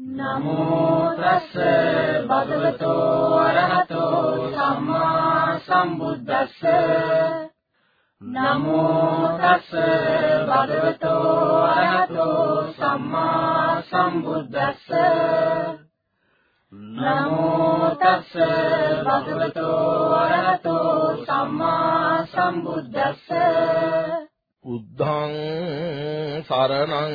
නමෝ තස්ස භගවතෝ අරහතෝ සම්මා සම්බුද්දස්ස. නමෝ තස්ස භගවතෝ අරහතෝ සම්මා සම්බුද්දස්ස. නමෝ තස්ස භගවතෝ අරහතෝ සම්මා සම්බුද්දස්ස. බුද්ධං සරණං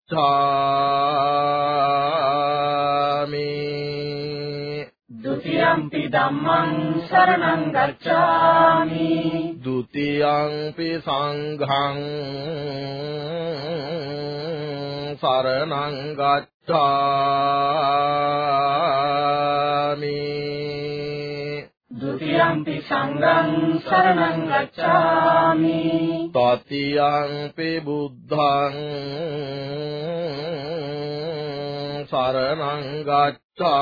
ဒ ුතියංපි ධම්මං සරණං ගච්ඡාමි. ဒ ුතියංපි සංඝං සරණං ගච්ඡාමි ဒ ුතියංපි සංඝං සරණං ගච්ඡාමි. තතියංපි බුද්ධං සරණං ගච්ඡාමි.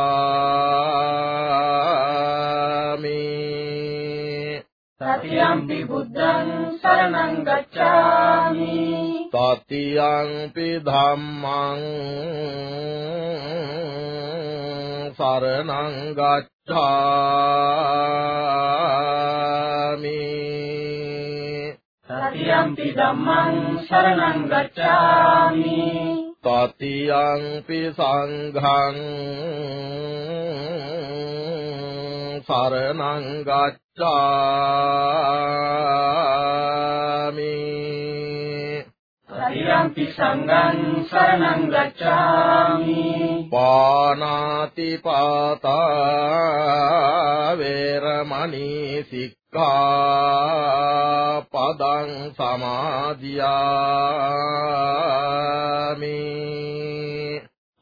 තතියම්පි බුද්ධං සරණං ගච්ඡාමි. තතියංපි ධම්මං සරණං ගච්ඡාමි। තතියම්පි ධම්මං සරණං ගච්ඡාමි। තතියංපි සංඝං සරණං ගච්ඡාමි තතියම්පි සංඝං සරණං ගච්ඡාමි පානාති පාතා වේරමණී සික්ඛාපදං සමාදියාමි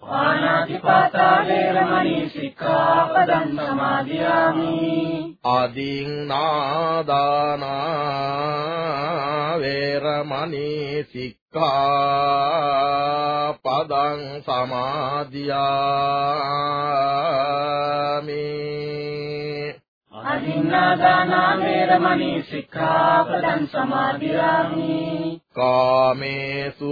පාණාතිපාතා වේරමණී සික්ඛාපදං සමාදියාමි. අදින් නාදානා වේරමණී සික්ඛාපදං සමාදියාමි. අදින්නාදානා වේරමණී සික්ඛාපදං සමාදියාමි. කාමේසු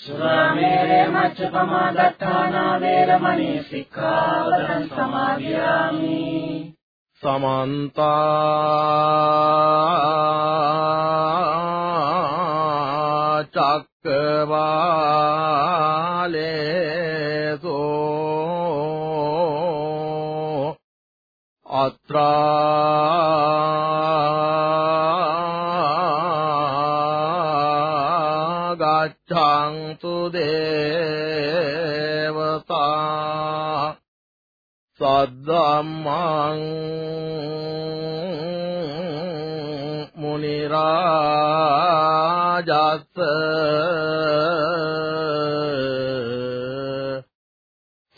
සුරාමේරේ මච්ඡපමා දත්තානා වේරමණී සික්ඛාපදං සමාදියාමි. සමන්ත චක්කවාලේසෝ අත්‍රා ගච්ඡන්තු දේවතා සද්දම්මං රාජස්ස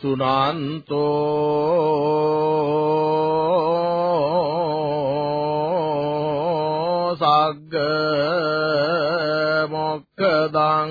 සුනන්තෝ සග්ග මොක්කදං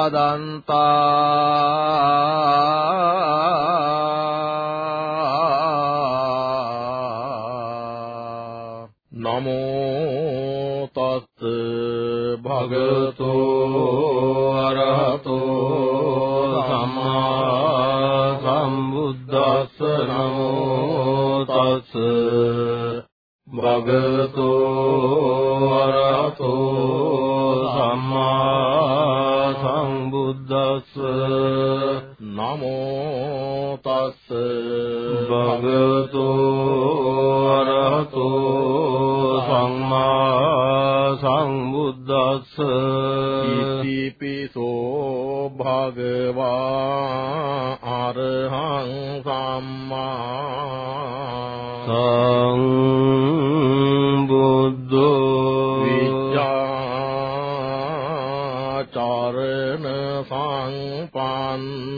භදන්තා නමෝ තස් භගවතෝ අරහතෝ සම්මා සම්බුද්දස්ස නමෝ තස් භගවතෝ අරහතෝ සම්බුද්දස්ස නමෝ තස් භගවතෝ අරහතෝ සම්මා සම්බුද්දස්ස ඉතිපිසෝ භගවා අරහං සම්මා සංබුද්ධෝ ಸಂ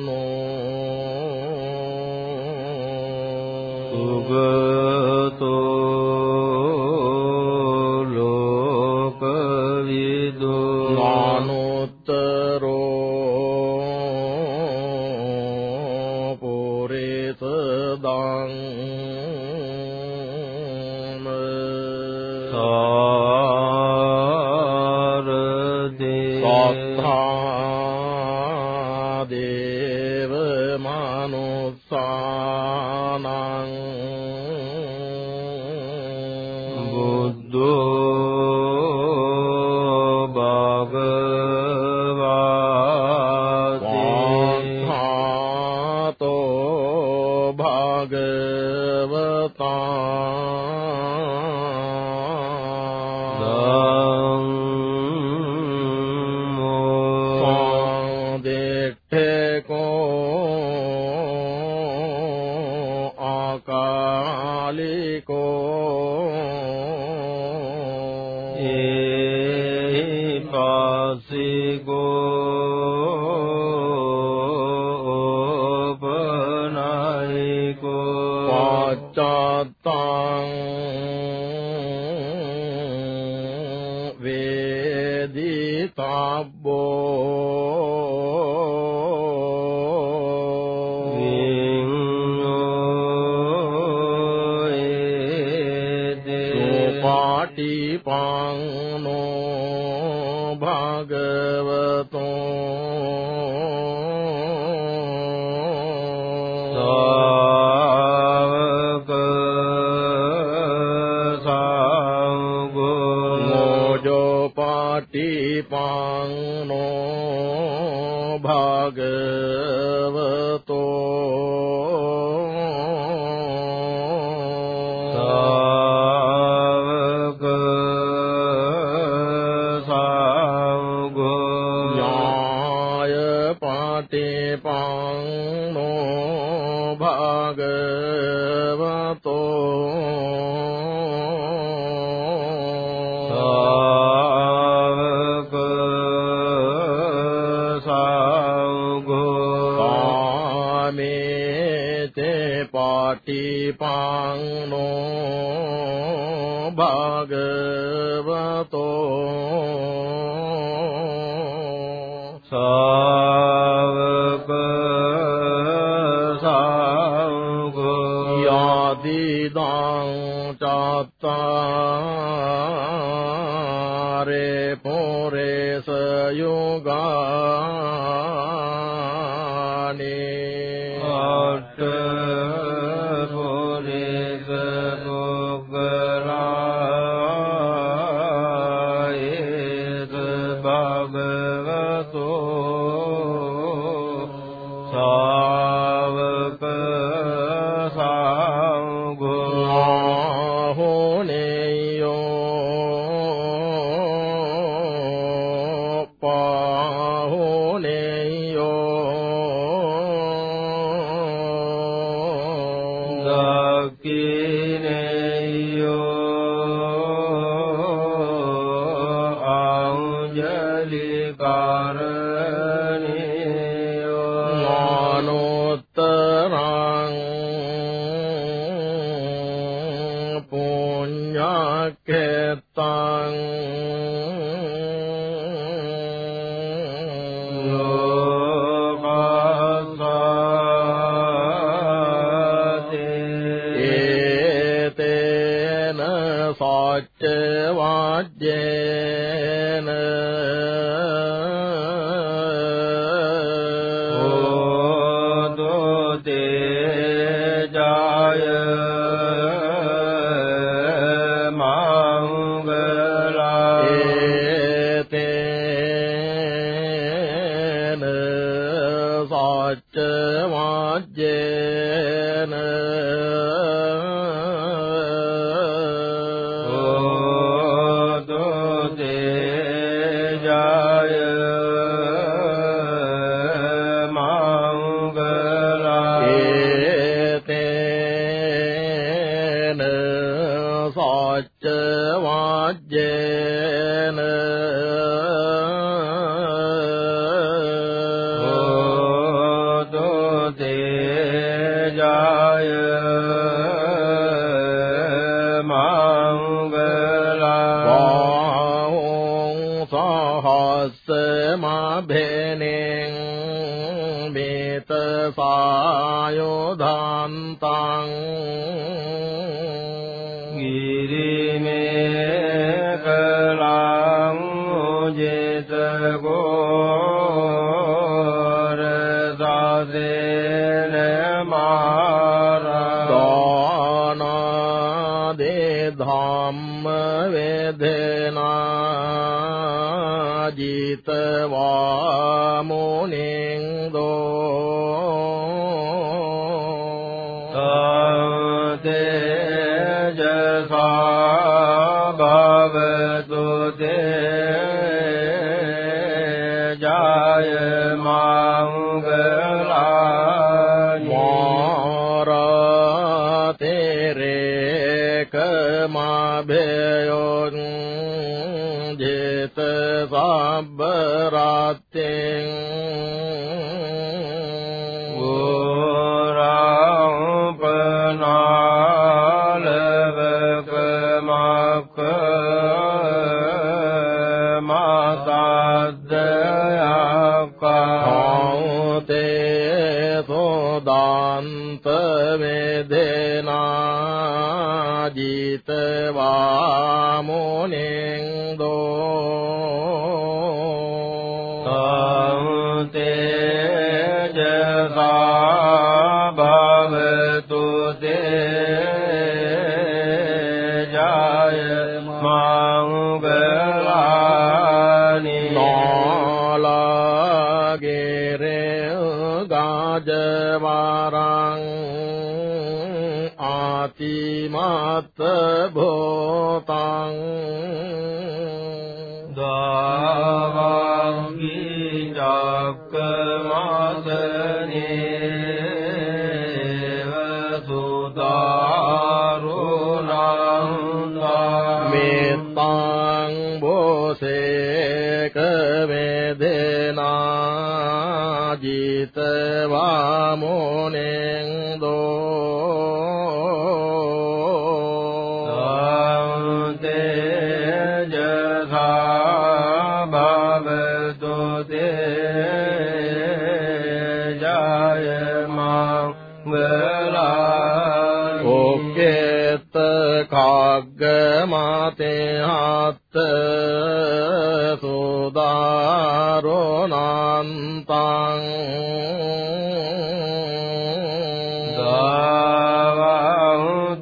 සුදාරෝනන්තං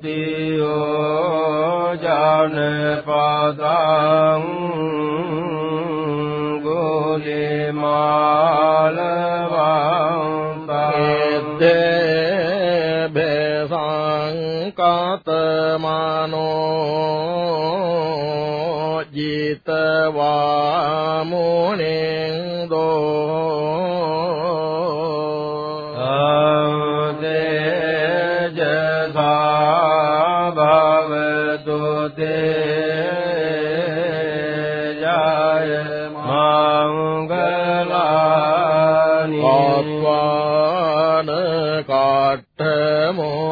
දාවන්තියෝ ජනපදං ගෝලිමාලවන්තං සංකතමනෝ ජීතවා මුනින්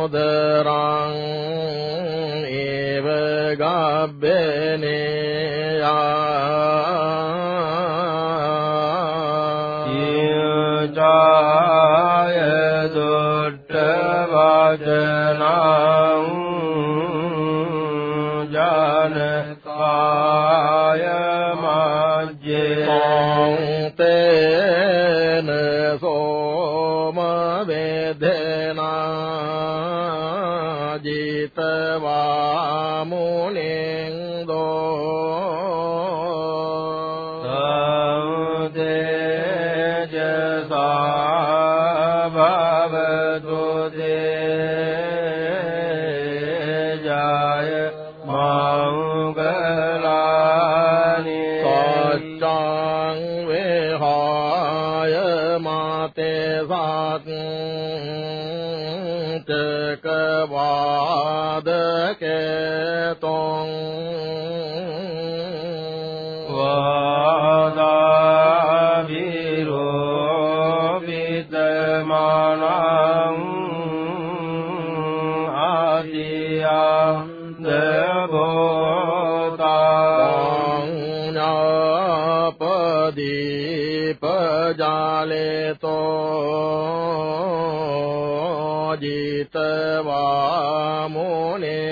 مدرا जीतवा मोने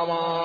Oh.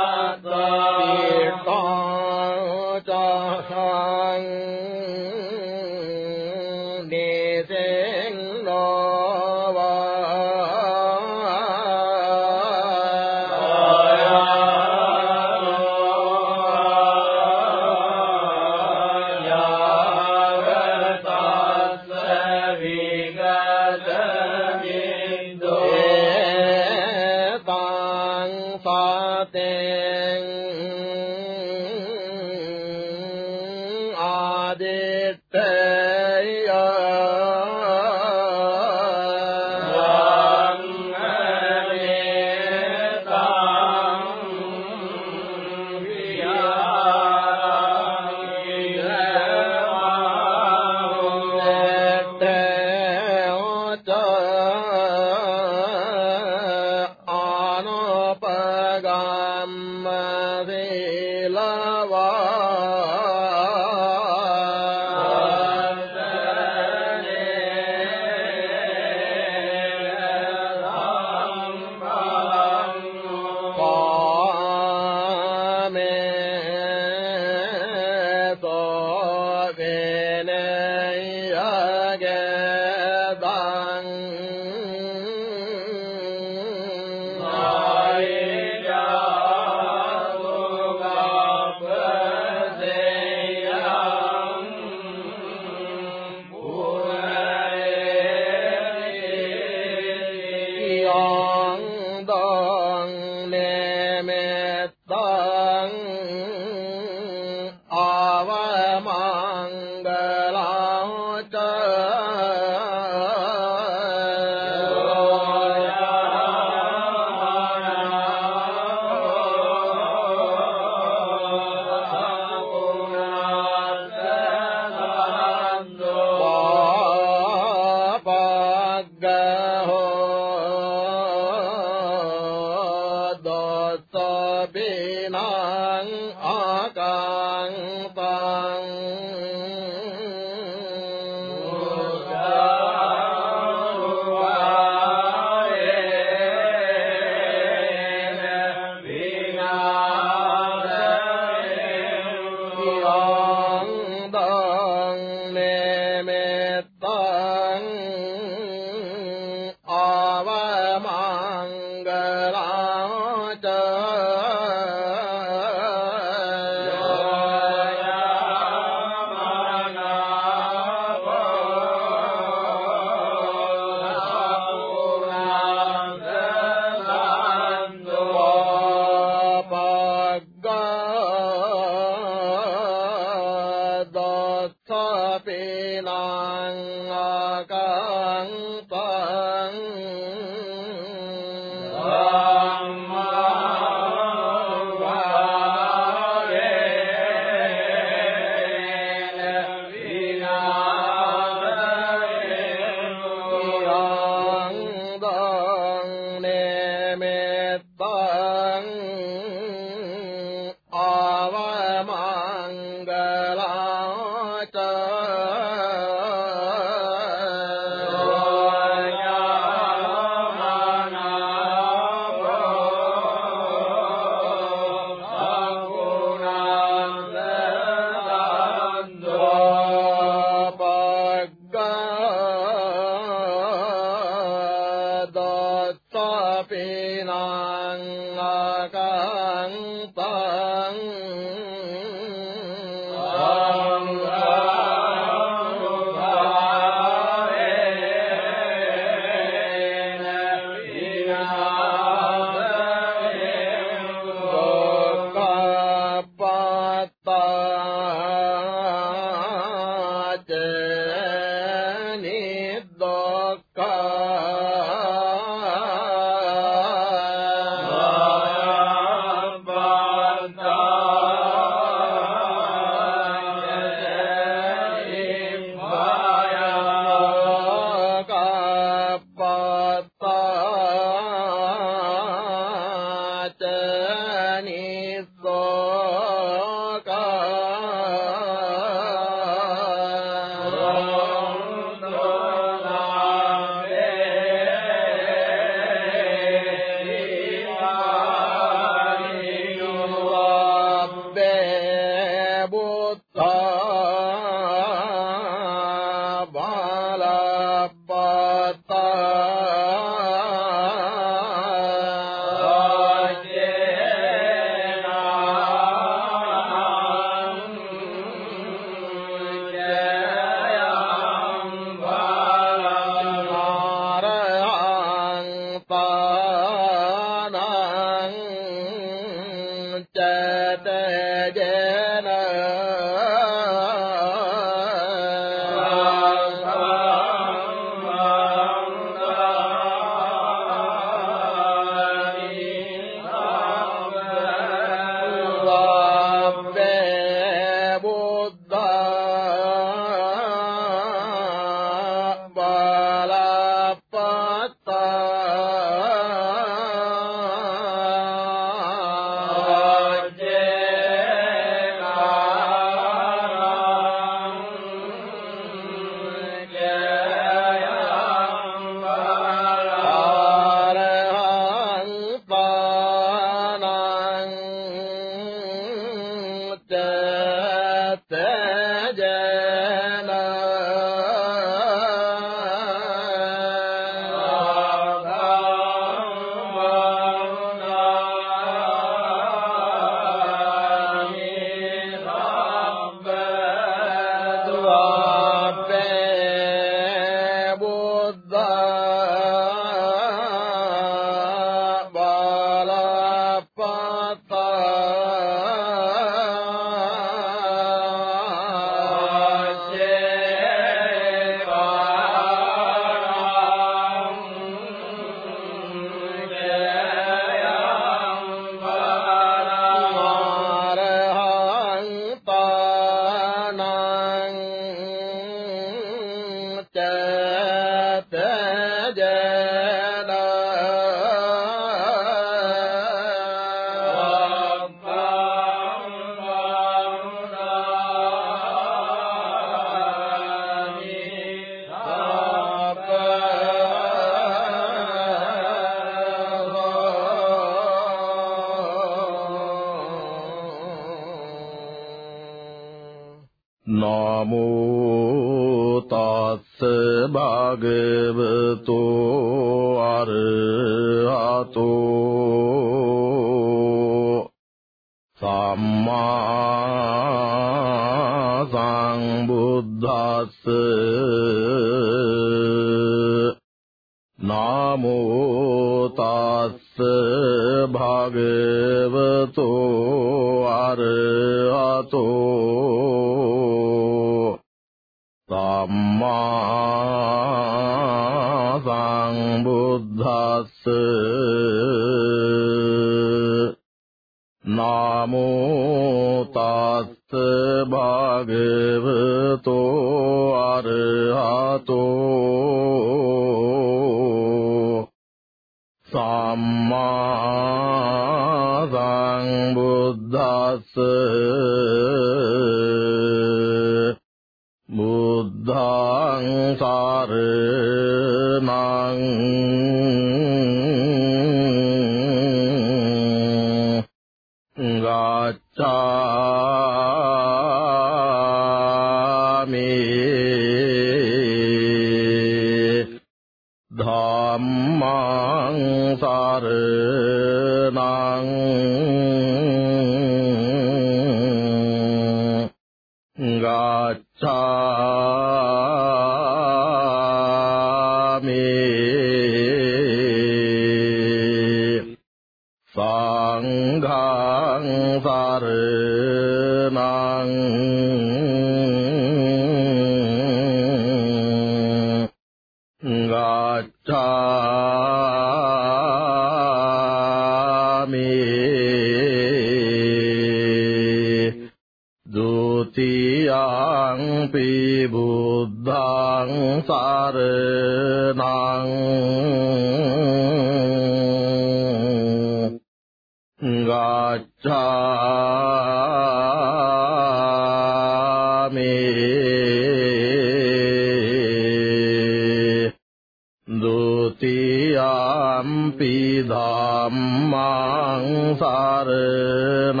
ධම්මාං සරණං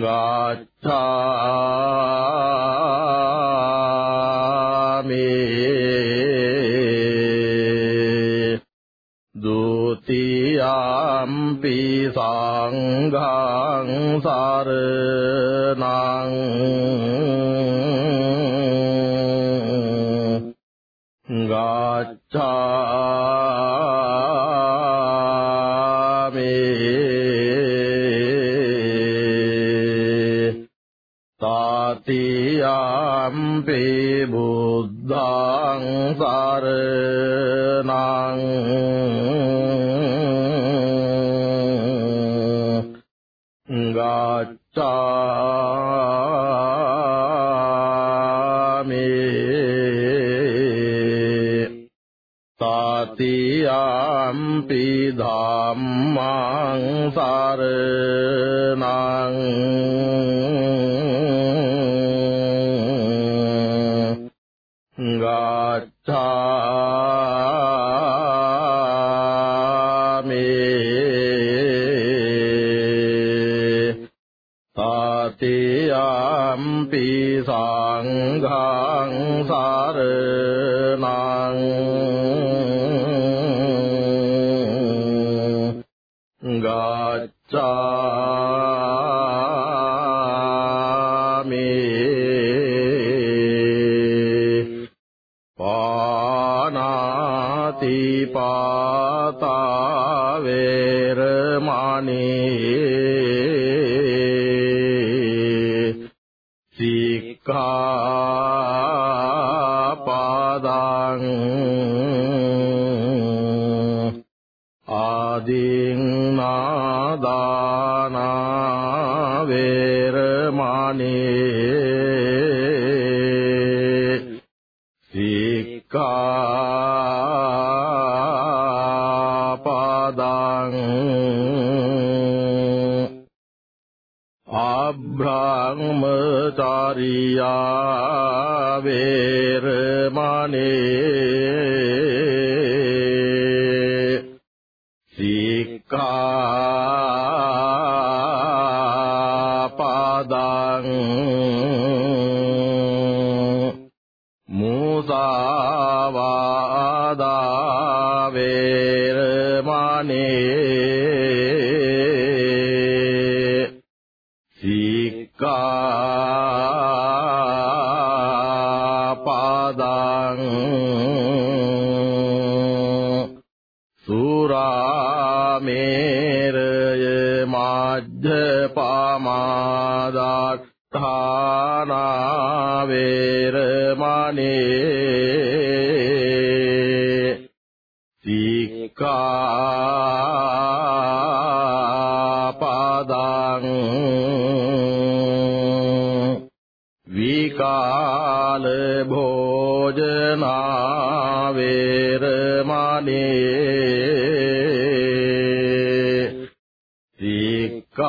ගච්ඡාමි දුතියම්පි සංඝං සරණං ගච්ඡාමි තාතියම්පි බුද්ධං සරණං යම්පි ධම්මං සරණං ගච්ඡාමි තාතියම්පි සංඝං සරණං වර්තමානේ සීකාපාදං ආදීන් නාදානා වේරමාණේ සාරියා වේරමණී කාල භෝජනා වේරමණී සික්ඛාපදං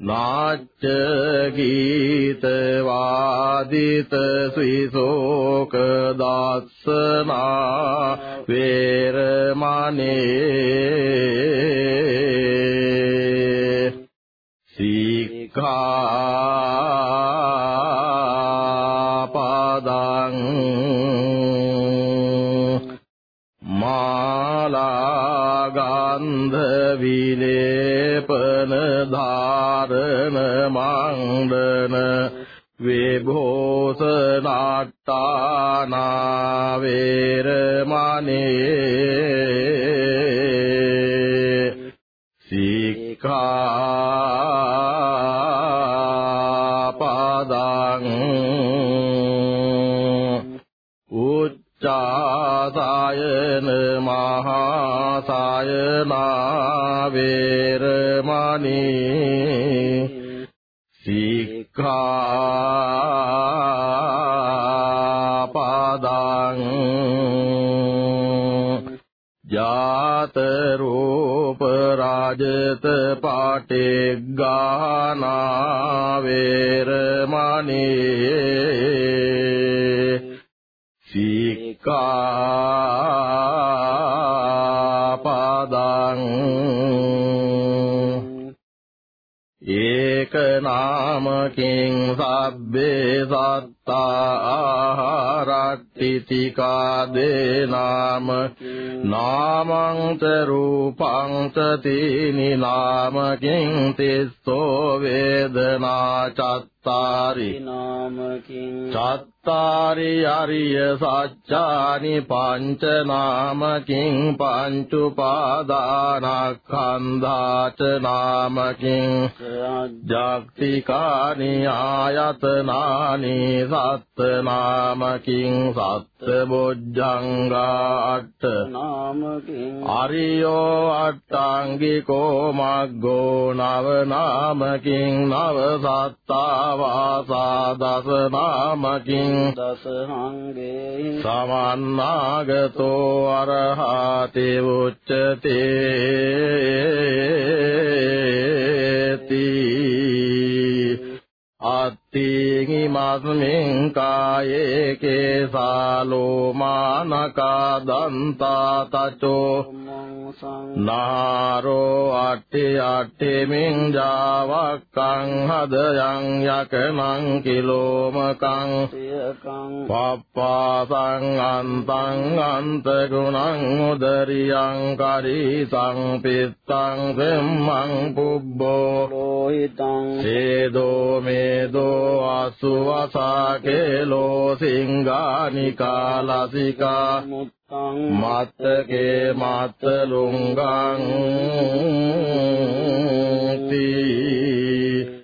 නාච්ච ගීත වාදිත සුයිසෝක දාස්සනා වේරමණී ධාරණ මණ්ඩන විභෝසනාට්ටානා වේරමණී මා වේරමණී සික්ඛාපදං ජාත රූප රාජත පාටේ ගානා වේරමණී සික්ඛා ඒක නාමකින් සබ්බේ සත්තා ආහාරට්ටිතිකා දේනාම නාමං ච රූපං ච තීනි නාමකින් තිස්සෝ වේදනා චත්තාරි නාමකින් චත්තාරි අරිය සත්‍යානි පංච නාමකින් පංච උපාදානස්කන්ධාච නාමකින් ජාක්තිකානි ආයතනානි සත්ත නාමකින් සත්ත බොජ්ජංගාට නාමකින් අරියෝ අට්ටාංගිකෝ මග්ගෝ නව නාමකින් නව සත්තා වාසා දස නාමකින් දස හංගේ සමන්නාගතෝ අරහති උච්චතේති අත්තිගි මස්මින් කායේ කේසාලෝ මානකා දන්තා තචෝ නාරෝ අට්ටි අට්ටිමින් ජාවක්කං හදයන් යකනං කිලෝමකං පප්පාසං අන්තං අන්තගුණං උදරියං කරීසං පිත්තං සෙම්මං පුබ්බෝ ලෝහිතං සේදෝ මේදෝ අසුවසා කේලෝ සිංගානිකා ලසිකා මුත්තං මත්තකේ මත්තලුංගං තී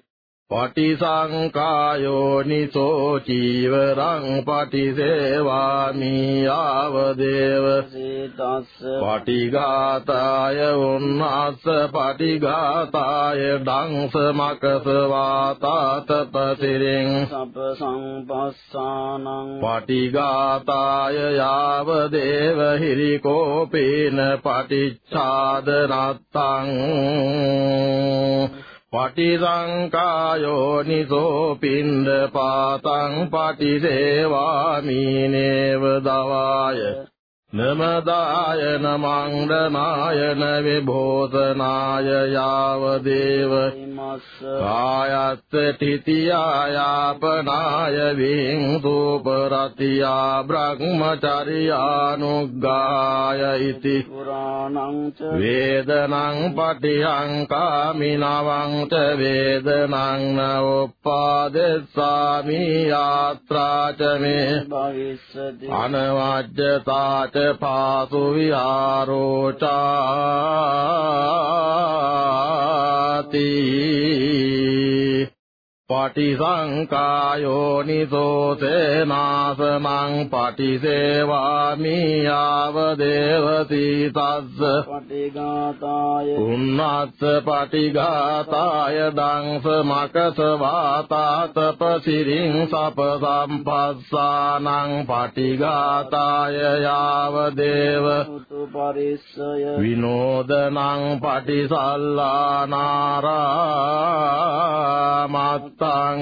පටිසංකායෝ නිසෝ චීවරං පටිසේවාමි ආවදේව සීතස්ස පටිඝාතාය උන්නස්ස පටිඝාතාය ඩංස මකස වාතාතපතිරින් සප සංපස්සානං පටිඝාතාය යාව දේව හිරිකෝපේන පටිච්ඡාදනත්තං පටිසංකායෝ නිසෝ පින්ඩ පාතං පටිසේවාමීනේව දවාය නමදායන මංගනායන විභෝතනාය යාව දේව ඉමස්ස කායත්ත තිතියායාපනාය විහිංසූපරතියා බ්‍රහ්මචරියානුග්ගාය ඉති. පුරාණං ච වේදනං පටිහංකාමිනවං ච වේදනං න උප්පාදෙස්සාමි යාත්‍රා ච මේ. භවිස්සති. අනවජ්‍යතාච පාසු විහාරෝචාති. පටිසංකායෝ නිසෝතේනාසනං පටිසේවාමි ආව දේවති තස්ස පටිඝාතාය. උන්නත්ස පටිඝාතාය දංස මකස වාතාතපසිරින් සප සම්පස්සානං පටිඝාතාය යාව දේව උතු පරිස්සය විනෝදනං පටිසල්ලානාරා මත්තං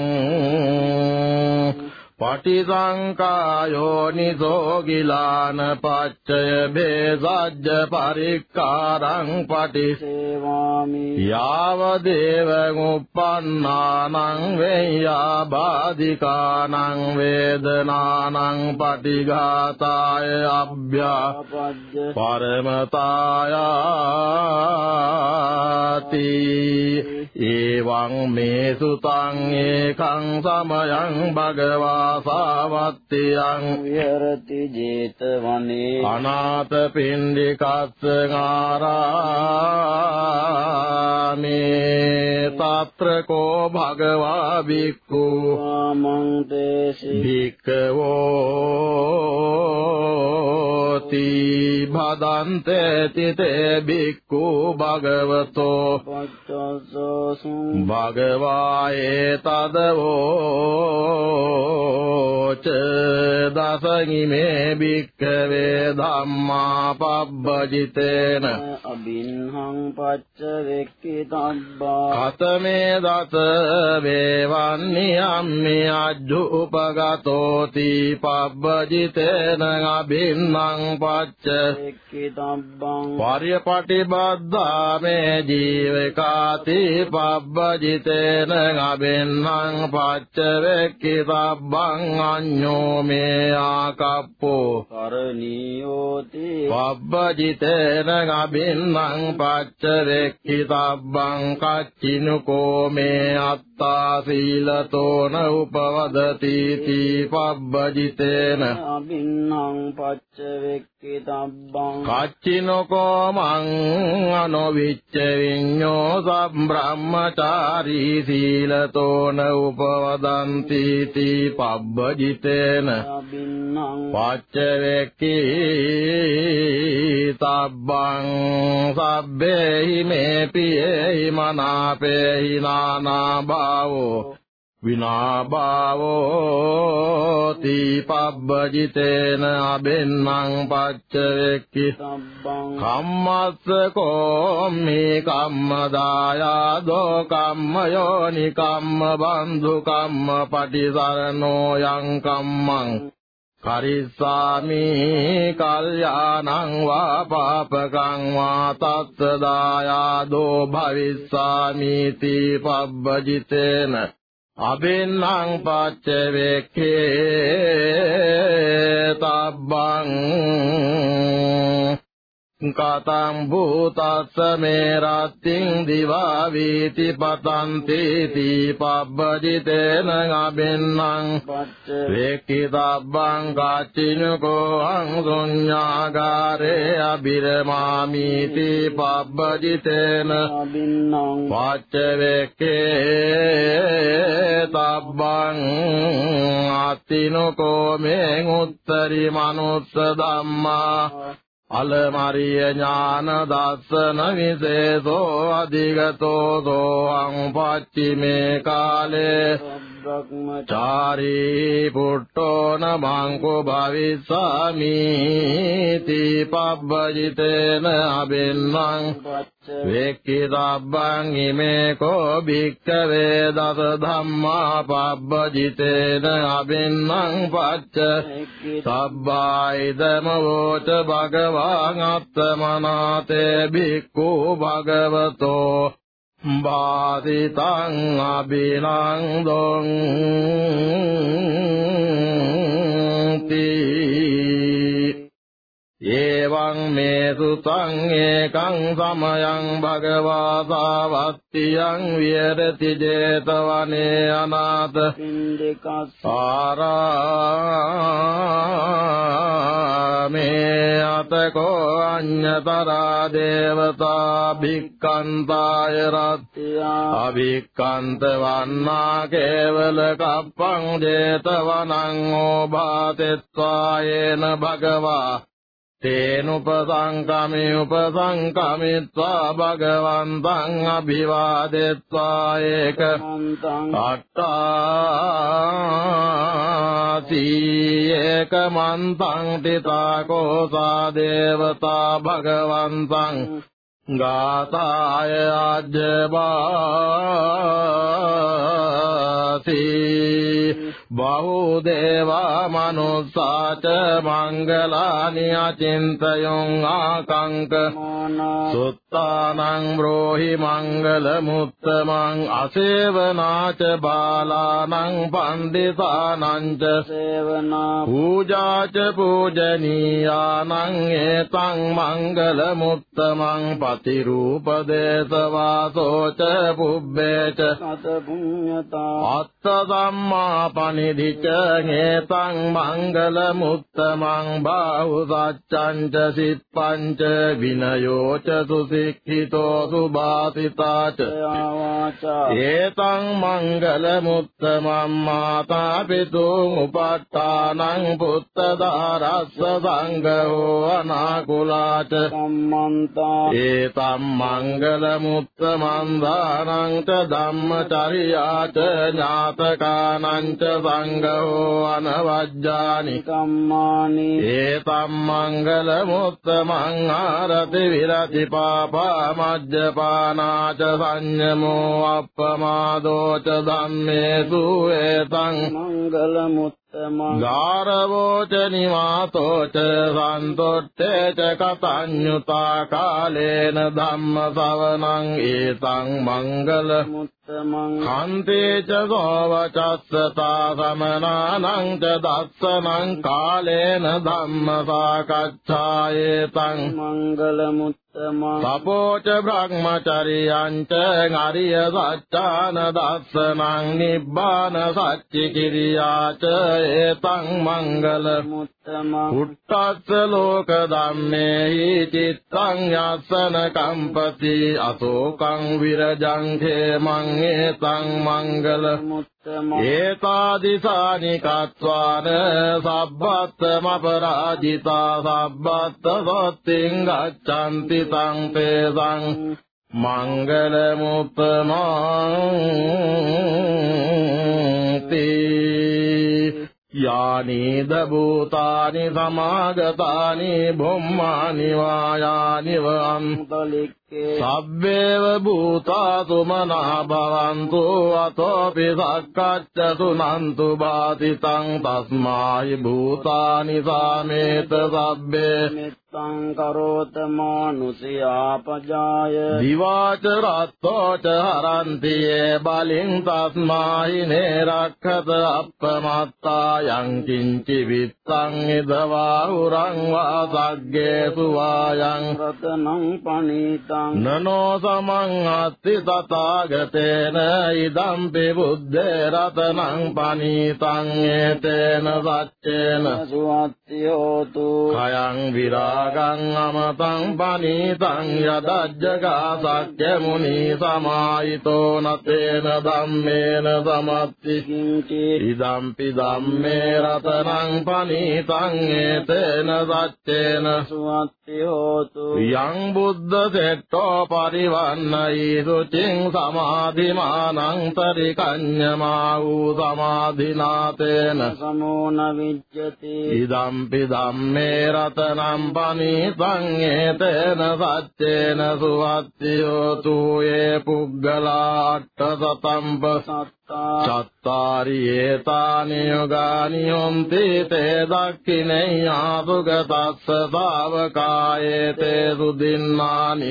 පටිසංකායෝ නිසෝගිලාන පච්චය බේසජ්ජ පරික්කාරං පටි සේවාමි. යාව දේව උප්පන්නානං වෙය්‍යා බාධිකානං වේදනානං පටිඝාතාය අභ්‍යා අපජ්ජ පරමතායාති. එවං මේ සුතං ඒකං සමයං භගවා සාවත්තියං විහෙරති 제තවනේ අනාථ පින්ඩිකස්ස ආරාමේ తත්‍රකෝ භගවා බික්ඛු වාමං තේසි භික්ඛවෝ හෝති භදන්තේති තේ බික්ඛු භගවතෝ පච්චසසුං භගවායේ තදවෝච දසගිමේ භික්ඛවේ ධම්මා පබ්බජිතේන අබින්හං පච්ච වෙක්කි තබ්බා කතමේ දත වේවන්නි අම්මි අජ්ජු උපගතෝති පබ්බජිතේන අබින්නං පච්ච වෙක්කි තබ්බං පරිපටිබද්ධා මේ ජීවකාති පබ්බජිතේන අබින්නං පච්ච වෙක්කි තබ්බං අඤ්ඤෝ මේ ආකප්පෝ. කරණීයෝති. පබ්බජිතේන අබින්නං පච්ච වෙක්කි තබ්බං කච්චිනුකෝ මේ අත්තා සීලතෝන උපවදති තී පබ්බජිතේන. අබින්හං පච්ච වෙක්කි තබ්බං කච්චිනකෝ මං අනොවිච්ච විඤ්ඤෝ සම්බ්‍රහ්මචාරී සීලතෝන උපවදන්ති තී පබ්බජිතේන අබින්හං පච්චවෙක්කි තබ්බං සබ්බේහි මේ පියේහි මනාපේහි නානා භාවෝ විනා භාවෝ තී පබ්බජිතේන අබෙන්නං පච්චවෙක්කි. තබ්බං කම්මස්ස කෝම්මි කම්මදායාදෝ කම්ම යෝනි කම්ම බන්දු කම්ම. පටිසරණෝ යං කම්මං කරිස්සාමි කල්යාණං වා පාපකං වා තත්ත දායාදෝ භවිස්සාමි තී පබ්බජිතේන අබින්නං පච්ච වෙක්ඛේ තබ්බං කතං භූතස්ස මේ රත්තිං දිවා වීති පතන්ති තී පබ්බජිතේන අබින්නං පච්ච වේක්ඛිතබ්බං කාචිනකෝ අං ශුඤ්ඤාගාරේ අබිරමාමීති පබ්බජිතේන අබින්හං පච්ච වේක්ඛේ තබ්බං අතිනකෝ මේ උත්තරි මනුස්ස ධම්මා අලමරිය ඥාන දස්සන විශේෂෝ අධිගතෝ සෝං පච්චිමේ කාලේ බ්‍රහ්මචාරී චාරී පුට්ටෝ නමංකෝ භවිස්සාමි තී පබ්බජිතේන අබින්නං පච්ච වෙක්කිතබ්බං ඉමේ කෝ භික්ඛවේ දස ධම්මා පබ්බජිතේන අබින්නං පච්ච වෙක්කි සබ්බායිදම වෝච භගවාන් අත්තමනාතේ භික්ඛු භගවතෝ බාදිතං අබිනං දොන්ති ඒවං මේ සුතං ඒකං සමයං භගවා සාවත්තියං විහෙරති 제තවනේ අනාථ පින්ඩිකස් ආරාමේ අතකෝ අඤ්ඤතරා දේවතා භික්ඛන්තාය රත් තියා අභික්ඛන්ත වන්නා කේවල කප්පං 제තවනං ඕභාතෙත්වායේන භගවා තේනුපසංකමි උපසංකමිත්වා භගවන්තං අභිවාදෙත්වා ඒක අට්ඨාසි ඒකමන්තං තිතාකෝසා දේවතා භගවන්තං ගාතාය අජ්ජබාති බහුදේවා මනුස්සාච මංගලානි අචින්තයොං ආකංක। මෝනෝ සුත්තානං බ්‍රෝහි මංගල මුත්තමං අසේවනාච බාලානං පණ්ඩිතානං ච සේවනා පූජාච පූජනීයානං ඒතං මංගල මුත්තමං ඥාති රූප දේශ වාසෝච පුබ්බේච। සත පුඤ්ඤතා අත්ත ධම්මා පනිදිච හේතං මංගල මුත්තමං බාහු සච්ඡං ච සිප්පංච විනයෝ ච සුසික්ඛිතෝ සුභාසිතා ච වාචා ඒතං මංගල මුත්තමං මාතා පිතුං උපට්ඨානං පුත්ත දාරස්ස සංඝෝ අනාකුලාච සම්මන්තා. ඒතම් මංගල මුත්තමන් දානං ච ධම්මචර්යා ච ඥාතකානං ච සංඝෝ අනවජ්ජානි. කම්මානි ඒතම් මංගල මුත්තමං ආරති විරති පාපා මජ්ජපානාච සංයමෝ අප්පමාදෝ ච ධම්මේසු ඒතං. මංගල මුත්තමං ගාරවෝච නිවාතෝච සන්තොට්ඨේච කතඤ්ඤුතා කාලේන ධම්ම සවනං ඒතං මංගල මුත්තමං කන්තේච ගෝවචස්සතා සමනානං ච දස්සනං කාලේන ධම්ම සාකච්ඡායේතං මංගල මුත්තමං තපෝච බ්‍රහ්මචරියං ච අරිය සත්‍යාන දස්සනං නිබ්බාන සච්චි කිරියා ච ඒතං මංගල මුත්තමං උට්ටස්ස ලෝක ධම්මේහි චිත්තං යස්සන කම්පති අසෝකං විරජං khemං ඒතං මංගල ඒතාදිසානි කତ୍වාන සබ්බත්තමපරාජිතා සබ්බත්ත සොත්තිං ගච්ඡanti තං තේසං මංගල මුප්පමාති यानि दभूतानि समागतानि ब्रह्मानि वा यानि वा සබ්බේව භූතා සුමනා භවන්තු අතෝපි සක්කච්ඡ සුනන්තු බාතිතං තස්මායි භූතානි සාමේත සබ්බේ මෙත්තං කරෝත මානුසියා පජාය දිවාච රත්තෝච හරන්ති ඒ බලින් තස්මාහි නේරක්ඛත අප්පමත්තා යං කිංචි විත්තං ඉදවා උරං වාසග්ගේසු වායං රතනං පනීතං නනෝ සමං අත්ති තථාගතේන ඉදම්පි බුද්දේ රතනං පනීතං ඒතේන සච්චේන සුවත්ති හෝතු කයං විරාගං අමතං පනීතං යදජ්ජගා සක්්‍ය මුනි සමායිතෝ නතේන ධම්මේන සමත්ති ඉදම්පි ධම්මේ රතනං පනීතං ඒතේන සච්චේන සුවත්ති හෝතු යං බුද්ධ සෙට්ටෝ පරිවන්නයි සුචින් සමාධිමානං පරිකඤ්ඤමා වූ සමාධිනාතේන. සමෝන විජ්ජති. ඉදම්පි ධම්මේ රතනම් පනීතං ඒතේන සච්චේන සුවත්තියෝ තුයේ පුග්ගලා අට්ඨ සතම්ප. සත්තා චත්තාරි ඒතානි යෝගානි යොන්ති තේ දක්ඛිනේ ආසුගතස්ස ශාවකායේ තේ සුදින්නානි.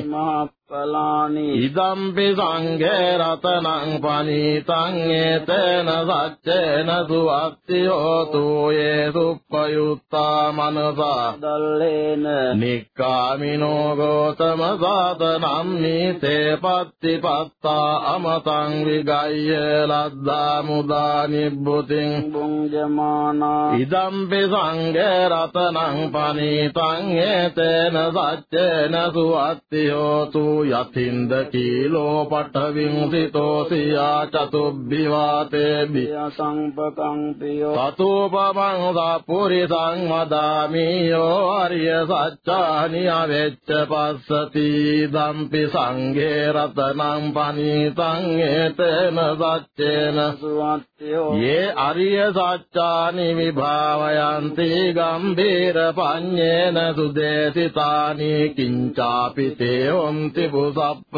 මහප්පලානි ඉදම්පි සංඝේ රතනං පනීතං ඒතේන සච්චේන සුවත්ති හෝතු යේ සුප්පයුත්තා මනසා. දල්ලේන. නික්කාමිනෝ ගෝතම සාතනම් නීතේ පත්තිපත්තා අමතං විගය්‍ය ලද්දා මුදා නිබ්බුතින්. බුංජමානා. ඉදම්පි සංඝේ රතනං පනීතං ඒතේන සච්චේන සුවත්ති හෝතු යතින්ද කීලෝ පඨවින් සිතෝ සියා චතුබ්බි වාතේබි සංපකං පියෝ තතෝපමං සපුරිසං වදාමි යෝ ආර්ය සත්‍යානි අවෙච්ච පස්සති දම්පි සංඝේ රතනං පනීතං ඒතේන සච්චේන සුවත්ති හෝතු යේ අරිය සත්‍යානි විභාවයන්ති ගම්භීර පඤ්ඤේන සුදේසිතානි කිංචාපි තේ හොන්ති පුසප්ප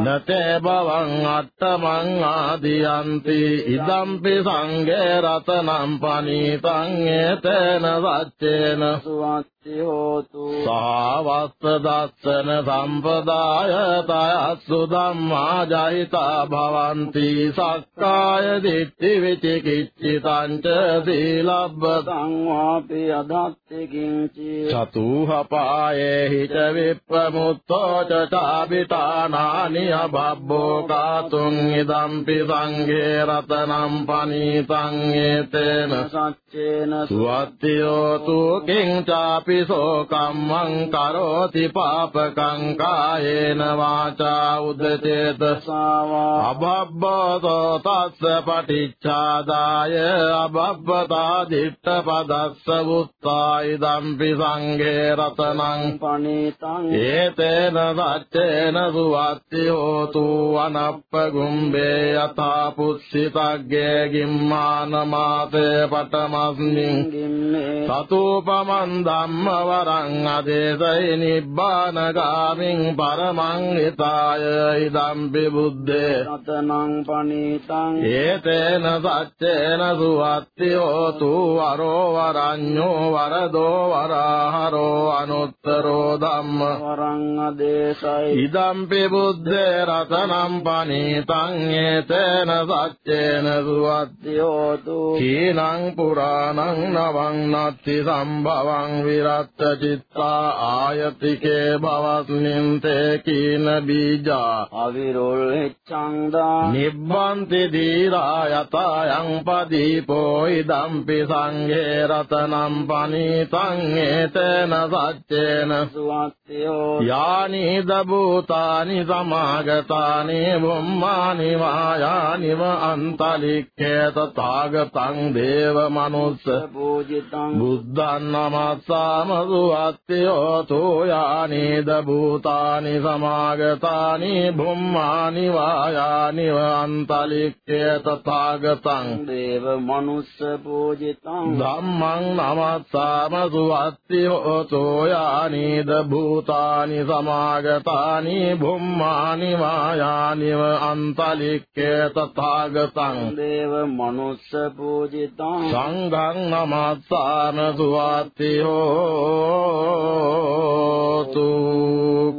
නතේ බවං අට්ඨමං ආදියන්ති. ඉදම්පි සංඝේ රතනම් පනීතං ඒතේන සච්චේන. සුවත්ති සුවත්ති හෝතු සහවස්ත දස්සන සම්පදාය තයස්සු ධම්මා ජහිතා භවಂತಿ සක්කාය දිට්ඨි විචිකිච්ඡිතං ච සීලබ්බත සංවාපි අදත්ති කිංචි. චතුහපායේ හිත විප්පමුත්තෝ ච චාබිතානානි අබබ්බෝ කාතුං ඉදම්පි සංඝේ රතනම් පනීතං ඒතේන සච්චේන සුවත්තියෝ තු කිං චාපි සෝකම්මං කරෝති පාපකං කායේන වාචා උදචේත සාවා අබබ්බතෝ තස්ස පටිච්ඡාදාය අබබ්බතා දිට්ඨ පදස්ස වුත්තා ඉදම්පි සංඝේ රතනං පනීතං ඒතේන සච්චේන සුවත්ති හෝතු අනප්පගුම්බේ යථා පුස්සිතග්ගේ ගිම්මානමාතේ පටමස්මින් ගිම්මේ සතුපමන් ධම්ම වරං අදේසයි නිබ්බානගාමින් පරමං හිතාය ඉදම්පි බුද්දේ රතනං පනීතං ඒතේන සච්චේන සුවත්ති හෝතු වරෝ වරඤ්ඤෝ වරදෝ වරහරෝ අනුත්තරෝ ධම්ම. වරං අදේශයි ඉදම්පි බුද්දේ රතනම් පනීතං ඒතේන සච්චේන සුවත්ති හෝතු කීනං පුරාණං නවං නත්ති සම්භවං විරත්ත චිත්තා ආයතිකේ භවස්මින් තේ කීන බීජා අවිරොල් හිච්ඡන්දා නිබ්බන්ති දීරා යතයන් පදීපෝ ඉදම්පි සංඝේ රතනම් පනීතං ඒතේන සච්චේන සුවත්ති හෝතු යානි දබූතානි සමාගතානි බුම්මානි වායානිව අන්තලික්ඛේ තථාගතං දේව මනුස්ස පූජිතං බුද්ධං නමස්සාම සුවත්ති හෝතු යානි දබූතානි සමාගතානි බුම්මානි වායානිව අන්තලික්ඛේ තථාගතං දේව මනුස්ස පූජිතං ධම්මං නමස්සාම සුවත්ති හෝතෝ යානිද භූතානි සමාගතානි භුම්මානි වායානිව හෝතු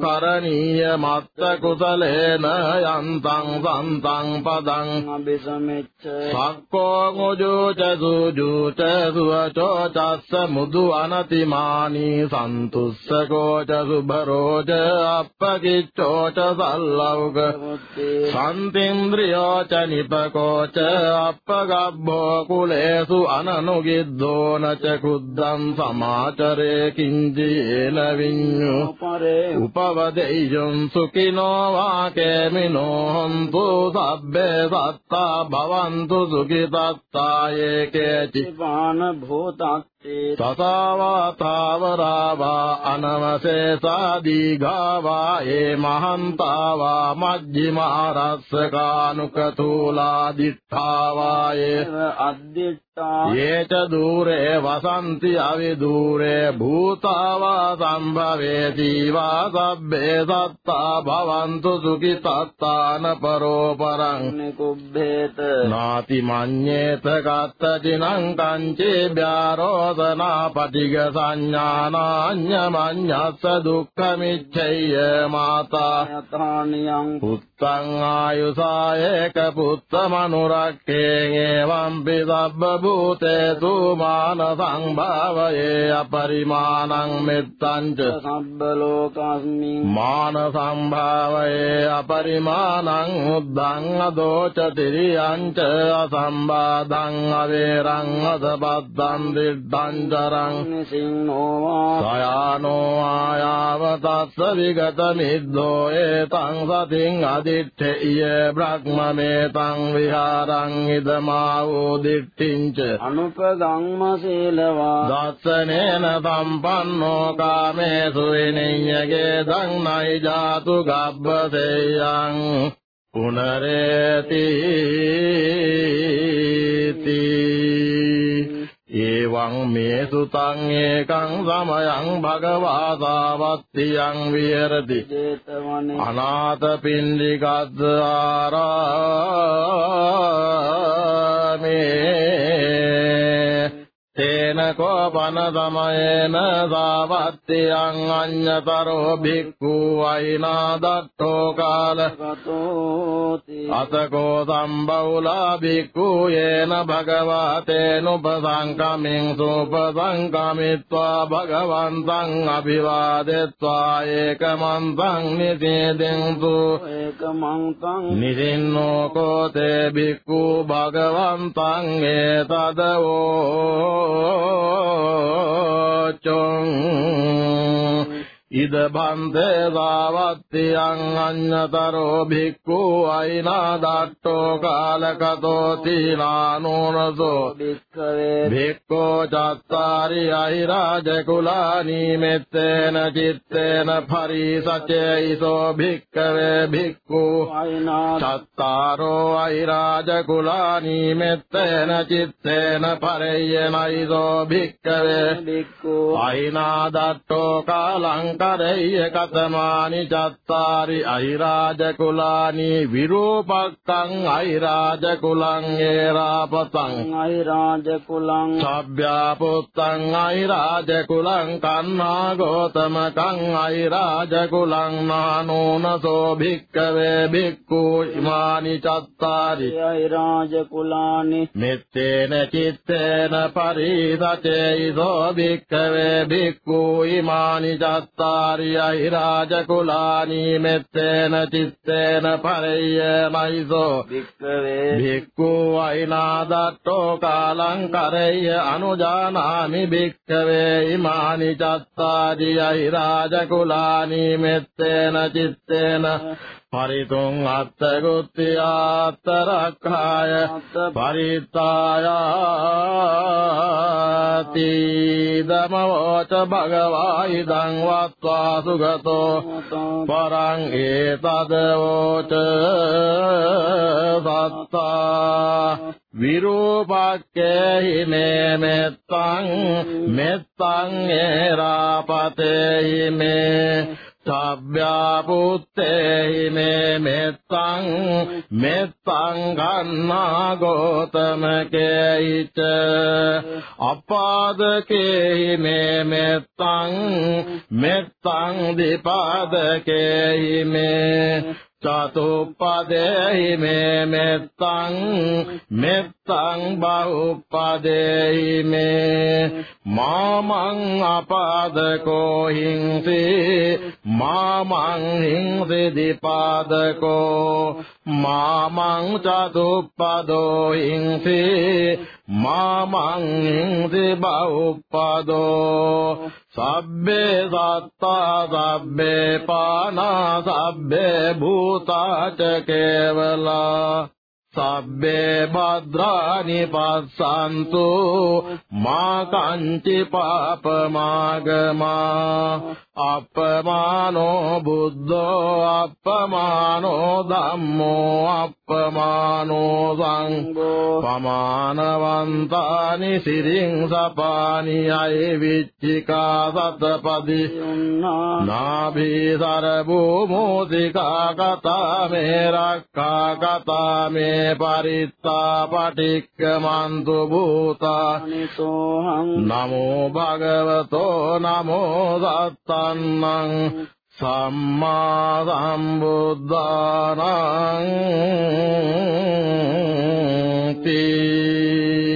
කරණීය මත්ත කුසලේන යන්තං සන්තං පදං අபிසමෙච්ච සක්කෝ මුජුච සුජුච සුවචෝ චස්ස මුදු අනතිමානී සන්තුස්සකෝ ච සුභරෝ ච අප්පකිච්ඡෝ ච සල්ලෞක මුත්තේ සන්තින්ද්‍රියෝ ච නිපකෝ ච අප්පගබ්බෝ කුලේසු අනනුගිද්දෝන ච කුද්දං සමාචරේ කිංජේන විඤ්ඤු පරේ උපවදෙය්‍යං සුඛිනෝ වාකේමිනෝ හොන්තු සබ්බේ සත්තා භවන්තු සුඛිතත්තායේ කේචි පාන භූතත්තේ තතාවා තාවරාවා අනවශේෂා දීඝාවා ඒ මහන්තාවා මජ්ජිමාරස්සකානුකතූලා දිඨාවා ඒ අද්දිට්ඨා යේච දූරේ වසන්ති අවිදූරේ භූතාවා සම්භවේති වා සබ්බේ සත්තා භවන්තු සුඛිතත්තාන පරෝපරං නිකුබ්බේත නාති මඤ්ඤේත කත්තචිනං කංචේ බ්‍යාරෝසනා පටිග සංඥානාඤ්ඤ මඤ්ඤස්ස දුක්ඛමිච්ඡය මාතා. යථානියං පුත්තං ආයුසායේක පුත්තමනුරක්ඛේ එවම්පි සබ්බ භූතේතු මාන සංභාවයේ අපරිමාණං මෙත්තං ච සබ්බ ලෝකස්මින් මාන සංභාවයේ අපරිමාණං උද්දං අදෝච තිරියං ච අසම්බාධං අවේරං අසපද්දං දිද්දං චරං නිසින්නෝවා සයානෝ ආයාව තස්ස විගත මිද්දෝ ඒතං සතින් අදිත්තේය බ්‍රහ්මමේතං විහාරං ඉදමා වූ දිට්ඨිංච අනුපගම්ම සීලවා දස්සනේන සම්පන්නෝ කාමේසු විනිඤ්ඤගේ දං නයි ජාතු ගබ්බසේයං පුනරේති එවං මේ සුතං ඒකං සමයං භගවා සාවත්තියං විහෙරති. අනාථ පින්ඩිකද්ද ආරාමේ. තේන යේන කෝපන සමයේන සාවත්තියං අඤ්ඤතරෝ භික්ඛු වයිනා දත්තෝ කාල අතකෝ සම්බෞලා භික්ඛු යේන භගවතේනුපසංකමින් සුපසංකමිත්වා භගවන්තං අභිවාදෙත්වා ඒකමන්තං නිසේදෙන්තු ඒකමන්තං නිසින්නෝ කෝතේ භික්ඛු භගවන්තං ඒතදවෝ චොං ඉද බන්තේ සාවත්තියං අඤ්ඤතරෝ භික්ඛු අයිනා දට්ඨෝ කාලකතෝ තීනානෝනසෝ භික්ඛවේ භික්ඛෝ චත්තාරි අහිරාජ කුලානි මෙත්තේන චිත්තේන පරිසචේයිසෝ භික්ඛවේ භික්ඛු අයිනා චත්තාරෝ අහිරාජ කුලානි මෙත්තේන චිත්තේන පරය්‍යනයිසෝ භික්ඛවේ භික්ඛු අයිනා දට්ඨෝ කාලං කරෙය්‍ය කතමානි චත්තාරි අහිරාජ කුලානි විරූපක්ඛං අහිරාජ කුලං ඒරාපතං අයිරාජ කුලං සබ්භ්‍යා පුත්තං අයිරාජ කුලං කන්නා ගෝතමකං අයිරාජ කුලං නානෝනසෝ භික්ඛවේ භික්ඛු ඉමානි චත්තාරි අයිරාජ කුලානි මෙත්තේන චිත්තේන පරිසචේයිසෝ භික්ඛවේ භික්ඛු ඉමානි චත්තාරි අහිරාජ කුලානි මෙත්තේන චිත්තේන පරය්‍යමයිසෝ භික්ඛවේ. භික්ඛු අයිනාදට්ඨෝ කාලං කරෙය්‍ය අනුජානාමි භික්ඛවේ. ඉමානි චත්තාරි අහිරාජ කුලානි මෙත්තේන චිත්තේන පරිතුං අත්තගුත්තියාත්තරක්ඛාය පරිත්තායාති දමවච භගවා ඉදං වත්වා සුගතෝ පරං ඒතදවෝච සත්තා විරූපක්කේහි මේ මෙත්තං මෙත්තං ඒරාපතේහි මේ සබ්භ්‍යා පුත්තේහි මේ මෙත්තං මෙත්තං ගන්නා ගෝතමකේයිච අපාදකේහි මේ මෙත්තං මෙත්තං දීපාදකේහි මේ චතුප්පදේහි මේ මෙත්තං මෙත්තං බහුප්පදේහි මේ. මාමං අපාදකෝ හිංසි මාමං හිංසි දීපාදකෝ. මාමං චතුප්පදෝ හිංසි මාමං හිංසි බහුප්පදෝ. සබ්බේ සත්තා සබ්බේ පානා සබ්බේ च केवलाे भद्रा निपा सन्तु मा काञ्चि पापमागमा අපමානෝ බුද්ධෝ අපමානෝ ධම්මෝ අපමානෝ සංඝෝ. පමානවන්තානි සිරින් සපානි අය විච්චිකා සතපදි. නාභී සරබෝ මෝදිකා කතා මේ රක්ඛා කතා මේ පරිත්තා පටික්කමන්තු භූතා. අනිසෝහං නමෝ භගවතෝ නමෝ සත්තන්නං සම්මා සම්බුද්ධානං තී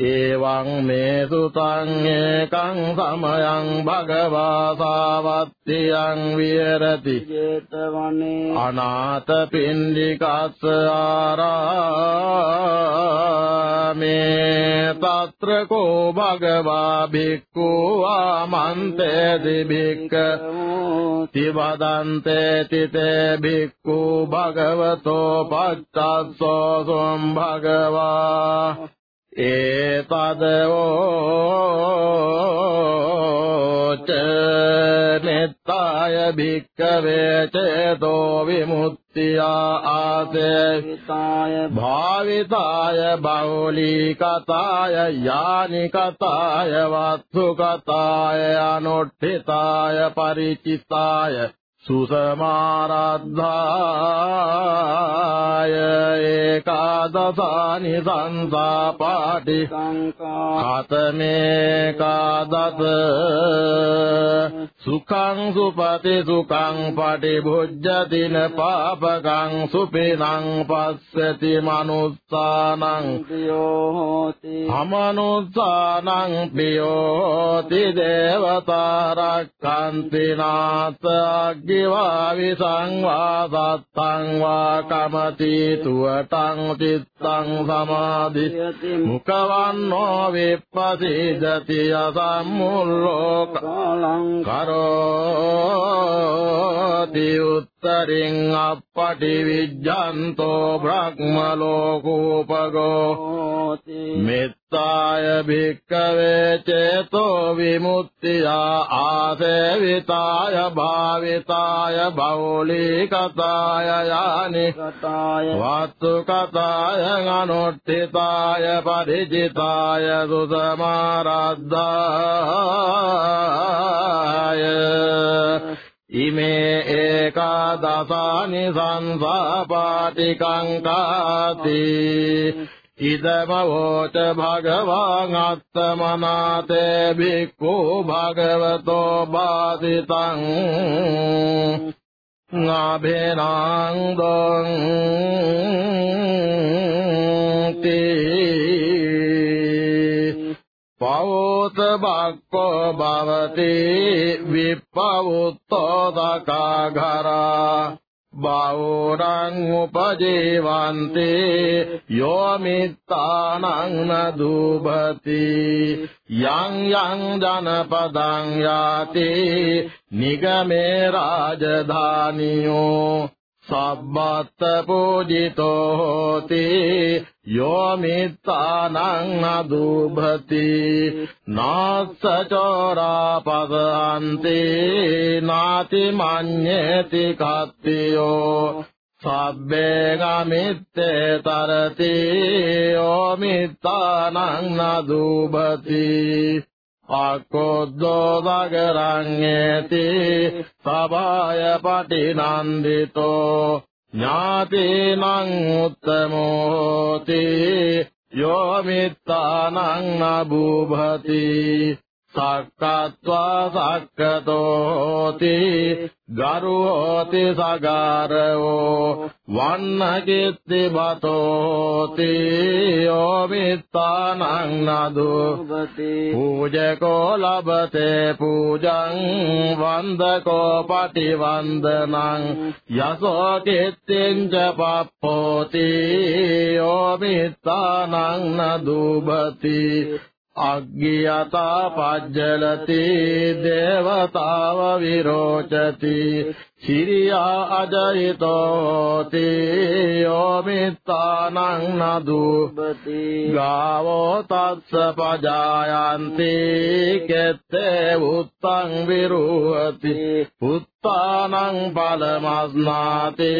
එවං මේ සුතං ඒකං සමයං භගවා සාවත්තියං විහෙරති. ජේතවනේ අනාථ පින්ඩිකස්ස ආරාමේ తත්‍ර කෝ භගවා භික්ඛු ආමන්තේති භික්ඛ තිවදන්තේ තිතේ භික්ඛු භගවතෝ පච්චස්සෝ සොම් භගවා. एतदवो च निताय भिक्रवे चेदो विमुक्त्या आसेविताय भाविताय बौलिकताय यानि कथाय वाधुकथाय अनुष्ठिताय परिचिताय। වත්තු කතාය අනොට්ඨිතාය පරිචිතාය සුසමාරද්ධාය ඒකාදසානි සංසාපාටි සංකා කතමේ කාදත සුඛං සුපති සුඛං පටිභුජ්ජතින පාපකං සුපිනං පස්සති මනුස්සානං පියෝ හෝති අමනුස්සානං පියෝති දේවතා රක්ඛන්ති අග්ගිවා විසංවාසත්තං වා කමති තුවටං චිත්තං සමාධි යති මුඛවන්නෝ විප්පසීදති අසම්මුල්ලෝක කරෝති උත්තරින් අප්පටි විජ්ජන්තෝ බ්‍රහ්ම ලෝකෝපගෝ හෝති. මෙත්තාය භික්කවේ චේතෝ විමුක්තියා ආසේවිතාය භාවිතාය බෞලීකතාය යානි කතාය. වත්තු කතාය අනුට්ඨිතාය පරිචිතාය සුසමාරද්ධාය ඉමේ ඒකාදසානි සංසාපාටිකං කාති ඉදම වෝච භගවාන් අත්තමනාතේ භික්ඛු භගවතෝ බාදිතං නාභේනං දොං තේ පවෝත බක්කෝ භවති විප්පවුත්තෝ දකාඝරා බෞරං උපජීවන්ති යෝමිත්තානං නදුබති යං යං ජනපදං යාති නිගමේ රාජධානියෝ. සබ්බත් පූජිතෝ හෝති යෝමිත්තානං නදුභති නාස්ස චෝරාපවන්ති නාති මඤ්ඤේති කත්තියෝ සබ්බේ ගමිත්තේ තරති යෝමිත්තානං නදුභති අක්කොද්දෝ දගරංයේති සබාය පටිනන්දිතෝ ඥාතිනං උත්තමෝති යෝ මිත්තානං නබුභති සක්කත්වා සක්කතෝති ගරුහෝති සගාරෝ වන්නකිත්ති බතෝති යෝ මිත්තානං නදු උපති පූජකෝ ලබතේ පූජං වන්දකෝ පටිවන්දනං යසෝ කිත්තිං ච පප්පෝති යෝ මිත්තානං නදුබති අග්ගියතා පජ්ජලති දේවතාව විරෝචති සිරියා අජරිතෝති යෝ මිත්තානං නදු උපති. ගාවෝ තස්ස පජායන්ති කෙත්තේ උත්තං විරුහති උත්තානං පලමස්නාති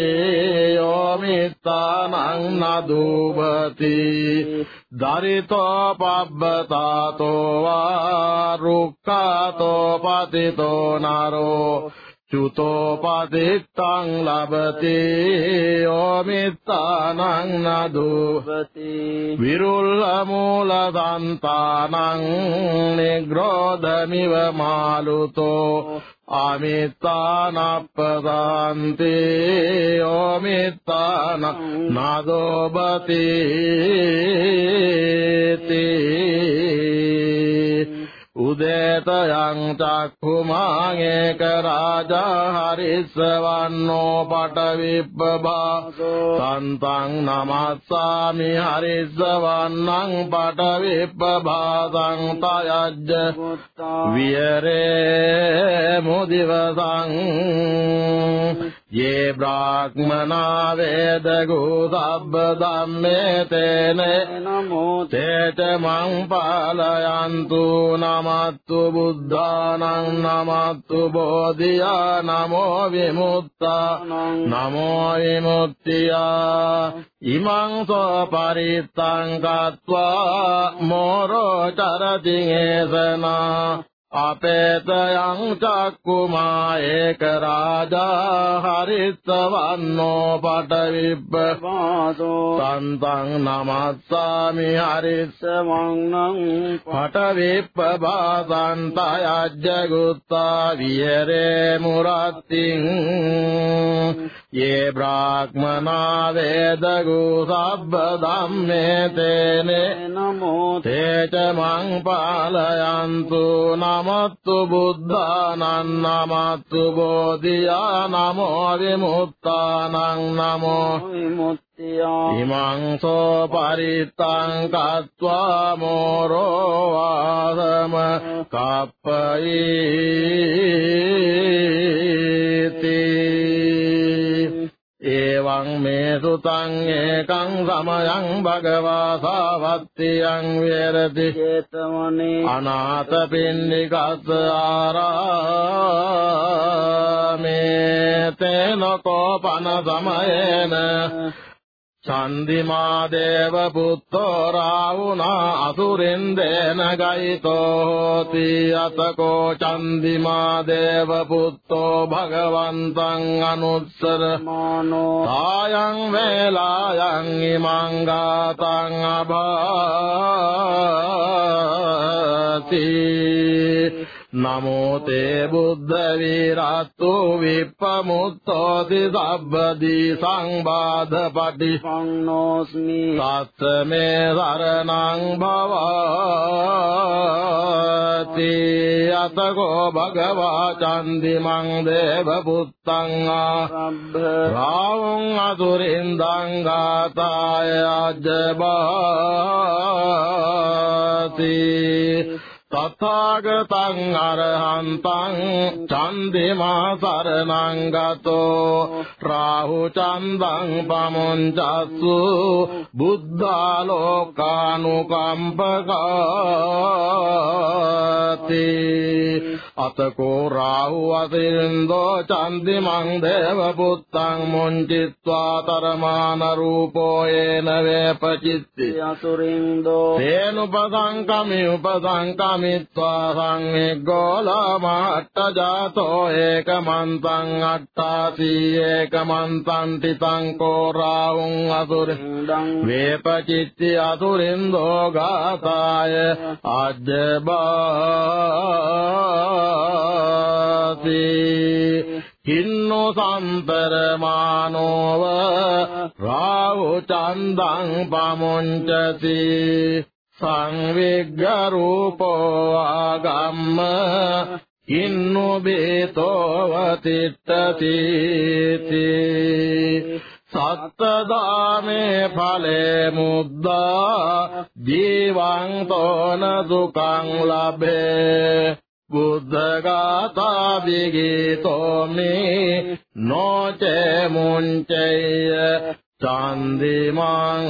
යෝ මිත්තානං නදුබති දරිතෝ පබ්බතාතෝ වා රුක්ඛාතෝ පතිතෝ නරෝ චුතෝ පදිත්තං ලබති යෝ මිත්තානං නදු. උපති විරුල්ල මූල දන්තානං නිග්‍රෝධමිව මාලුතෝ අමිත්තානප්පදාන්ති ඕමිත්තාන නදෝබති. උදේතයං චක්ඛුමාං ඒක රාජා හරිස්සවන්නෝ පටවිප්පබා සන්තං නමස්සාමි හරිස්සවන්නං පටවිප්පබාසං තයජ්ජ පුත්තා විහෙරේ මුදිවසං යේ බ්‍රාහ්මනා වේදගෝ සබ්බ ධම්මේ තේන නමෝ තේත මං පාලයන්තු නමත්තු බුද්ධානං නමත්තු බෝධියා නමෝ විමුක්තා නමෝ විමුක්තියා ඉමං සෝ පරිත්තං කତ୍වා මෝරෝ චරති ඒසනා අපේතයං චක්කුමා ඒක රාජා හරිස්සවන්නෝ පටවිබ්බ. වාසෝ සන්තං නමස්සාමි හරිස්ස මංනං පටවිප්ප බාසන්තයජ්ජ ගුත්තා විහෙරේ මුරත්තිං යේ බ්‍රාහ්මනා වේදගු සබ්බ ධම්මේ තේනේ නමෝ තේච මං පාලයන්තු නමත්තු බුද්ධානං නමත්තු බෝධියා නමෝ විමුක්තානං නමෝ විමුක්තියා ඉමං සෝ පරිත්තං කତ୍වා මෝරෝ වාසම කප්පයිති එවං මේ සුතං ඒකං සමයං භගවා සාවත්තියං විහෙරති. චේතවනේ අනාථ පින්නිකස් ආරාමේ තේන කෝපන සමයේන චන්දිමා දේව පුත්තෝ රාවුනා අසුරින්දේන ගයිතෝ හෝති අතකෝ චන්දිමා දේව පුත්තෝ භගවන්තං අනුස්සර මානෝ ආයං වේලායන් ඉමං ගාතං අභාති නමෝ තේ බුද්ධ වීරත්තු විප්පමුත්තෝති සබ්බදී සංබාධපටි පන්නෝස්මි සත්ත මේ සරණං භවති. අතකෝ භගවා චන්දිමං දේව පුත්තං රාවුං අතුරින්දං ගාතාය අජ්ජබාති තථාගතං අරහන්තං චන්දිමා සරණං ගතෝ රාහු චන්දං පමුංචස්සු බුද්ධාලෝකානුකම්පකාති අතකෝ රාහු අසිරින්දෝ චන්දිමං දේව පුත්තං මුංචිත්වා තරමාන රූපෝ ඒන වේපචිත්ති යසුරින්දෝ තේනුපසංකමි උපසංකමිත්වා සංවිග්ගෝලමහට්ට ජාතෝ ඒකමන්තං අට්ඨාසී ඒකමන්තං තිතං කෝ රාවුං අසුර ඉන්දං වේපචිත්ති අසුරින්දෝ ගාතාය අජ්ජබාති කින්නෝ සම්පරමානෝව රාහු චන්දං පමුංචති සංවිග්ග රූපෝ ආගම්ම කින්නු බේතෝව තිට්ඨති සත්තදාමේ ඵලේ මුද්දා ජීවං තෝන දුකං ලබේ. බුද්ධගාථා විගීතෝ මේ නොචේ මුංචය චන්දිමං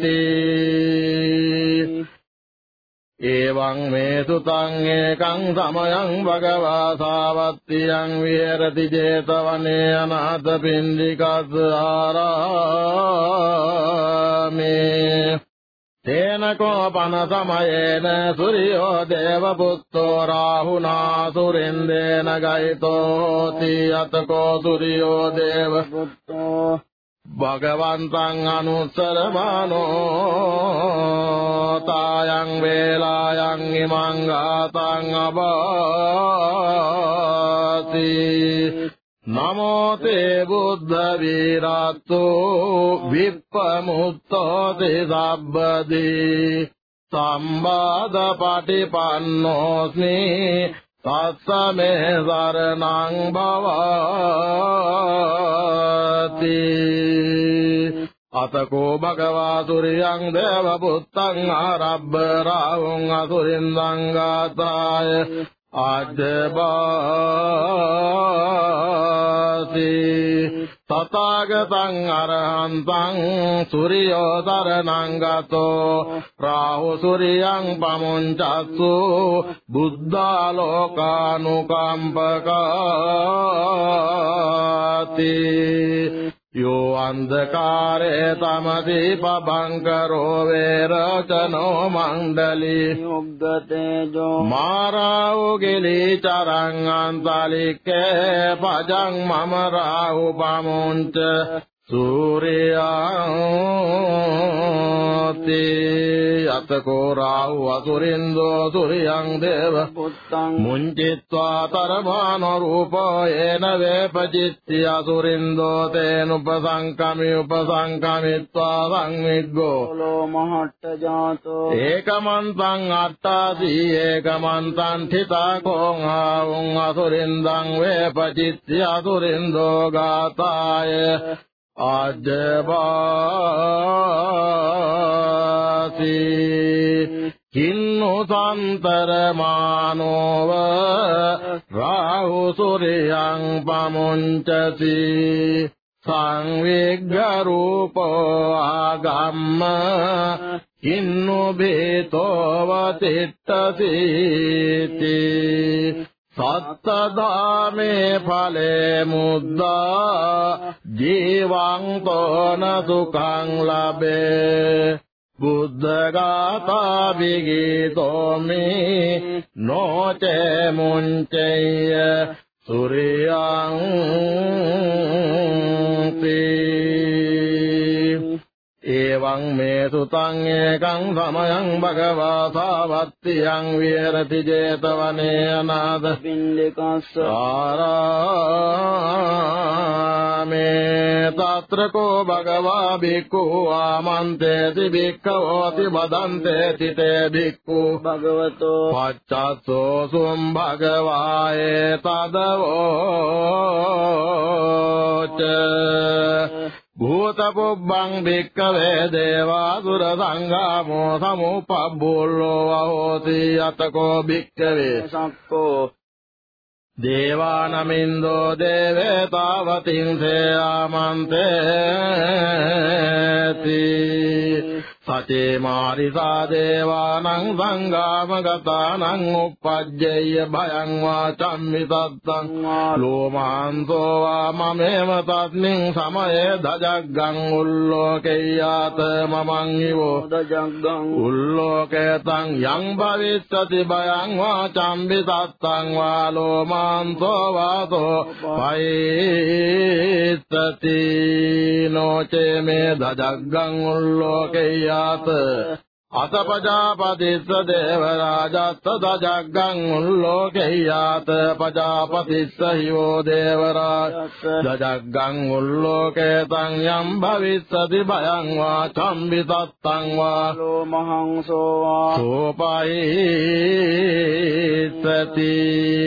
තී එවං මේ සුතං ඒකං සමයං භගවා සාවත්තියං විහෙරති 제තවනේ අනාථ පින්ඩිකස් ආරාමේ තේන කෝපන සමයේන සූර්යෝ දේව පුත්තෝ රාහුනා සුරින්දේන ගයිතෝති අතකෝ සූර්යෝ දේව පුත්තෝ භගවන්තං අනුස්සරමානෝ තායං වේලායන් ඉමං ගාතං අබාති නමෝ තේ බුද්ධ වීරත්තු විප්පමුත්තෝති සබ්බදී සම්බාධ පටිපන්නෝස්මි තස්සමේ සරණං භවති අතකෝ භගවා සුරියං දේව පුත්තං ආරබ්බ රාවුං අසුරින්දං ගාත්‍රාය ආජ්ජබාති තථාගතං අරහන්තං සූර්යෝ සරණං ගතෝ රාහු සූර්යං පමුංචස්සු බුද්ධාලෝකානුකම්පකාති යෝ අන්ධකාරේ තමති පබංකරෝ වේරචනෝ මණ්ඩලී යුග්ගතේජෝ මාරාහු ගිලි චරං අන්තලික්කේ පජං මම රාහු පමුංච සූර්යාති යතකෝ රාහු අසුරින්දෝ සුරියං දේව පුත්තං මුංචිත්වා තරමාන රූපෝ ඒන වේපචිත්ති අසුරින්දෝ තේනුපසංකමි උපසංකමිත්වා සංවිග්ගෝ ලෝ මහට්ට ජාතෝ ඒකමන්තං අට්ඨාසී ඒකමන්තං ठिता කෝං ආවුං අසුරින්දං වේපචිත්ති අසුරින්දෝ ගාතාය ආජ්ජවාසී කින්නු සන්තරමානෝව රාහු සුරියං පමුංචති සංවිග්ග රූපෝ ආගම්ම කින්නු බේතෝව තිට්ඨසීති සත්තදාමේ ඵලේ මුද්දා ජීවං තෝන සුඛං ලබේ. බුද්ධගාථා විගීතෝමි නොචේ මුංචේය සුරියං එවං මේ සුතං ඒකං සමයං භගවා සාවත්තියං විහෙරති 제තවනේ අනාද පින්ඩිකස්ස ආරාමේ తත්‍රකෝ භගවා බික්ඛු ආමන්තේති බික්ඛවෝති වදන්තේති තේ බික්ඛු භගවතෝ පච්චස්සෝ සුම් භගවායේ තදවෝච භූත පුබ්බං භික්ඛවේ දේවාසුර සංඝාමෝ සමුප්පබ්බුල්ලෝ වහෝති යතකෝ භික්ඛවේ සක්කෝ දේවානමින්දෝ දේවතාවතින් සේයාමන්තේති සචේ මාරිසා දේවානං සංගාමගතානං උප්පජ්ජේය භයං වාචම්මි තත්තං ලෝමාන්තෝ වා මමේව තස්මින් සමයේ දජග්ගං උල්ලෝකේයාත මමං ඉවෝ දජග්ගං උල්ලෝකේතං යං භවිස්සති භයං වාචම්මි තත්තං වා ලෝමාන්තෝ වාතෝ පයිස්සති නොචේ මේ දජග්ගං විරාප උල්ලෝකේයාත අතපජාපතිස්ස දේවරාජස්ස දජග්ගං උල්ලෝකේයාත පජාපතිස්ස හිවෝ දේවරාජ දජග්ගං උල්ලෝකේතං යම් භවිස්සති භයං වා චම්බි තත්තං වා ලෝ මහංසෝ වා සෝපයිස්සති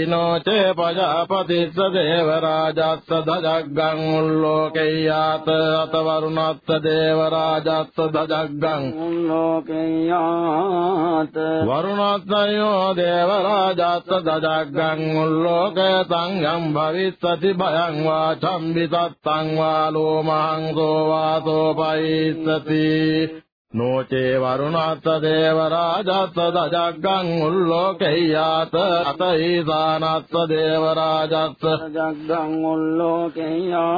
නොචේ පජාපතිස්ස දේවරාජස්ස දජග්ගං උල්ලෝකේයාත අතවරුණස්ස දේවරාජස්ස දජග්ගං උල්ලෝකයාත වරුණස්සයෝ දේවරාජස්ස දජග්ගං උල්ලෝකේතං යම් භවිස්සති භයං වා චම්බි තත්තං වා ලෝමහංසෝ වාසෝ පයිස්සති. නොචේ වරුණස්ස දේවරාජස්ස දජග්ගං උල්ලෝකේයාත අතීසානස්ස දේවරාජස්ස දජග්ගං උල්ලෝකයාත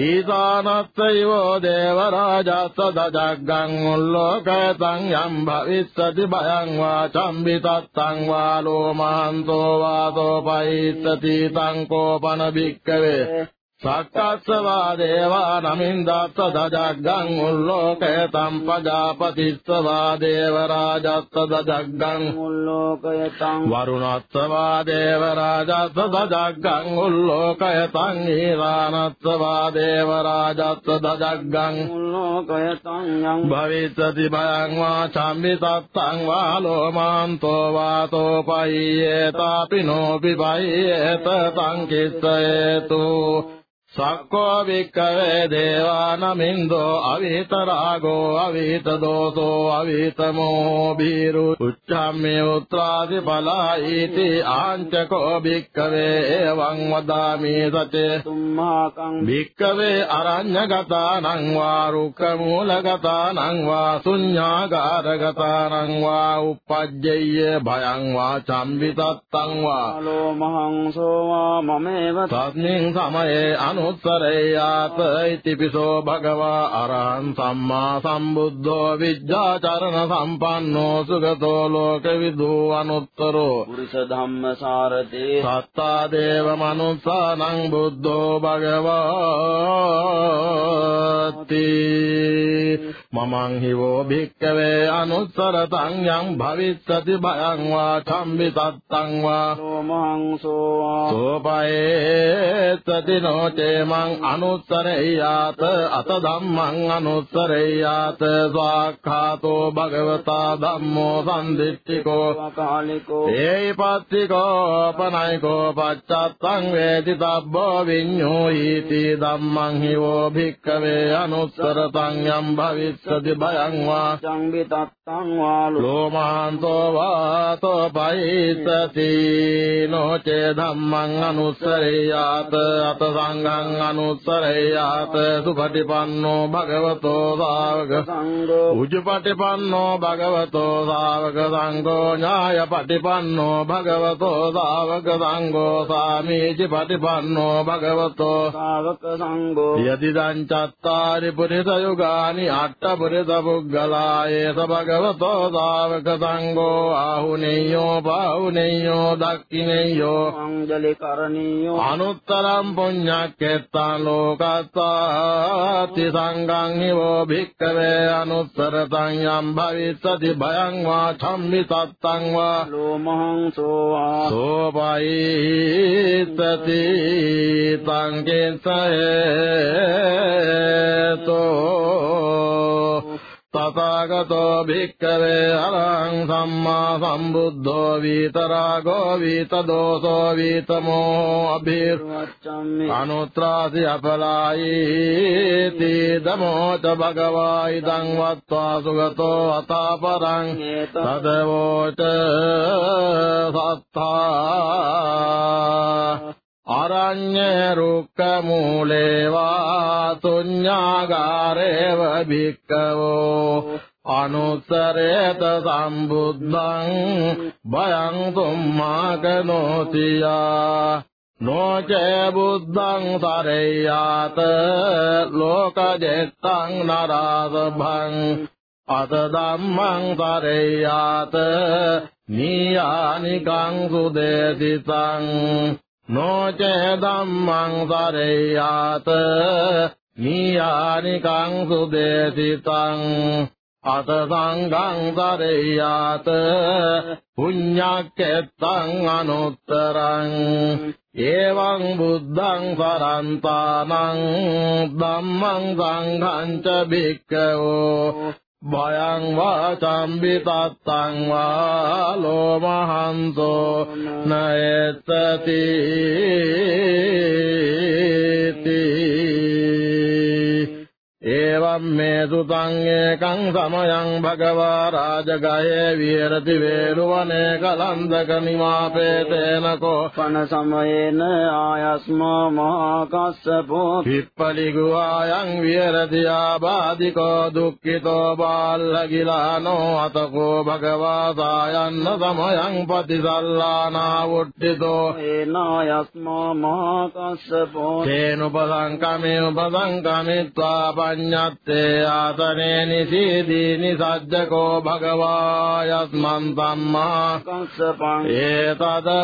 ඊසානස්සයෝ දේවරාජස්ස දජග්ගං උල්ලෝකයතං යම් භවිස්සති භයං වා චම්බි තත්තං වා ලෝමහන්තෝ වාසෝ පයිස්සති තං කෝපන භික්කවේ සක්කස්සවා දේවා නමින්දස්ස දජග්ගං උල්ලෝකයතං පජාපතිස්සවා දේවරාජස්ස දජග්ගං උල්ලෝකයතං වරුණස්සවා දේවරාජස්ස දජග්ගං උල්ලෝකයතං ඊරානස්සවා දේවරාජස්ස දජග්ගං උල්ලෝකයතං යං භවිස්සති භයං වා චම්මි තත්තං වා ලෝමාන්තෝ වාතෝ පයියේතාපි නෝපි පයියේත තං කිස්සයේතු සක්කෝ වික්කවේ දේවානමින්දෝ අවිත රාගෝ අවිත දෝසෝ අවිත මෝහ බීරු උච්ඡම්මේ උත්‍රාදි බලායිති ආංචකෝ වික්කවේ එවං වදාමි සතේ තුම්මාකං භික්කවේ අරඤ්ඤගතානං වා රුක්ඛමූලගතානං වා ශුඤ්ඤාගාරගතානං වා uppajjeyya භයං වා චම්බිතත්තං වා ලෝ මහංසෝ වා මමේව තස්මින් සමයේ අනු අනුත්තරේයාත ඉතිපිසෝ භගවා අරහං සම්මා සම්බුද්ධෝ විද්‍යාචරණ සම්පන්නෝ සුගතෝ ලෝකවිදු අනුත්තරෝ පුරිස ධම්ම සාරතේ සත්තා දේව මනුස්සානං බුද්ධෝ භගවති මමං හිවෝ භික්කවේ අනුත්තරතං යං භවිස්සති භයං වා චම්බිතත්තං වා සෝමහං සෝවා සෝපයේසති නොචේ මං අනුත්තරේයාත අත ධම්මං අනුත්තරේයාත ස්වාක්ඛාතෝ භගවතා ධම්මෝ සම්දිට්ඨිකෝ කාලිකෝ ඒපත්තිකෝ පනයිකෝ පච්චත්තං වේදි තබ්බෝ විඤ්ඤෝයිති ධම්මං හිවෝ භික්ඛවේ අනුත්තරතං යම් භවිස්සති භයං වා සංවිතත්තං වාලෝ ලෝමාන්තෝ වාතෝ පයිස්සති නොචේ ධම්මං අනුස්සරේයාත අත සංඝං අනුස්සරේයාත සුපටිපන්නෝ භගවතෝ ශාවක සංඝෝ උජුපටිපන්නෝ භගවතෝ ශාවක සංඝෝ ඥායපටිපන්නෝ භගවතෝ ශාවක සංඝෝ සාමීචි පටිපන්නෝ භගවතෝ ශාවක සංඝෝ යතිදං චත්තාරි පුරිස භගවතෝ ශාවක සංඝෝ ආහුනේයෝ පාහුනේයෝ දක්ඛිනේයෝ අංජලි කරණීයෝ අනුත්තරම් පුඤ්ඤක්කෙත්තං ලෝකස්සාති සංඝං හිවෝ භික්ඛවේ අනුත්තරතං යම් භවිස්සති භයං වා චම්මිතත්තං වා ලෝමහං සෝවා සෝපයිස්සති තං කිංසයේතෝ තථාගතෝ භික්ඛවේ අරහං සම්මා සම්බුද්ධෝ විතරාගෝ විතදෝසෝ විතමෝ අභිර් වච්ඡම්මි අනුත්‍රාසි අපලායීති දමෝච භගවා ඉදං වත්වා සුගතෝ අතාපරං තදවෝච සත්තා අරඤ්ඤ රුක්ක මූලේ වා තුඤ්ඤාගාරේව භික්ඛවෝ අනුසරේත සම්බුද්ධං භයං තුම්මාකනෝතියා නොචේ බුද්ධං සරේයාත ලෝකජෙත්තං නරාසභං අත ධම්මං සරේයාත නීයානිකං සුදේසිතං නොචේ ධම්මං සරේයාත නීයානිකං සුදේසිතං අත සංඝං සරේයාත පුඤ්ඤක්කෙත්තං අනුත්තරං එවං බුද්ධං සරන්තානං ධම්මං සංඝං ච භික්ඛවෝ භයං වාචම්බි තත්තං වා ලෝමහන්සෝ නයත්තති එවං මේ සුතං ඒකං සමයං භගවා රාජගයේ විහෙරති වේරුවනේ කලන්දක නිවාපේතේනකෝ පන සමයේන ආයස්මා මහා කස්සපෝ පිප්පලිගුවායන් විහෙරති ආබාධිකෝ දුක්ඛිතෝ බාල්ලගිලානෝ අතකෝ භගවා සායන්න සමයං පතිසල්ලානා වුට්ඨිතෝ ඒනායස්මා මහා කස්සපෝ තේනුපසංකමේ උපසංකමිත්වා පඤ්ඤත්තේ ආසනේ නිසීදී නිසජ්ජකෝ භගවා යස්මන් සම්මා කස්සපං ඒතදවෝච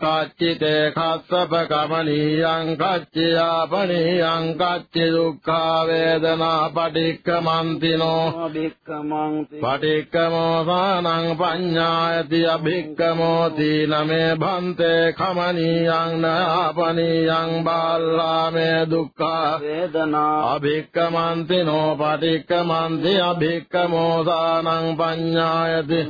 කච්චිතේ කස්සප කමනීයං කච්චයාපනීයං කච්චි දුක්ඛා වේදනා පටික්කමන්තිනෝ භික්ඛමන්ති පටික්කමෝසානං පඤ්ඤායති අභික්කමෝති නමේ භන්තේ කමනීයං නාපනීයං බාල්ලාමේ දුක්ඛා වේදනා අභික්කමන්තිනෝ පටික්කමන්ති අභික්කමෝසානං පඤ්ඤායති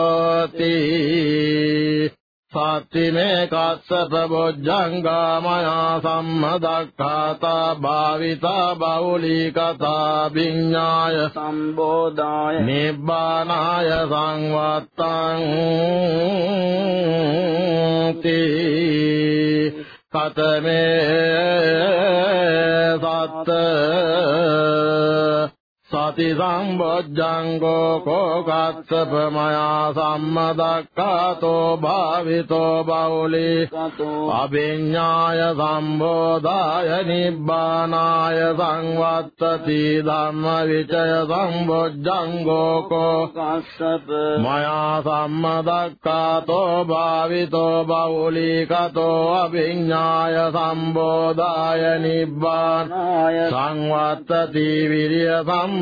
පටික්කමෝති සත්තිමේ කස්සප බොජ්ජංගා මයා සම්මදක්ඛාතා භාවිතා බෞලී කතා විඤ්ඤාය। සම්බෝධාය। නිබ්බානාය සංවත්තං තී। කතමේ සත්ත සමාති සම්බොජ්ජංගෝ කෝකස්සප මයා සම්මදක්ඛාතෝ භාවිතෝ බෞලී කතෝ අභිඤ්ඤාය සම්බෝධාය නිබ්බානාය සංවත්තති ධම්ම විචය සම්බොජ්ජංගෝ කෝ කස්සප මයා සම්මදක්ඛාතෝ භාවිතෝ බෞලීකතෝ අභිඤ්ඤාය සම්බෝධාය නිබ්බාන නාය සංවත්තති විරිය සම්බොජ්ජංගෝ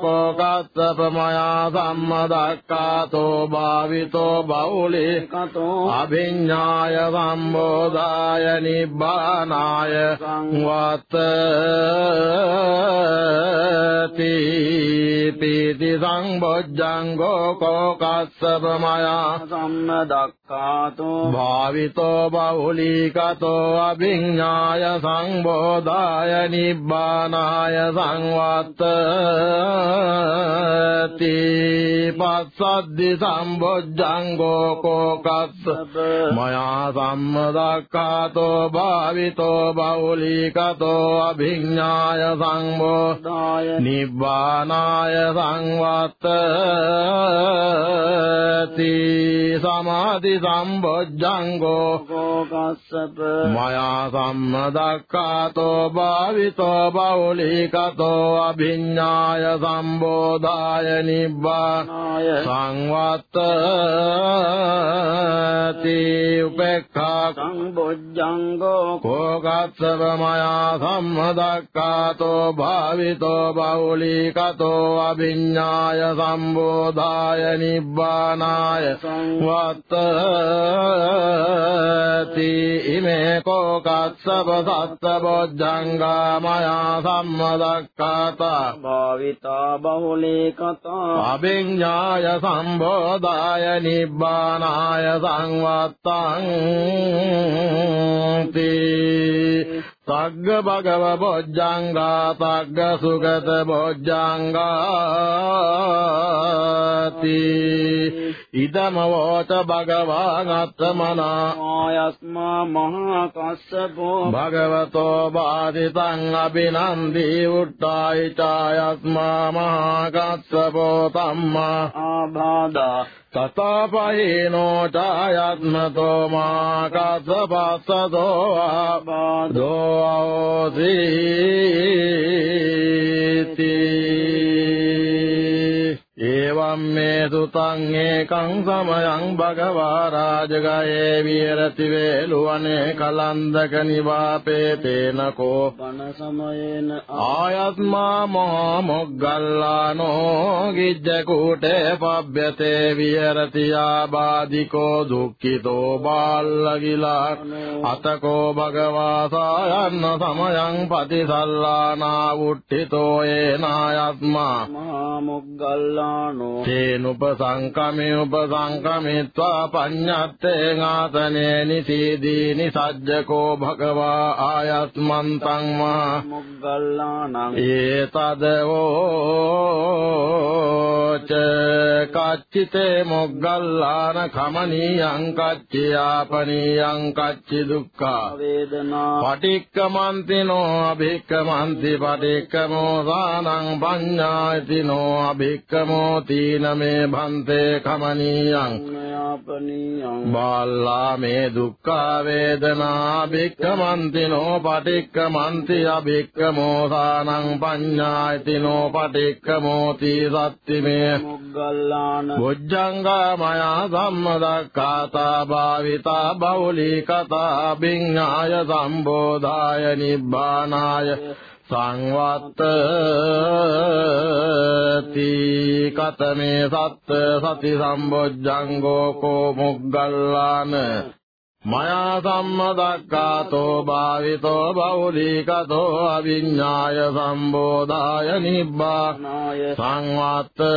කෝකස්සප මයා සම්මදක්ඛාතෝ භාවිතෝ බෞලී කතෝ අභිඤ්ඤාය සම්බෝධාය නිබ්බානාය සංවත්තති පීති සංබොජ්ජංගෝ කෝකස්සප මයා සම්මදක්ඛාතෝ භාවිතෝ බහුලීකතෝ අභිඤ්ඤාය සංබෝධාය නිබ්බානාය සංවත්තති පස්සද්දි සම්බොජ්ජංගෝ කෝකස්ස මයා සම්මදක්ඛාතෝ භාවිතෝ බහුලීකතෝ අභිඤ්ඤාය සංබෝධාය නිබ්බානාය සංවත්තති සමාධි සම්බොජ්ජංගෝ කෝකස්සප මයා සම්මදක්ඛාතෝ භාවිතෝ බෞලීකතෝ අභිඤ්ඤාය සම්බෝධාය නිබ්බාන නාය සංවත්තති උපේක්ඛා සංබොජ්ජංගෝ කෝකස්සව මයා සම්මදක්ඛාතෝ භාවිතෝ බෞලීකතෝ අභිඤ්ඤාය සම්බෝධාය නිබ්බානාය වත්තති ඉමේ කෝකස්සව සත්තබොජ්ජංගා මයා සම්මදක්ඛාතා භාවිතා බහුලේ කතා අභිඤ්ඤාය සම්බෝධාය නිබ්බානාය සංවත්තං. තී සග්ග භගව බොජ්ජංගා සග්ග සුගත බොජ්ජංගාති. ඉදම වෝච භගවා ගත්තමනා ආයස්මා මහා කස්සපෝ භගවතෝ බාධිතං අභිනන්දී උට්ටායි චායස්මා මහා කස්සපෝ තම්මා ආබාධා තතපහේනෝ ඡායත්මතෝ මා කස්සපස්සතෝ ආබාධෝ අවසීති එවම් මේ සුතං ඒකං සමයං භගවා රාජගයේ විහෙරති වේලුවනේ කලන්දක නිවාපේ තේනකෝ පන සමයේන ආයත්මා මෝ මොග්ගල්ලානෝ ගිජ්ජ කූටේ පබ්බතේ විහෙරති ආබාධිකෝ දුක්ඛිතෝ බාල්ලගිලා අතකෝ භගවා සායන්න සමයං පතිසල්ලානා වුට්ඨිතෝ ඒනායත්මා මහා මොග්ගල්ලානෝ තේනුපසංකමේ උපසංකමිත්වා පඤ්ඤත්තේ ඝාතනේ නිසීදී නිසජ්ජකෝ භගවා ආයස්මන්තං මා මොග්ගල්ලානං ඒතදවෝච කච්චිතේ මොග්ගල්ලාන කමනීයං කච්චයාපනීයං කච්චි දුක්ඛා වේදනා පටික්කමන්තිනෝ අභික්කමන්ති පටික්කමෝ සානං පඤ්ඤායතිනෝ අභික්කමෝ තීනමේ භන්තේ කමනීයං බාල්ලා මේ දුක්ඛ වේදනා භික්ඛමන්තිනෝ පටික්කමන්ති අභික්කමෝ සානං පඤ්ඤායතිනෝ පටික්කමෝ තී සත්තිමේ මොග්ගල්ලාන බොජ්ජංගා මයා සම්මදක්ඛාතා භාවිතා බෞලී කතා විඤ්ඤාය සම්බෝධාය නිබ්බානාය සංවත්තති කතමේ සත්ත සති සම්බොජ්ජංගෝ කෝ මුග්ගල්ලාන මයා සම්මදක්ඛාතෝ භාවිතෝ බෞලීකතෝ අවිඤ්ඤාය සම්බෝධාය නිබ්බානාය සංවත්තති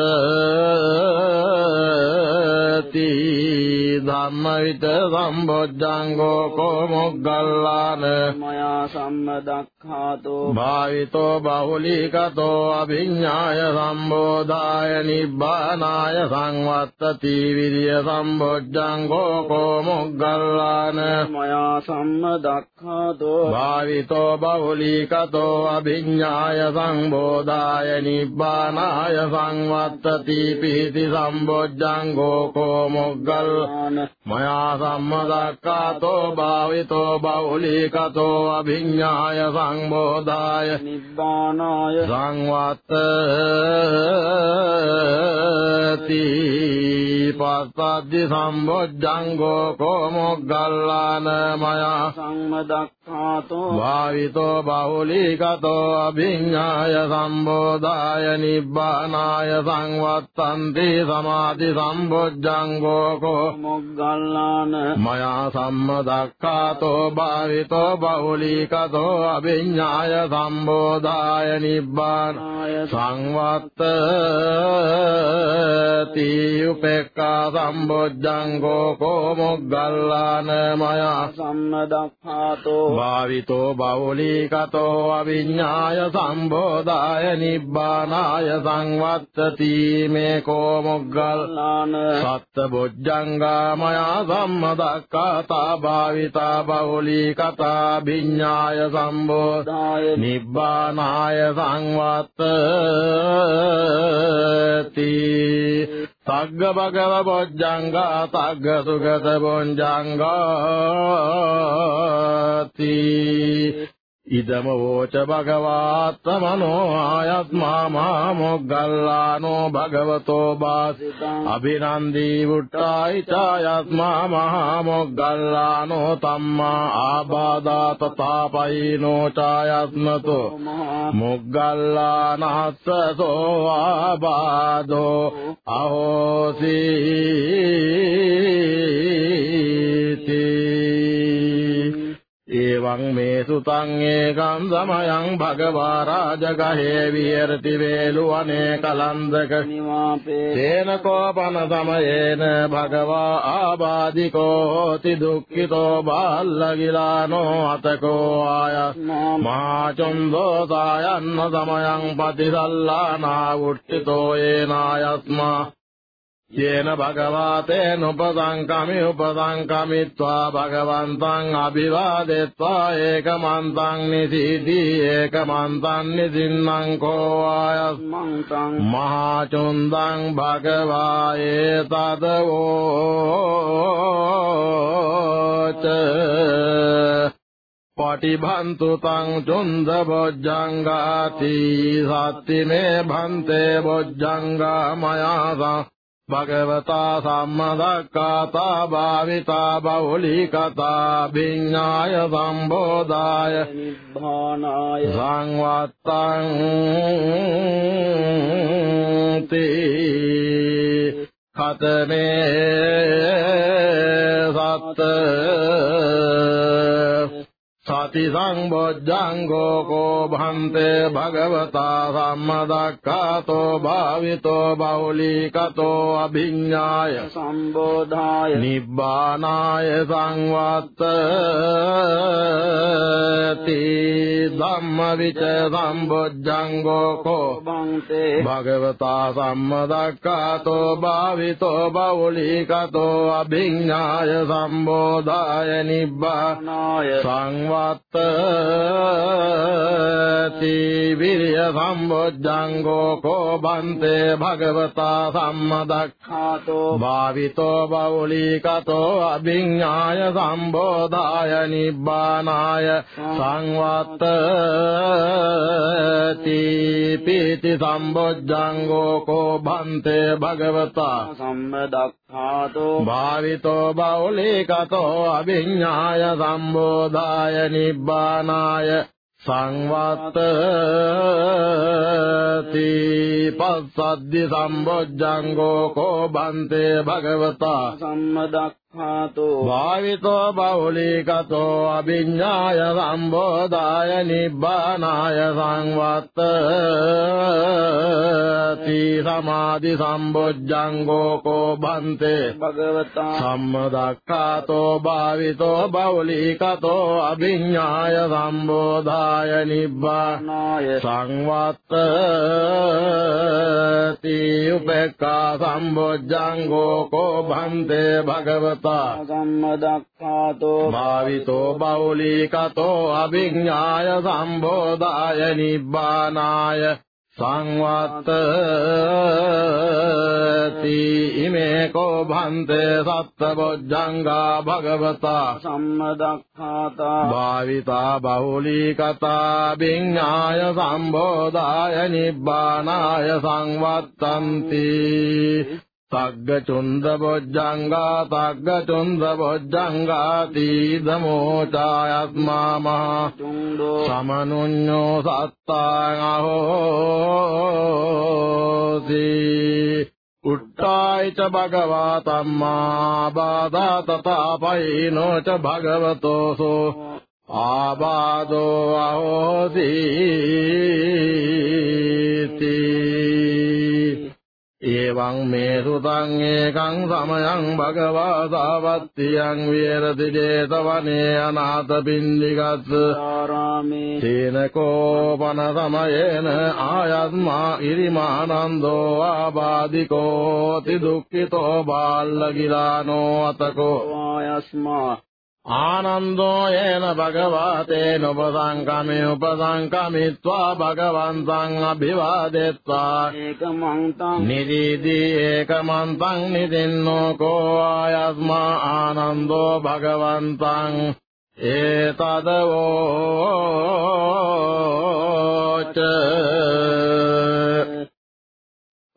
ධම්මවිත සම්බොජ්ජංගෝ කෝ මොග්ගල්ලාන මයා සම්මදක්ඛාතෝ භාවිතෝ බහුලීකතෝ අභිඤ්ඤාය සම්බෝධාය නිබ්බානාය සංවත්තති විරිය සම්බොජ්ජංගෝ කෝ මොග්ගල්ලාන මයා සම්මදක්ඛාතෝ භාවිතෝ බහුලීකතෝ අභිඤ්ඤාය සංබෝධාය නිබ්බානාය සංවත්තති පීති සම්බොජ්ජංගෝ කෝ මොග්ගල් මයා සම්මදක්ඛාතෝ භාවිතෝ බහුලීකතෝ අභිඤ්ඤාය සංබෝධාය නිබ්බානාය සංවත්තති පස්සද්දි සම්බොජ්ජංගෝ කෝ මොග්ගල්ලාන මයා සම්මදක්ඛාතෝ භාවිතෝ බහුලීකතෝ අභිඤ්ඤාය සම්බෝධාය නිබ්බානාය සංවත්තන්ති සමාධි සම්බොජ්ජංගෝ කෝ මොග්ගල්ලාන මයා සම්මදක්ඛාතෝ භාවිතෝ බහුලීකතෝ අභිඤ්ඤාය සම්බෝධාය නිබ්බාන ආය සංවත්තති උපේක්ඛා සම්බොජ්ජංගෝ කෝ මොග්ගල්ලාන මයා සම්මදක්ඛාතෝ භාවිතෝ බෞලීකතෝ අවිඤ්ඤාය සම්බෝධාය නිබ්බානාය සංවත්තති මේ කෝ මොග්ගල් ලාන සත්ත බොජ්ජංගා මයා සම්මදක්ඛාතා භාවිතා බෞලීකතා විඤ්ඤාය සම්බෝධ දාය නිබ්බානාය සංවත්තති තග්ග භගව බොජ්ජංගා තග්ග සුගත බොජ්ජංගාති ඉදම වෝච භගවාත්තමනෝ ආයත්මා මා මොග්ගල්ලානෝ භගවතෝ බාසි සිතං අභිනන්දී වුට්ටායි ඡායත්මා මහා මොග්ගල්ලානෝ තම්මා ආබාධා තථාපයිනෝ ඡායත්මතෝ මහා මොග්ගල්ලානස්සසෝ ආබාධෝ අහෝසීති එවං මේ සුතං ඒකං සමයං භගවා රාජගහේ විහෙරති වේලුවනේ කලන්දක නිවාපේ. තේන කෝපන සමයේන භගවා ආබාධිකෝ හෝති දුක්ඛිතෝ බාල්ලගිලානෝ අතකෝ ආය. මහාචන්දෝ සායන්න සමයං පතිසල්ලානා උට්ඨිතෝ ඒනායස්මා යේන භගවාතේන උපසංකමි උපසංකමිත්වා භගවන්තං අභිවාදෙත්වා ඒකමන්තං නිසීදී ඒකමන්තං නිසින්නං කෝ ආයස් මන්තං මහාචුන්දං භගවායේ තදවෝච. පටිභන්තු තං චුන්ද බොජ්ජංගාති සත්ති මේ භන්තේ බොජ්ජංගා මයාසං භගවතා සම්මදක්කාතා භාවිතා බෞලිකතා විඤ්ඤාය සම්බෝධාය නිබ්බානාය සංවත්තං තේ කතමේ සත්ත සති සංබොජ්ජංගෝ කෝ භන්තේ භගවතා සම්මදක්ඛාතෝ භාවිතෝ බෞලිකතෝ අභිඤ්ඤාය සම්බෝධාය නිබ්බානාය සංවත්තති ධම්මවිච සම්බොජ්ජංගෝ කෝ බන්තේ භගවතා සම්මදක්ඛාතෝ භාවිතෝ බෞලිකතෝ අභිඤ්ඤාය සම්බෝධාය නිබ්බා නාය සංවත්තති විරිය සම්බොජ්ජංගෝ කෝ බන්තේ භගවතා සම්මදක් khāto භාවිතෝ බෞලිකතෝ අභිඤ්ඤාය සම්බෝධාය නිබ්බානාය සංවත්තති පීති සම්බොජ්ජංගෝ කෝ බන්තේ භගවතා සම්මදක්ඛාතෝ භාවිතෝ බෞලිකතෝ අභිඤ්ඤාය සම්බෝධාය නිබ්බානාය සංවත්තති පස්සද්දි සම්බොජ්ජංගෝ කෝ බන්තේ භගවතා සම්මදක්ඛාතෝ භාවිතෝ බෞලිකතෝ අභිඤ්ඤාය සම්බෝධාය නිබ්බානාය සංවත්තති සමාධි සම්බොජ්ජංගෝ කෝ බන්තේ භගවතා සම්මදක්ඛාතෝ භාවිතෝ බෞලිකතෝ අභිඤ්ඤාය සම්බෝධාය නිබ්බා නාය සංවත්තති උපේක්ඛා සම්බොජ්ජංගෝ කෝ භන්තේ භගවතා භගවතා සම්මදක්ඛාතෝ භාවිතෝ බෞලීකතෝ අභිඥාය සම්බෝධාය නිබ්බානාය සංවත්තති। ඉමේ කෝ භන්තේ සත්තබොජ්ජංගා භගවතා। සම්මදක්ඛාතා। භාවිතා බහුලීකතා විඤ්ඤාය සම්බෝධාය නිබ්බානාය සංවත්තන්ති තග්ග චුන්ද බොජ්ජංගා තග්ග චුන්ද බොජ්ජංගාති දමෝචායස්මා මහා චුන්දෝ සමනුඤ්ඤෝ සත්තාං අහෝසි උට්ටායිච භගවා තම්මා බාධා තථාපයිනෝ ච භගවතෝසෝ ආබාධෝ අහෝසීති එවං මේ සුතං ඒකං සමයං භගවා සාවත්තියං විහෙරති 제තවනේ අනාථ පින්දිගත් ආරාමේ තේනකෝපන සමයේන ආයස්මා ඉරිමානන්දෝ ආබාධිකෝති දුක්ඛිතෝ බාල්ලගිලානෝ අතකෝ. වායස්මා ආනන්දෝ යේන භගවතේ නුපසංකමේ උපසංකමිත්වා භගවන්තං අභිවාදෙත්වා. ඒකමන්තං නිදීදී ඒකමන්තං නිදින්නෝ කෝ ආයස්මා ආනන්දෝ භගවන්තං. ඒතදවෝච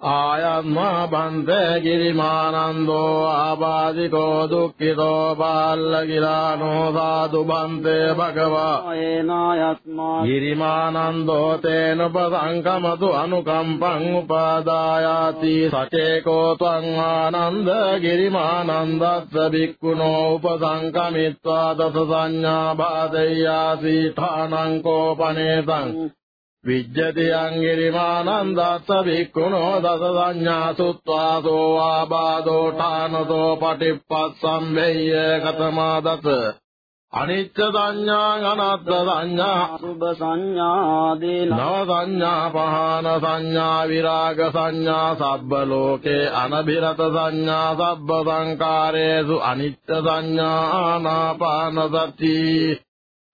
ආයම්මා බන්තේ ගිරිමානන්දෝ ආබාධිකෝ දුක්ඛිතෝ බාල්ලගිලානෝ සාදු බන්තේ භගවා ඒනායස්මා ගිරිමානන්දෝ තේන උපසංකමතු අනුකම්පං උපාදායාති සචේකෝ ත්වං ආනන්ද ගිරිමානන්දස්ස බික්කුණෝ උපසංකමිත්වා දස සංඥා බාදයාසි ඨානං කෝපනේතං විජ්ජති අංගිරිමානන්දස්ස බික්කුණෝ දස සංඥා සුත්වාසෝ ආබාධෝ ඨානතෝ පටිප්පස්සම් වෙය්‍ය කතමා දස අනිච්ච සංඥා අනාත්ම සංඥා. සුභ සංඥාදී නව සංඥා පහන සංඥා විරාග සංඥා සබ්බ ලෝකේ අනබිරත සංඥා සබ්බ සංකාරේසු අනිච්ච සංඥා ආනාපාන සති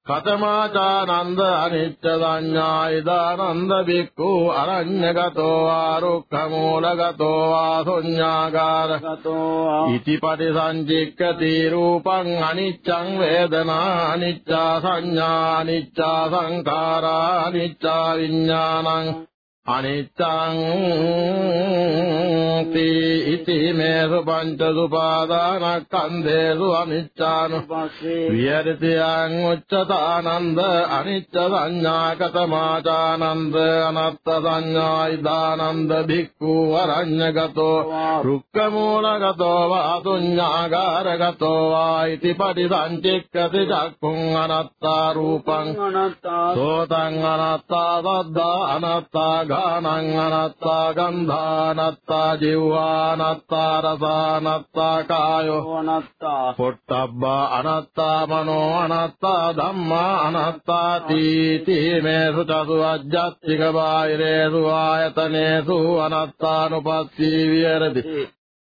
කතමාචානන්ද අනිච්ච සංඥා ඉදානන්ද බික්ඛු අරඤ්ඤගතෝ ආරුක්ඛමූලගතෝ ආසොඤ්ඤාගාර ගතෝ ඉති පටිසංචික්කති රූපං අනිච්ඡං වේදනා අනිච්චා සංඥා අනිච්චා සංඛාරා අනිච්චා විඥානං අනිච්ඡං තී ඉති මේසු පංච සුපාදානස්කන්ධේසු අනිච්ඡානු විහෙරතියං උච්චතානන්ද අනිච්ච සංඥාකතමාචානන්ද අනත්ත සංඥායිදානන්ද භික්ඛු වරඤ්ඤගතෝ රුක්කමූලගතෝ වාතුඤ්ඤාගාරගතෝ වා ඉති පටිසංචික්කති චක්ඛුං අනත්තා රූපං අනත්තා සෝතං අනත්තා සද්දා අනත්තා ගානං අනත්තා ගන්ධා අනත්තා ජීවා අනත්තා රසා අනත්තා කායෝ අනත්තා. පොට්ටබ්බා අනත්තා මනෝ අනත්තා ධම්මා අනත්තා තීති මේසු චසු අජ්ජත්තික බාහිරේසු ආයතනේසු අනත්තානුපස්සී විහෙරති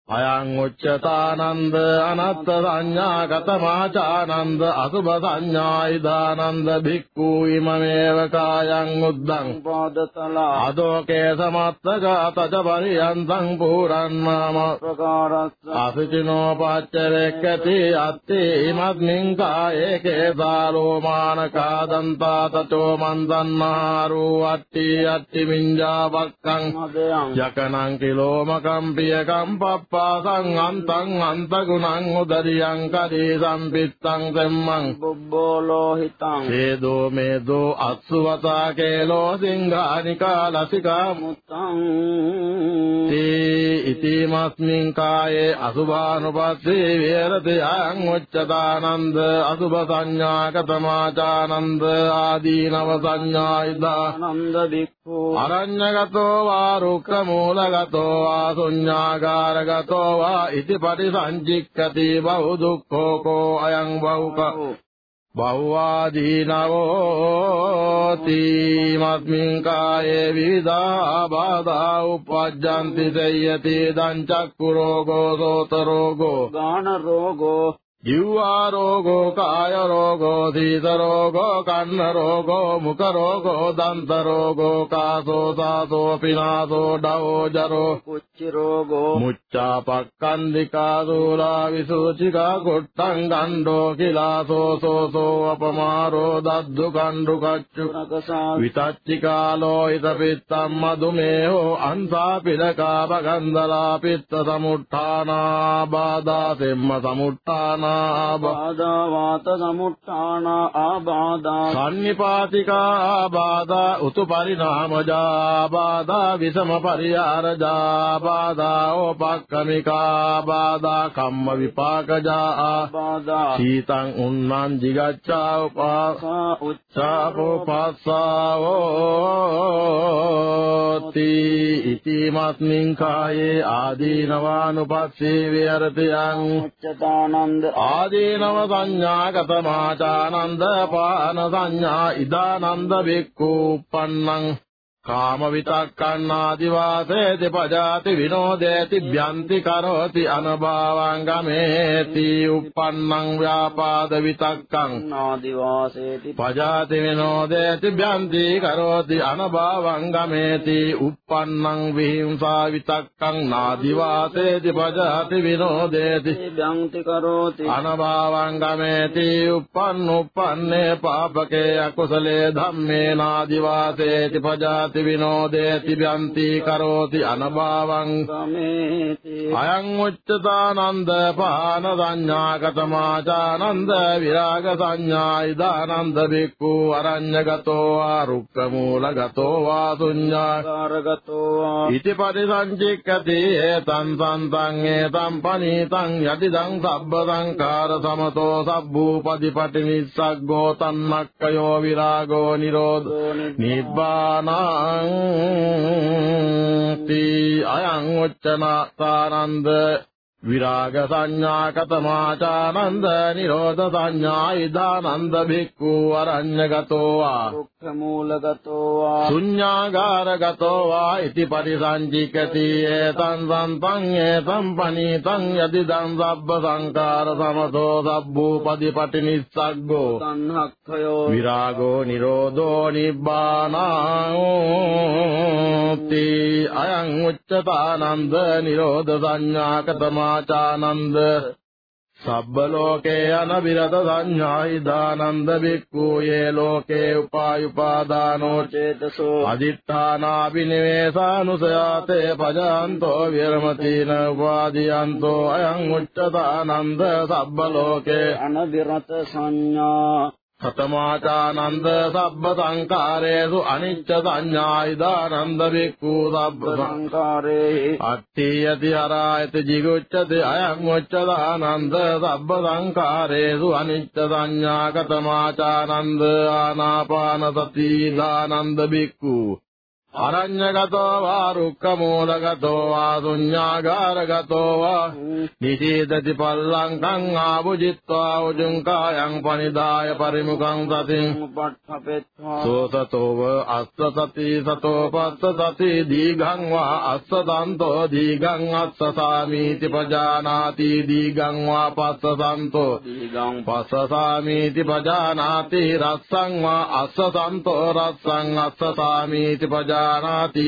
අයං උච්චතානන්ද අනත්ත සංඥා ගතමාචානන්ද අසුභ සංඥා ඉදානන්ද භික්ඛු ඉමමේව කායං උද්දං. පාදතලා අදෝකේ සමත්තක තච පරියන්තං පුරන්නාම ප්‍රකාරස්ස. අසුචිනෝ පච්චරෙක්කති අත්ති ඉමත්මින් කායේ කේසාලෝ මානකා දන්තා තචෝ මන්දන්නාරෝ අට්ටි අට්ටි වක්කං මදයං. යකනං කිලෝමකම් පියකම් පප්පාසං අන්තං අන්තගුණං උදරියං කදී සම්පිත්තං සෙම්මං බුබ්බෝලෝ හිතං හේදෝ මේදෝ අස්සුවතා කේලෝ සිංහානිකා ලසිකා මුත්තං තේ ඉතිමස්මින් කායේ අසුභානුපස්සේ විහෙරති අයං උච්චදානන්ද අසුභ සංඥාකතමාචානන්ද ආදීනව සංඥායිදා බික්ඛු අරඤ්ඤගතෝ වා රුක්ඛ මූලගතෝ වා ශුඤ්ඤාගාරගතෝ වා ඉති පටිසංචික්කති බහු දුක්ඛෝ කෝ අයං බහුක බහුවාදීනවෝති මස්මින් කායේ විවිධා බාධා උපජ්ජන්ති සේයති දං චක්කු රෝගෝ සෝත රෝගෝ ගාන රෝගෝ ජීවා රෝගෝ කාය රෝගෝ සීත රෝගෝ කන්න රෝගෝ මුඛ රෝගෝ දන්ත රෝගෝ කාසෝ සාසෝ පිනාසෝ ඩවෝ ජරෝ කුච්චි රෝගෝ මුච්ඡා පක්ඛන්දිකා දූලා විසුචිකා කොට්ටං ගණ්ඩෝ කිලාසෝ සෝසෝ අපමාරෝ දද්දු කණ්ඩු කච්චු රකසා විතච්චිකාලෝ හිත පිත්තම් මදුමේහෝ අන්සා පිලකා බගන්දලා පිත්ත සමුට්ඨානා බාධා සෙම්ම සමුට්ඨානා බා- බාධා වාත සමුත්ථාන ආබාධා. සන්නිපාතිකා ආබාධා උතු පරිණාමජා ආබාධා විසම පරියාරජා ආබාධා. ඕපක්කමිකා ආබාධා කම්ම විපාකජා ආ- ආබාධා සීතං උන්නං jigacchā උපා සා සාපෝ පස්සාවෝති ඉතිමස්මින් කායේ ආදීනවානුපස්සී විහෙරතියං උච්චතානන්ද ආදීනව සංඥා කතමාචානන්ද පාන සංඥා ඉදානන්ද බික්ඛු uppannං කාම විතක්කන්නාදි වාසේති පජාති විනෝදේති භ්‍යන්ති කරෝති අනභාවං ගමේති uppannං ව්‍යාපාද විතක්කං නාදි වාසේති පජාති විනෝදේති භ්‍යන්ති කරෝති අනභාවං ගමේති uppannං විහිංසා විතක්කං නාදි වාසේති පජාති විනෝදේති භ්‍යන්ති කරෝති අනභාවං ගමේති uppන්න uppන්නේ පාපකේ අකුසලේ ධම්මේ නාදි වාසේති පජාති විනෝදේති භ්‍යන්ති කරෝති අනභාවං අයං උච්චතානන්ද පාන සංඥා කතමාචානන්ද විරාග සංඥා ඉදානන්ද බික්ඛු අරඤ්‍යගතෝ වා රුක්ඛ මූලගතෝ වා ශුඤ්ඤා කාරගතෝ වා ඉති පරිසංචික්කති ඒතං සන්තං ඒතං පනීතං යතිදං සබ්බ සංඛාර සමතෝ සබ්බූපදීපටි නිස්සග්ගෝ තන්නක්කයෝ විරාගෝ නිරෝධෝ නිබ්බානං අයං උච්චනාතානන්ද විරාග සංඥා කතමාචානන්ද නිරෝධ සංඥා ඉදානන්ද භික්ඛු අරඤ්‍යගතෝ වා දුක්ඛ මූලගතෝ වා ශුඤ්ඤාගාරගතෝ වා ඉති පරිසංචිකති ඒතං සම්පං ඒතං පනීතං යදිදං සබ්බ සංකාර සමතෝ සබ්බූපදීපටි නිස්සග්ගෝ තණ්හක්ඛයෝ විරාගෝ නිරෝධෝ නිබ්බානාති අයං උච්චතානන්ද නිරෝධ සංඥා කතමාචානන්ද සබ්බ ලෝකේ අනබිරත සංඥායි දානන්ද බික්ඛු යේ ලෝකේ උපායුපාදානෝ චේතසෝ. අදිත්තානාබිනිවේසානුසයාතේ පජාන්තෝ විරමතින උපාදීයන්තෝ අයං උච්චතානන්ද සබ්බ ලෝකේ. අනබිරත සංඥා. කතමාචානන්ද සබ්බ සංකාරේසු අනිච්ච සංඥායිදානන්ද බික්ඛු සබ්බ සං- සංකාරේ අට්ඨි යති හරායති jigucchati අයං උච්චදානන්ද සබ්බ සංකාරේසු අනිච්ච සංඥා කතමාචානන්ද ආනාපාන සති දානන්ද බික්ඛු අරඤ්‍යගතෝ වා රුක්ඛ මූලගතෝ වා ශුඤ්ඤාගාරගතෝ වා. නිචේදති පල්ලංකං ආභුජිත්වා උජුං කායං පනිදාය පරිමුඛං සතින්. උපට්ඨපෙත්වා සෝසතෝව අස්ස සති සතෝ පස්ස සති දීඝං වා අස්ස සන්තෝ දීඝං අස්ස සාමීති පජානාති දීඝං වා පස්ස සන්තෝ දීගං පස්ස සාමීති පජානාති රස්සං වා අස්ස සන්තෝ රස්සං අස්ස සාමීති පජානාති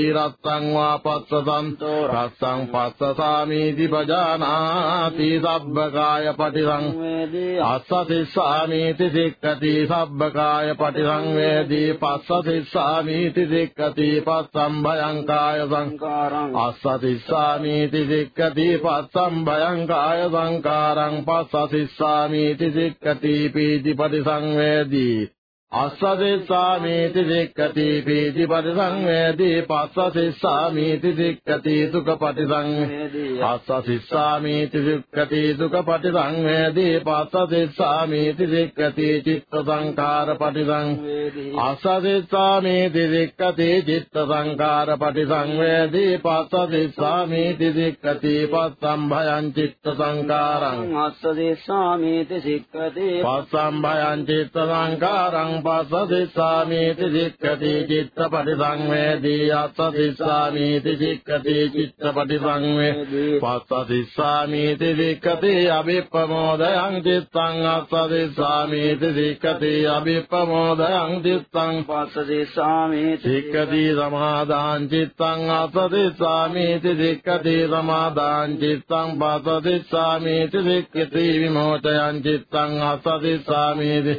රස්සං වා පස්ස සන්තෝ රස්සං පස්ස සාමීති පජානාති සබ්බකාය පටිසං වේදී අස්ස සිස්සාමීති සික්කති සබ්බකාය පටිසංවේදී පස්ස සිස්සාමීති සික්කති පස්සම් භයං කාය සං සංකාරං අස්ස සිස්සාමීති සික්කති පස්සම් භයං කාය සංකාරං පස්ස සිස්සාමීති සික්කති පීති පටිසංවේදී අස්සදිස්සාමීති සික්කති පීති පරිසංවේදී පස්සසිස්සාමීති සික්කති සුඛ පරිසංවේදී අස්සසිස්සාමීති සික්කති සුඛ පරිසංවේදී පස්සසිස්සාමීති සික්කති චිත්ත සංකාර පරිසංවේදී අස්සසිස්සාමීති සික්කති චිත්ත සංකාර පරිසංවේදී පස්සසිස්සාමීති සික්කති පස්සම්භයං චිත්ත සංකාරං අස්සදිස්සාමීති සික්කති පස්සම්භයං චිත්ත සංකාරං පස්සදිස්සාමීති සික්කති චිත්තපටි සංවේදී අස්සදිස්සාමීති සික්කති චිත්තපටි සංවේදී පස්සදිස්සාමීති සික්කති අභිප්පමෝදයං චිත්තං අස්සදිස්සාමීති සික්කති අභිප්පමෝදයං චිත්තං පස්සදිස්සාමීති සික්කති සමාදාං චිත්තං අස්සදිස්සාමීති සික්කති සමාදාං චිත්තං පස්සදිස්සාමීති සික්කති විමෝචයං චිත්තං අස්සදිස්සාමීති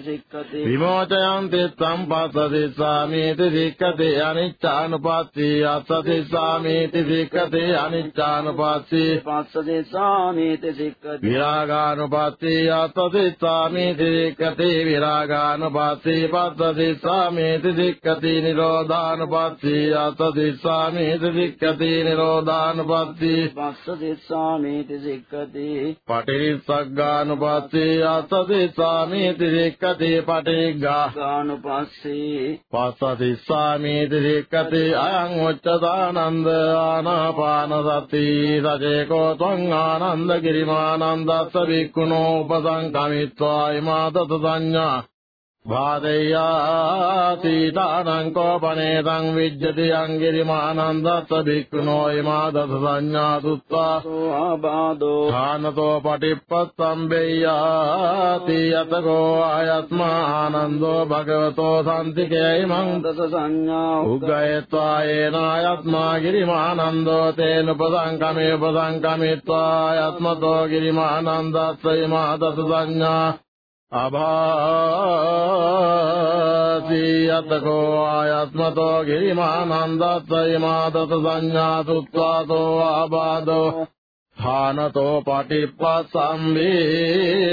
සික්කති විමෝචයං තිත්තං පස්සදිස්සාමීති සික්කති අනිච්චානුපස්සී අස්සදිස්සාමීති සික්කති අනිච්චානුපස්සී පස්සදිස්සාමීති සික්කති විරාගානුපස්සී අස්සදිස්සාමීති සික්කති විරාගානුපස්සී පස්සදිස්සාමීති සික්කති නිරෝධානුපස්සී අස්සදිස්සාමීති සික්කති නිරෝධානුපස්සී පස්සදිස්සාමීති සික්කති පටිනිස්සග්ගානුපස්සී අස්සදිස්සාමීති සික්කති පටිග්ගා ගානුපස්සී පස්සතිස්සාමීති සික්කති අයං උච්චදානන්ද ආනාපාන සති සචේකෝ ත්වං ආනන්ද ගිරිමානන්දස්ස වික්ඛුනෝ උපසංකමිත්වා ඉමාතත සංඥා භාදේයාති තානං කෝපනේතං විජ්ජති අංගිරිමානන්දස්ස වික්ඛුනෝ ඉමාතත සංඥා සුත්වා සෝ ආබාධෝ ථානතෝ පටිප්පස්සම්බෙය්‍යාති යතකෝ ආයත්මා ආනන්දෝ භගවතෝ සම්තිකේයිමං දස සංඥා උග්ගයත්වා ඒනායත්මා ගිරිමානන්දෝ තේන උපසංකමේ උපසංකමිත්වා ආයත්මතෝ ගිරිමානන්දස්ස ඉමාදස සංඥා අභාති යතකෝ ආයත්මතෝ ගිරිමානන්දස්ස ඉමාදස සංඥා සුත්වාතෝ ආබාධෝ ථානතෝ පටිප්පසම්බේ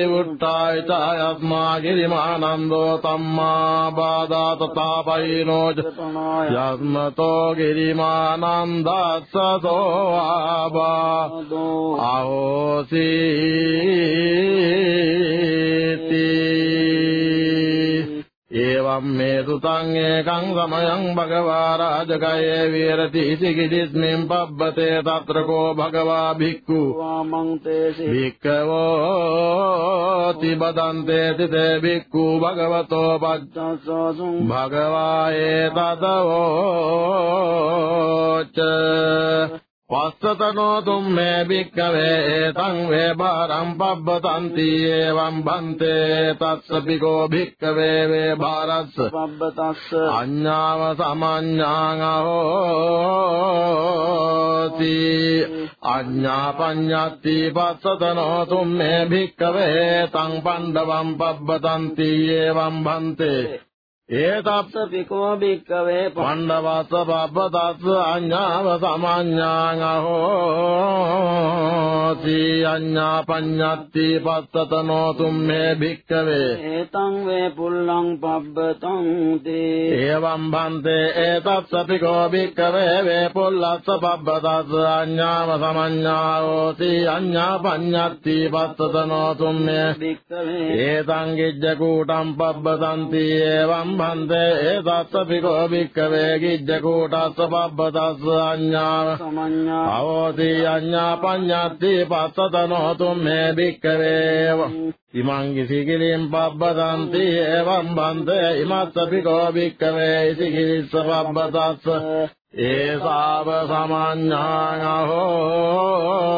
උට්ටාය ඡායත්මා ගිරිමානන්දෝ තම්මා බාධා තථාපයිනෝ ප්‍රතනාය යස්මතෝ ගිරිමානන්දස්සතෝ ආබා ආදෝ අහෝසීති එවම් මේ සුතං ඒකං සමයං භගවා රාජකයේ විහෙරති ඉසිකිදිස්මින් පබ්බතේ తත්‍රකෝ භගවා භික්ඛු වාමං තේසි භික්ඛවෝ තිබදන්තේ තිතේ භික්ඛු භගවතෝ පච්ච චස්සසුං භගවා ඒතදවෝච පස්සතනෝ තුම්මේ භික්කවේ ඒතං වේබාරං පබ්බතන්ති එවං බන්තේ තස්සපිකෝ භික්කවේ වේබාරස්ස පබ්බතස්ස අඤ්ඤාව සමඤ්ඤාං අහෝති අඤ්ඤා පඤ්ඤත්ති පස්සතනෝ තුම්මේ භික්කවේ තං පණ්ඩවං පබ්බතන්ති එවං බන්තේ ඒතප්ස පිකෝ භික්කවේ පණ්ඩවස්ස පබ්බතස්ස අඤ්ඤාව සමඤ්ඤාං අහෝති අඤ්ඤා පඤ්ඤත්ති පස්සතනෝ තුම්මේ භික්කවේ ඒතං වේ පුල්ලං පබ්බතං තේ එවං භන්තේ ඒතත්සපිකෝ භික්කවේ වේ පුල්ලස්ස පබ්බතස්ස අඤ්ඤාව සමඤ්ඤාෝති අඤ්ඤා පඤ්ඤත්ති පස්සතනෝ තුම්මේ භික්කවේ ඒතං ගිජ්ජකූටං පබ්බතන්ති එවං භන්තේ ඒතත්සපිකෝ භික්කවේ ගිජ්ජකූටස්ස පබ්බතස්ස අඤ්ඤාව සමඤ්ඤා අවෝති අඤ්ඤා පඤ්ඤත්ති පස්සතනෝ තුම්මේ භික්කවේ ඉමං ඉසිකිලින් පබ්බතන්ති එවං බන්තේ ඉමස්සපිකෝ භික්කවේ ඉසිකිලිස්ස පබ්බතස්ස ඒසාව සමඤ්ඤාං අහෝති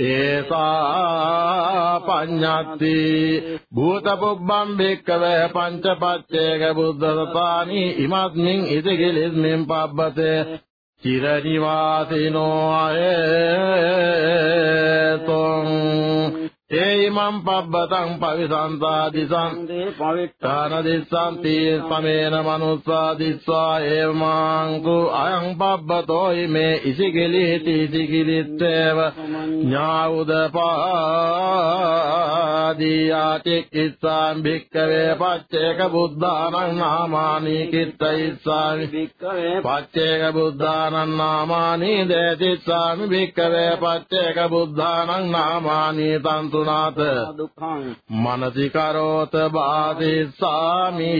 ඒසා පඤ්ඤත්ති භූත පුබ්බම් භික්කවේ පංචපච්චේක බුද්ධසතානි ඉමස්මින් ඉසිකිලිස්මින් පබ්බතේ චිරනිවාසිනෝ අයතොං ඒයිමං පබ්බතං පවිසන්තා දිසං දේ පවිට්ඨ තාන දිස්සන්ති සමේන මනුස්සා දිස්වා ඒවමං කු අයං පබ්බතෝ ඉමේ ඉසිකිලිති ඉසිකිලිත්තේව ඥාඋද පාදීයාතික්කිස්සාම් භික්කවේ පච්චේක බුද්ධානං නාමානි කිත්තයිස්සාමි වික්කවේ පච්චේක බුද්ධානං නාමානි දේතිස්සාමි භික්කවේ පච්චේක බුද්ධානං නාමානි තන්තුනාත දුක්ඛං. මනසි කරෝත බාදිස්සාමි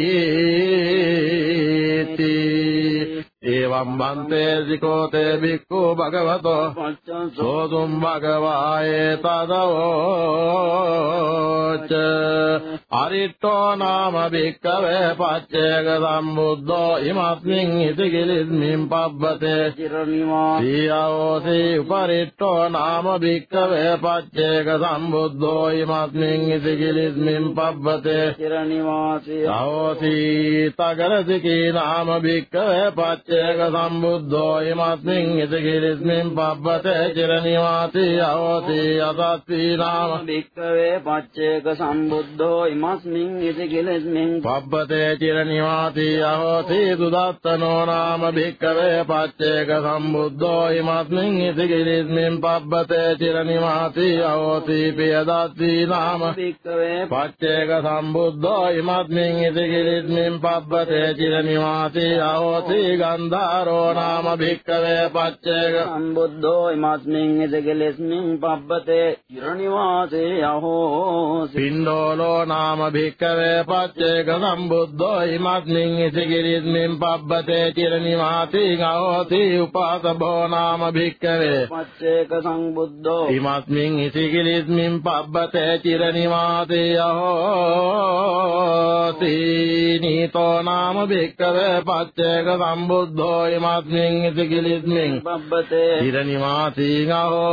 එවං බන්තේ සිකෝතේ බික්ඛු භගවතෝ පච්චං සෝතුම් භගවායේ තදවෝච අරිට්ඨෝ නාම භික්කවේ පච්චේක සම්බුද්ධෝ ඉමස්මින් ඉතිකිලිස්මින් පබ්බතේ චිරනිවා සීයෝසි උපරිට්ඨෝ නාම භික්කවේ පච්චේක සම්බුද්ධෝ ඉමස්මින් ඉතිකිලිස්මින් පබ්බතේ චිරනිවාසී සහෝසි තගරසිකී නාම භික්කවේ පච්චේක සම්බුද්ධෝ ඉමස්මින් ඉතිකිලිස්මින් පබ්බතේ චිරනිවාසී අවෝසි අසස්සී නාම. භික්කවේ පච්චේක සම්බුද්ධෝ ඉමස්මින් ඉති කෙලෙස්මින් පබ්බතේ චිරනිවාසී අහෝසි සුදත්තනෝ නාම. භික්කවේ පච්චේක සම්බුද්ධෝ ඉමස්මින් ඉතිකිලිස්මින් පබ්බතේ චිරනිවාසී අහෝසි පියදස්සී නාම. භික්කවේ පච්චේක සම්බුද්ධෝ ඉමත්මින් ඉතිකිලිස්මින් පබ්බතේ චිරනිවාසී අහෝසි ගන්ධාරෝ නාම භික්කවේ පච්චේක. සම්බුද්ධෝ ඉමස්මින් ඉති කෙලෙස්මින් පබ්බතේ චිරනිවාසේ අහෝසි. පින්ඩෝලෝ නාම භික්කවේ පච්චේක. සම්බුද්ධෝ ඉමත්මින් ඉතිකිලිස්මින් පබ්බතේ චිරනිවාසී අහෝසි. උපාසභෝ නාම භික්කවේ පච්චේක සංබුද්ධෝ ඉමස්මින් ඉතිකිලිස්මින් පබ්බතේ චිරනිවාසී අහෝසි. නීතෝ නාම භික්කවේ පච්චේක සම්බුද්ධෝ ඉමස්මින් ඉතිකිලිස්මින් පබ්බතේ චිරනිවාසී අහෝසි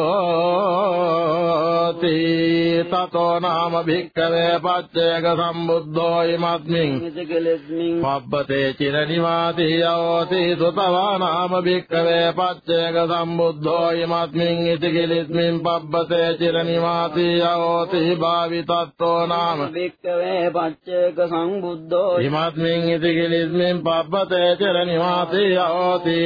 තතෝ නාම භික්කවේ පච්චේක සම්බුද්ධෝ ඉමස්මින් ඉති කෙලෙස්මින් පබ්බතේ චිරනිවාසී යෝති සුතවා නාම භික්කවේ පච්චේක සම්බුද්ධෝ ඉමස්මින් ඉතිකිලිස්මින් පබ්බතේ චිරනිවාසී යෝති භාවිතත්තෝ නාම භික්කවේ පච්චේක සංබුද්ධෝ ඉමස්මින් ඉතිකිලිස්මින් පබ්බතේ චිරනිවාසී යෝති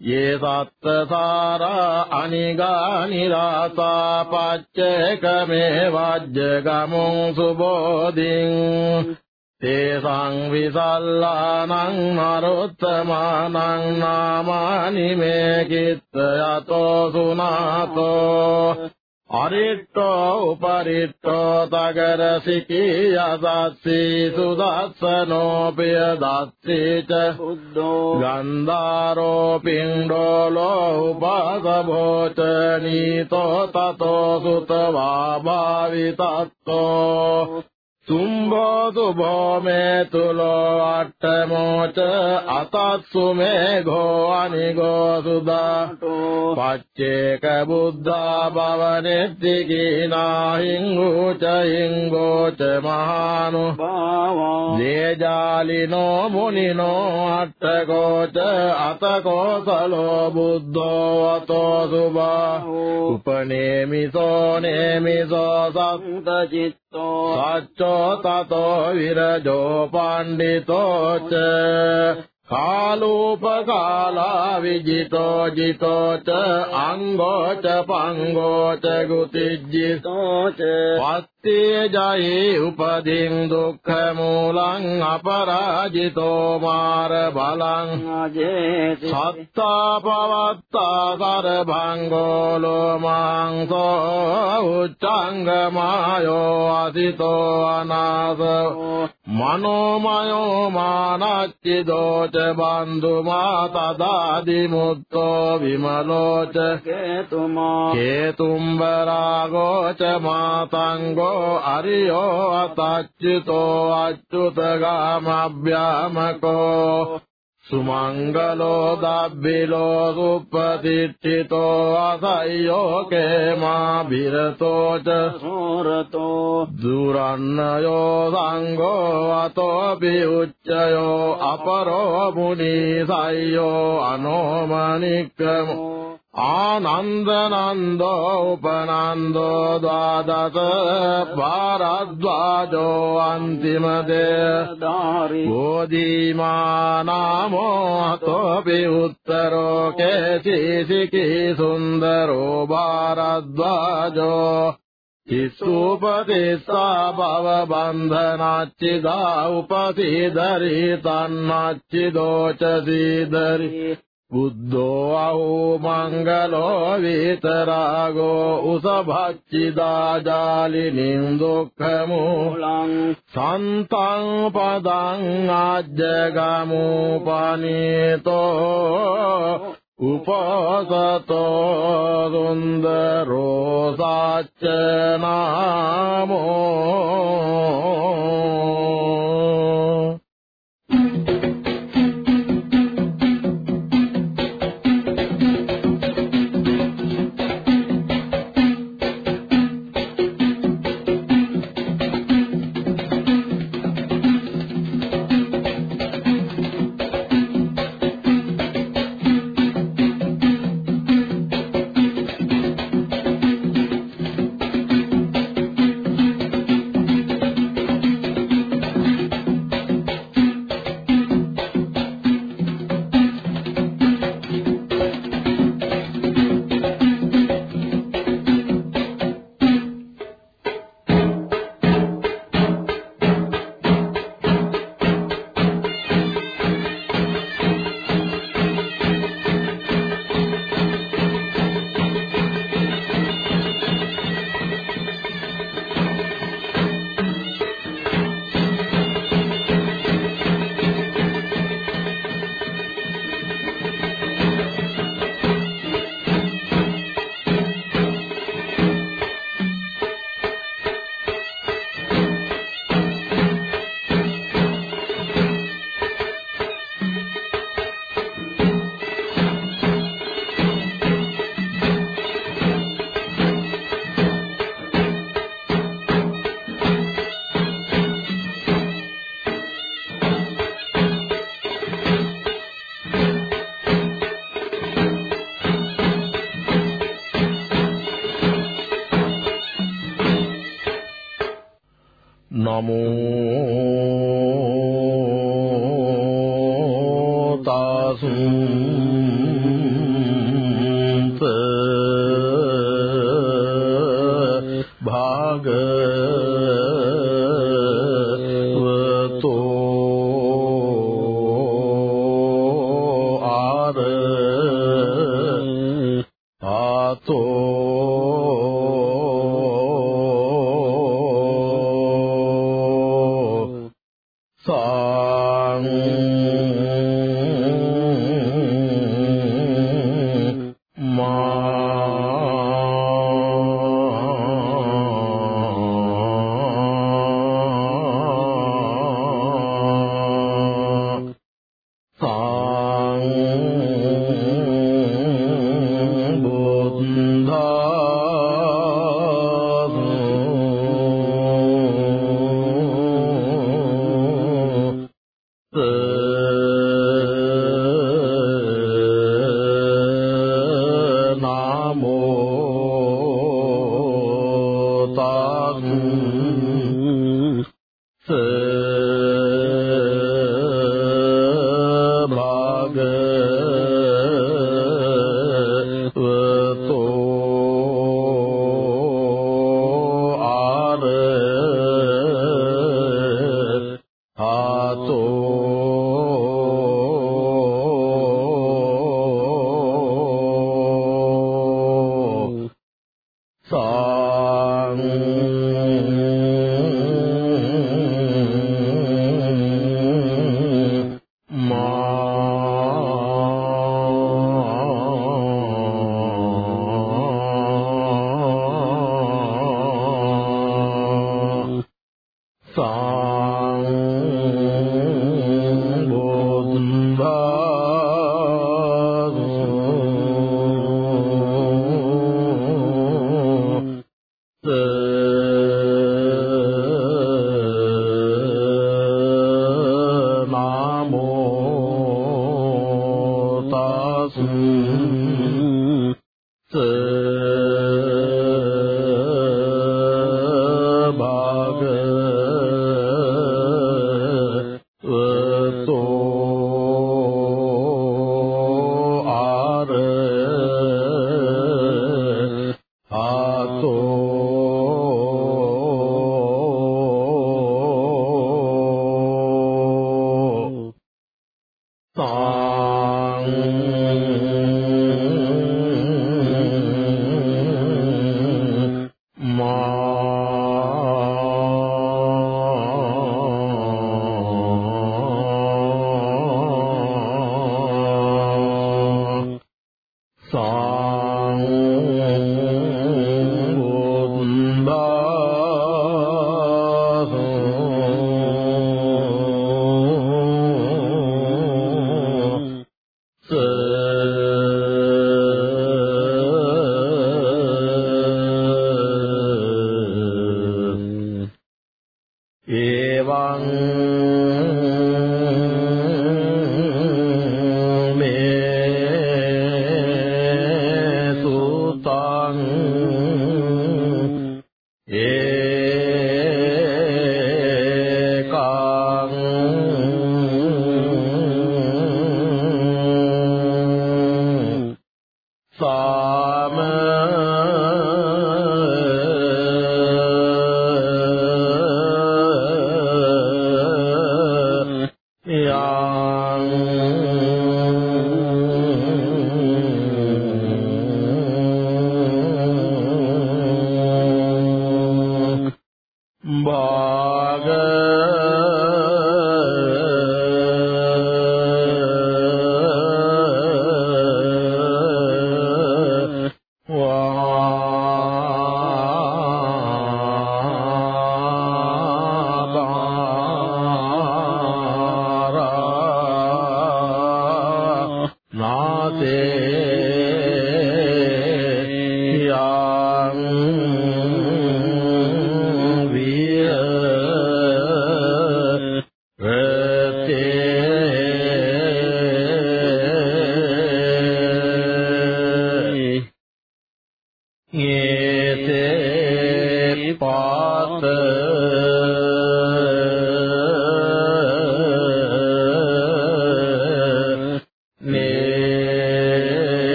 ये सत्त सारा अनिगानिरासा पच्चेकमे वज्रगमुं सुबोधिम् तेषाम् विसल्लानम् नरोत्तमानम् नामानि मे कित्तयतो सुनातो अरिष्टौपरिष्टो तगरसिकी यदात्सी सुदर्शनोऽपि यदासी च। शुद्धो गन्धारोऽपि इण्डोलौ बोचनीतो ततोऽसुतवाभावितौ සුම්බෝ සුභෝ මේ තුලෝ අට්ඨමෝච අතත්සු මේ ගෝ අනිගෝ සුදා පච්චේක බුද්ධා භවනෙත්ති කීනාහිං උච හිංගෝච මහානු භාවා දේජාලිනෝ මුනිනෝ අට්ඨකෝච අතකෝසලෝ බුද්ධෝ අතෝ සුභා උපනේමිසෝ නේමිසෝ සත් චිත්තෝ සච්චෝ තතෝ විරජෝ පණ්ඩිතෝ ච කාලෝපකාලා විජිතෝ ජිතෝ ච අංගෝ ච පංගෝ ච ගුතිජ්ජි තෝච පත්තේ ජයේ උපදින් දුක්ඛ මූලං අපරාජිතෝ මාර බලං ආජේති. සත්තා පවත්තා සරභංගෝ ලෝමාංසෝ උච්චංගමායෝ අසිතෝ අනාසෝ මනෝමයෝ මානච්චිදෝච බන්දුමා තදාදි මුත්තෝ විමලෝච කේතුමා. කේතුම්බරාගෝච මාතංගෝ අරියෝ අතච්චිතෝ අච්චුතගාමභ්‍යාමකෝ සුමංගලෝ දබ්බිලෝ සුප්පතිට්ඨිතෝ අසය්‍යෝ කේමා බිරතෝච සෝරතෝ දුරන්නයෝ සංඝෝ අතෝපි උච්චයෝ අපරෝ මුනි සය්‍යෝ අනෝමනික්කමෝ आनन्दनन्दोपनन्दो द्वादश वारद्वाजोऽन्तिमदे भो दीमानामोऽतोऽपि उत्तरो केचिखि सुन्दरो भारद्वाजो शिशुपति सा भवबन्धनाच्चिदा उपति दरी බුද්ධෝ අහෝ මංගලෝ වේතරාගෝ උසභච්චිදා ජාලිනින් දුක්ඛමෝ. මුලං සන්තං පදං ආජ්ජගමෝ පනීතෝ උපසතෝ සුන්දරෝ සච්ච නාමෝ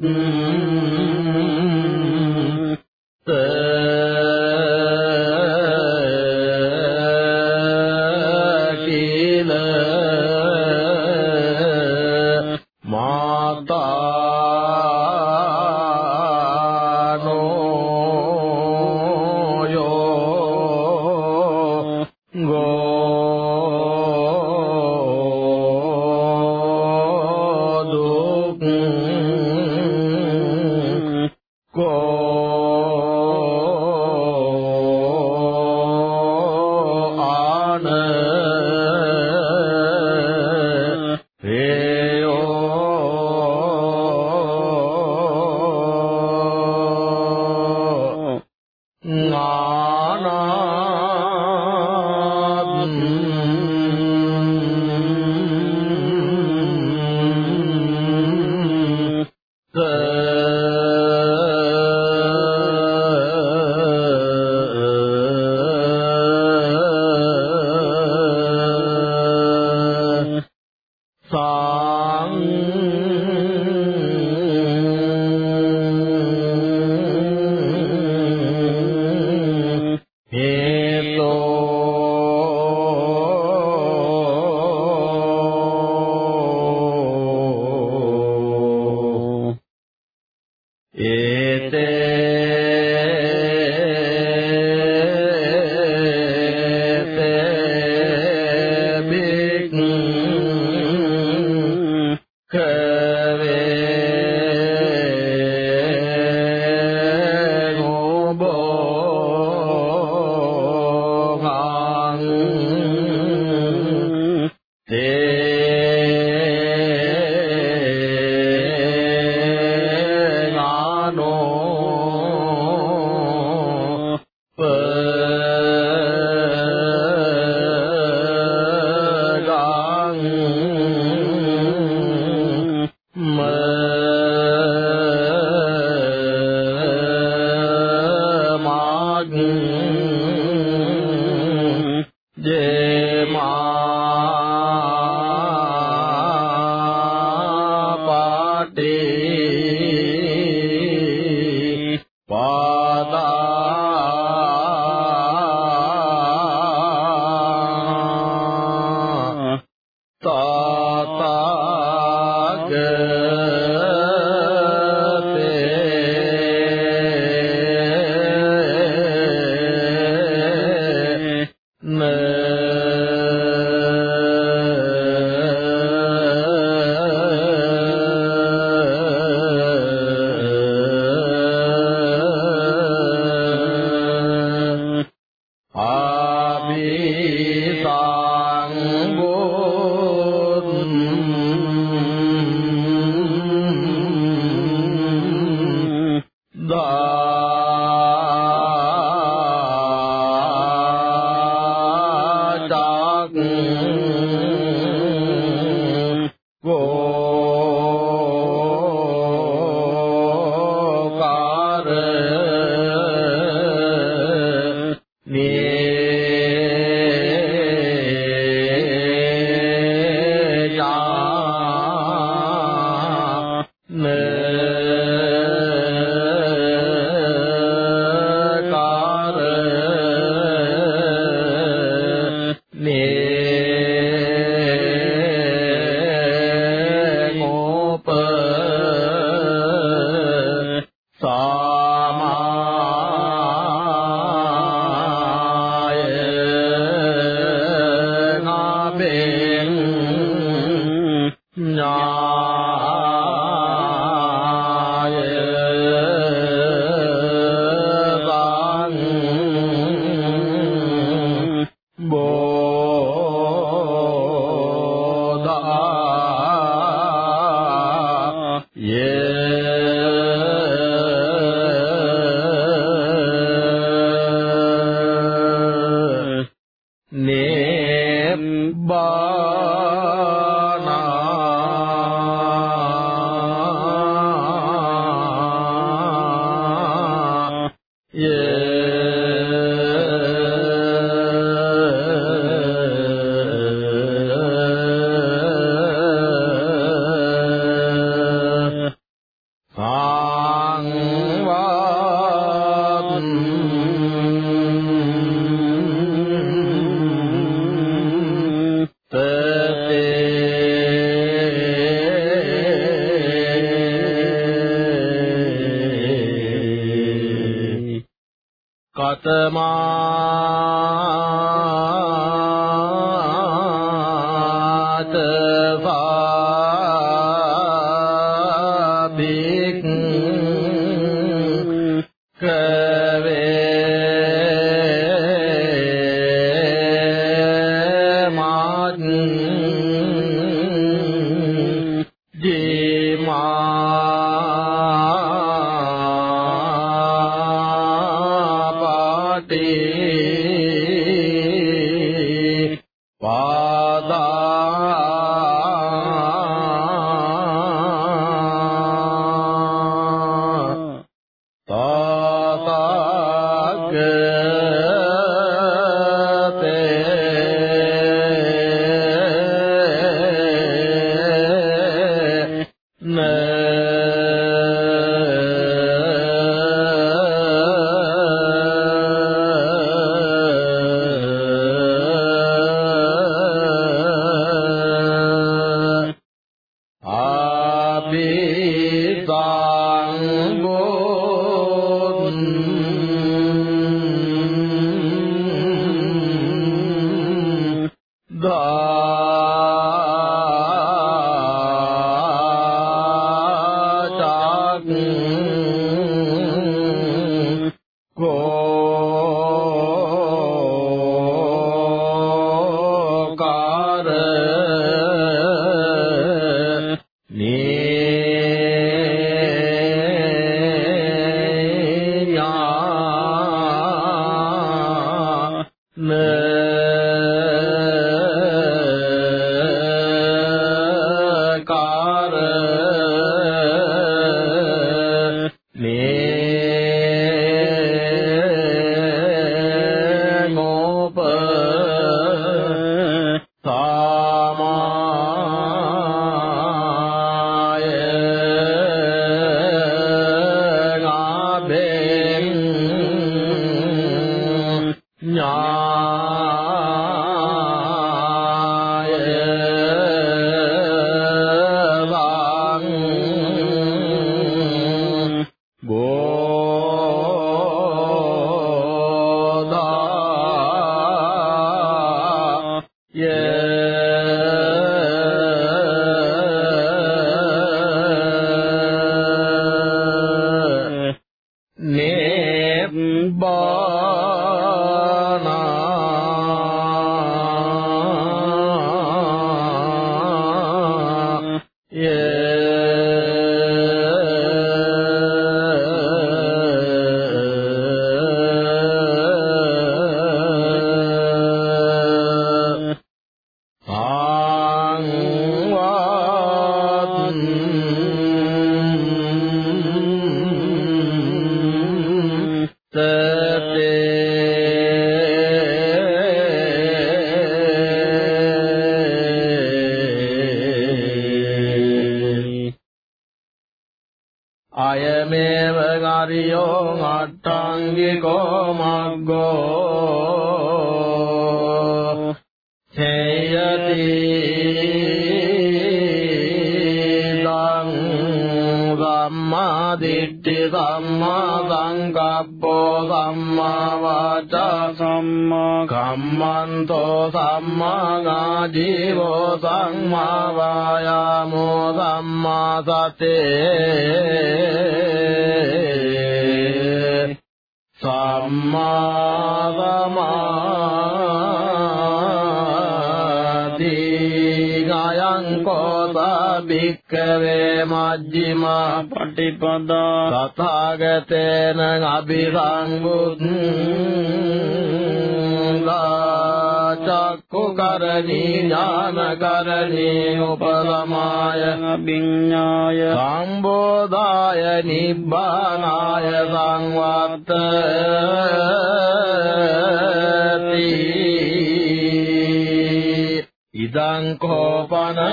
mm -hmm.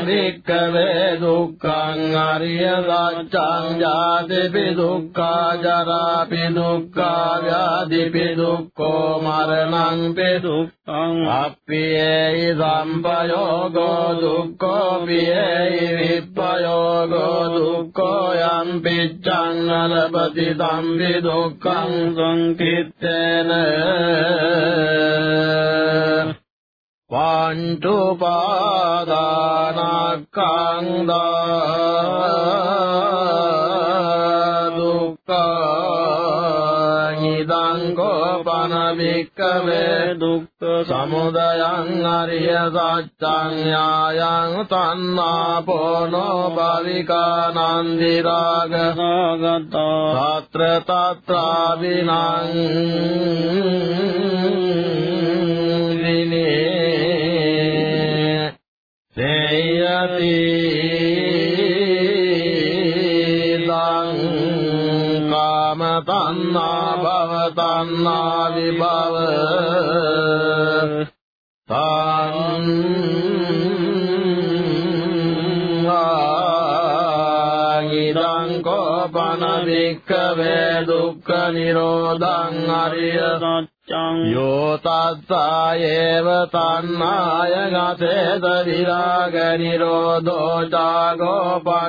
කෝපන වික්කවේ දුක්ඛං අරිය සත්‍යං ජාතිපි දුක්ඛා ජරාපි දුක්ඛා ව්‍යාධිපි දුක්ඛෝ මරණං පි දුක්ඛං අප්පියේයි සම්පයෝගෝ දුක්ඛෝ පියේයි විප්පයෝගෝ දුක්ඛෝ යම් පිච්ඡං නලපති සම්පි දුක්ඛං यं तन्नापो नो बालिका नन्दिरागतः अत्र तत्रा निरोध्यो त एव तन्नाय गते दिरागनिरोधो जागोपरिनिसर्गो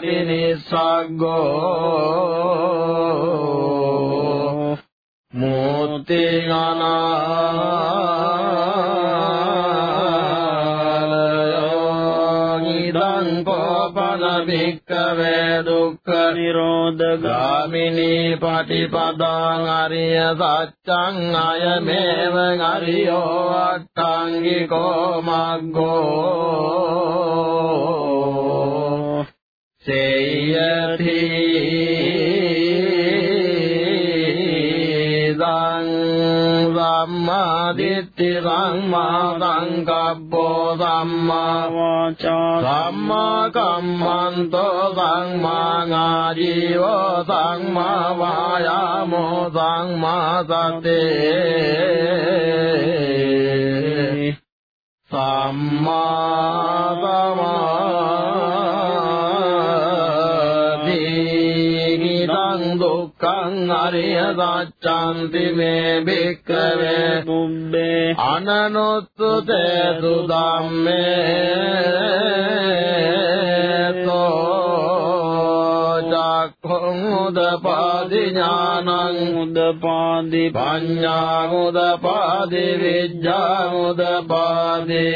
मूर्तिना पदभिः क्रवेदो පරිනිස්සග්ගෝ මුත්‍ති අනාලයෝ කෝපන භික්කවේ දුක්ඛ නිරෝධ ගාමිනී පටිපදාං අරිය සත්‍යං අයමේව අරියෝ අට්ඨංගිකෝ මග්ගෝ සේයති සම්මාදිට්ඨි සම්මා සංකප්පෝ සම්මා වාචා සම්මා කම්මන්තෝ සම්මා ආජීවෝ සම්මා වායාමෝ සම්මා සතේ සම්මා සමාධි දුක්ඛං අරිය සත්‍යන්ති මේ භික්ඛවේ බුබ්බේ අනනොත්තුතේ සුදම්මේ තෝ චක්ඛුං උදපාදි ඥානං උදපාදි පඤ්ඤා උදපාදි විඥා උදපාදි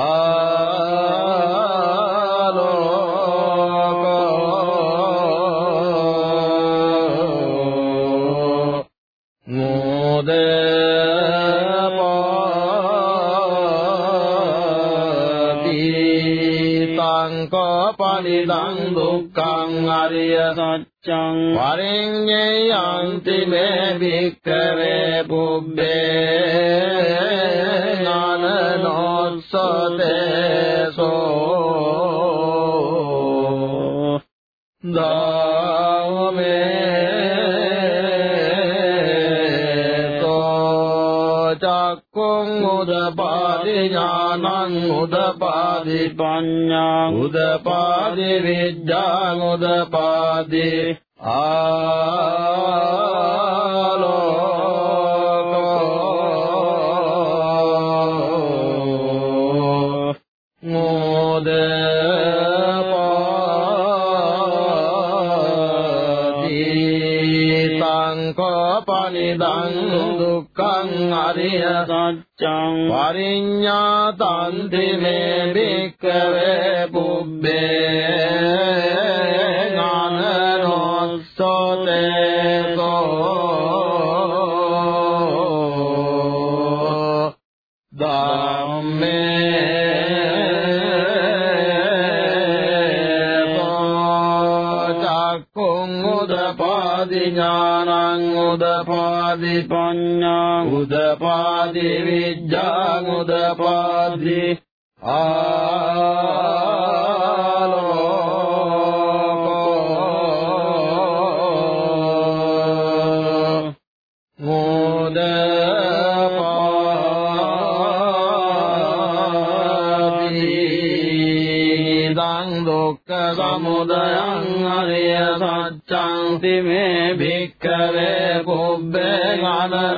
ආලෝකෝ මොදපාති සංකපනිදං දුක්ඛං අරිය සත්‍යං පරිඤ්ඤයන්ති මේ භික්ඛවේ පුබ්බේ ඥානනෝස්සතේ සෝ දාමේ චක්කුං උදපාදි ඥානං උදපාදි පඤ්ඤා උදපාදි විද්‍යාං උදපාදි ආලෝකෝ මොදපාති පනිදං දුක්ඛං අරිය සත්‍යං පරිඤ්ඤාතන්ති මේ භික්ඛවේ පුබ්බේ උදපාදි පඤ්ඤා උදපාදි විද්‍යා උදපාදි ආලෝක සමුදයං අරිය සත්‍යං තිමේ භික්ඛවේ පුබ්බේ ගානනොස්සතේසෝ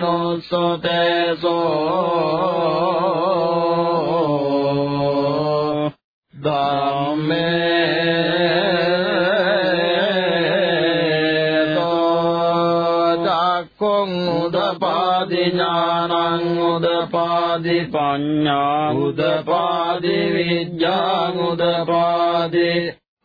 ධම්මේ චක්ඛුං උදපාදි ඥානං උදපාදි පඤ්ඤා උදපාදි විද්‍යා උදපාදි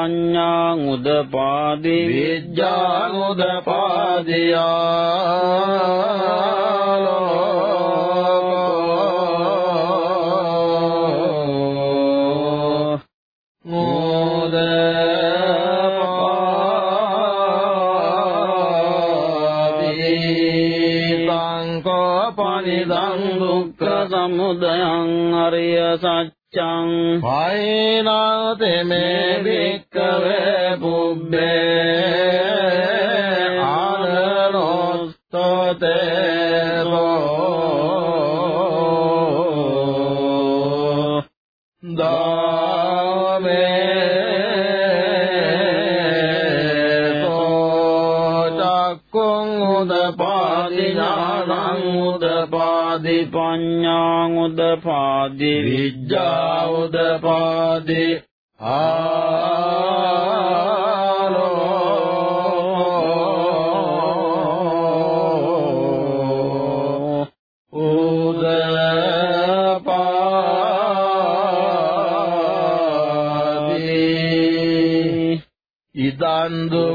උදපාදි පඤ්ඤා උදපාදි විද්‍යා උදපාදි ආලෝක පනිදං දුක්ඛ සමුදයං අරිය සත්‍යං පයිනාතේ මේ පඤ්ඤා උදපාදි। විද්‍යා උදපාදි। ආලෝ। උදපාදි। ඉදං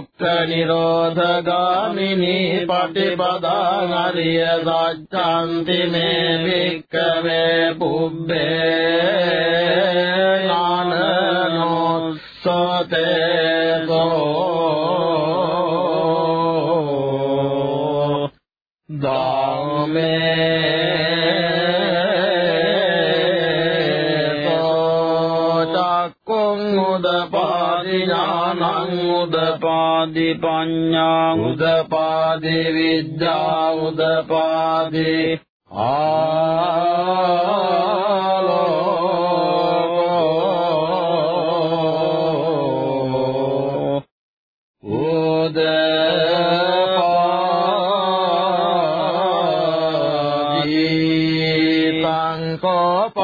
දුක්ඛ නිරෝධගාමිනී පටිපදාං අරිය සත්‍යන්ති මේ වික්ඛවේ පුබ්බේ ඥානනොස්සතේසෝ ධම්මේ චක්කුං උදපාදි ඥානං උදපාදි පඤ්ඤා උදපාදි विद्या उदपादि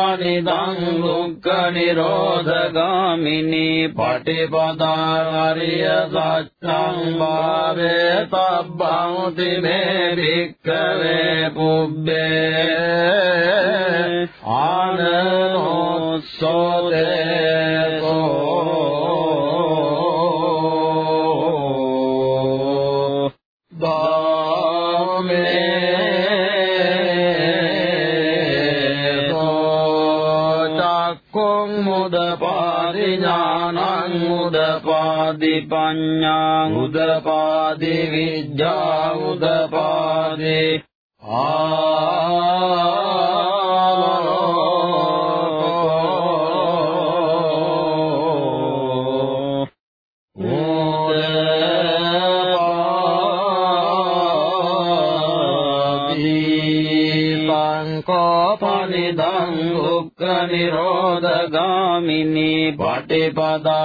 उदपाणि धुक् निरोधगमी पाटिपदारि अ තබ්බං තිමේ භික්ඛවේ පුබ්බේ ආනනොස්සතේසෝ චක්කුං प्रतिपदा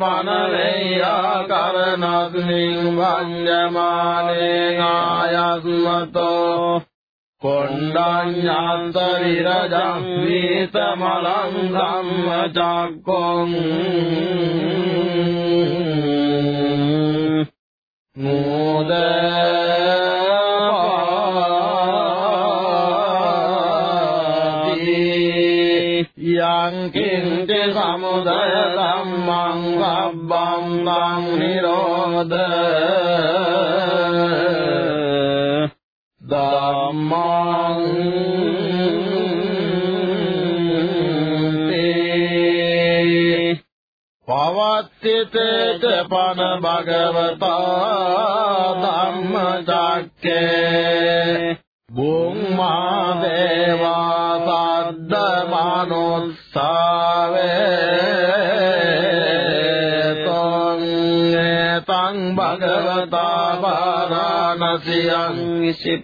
मान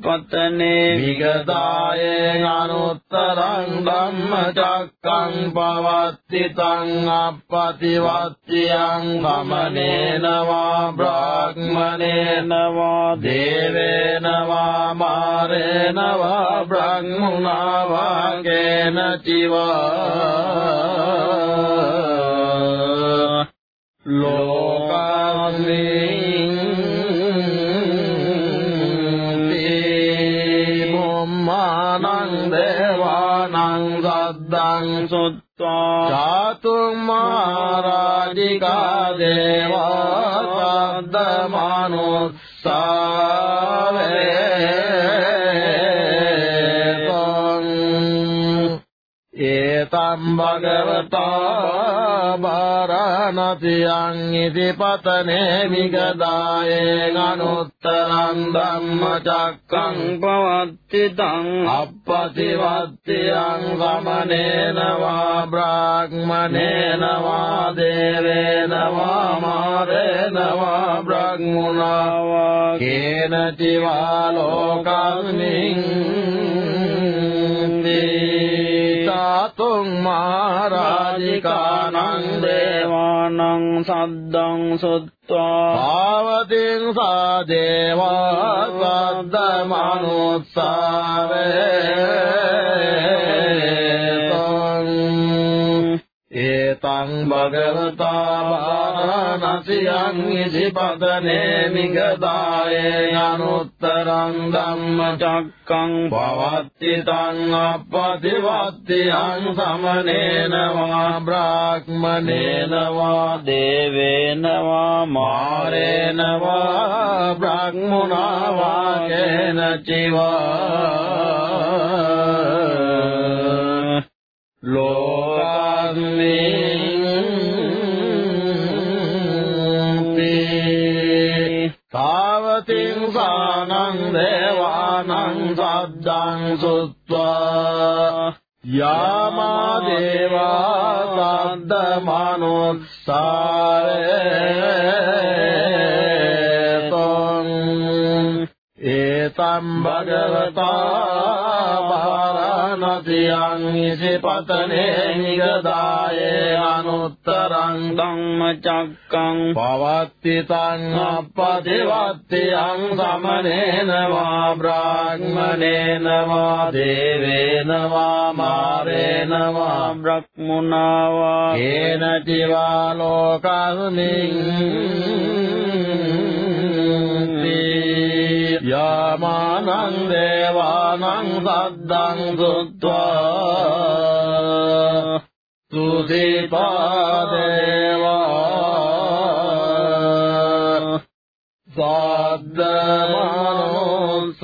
පතනේ විගදාය අනුත්තරං ධම්මචක්කං පවත්තිතං අපපතිවත්තියං ගමනේනවා බ්‍රාහ්මනේනවා දේවේනවා මාරේනවා බ්‍රහ්මුණා වාගේන චිවා පතනේ විගදායේ අනුත්තරං ධම්මචක්කං පවත්ති තං අපපතිවත්තියං ගමනේන වා බ්‍රාහ්මනේන වා දේවේන වා මාරේන වා බ්‍රාහ්මුණා වා කේන චිවා ලෝකං නින්දේ සාතුං මහරජිකානං දේවානං සද්දං සුත්වා ආවතින් සා දේවා සද්ද මනුස්සාවේ ඒතං භගවතා වාරණසියං ඉසිපතනේ මිගදායේ අනුත්තරං ධම්මචක්කං පවත්ති තං අපපතිවත්තියං සමනේන වා බ්‍රාහ්මනේන වා දේවේන වා මාරේන වා බ්‍රාහ්මුණා වා කේන චිවා ලෝකා තාවතින් සානං දේවානං සද්දං සුත්වා. යාමා දේවා සද්ද මනුස්සාරේ. ඒතම් භගවතා භාරණතියං ඉසිපතනේ නිගදායේ අනුත්තරං ධම්මචක්කං පවත්ති තං අප්පතිවත්තියං සමනේන වා බ්‍රාහ්මනේන වා දේවේන වා මාරේන වා බ්‍රහ්මුණා වා කේන චිවා ලෝකස්මින් යාමානං දේවානං සද්දං සුත්වා. සුදීපා දේවා. සද්ද මනුස්සාමේ.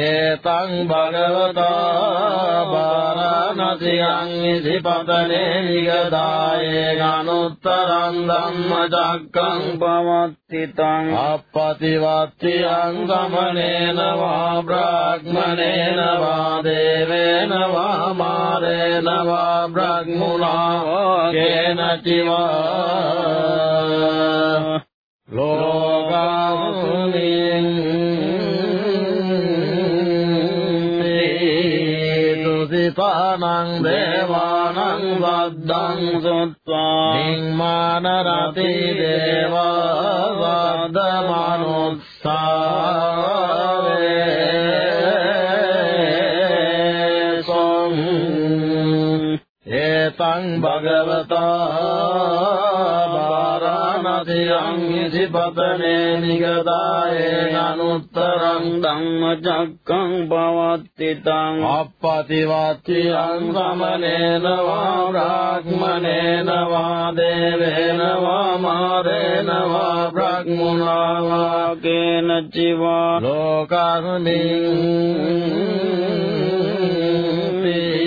ඒතං භගවතා निधिपतने गदायेगाननुत्तरङ्गम् अजागम् भवति तम् अपतिवत्यङ्गमनेन वा भ्राह्मणेन वा देवेन वा मारेण वा भ्रामणाघेन चिव। लो स्वानं देवानं बद्धं स्वां मानरति देव वदमनोत्सा स्वम् एतां भगवता ඉසිපතනේ නිගදායේ අනුත්තරං ධම්මචක්කං පවත්ති තං අප්පතිවත්තියං සමනේන වා බ්‍රාහ්මනේන වා දේවේන වා මාරේන වා බ්‍රහ්මුණා වා කේන චිවා ලෝකස්මින් මාන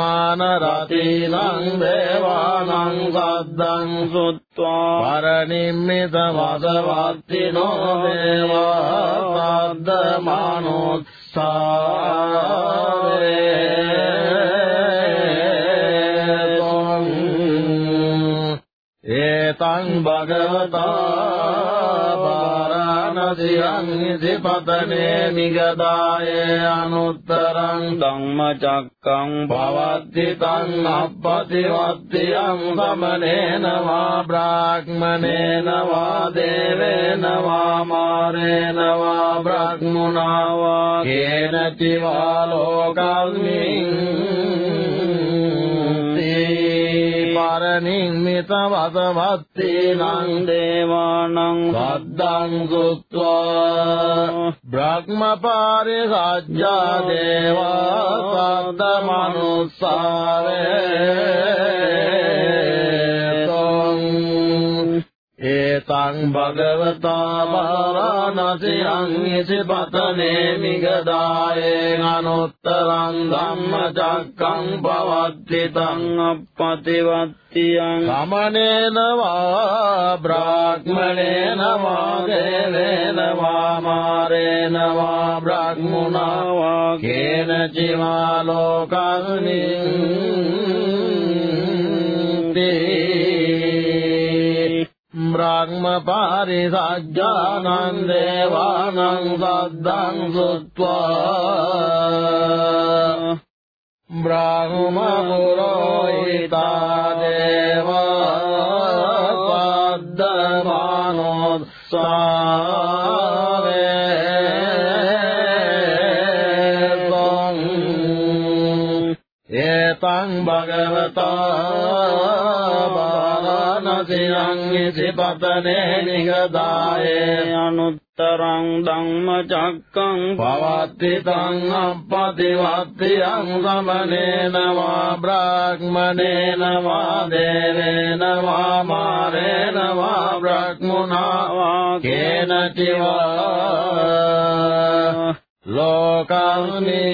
मानरातीनां देवानदं श्रुत्वा भरनिमितवदवार्थिनो देवादमानोत्सम् एताम् भगवता ඒතං භගවතා වාරණසියං ඉසිපතනේ මිගදායේ අනුත්තරං ධම්මචක්කං පවත්ති තං අප්පතිවත්තියං සමනේන වා බ්‍රාහ්මනේන වා දේවේන වා මාරේන වා බ්‍රහ්මුණා වා කේන චිවා ලෝකස්මින් පරනිම්මිත වසවත්තේනං දේවානං සද්දං සුත්වා බ්‍රහ්මපාරි සජ්ජා දේවා සද්ද මනුස්සාවේ ඒතං භගවතා වාරණසියං ඉසිපතනේ මිගදායේ අනුත්තරං ධම්මචක්කං පවත්ති තං අප්පතිවත්තියං සමනේන වා බ්‍රාහ්මණේන වා දේවේන වා මාරේන වා බ්‍රහ්මුණා වා කේන චිවා ලෝකස්මින් ्राह्मपारि राजानम् देवानम् शब्दम् श्रुत्वा ब्राह्मनुरोहिता देवनो स्वाम् एताम् भगवता धिपतने निगदायेऽनुत्तरङ्गचकङ् भवति दङ्गमनेन वा भ्रामणेन वा देन वा मारेण वा भ्रामुणा वाघेन चिव लोकानि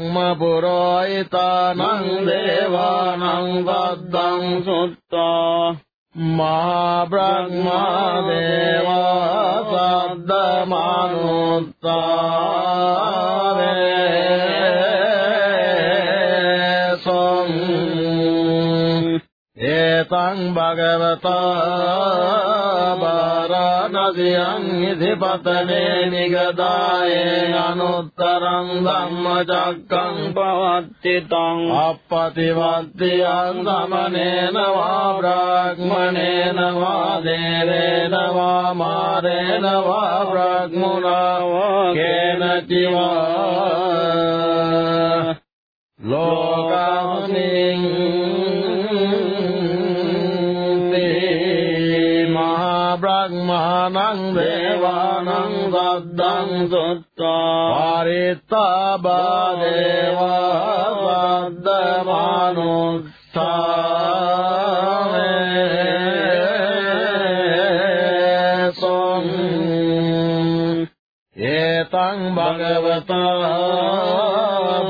චිවා ලෝකස්මින් බ්‍රහ්ම පුරෝහිතානං දේවානං වද්දං සුත්තා මහා බ්‍රහ්මා දේවා සද්දමානුත්තාවේ भगवता बारानधिपतने निगदायेनुत्तरं धर्मचम् पतिताम् अपतिवद्रिया दमनेन वा व्रामणेन वादेन वा मारेण वा व्राग्मेन जिवानी බ්‍රහ්මානං දේවානං සද්දං සුත්තා පරිත්තාබා දේවා සද්දමානුත්තාවේ සොං ඒතං භගවතා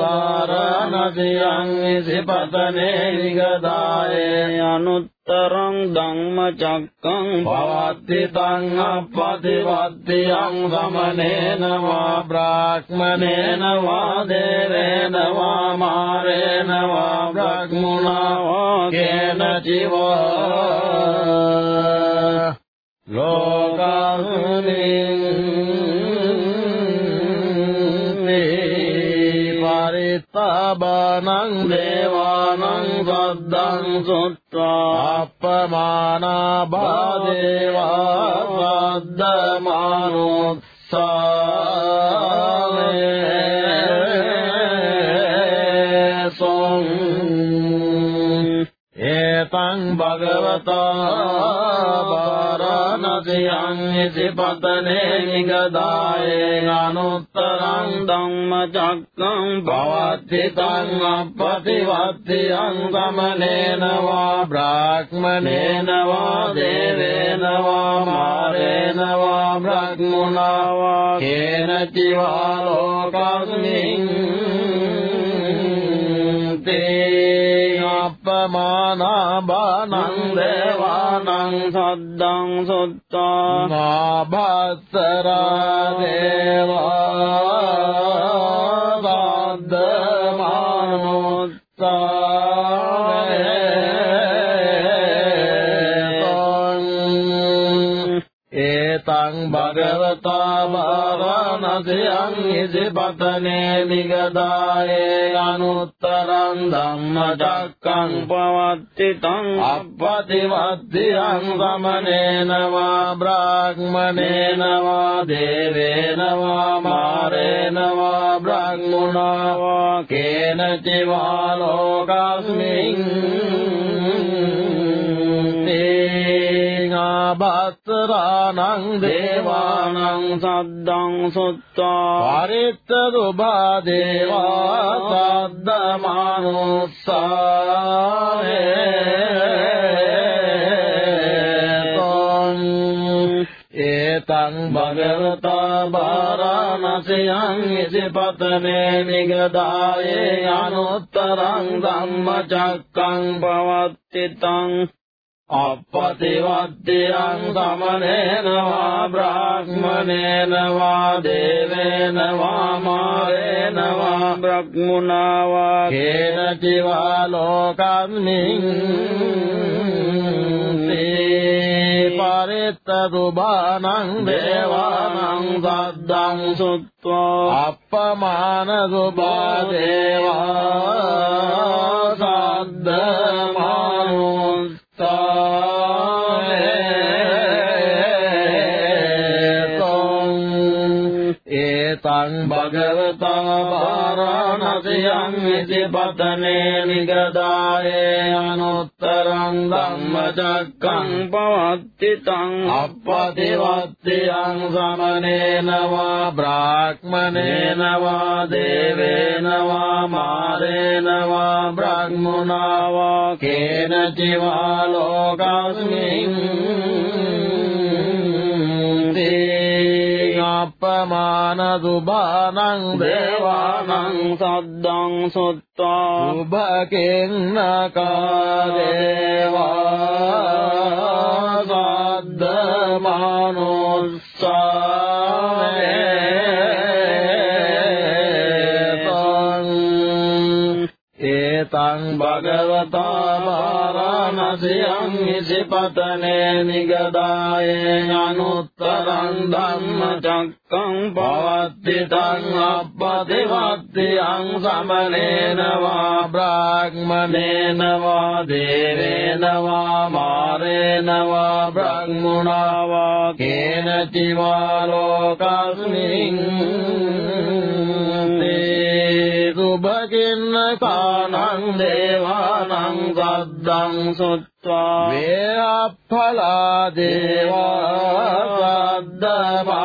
බාරාණසියං ඉසිපතනේ නිගදායේ අනුත්තරං रङ्गचकं भवद्धि तङ्गपधिवत्यं रमनेन वा ब्राह्क्मनेन वा धेन वा मारेण वा भ्राग्मघेन जीव लोगे बनम् देवानम् वद्धं सुपमानाबदेवाद्दमानो से सोम् एताम् भगवता ङिपतने गदायेनोत्तरान्दं चक्रं भवसि तन्म प्रथिवधि अङ्गमनेन वा ब्राह्मणेन वा देवेन वा मारेण वा भ्राह्मणा वा येन चिवालोकास्मि අප්පමානා බානං දේවානං සද්දං සුත්තා මාභස්සරා දේවා भगवता मानधि अङ्गिज पतने निगदाये अनुत्तरन्दम् अचकम्पव अपतिमध्यं दमनेन वा ब्राह्मणेन वा देवेन वा मारेण वा ब्राह्मणा वाक्येन चिवालोकास्मि චිවා ලෝකස්මින් තේනාබත්තරානං දේවානං සද්දං සුත්තා පරිත්ත දුබා දේවා සද්දමානුස්සාවේ ඒතං භගවතා බාරාණසියං ඉසිපතනේ නිගදායේ අනුත්තරං ධම්මචක්කං පවත්ති अपदिवद्यं समनेन वा ब्राह्मणेन वा देवेन वा मानेन वा ब्रग्मुणा वाघेन जिवालोकानि देवानम् देवानं दं श्रुत्वा अपमानदुबादेवा दा සුත්වා तं भगवता वारणस्य अंवितिपतने निगदारेणुत्तरङ्गं मक्रम् पवति तम् अपथिवस्ति अं शमनेन वा ब्राह्मणेन वा देवेन वा मारेण वा ब्राह्मणा वा केनचि वा लोकास्मिन् पमानदुबानं देवानां शब्दं सुबिर्नकारमानोऽस्ता एतां भगवता मा සුභකින්නකා සද්දමානොස්සාමේ ඒතං භගවතා වාරාණසියං ඉසිපතනේ නිගදායේ. අනුත්තරං ධම්මචක්කං පවත්ති තං අප්පතිවත්තියං සමනේන වා බ්‍රාහ්මනේන වා දේවේන වා මාරේන වා බ්‍රහ්මුණා වා කේන චිවා ලෝකස්මින් සුභකින්න කානං දේවානං සද්දං සුත්වා। වේඅප්ඵලා දේවා සද්දමානොත්සාමේ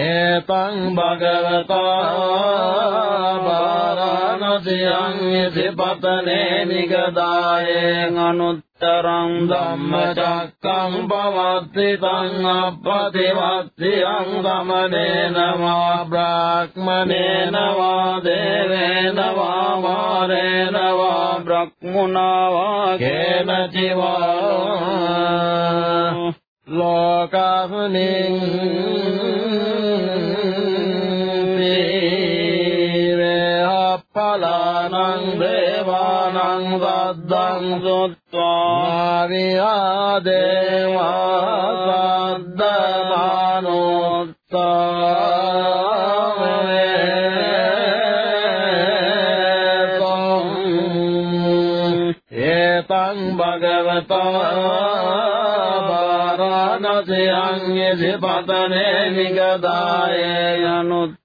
ඒතං භගවතා වාරාණසියං ඉතිපතනේ නිගදායේ අනුත්තරං रं दमजक्रं भवत्स्रिदङ्गमनेन वा ब्राह्क्मेन वा देवेन वा मारेण वा ब्रक्मुण वाघेन दिवा लोकानि अपलनं दे දේවානං සද්දං සොත්වා විහා දේවා සද්දමානොත්සාමේ ඒතං භගවතා වාරාණසියං ඉසිපතනේ නිගදායේ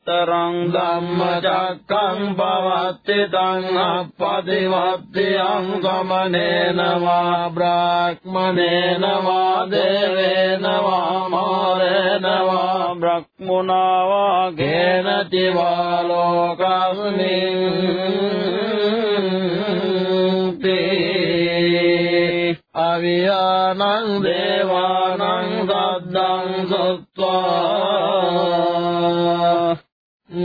අනුත්තරං ධම්මචක්කං පවත්ති තං අප්පතිවත්තියං ගමනේන වා බ්‍රාහ්මනේන වා දේවේන වා මාරේන වා බ්‍රහ්මුණා වා කේන චිවා ලෝකස්මින් තේ අවියානං දේවානං සද්දං සත්වා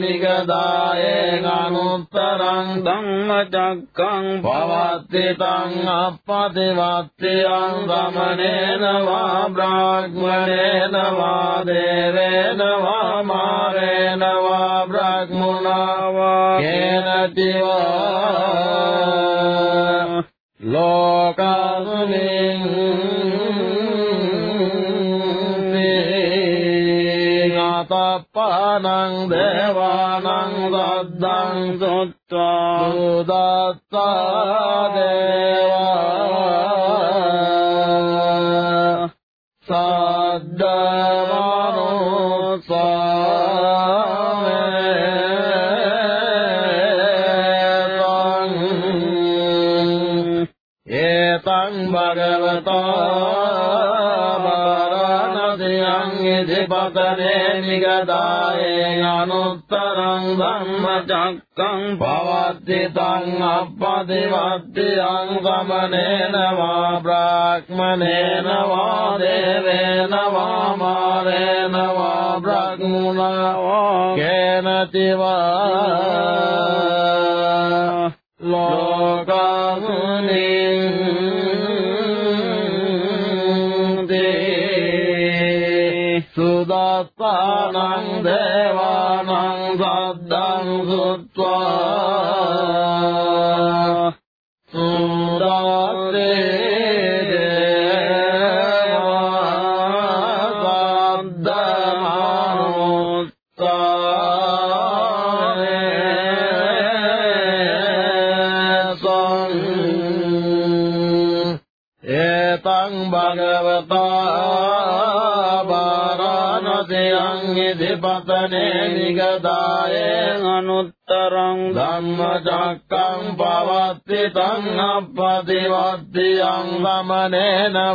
निगदायेनानुत्तरङ्गचक्रङ् भवति तङ्गत्रि अङ्गमणेन वा ब्राग्मणेन वा देवेन वा मारेण वा ब्राग्मेन दिवा। लोकानु සද්දං සොත්වා සුදත්තා දේවා ेन गयेणनुत्तरं दङ्गचक्तं भवति तङ्गमनेन वा ब्राह्क्ष्मणेन वा देवेन वा मारेण वा ब्रग्मुणवाघेन दिव दायेनुत्तरं धर्मजकम् भवति तं न प्रतिवधिमनेन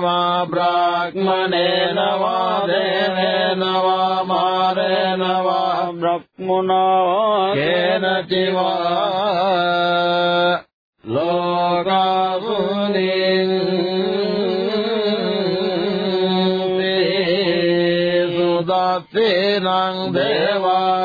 वा ब्राग्मणेन वा देवेन वा मानेन वा मृक्मुना मे सुदासेना देवा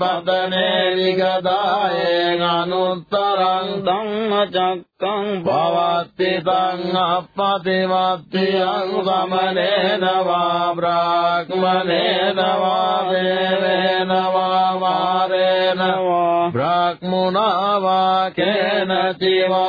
दने विगदाये अनुत्तरङ्गं चक्रं भवति सङ्गत्यङ्गमनेन वा भ्राक्मनेन वा देवेन वाेन वा भ्राक्मनवाखेन शिवा?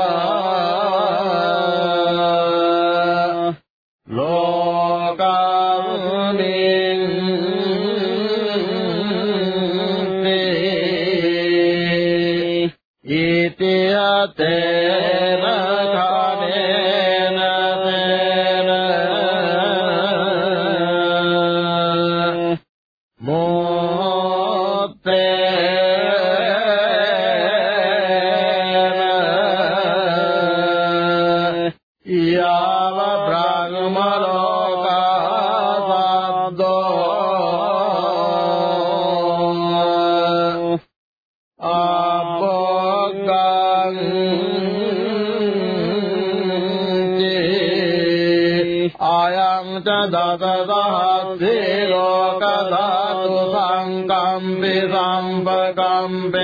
म्ब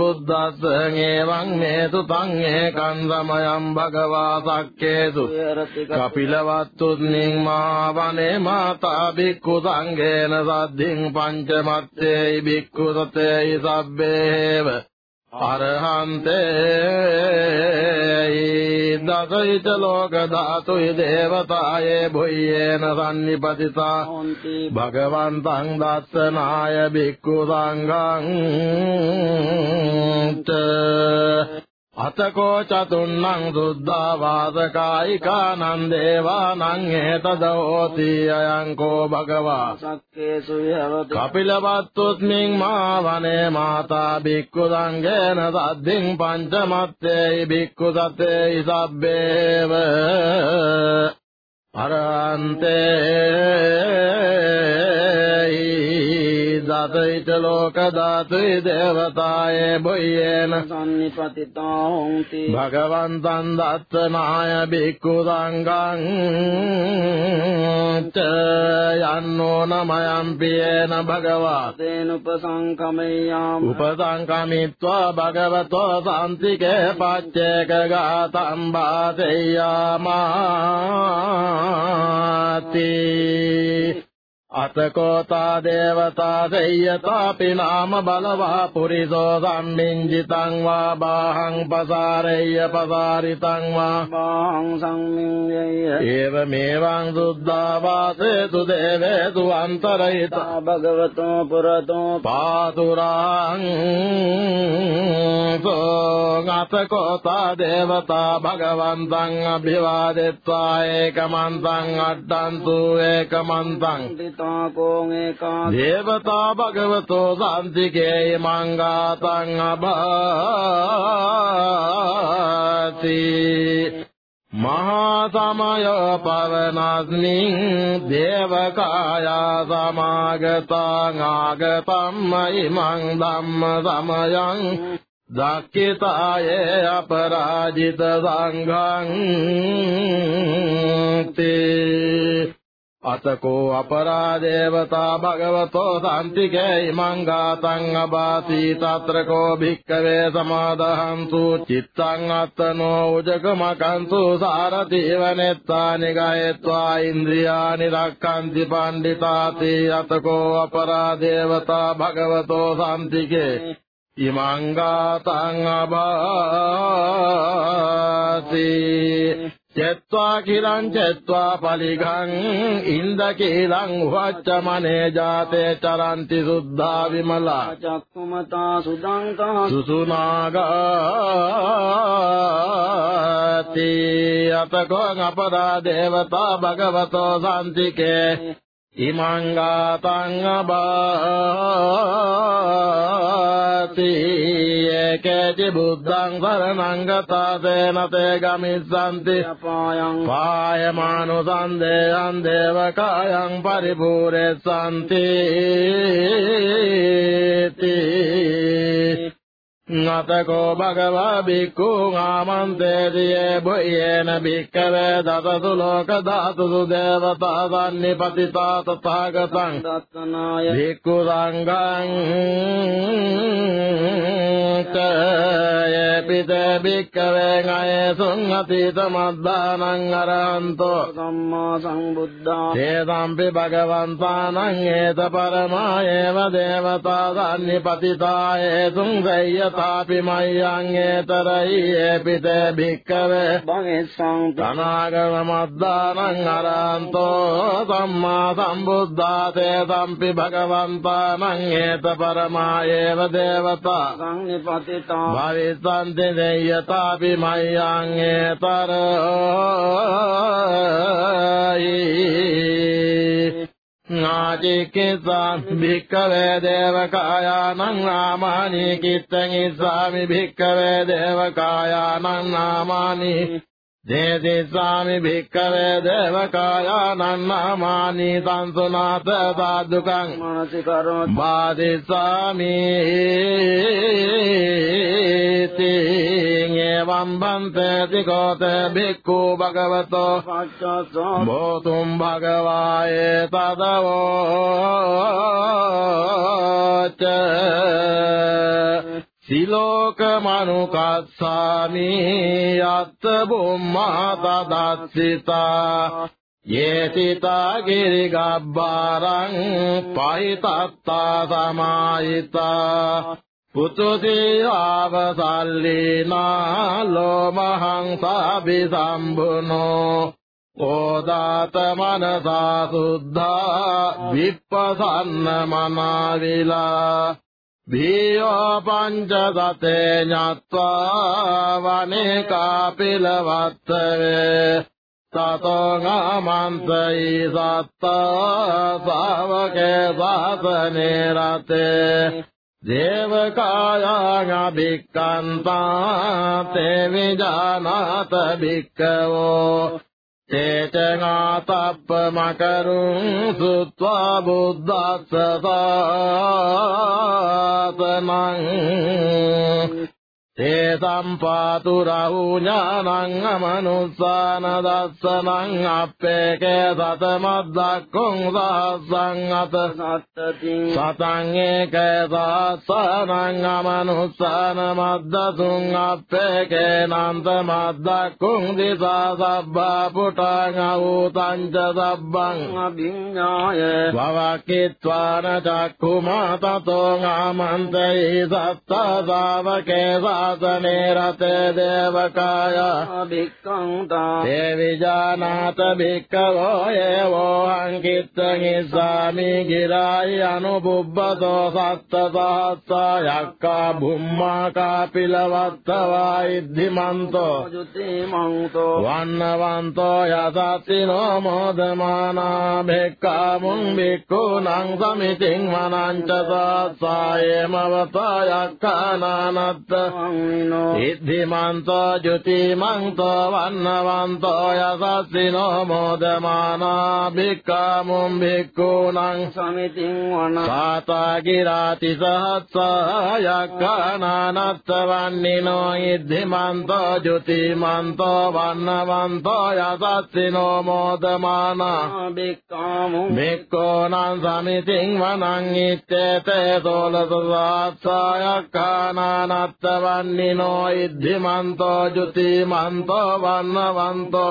සම්මා සම්බුද්දස්ස එවං මේතු තං ඒකං සමයං භගවා සක්කේසු. කපිලවත්තුන්නින් මහා වනේ මාතා බික්ඛු සංඝේන සද්ධින් පංචමත්තේ බික්ඛු සතේ සබ්බේව අරහන්තේ දසයිත ලෝක ධාතුයි දේවතායේ බුයේන සම්නිපතිතා. භගවන්තං දස්සනාය බික්ඛු සංඝං අතකෝ චතුන්නං සුද්ධා වාසකායිකානං දේවානං හේතදෝති අයං කෝ භගවා සක්කේසු විහවති කපිලවත්තුස්මින් මා වනේ මාතා බික්ඛු සංඝේන සද්දින් පංචමත්තේ බික්ඛු සතේ ඉසබ්බේව අරහන්තේ त लोकदात्रि देवताय भूयेन सन्निपतिता भगवन्तं दत्तनाय च न मयम्बि येन भगवतेनुपसङ्कमय्याम् उपसङ्कमित्वा भगवतो सान्तिके पात्येकगा सम्भाषय्यामा අතකෝතා දේවතා සෙය්‍යතාපි නාම බලවා පුරිසෝ සම්මින්ජිතං වා බාහං පසාරෙය්‍ය පසාරිතං වා බාහං සංමිඤ්ඤය ඒවමේවං සුද්ධා වාසේතු දේවේතු අන්තරයිතා භගවතෝ පුරතෝ පාතුරං සෝගතකෝතා දේවතා භගවන්තං අභිවාදෙත්වා ඒකමන්තං අඩ්ඩන්තු ඒකමන්තං පිතාකෝ ඒකා දේවතා භගවතෝ සම්තිකේ මංගාතං අභාති මහා සමය පවනස්මින් දේවකායා සමාගතං ආගතම්මයි මං ධම්ම සමයං දක්ඛිතායේ අපරාජිත සංඝං තේ අතකෝ අපරාදේවතා භගවතෝ සම්තිකේ ඉමං ගාතං අබාති తත්‍රකෝ භික්කවේ සමාදහන්තු චිත්තං අත්තනෝ උජකමකන්තු සාරතිව නෙත්තානි ගයත්වා ඉන්ද්‍රියානි රක්ඛන්ති පණ්ඩිතාති අතකෝ අපරාදේවතා භගවතෝ සම්තිකේ ඉමං ගාතං අබාති චෙත්වා කිලං චෙත්වා පලිගං ඉන්ද කීලං උවච්ච මනේ ජාතේ චරන්ති සුද්ධා විමලා චක්කුමතා සුදංකා සුසුනාගාති අතකෝ අපරා දේවතා භගවතෝ සම්තිකේ ඉමං ගාතං අබාති ඒකේති බුද්ධං සරණං ගතා තේනතේ ගමිස්සන්ති අපායං පායමානු සන්දේයං දේවකායං පරිපූරෙස්සන්ති නතකෝ नत को भगव भिक्कु नाम ते रि ये भूयेन भिक्कवे ददतु लोकदातु देवतादन्यपतिता तथा गतं सत्नाय भिक्कुरङ्गे पि ते भिक्कवेये सुगतितमङ्गरान्तु सम्मासं बुद्धा हेदां वि भगवन्तानङेत परमाय देवतादन्य पतितायै सुन्दय्यत සය්‍යතාපි මයං ඒතරයි ඒපිත භික්ඛවේ භගෙස්සං තනාගම මද්දානං අරහන්තෝ සම්මා සම්බුද්ධා තේසම්පි භගවන්තානං ඒත පරමායේව දේවතා. සංනිපතිතා භවිස්සන්ති දෙය්‍යතාපි මයං ඒතරයි නාජිකිසා භික්කවේ දේවකායානං නාමානි කිත්තං ඉස්සාමි භික්කවේ දේවකායානං නාමානි जेति सामि भिक्करे देवकाया नन्नमानीतन् सुनाथ सादुकङ्करोपादिमीतिङेवम्बन्ते तिकोते भिक् को भगवतो। भोतुम् भगवाये तदवोच සිලෝක මනුකස්සාමි යත්ත බුම්මා තදස්සිතා යේතිතා ගිරි ගබ්බාරං පහිතත්තා සමායිතා පුතුති ආවසල්ලීනා ලෝමහං සාබි සම්බුනෝ ඕදාත මනසා සුද්ධා විප්පසන්න මනාවිලා धि पञ्चदते ज्ञात्वा वने कापि लवासवे ततो गामान्त्रयी सत्त भावके वासने रते देवकायाङ्गाभिक्कान्ता ते विजानात भिक्कवो केचनातपमकरु श्रुत्वा बुद्धासमी බුද්දස්ස සාතනං තේ සම්පාතු රහු ඥානං අමනුස්සාන දස්සනං අප්පේකේ සතමද්දක්ඛුං සහස්සං අත සත්තතින් සතං ඒකේ සහස්සනං අමනුස්සාන මද්දසුං අප්පේකේ නන්ත මද්දක්ඛුං දිසා සබ්බා පුටං අවූතං ච සබ්බං අභිඤ්ඤාය වවකිත්වාන චක්ඛුමා තතෝ ආමන්තේ සත්තා ශාවකේ ශාසනේ රතේ දේවකාය. අභික්ඛන්තා තේ විජානාත භික්ඛවෝ ඒවෝ අංකිත්තං ඉස්සාමි ගිරායි අනුබුබ්බතෝ සත්ත සහස්සා යක්කා භුම්මා කාපිලවත්තවා ඉද්ධිමන්තෝ. ජුති මංතෝ වන්නවන්තෝ යසත්තිනෝ මෝදමානා භෙක්කාමුං භික්ඛූනං සමිතින් වනංච සායමවතා යක්ඛානානත්ත हिद्धिमन्तो ज्युतिमन्तो वर्णवन्तो यदस्विनो मोदमाना भिक्मु भिक्कोणां समितिं वनाता गिराति सहस्र यणानर्थवीनो यद्धिमन्तो ज्युतिमन्तो वर्णवन्तो यदाविनो मोदमान। विक्क्रम भिक्कोणां समितिं वनाङित्येते दोलसहस्रयखनानर्तव वह्नि नो युद्धिमन्तो ज्युतिमन्तो वर्णवन्तो।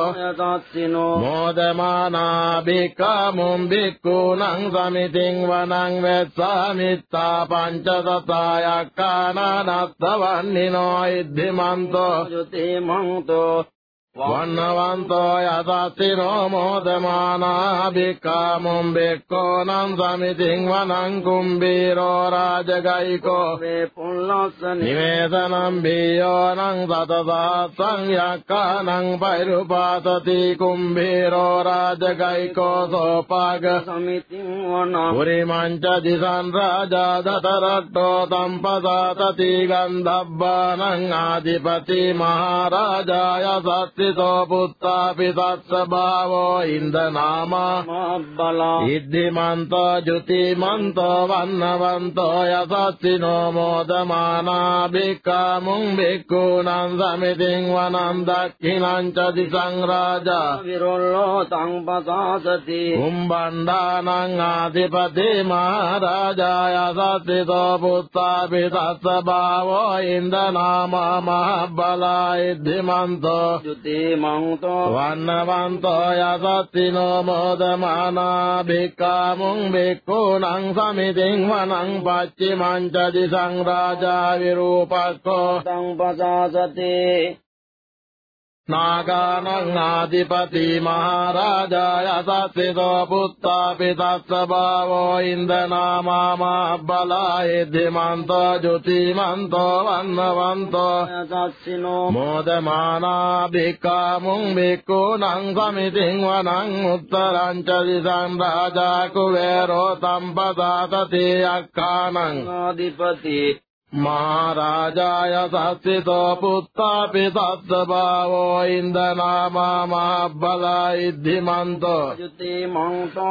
नो। मोदमाना विकमुम् विकूनङ् समितिङ् वनाङ्वेत् समित्ता पञ्चदताया कानार्थ वह्निनो ज्युतिमन्तो වන්නිනෝ ඉද්ධිමන්තෝ ජුති මංතෝ වන්නවන්තෝ යතස්සිනෝ මෝදමානා භික්ඛාමුං භික්ඛූනං සමිතින් වනං කුම්බීරෝ රාජගයිකෝ වේ පුල්ලස්සනි නිවේදනම් බියෝනං සතසාසං යක්ඛානං පෛරුපාතති කුම්භීරෝ රාජගයිකෝ සෝපාග සමිතින් වන පුරිමංච දිසං රාජා දතරට්ටෝ තම්පසාතති ගන්ධබ්බානං ආදිපති මහරජාය සත්තිතෝ तो पुत्रापि तत्स भावो इन्द्रनामबला हिद्धिमन्तो ज्युतिमन्तो वर्णवन्तो यसत्ति नमोदमाना विक्रमुं विकुणं समितिं वनं दक्षिणं च दिसं राज। तिरोल्लोतङ्गाधिपति महाराजा। यसत् पितो पुत्रापि तत्स भावो इन्द्रनाम महाब्बलाद्धिमन्तो न्तो वर्णवन्तो यसत्ति नो मोदमानाभिक्मुङ्क्कूनम् समितिङ् वनम् पश्चिमाञ्चति सङ्ग्राजा विरूपसते नागानाधिपति महाराजा यदा बुद्धापि तस्य भावो इन्द्रना मा बलाय ध्रिमन्तो ज्योतिमन्तो वर्णवन्तो मोदमानाधिकामुक्मितिङ्वनङ् उत्तरञ्चलितं राजा कुबेरोदम् दे अनधिपति මහරජාය සස්සිතෝ පුත්තාපි සස්ස භාවෝ ඉන්දනාමා මහබ්බලා ඉද්ධිමන්තෝ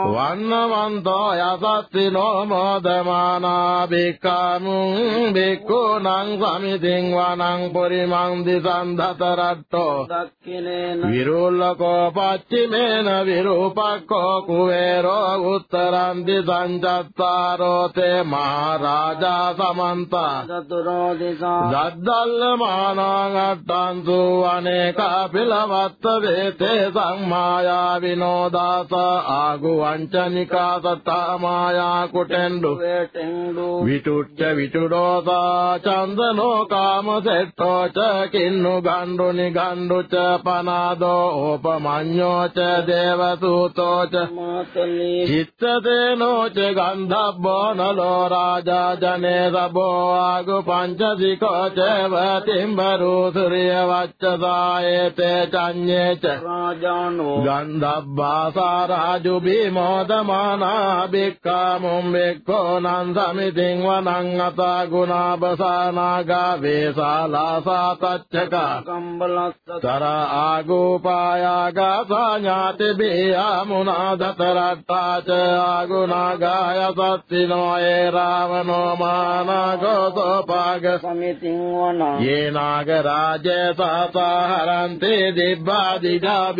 වන්නවන්තෝ යසස්සිනෝ මෝදමානා භික්ඛාමුං භික්ඛූනං සමිතින් වනං පුරිමං දිසං දතරට්ටෝ දක්ඛිනේන විරුල්ලකෝ පච්චිමේන විරූපක්ඛෝ කුවේරෝ උත්තරං දිසං චත්තාරෝ තේ මහරජා සමන්තා චතුරෝ දිසා දද්දල්ල මානාගට්ටන්තු අනේකා පිලවත්ත වේතේ සංමායා විනෝදාස ආගු වංචනිකා සතා මායා කුටෙන්ඩු. වේටෙන්ඩු විටුච්ච විටුඩෝසා චන්දනෝ කාම සෙට්ටෝ ච කින්නු ගණ්ඩු නිගණ්ඩු ච පනාදෝ ඕපමඤ්ඤෝ ච දේවසූතෝ ච මාතලී. චිත්තදේනෝ ච ගන්ධබ්බෝ නලෝ රාජා ජනේ සබෝ ආගු පංචසිකෝ ච වතිම්බරු සුරිය වච්චසායේතේ චඤ්ඤේ ච රාජානෝ ගන්ධබ්බාසා රාජු බිමෝදමානා බික්ඛා මුම්බෙක්ඛෝ නං සමිතින් වනං අතා ගුණාබසානාගා වේසාලාසා තච්චකා කම්බලස්ස තර ආගෝපායාගා සාඥාති पाग समिति न ये नागराज साहरन्ते दिव्या दिधा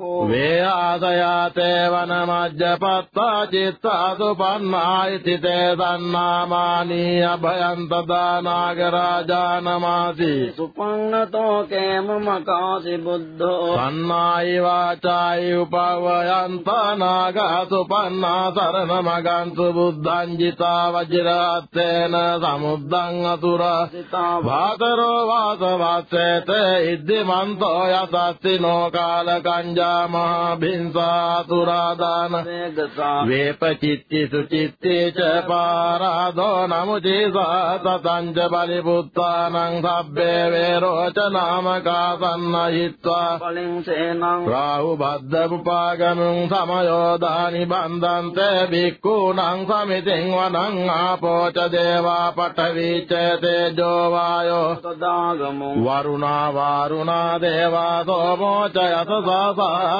වේ ආසයාතේ වන මජ්ජපත්තා චිත්තාසු පන්නායිති තේ සන්නාමානී අභයන්ත දානාග රාජානමාසි සුපන්නතෝ කේම මකාසි බුද්ධෝ සන්නායි වාචායි උපවයන්ත නාගසු පන්නා සරණ මගන්තු බුද්ධං ජිතා වජ්‍රාත්තේන සමුද්දං අතුරා සිතා භාතරෝ වාසවස්සේත ඉද්දිමන්තෝ යසස්සිනෝ කාල කංජා මහා භින්සාතුරාදාන වේගසා වේපචිත්ති සුචිත්තේ ච පාරාදෝ නමුචේසා තතං ච බලිපුත්තානං සබ්බේ වේරෝච නාමකාසන්නහිත්වා පලින් සේනං රාහු බද්දපුපාගමුං සමයෝදානි බන්දන්තේ භික්ඛූනං සමිතින් වනං ආපෝච දේවා පඨවිච තේජෝ වායෝ තදාගමෝ වරුණා වාරුණා දේවා සෝමෝච යතසා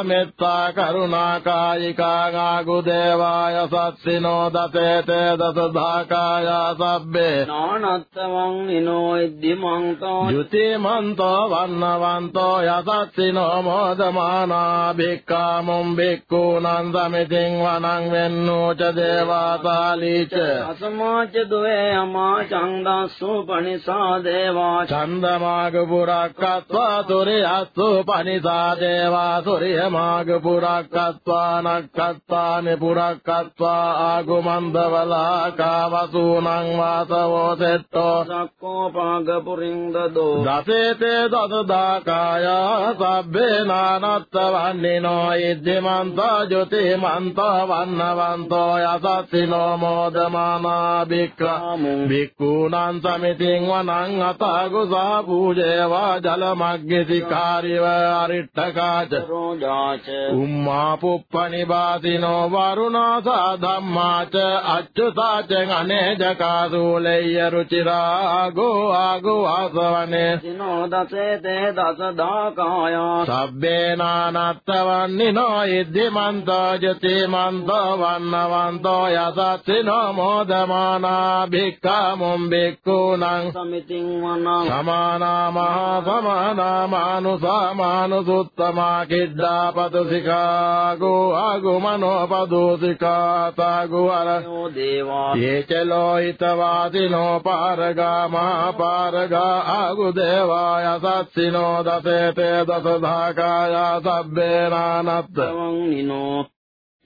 मित्ता करुणाकायिका गागुदेवाय सिनो दशे ते दशधाकाय सभ्ये नाणस्य निनोद्यमन्त श्रुतिमन्तो वह्नवन्तो यतत्सिनो मोदमाना भिक्कामुं भिक्कूनन्दमितिं वनाङ्विन्नो च देवाताली च। अस्मा च द्वे यमा चन्दासु पनिसा देवा। छन्दमागबुर कतुर्यासु पनिसा देवासु සුරිය මාග පුරක්කත්වා නක්කත්වානි පුරක්කත්වා ආගුමන්දවලා කාවසූනං වාසවෝ සෙට්ටෝ සක්කෝ පාග පුරින් දදෝ දසේතේ දසදාකාය සබ්බේ නානත්ත වන්නිනෝ ඉද්දිමන්තෝ ජොතිමන්තෝ වන්නවන්තෝ යසස්සිනෝ මෝදමානා භික්ඛා භික්ඛූනං සමිතින් වනං අතගුසා පූජේවා ජලමග්ගසිකාරිව අරිට්ඨකාච රෝජාච උම්මා පුප්පනිවාසිනෝ වරුණාසා ධම්මාච අච්චුතාච අනේජකාසූලෙය්‍ය රුචිරාගෝ ආගෝ ආසවනේ සිනෝ දසේතේ දසදාකායා සබ්බේ නානත්තවන්නිනෝ ඉද්දිමන්තෝ ජතිමන්තෝ වන්නවන්තෝ යසත්සිනෝ මෝදමානා භික්ඛාමුම් භික්ඛූනං සමිතින් වනං සමානා මහා සමානා මානුසා මානුසුත්තමා කිද්දා जापद सिखा गो अगु ये च लोहितवादिनो पारगा मा पारगा अगुदेवाय सत्सिनो दशे ते दशधाकाय सभेनानत्रिनो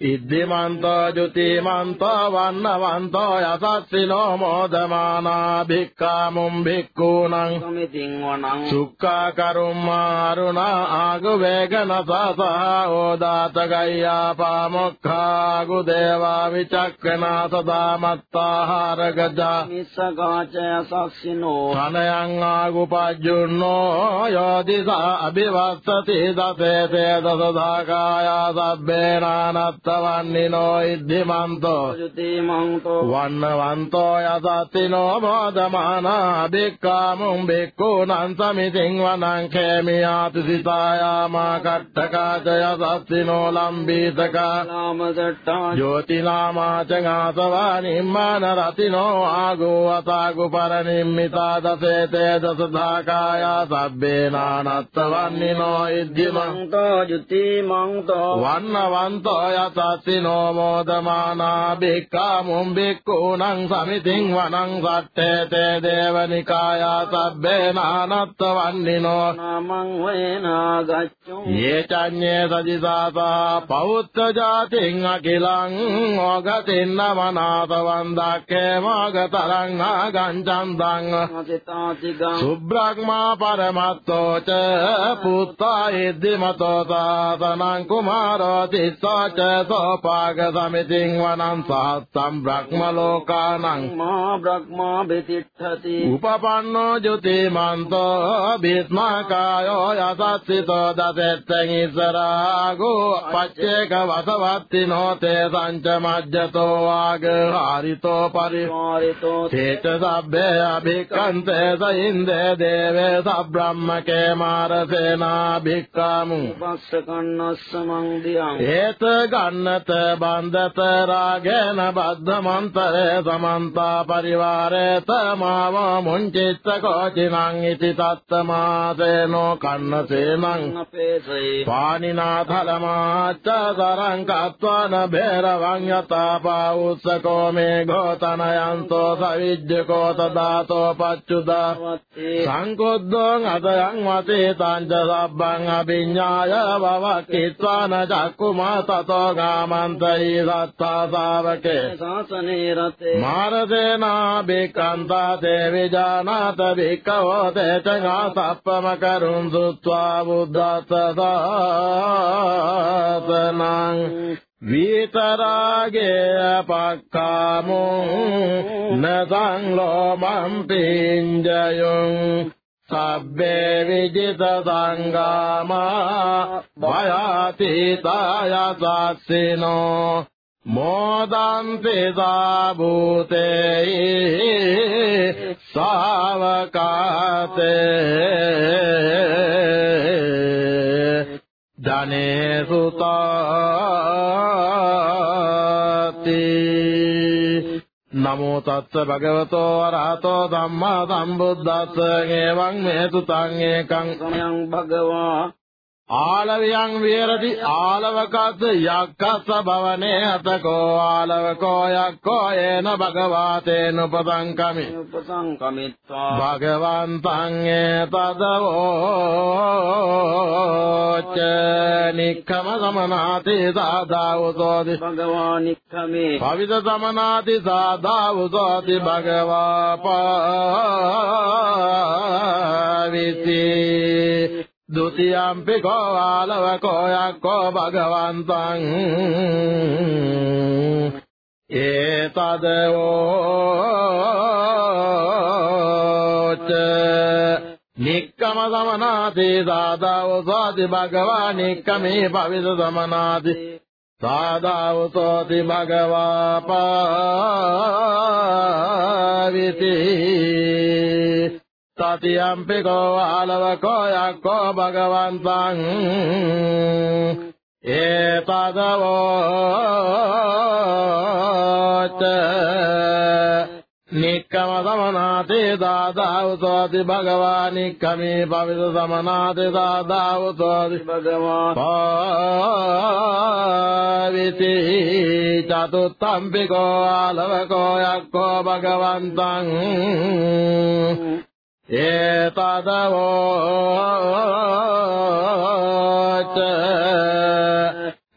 ඉද්දිමන්තෝ ජුතිමන්තෝ වන්නවන්තෝ යසස්සිනෝ මෝදමානා භික්ඛාමුම් භික්ඛූනං සමිතින් වනං සුක්ඛා කරුම්මා අරුණා ආග වේගන සසහ ඕදාත ගය්‍යා පාමොක්ඛා ගු දේවා විචක්කනා සදාමත්තාහාර ගජා මිස්සකාච යසස්සිනෝ කනයං ආගු පජ්ජුන්නෝ යෝදිසා අභිවස්සති දසේතේ දසදාකාය සබ්බේ නානත්තවන්නිනෝ ඉද්ධිමන්තෝ යුතිමන්තෝ වන්නවන්තෝ යසත්තිනෝ මෝදමානා භික්ඛාමුම් භික්ඛූනං සමිතින් වනං khēමියාති සිතායාමා කට්ඨකාච යසත්තිනෝ ලම්බීතකා නාම සට්ටා ජෝතිනාමාච ගාසවා නිම්මාන යසස්සිනෝ මෝදමානා භික්ඛාමුම් භික්ඛූනං සමිතින් වනං සට්ඨේතේ දේවනිකායා සබ්බේ නානත්ත වන්නිනෝ නමං වේනාගච්ඡු යේ චඤ්ඤේ සදිසාසා පෞත්ත ජාතින් අකිලං ඕගතින්න මනාත වන්දක්කේ මාගතරං ආගංචන්දං මතිතාතිගං සුබ්‍රහ්මා පරමත්තෝ ච පුත්තා ඉද්දිමතෝ තාතනං කුමාරෝ තිස්සෝ ච සෝපාග සමිතින් වනං සහස්සම් බ්‍රහ්ම ලෝකානං මා බ්‍රහ්මා බෙතිට්ඨති උපපන්නෝ ජුතිමන්තෝ භීස්මකායෝ යසස්සිතෝ දසෙත්තං ඉස්සරාගෝ පච්චේක වසවත්තිනෝ තේ සංච මජ්ජතෝ වාග හරිතෝ පරි මාරිතෝ තේත සබ්බේ අභික්ඛන්තේ සයින්දේ දේවේ සබ්‍රාහ්මකේ මාරසේනා භික්ඛාමු උපස්සකන්නස්ස මං දියං। ඒත ගන්නත බන්දත රාගේන බද්ධමන්තරේ සමන්තා පරිවාරේත මාව මුංචිත්ත කෝචිනං ඉති තත්තමාසේනෝ කන්නසේනං අපේසයි පානිනා ධලමාච්ච සරං කත්වන බේරවං යතා උස්සකෝ මේ ගෝතනයන්තෝ සවිජ්ජකෝ තදාතෝ පච්චුදා. සංකොද්දෝං අදයන් වතේ තංච සබ්බං අභිඤ්ඤාය වවක්කිත්වාන චක්කුමා තතෝ मन्त शासने रते। मारसेना विकान्ता ते विजानात विको ते च गा सप्पमकरुन् सुबुद सदासनाङ् वितरागे न सङ्गलो मन्त्रिञ्जयु සබ්බේ විජිත සංගාමා වයාතිතායසස්සිනෝ මෝදන්ති සාභූතේ සාවකාතේ ධනේ සුතාති නමෝ තස්ස භගවතෝ අරහතෝ ධම්මා සම්බුද්දස්ස එවං මේ සුතං ඒකං සමයං භගවා ආලවයන් විහෙරති ආලවකත් යක්කස්ස භවනේ අතකෝ ආලවකෝ යක්කෝ ඒන භගවාතේන උපසංකමි. උපසංකමිත්වා. භගවන්තං ඒතදවෝච නික්ඛම සමනාති සාදාවසෝති. භගවානික්ඛමේ පවිත සමනාති සාදාවසෝති භගවා පාවිති ဒုတိယံပိကောအာလဝကောယကောဘဂဝန္တံဧတဒဝောචနိကမသမနာတိသာသာဝသောတိဘဂဝါနိကမေပဝိသသမနာတိသာသာဝသောတိဘဂဝါပါဝိတိ තතියම්පි කෝ ආලවකෝ යක්කෝ භගවන්තං. ඒතදවෝච නික්කම සමනාති දාදාවසෝති භගවා නික්කමේ පවිත සමනාති දාදාවසෝති භගවා පාවිති චතුත්තම්පි කෝ ආලවකෝ යක්කෝ භගවන්තං ඒතදවෝච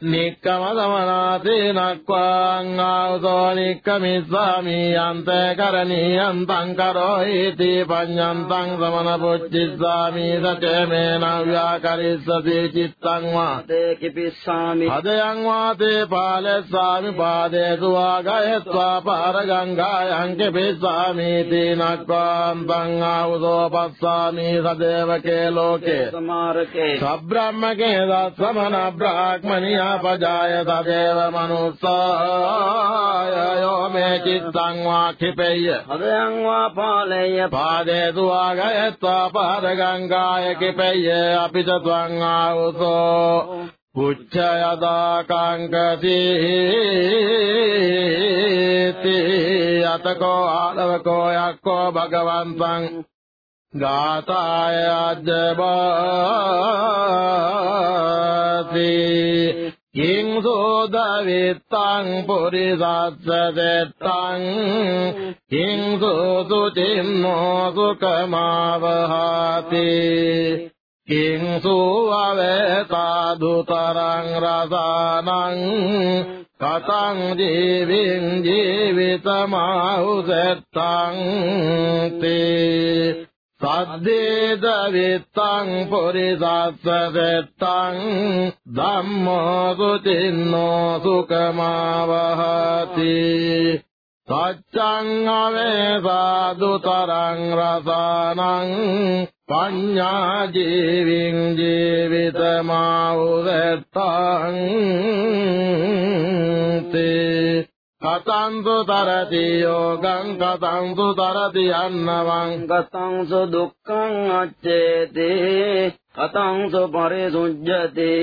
නික්කම සමනාති නක්වාං ආවසෝ නික්කමිස්සාමි අන්තේ කරණීයං තං කරෝයිති පඤ්ඤන්තං සමන පුච්චිස්සාමි සතේමේන ව්‍යාකරිස්සති චිත්තං වා තේ කිපිස්සාමි හදයන් වාතේ පාලස්සාමි පාදේසු ආගයත්වා පාර ගංගායන් කෙපිස්සාමි තීනක්වාන්තං ආවසෝ පස්සාමි සදේවකේ ලෝකේ සමාරකේ සබ්‍රාහ්මකේ දස්සමන බ්‍රාහ්මනියා පජාය තදේව මනුස්සාය යෝ මේ චිත්තං වා කිපෙය්‍ය හදයන් වා පාලේය පාදේසු ආගයත්වා පාර ගංගාය කිපෙය්‍ය අපිට ත්වං ආවසෝ පුච්ඡයදා කංකති අතකෝ ආලවකෝ යක්කෝ භගවන්තං ගාතාය අජ්ජබාති කිං සෝදවිත්තං පුරිසස්ස දෙත්තං කිං සෝසුචින්නෝ සුකමාවහති කිං සුවවේ සාදුතරං රසානං කතං ජීවින් ජීවිතමාහුසෙත්තං තේ සද්දේද විත්තං පුරිසස්සසෙත්තං ධම්මෝ සුතින්නෝ සුකමාවහති සච්ඡං අවේසාදුතරං රසානං පඤ්ඤා ජීවින් ජීවිතමාවුසෙත්තං තේ කතංසු තරති යෝගං කතංසු තරති අන්නවං කතංසු දුක්ඛං අච්චේති කතංසු පරිසුජ්ජති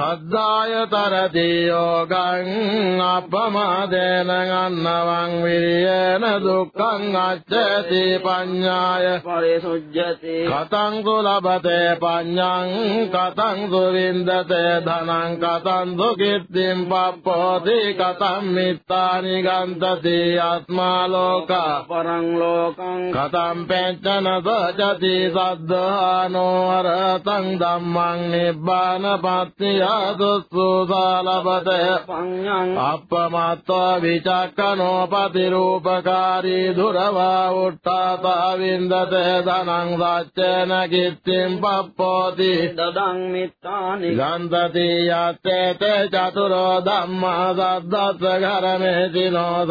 සද්ධාය තරති යෝගං අප්පමාදේන අන්නවං විරියන දුක්ඛං අච්චති පඤ්ඤාය පරිසුජ්ජති. කතං සු ලබතේ පඤ්ඤං කතං සු වින්දතේ ධනං කතං සු කිත්තිම් පප්පෝති කතං මිත්තානි ගන්තති ආත්මා ලෝකා පරං ලෝකං කතං පෙච්චන සජති සද්ධානෝ අරතං ධම්මං නිබ්බාන පත්තිය चतुसुदा लभते अप्पमात्रवि च कणोपतिरूपकारी धुरवृष्ट विन्दते। धनं दाच्चेन कीर्तिं पप्रोति हन्तति याचे ते चतुरोदम दत्त घरमे दिनो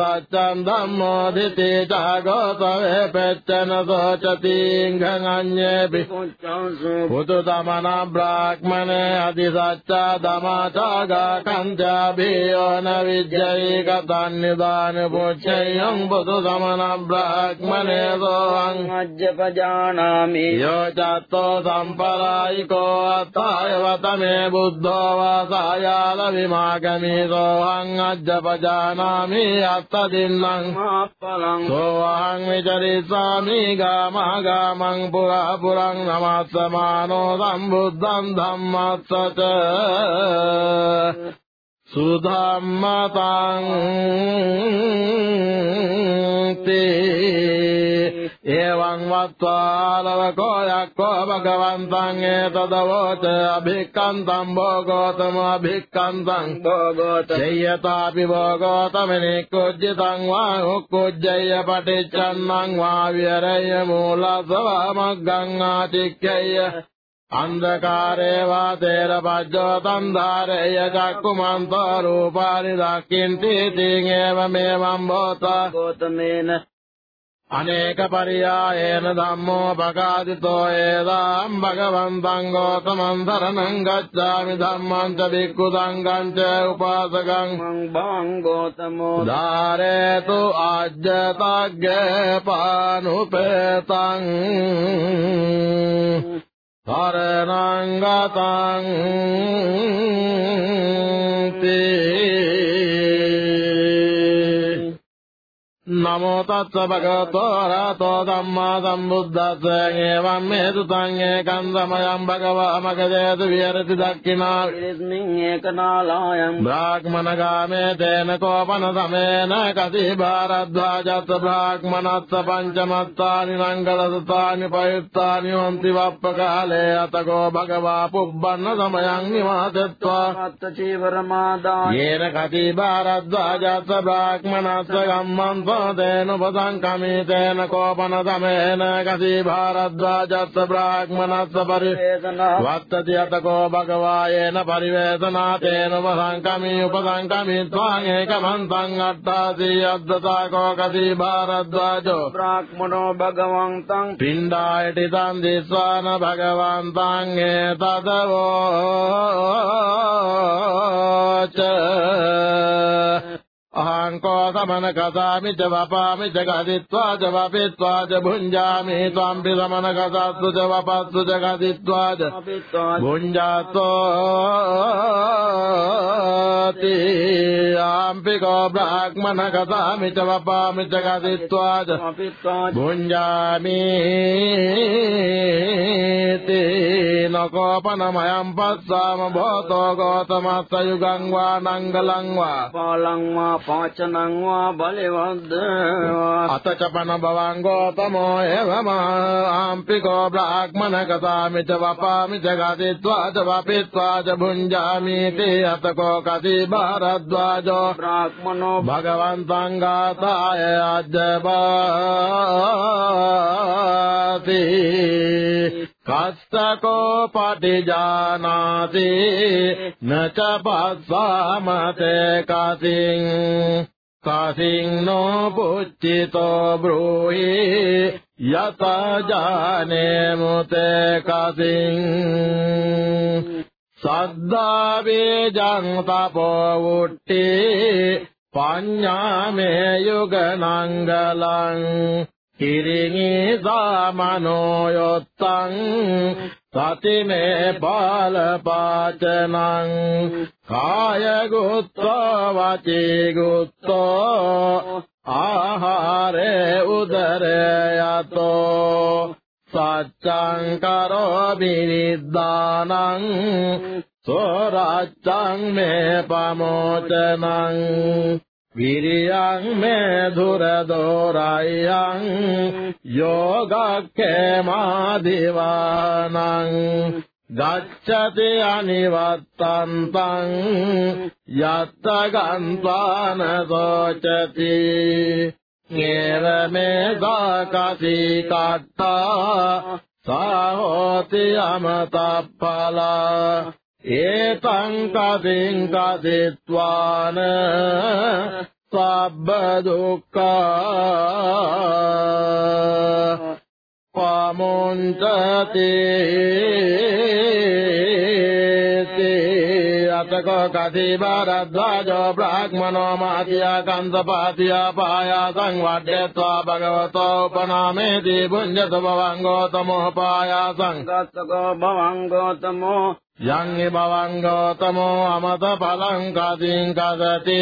दमोदिते च गोतमे पेचन शोचती घनन्येऽभिमणे अधिसच्च පුච්ඡංසු පුතු තමන බ්‍රාහ්මනේ අදි සච්චා දමාචාගා කන්ත්‍යාභියෝන විජ්ජයි කතන් නිදාන පුච්ඡයං පුතු තමන බ්‍රාහ්මනේ සෝං අජ්ජපජානාමි යෝ චත්තෝ සම්පරායිකෝ අත්තාය සුධම්මතං තේ එවං වත්වාලවකෝ යක්කෝ භගවන්තං ඒතදවෝච අභික්කන්තං භෝගෝතම අභික්කන්තං භෝගෝත ජයතාපි භෝගෝතමනේ කුජ්ජතං වා උක්කුජ්ජය පටිච්චන්නං වා විරය මූලසවා මග්ගං ආතික්කය අන්ධකාරේ වා තේර පජ්ජෝ තන්ධාරේය චක්කුමන්තෝ රූපානි දක්ඛින්ති තිං ඒවමේවං භෝතා ගෝතමේන. අනේක පරියායේන ධම්මෝ පකාදිතෝ ඒදාම් භගවන්තං ගෝතමං සරණං ගච්ඡාමි ධම්මං ච භික්ඛු සංඝං ච උපාසකං. මං බං ගෝතමෝ. ධාරේතු ආජ්ජතග්ගේ පානුපේතං සරණං ගතං තේ නමෝ තස්ස භගවතෝ රහතෝ ධම්මා සම්බුද්දස්ස එවං මේ සුතං ඒකං සමයං භගවා මගදේතු විහෙරති දක්ඛිනා ඉරිස්මින් ඒකනාලායම් බ්‍රාහ්මනගාමේ තේන කෝපන සමේන කති භාරද්වාජත් බ්‍රාහ්මනස්ස පංචමත්තානි නංගලසතානි පයුත්තානි හොන්ති වප්ප කාලේ අතකෝ භගවා පුබ්බන්න සමයං නිවාසෙත්වා මත්ත तेनुपसङ्कमी तेन कोपनतमेन कथि भारद्वाजस्त ब्राह्क्मनस्य परिवेदना भक्तति अत को भगवायेन परिवेदना। तेनुपसङ्गमी उपसङ्गमि त्वाङेकभन्तो कथि भारद्वाजो। ब्राह्मणो भगवन्त। पिण्डायटितं स्वन भगवन्ताङे तदोच භාරද්වාජෝ බ්‍රාහ්මනෝ භගවන්තං පිණ්ඩායටි තන් දිස්වාන භගවන්තං ඒතදවෝච අහං කෝ සමන කතාමි ච වපාමි ච ගදිත්වා ච වපිත්වා ච භුඤ්ජාමි ත්වම්පි සමන කතස්සු ච වපස්සු ච ගදිත්වා ච භුඤ්ජාතෝති ආම්පි කෝ බ්‍රාහ්මන කතාමි ච වපාමි वाचन बलिवद्। अथ च पन भवाङ्गोतमो एवम् अहम्पि गो ब्राह्मन गतामि च वपामि च गादि त्वा च वपित्वा च भुञ्जामीति अत को कति भारद्वाजो। ब्राह्मनो भगवन्तङ्गाताय अजवती බ්‍රාහ්මන කතාමි ච වපාමි ච ගතිත්වා ච වපිත්වා ච භුඤ්ජාමි තේ අතකෝ කති භාරද්වාජෝ බ්‍රාහ්මනෝ භගවන්තං ගාතාය අජ්ජපාති කස්සකෝ පටිජානාති නච පස්සාමතේ කසින් කසින් නෝ පුච්චිතෝ බ්‍රෝහි යත ජානේ මුතේ කසින් සද්දා වේජං තපෝ වුට්ටි පඤ්ඤාමේ යුග නංගලං හිරිනි සාමනෝ යොත්තං සතිමේ බාල පාචනං කාය ගුත්තෝ වචී ගුත්තෝ ආහාරේ උදරේ යතෝ සච්ඡං කරෝමි නිද්දානං සෝරච්ඡං මේ පමෝචනං විරියං මේ දුර දෝරයං යෝගක්ඛේමාදිවානං ගච්ඡති අනිවත්තන්තං යත්ත ගන්්වාන සෝචති නේරමේ දාකසී කට්ටා සාහෝති අමතප්පලා एताङ्कासिं कथित्वान् सदुक्कामुञ्च पमुञ्चते ते रथकि भरद्वाजो ब्राग्मनो माति य कन्दपाति अपायासं वा ज्ये त्वा भगवतोपनामेति भुञ्ज भवाङ्गौतमोपायासङ्गो भवाङ्गौतमो යං භවං ගෝතමෝ අමත පලං කදින් කදති.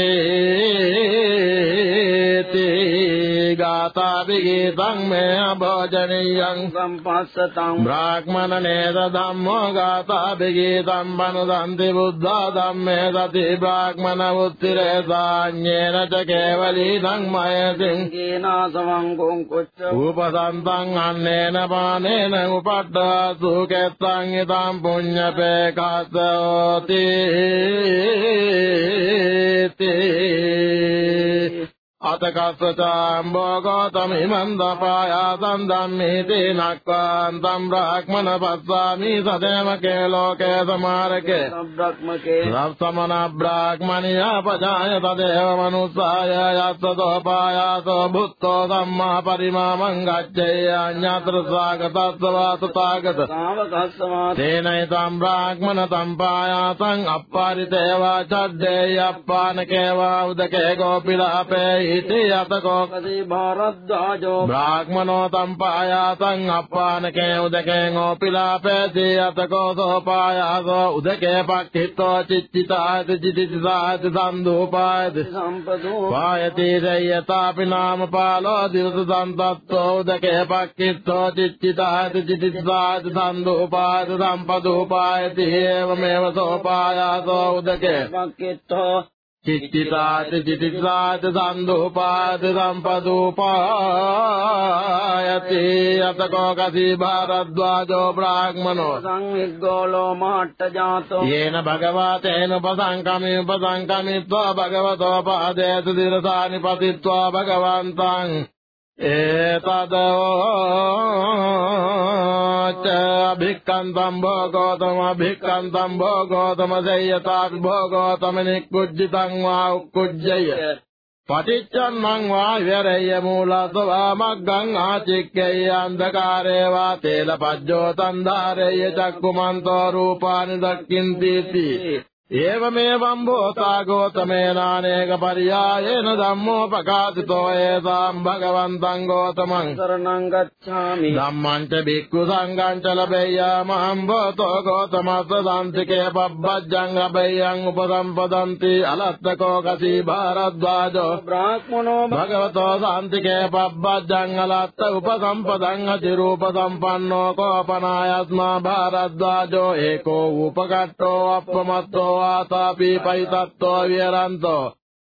ගාතා විගීතං මේ භෝජනීයං සම්පස්සතං. බ්‍රාහ්මණ නේද ධම්මෝ ගාතා විගීතං බනුදන්ති බුද්ධා ධම්මේ සති බ්‍රාහ්මණ උත්තිරේ සාඤ්ඤේන ච කේවලීනං මයසින් කේනාසවං කුංකුච්ච උපසන්තං අන්නේන පානේන උපට්ඨාසු කෙත්තං ඊතං පුඤ්ඤපේ කසෝති අතකස්සචාම්බෝ ගෝතමිමන් දපායාසං ධම්මේති නක්කාන්තම් බ්‍රාහ්මන පස්සාමි සදේමකේ ලෝකේ සමාරකේ සබ්‍රක්මකේ සම්සමන බ්‍රාහ්මනියා පජාය තදේව මනුස්සාය යස්සතෝ පායාසෝ බුත්තෝ ධම්මා පරිමාමං ගච්ඡේ අඤ්ඤතර සාගතස්සවාත තාගත සාවකස්සවා තේනයිතම් බ්‍රාහ්මන තම්පායාසං අප්පාරිතේවා චද්දේ අප්පානකේවා උදකේ ගෝපිලාපේ ඉති යතකෝ කදී භාරද්වාජෝ බ්‍රාහ්මනෝ තම්පායාසං අප්පානකේ උදකේ ගෝපිලාපේ යතකෝ සෝපායාසෝ උදකේ පක්ඛිතෝ චිත්තිතාති චිතිසාති සම්දෝපායති සම්පදෝ පායති රයතාපි නාම පාලෝ දිවස සම්තත්තෝ උදකේ පක්ඛිතෝ චිත්තිතාති චිතිසාති සම්දෝපායති සම්පදෝපායති ඒවමේව සෝපායාසෝ උදකේ වක්කෙත්තෝ චිත්තිතාති චිතිසාති සම්දෝපායති සම්පදෝපායති අතකෝ කසී භාරද්වාජෝ බ්‍රාහ්මනෝ සංවිග්ගෝලෝ මාට්ට ජාතෝ යේන භගවා තේන උපසංකමි උපසංකමිත්වා භගවතෝ පාදේත දිරසානි පතිත්වා භගවන්තං ඒතදෝච අභික්කන්තම් භෝගෝතම අභික්කන්තම් භෝගෝතම සේයතාපි භෝගෝතම නික්කුජ්ජිතං වා උක්කුජ්ජය පටිච්චන්නං වා විරය මූලසවා මග්ගං ආචික්කේ අන්ධකාරේ වා තේල පජ්ජෝ තන්දාරේ චක්කුමන්තෝ රූපානි දක්ඛින්ති ඒවමේවම් භූතා ගෝතමේනානේක පරියායේන ධම්මෝ පකාසිතෝ ඒසාම් භගවන්තං ගෝතමං සරණං ගච්ඡාමි ධම්මං ච භික්ඛු සංඝං ච ලබේයාමහං භූතෝ ගෝතමස්ස සම්තිකේ පබ්බජ්ජං ලබේයං උපසම්පදන්ති අලත්තකෝ කසී භාරද්වාජෝ බ්‍රාහ්මනෝ භගවතෝ සාන්තිකේ පබ්බජ්ජං අලත්ත උපසම්පදං पि परितप्तो व्यरन्त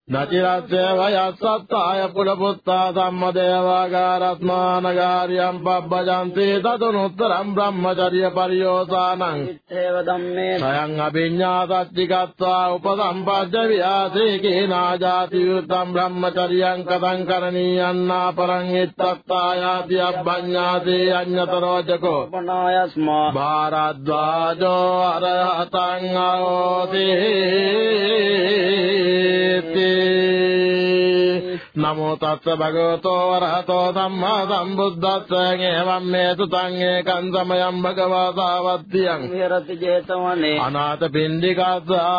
නචිරස්සේ වයස්සත්තාය පුලපුත්තා සම්මදේවාගාරත්මානගාරියම් පබ්බජන්ති තතුනුත්තරම් බ්‍රහ්මචර්ය පරියෝසානං ඉත්තේව ධම්මේ සයං අභිඤ්ඤා සච්චිකත්වා උපසම්පජ්ජ වියාසේ කේනාජාති යුත්තම් බ්‍රහ්මචර්යං කතං කරණීයන්නා පරං ඉත්තත්තායාති අබ්බඤ්ඤාසේ අඤ්ඤතරෝජකෝ උපනායස්මා භාරද්වාජෝ අරහතං ආෝති නමෝ තස්ස භගවතෝ වරහතෝ සම්මා සම්බුද්දස්ස එවම් මේතු තං ඒකං සමයං භගවා සාවත්තියං විහෙරති 제තවනේ අනාථ පින්ඩිකාසාරාමේ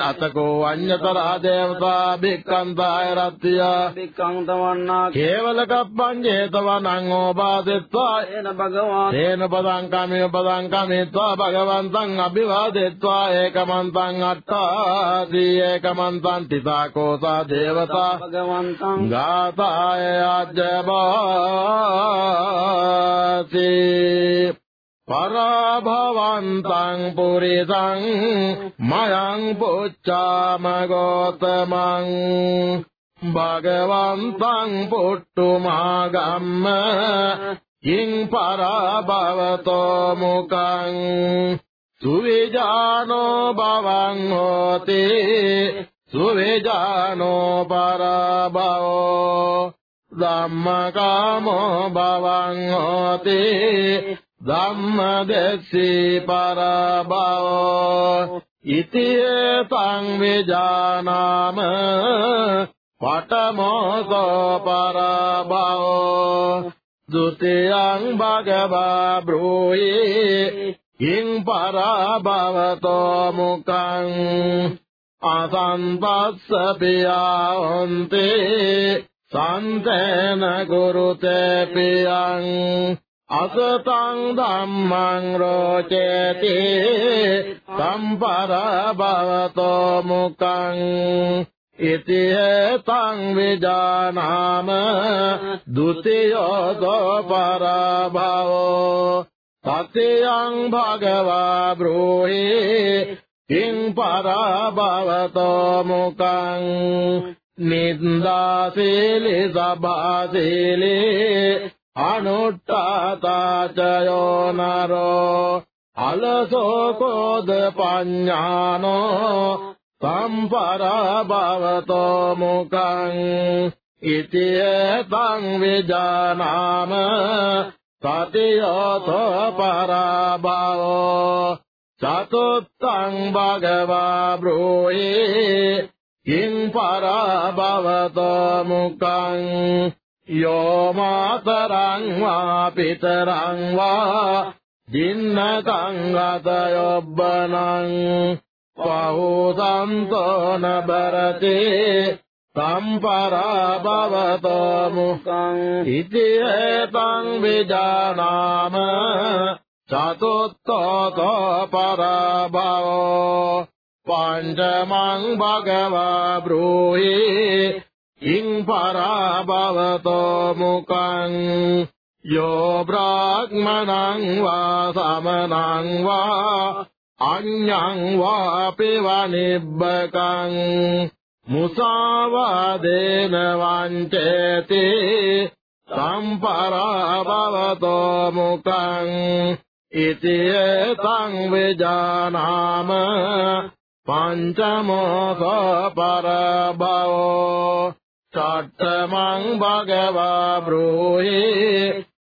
අතකෝ අඤ්ඤතරා දේවතා භික්ඛන්තාය රත්ත්‍ය භික්ඛන්තවන්නා කේවල කප්පං 제තවනං ඕපාදෙත්වා. එන භගවා තේන පදං කාමේ පදං කාමේත්වා. භගවන්තං අභිවාදෙත්වා. ඒකමන්තං අත්ත අට්ඨාදී ඒකමන්තං තිසාකෝසා දේවතා භගවන්තං ගාතාය අජ්ජබාසි පරභවන්තං පුරිසං මයං පුච්චාම ගෝතමං. භගවන්තං පුට්ටුමාගම්ම කිං පරභවතෝ මුකං සුවිජානෝ භවං හෝති සුවිජානෝ පරභවෝ ධම්මකාමෝ භවං හෝති ධම්මදෙස්සී පරභවෝ ඉතියේ සංවිජානාම පඨමෝසෝ පරභවෝ ဒုတိယံဘဂ ඉං පරාභවතෝ මුකං අසන්තස්ස පියාන්තේ සන්තේන ගුරුතේ පියං අසතං ධම්මං රෝචේති සම්පරාභවතෝ මුකං ඉතිහෙතං විජානාම ဒ ුතියෝ දෝ පරාභවෝ සත්‍යං භගවා බ්‍රෝහි කිං පරභවතෝ මුකං? නින්දාසීලි සබාසීලි අනුට්ඨාතාචයෝ නරෝ අලසෝ කෝද පඤ්ඤානෝ සම්පරභවතෝ මුකං? ඉතියතං විජානාම සතියෝතෝ පරභවෝ චතුත්තං භගවා බ්‍රෝහි කිං පරභවතෝ මුකං යෝ මාතරං වා පිතරං වා ජින්නකං ගතයොබ්බනං පහෝසන්තෝ නබරති तम् परा भवतो मुख इति एताम् विजानाम चतुर्थतो परा भव पञ्चमम् भगवब्रूये इम् परा भवतो मुकम् यो ब्राग्मनम् वा समनाङ् वा अण्याङ् वा निम्बकाङ् මුසාවාදේන වංචේති සම්පරාභවතෝ මුකං ඉති තං විජානාම පංචමෝසෝ පරභවෝ චට්ඨමං භගවා බ්‍රෝහි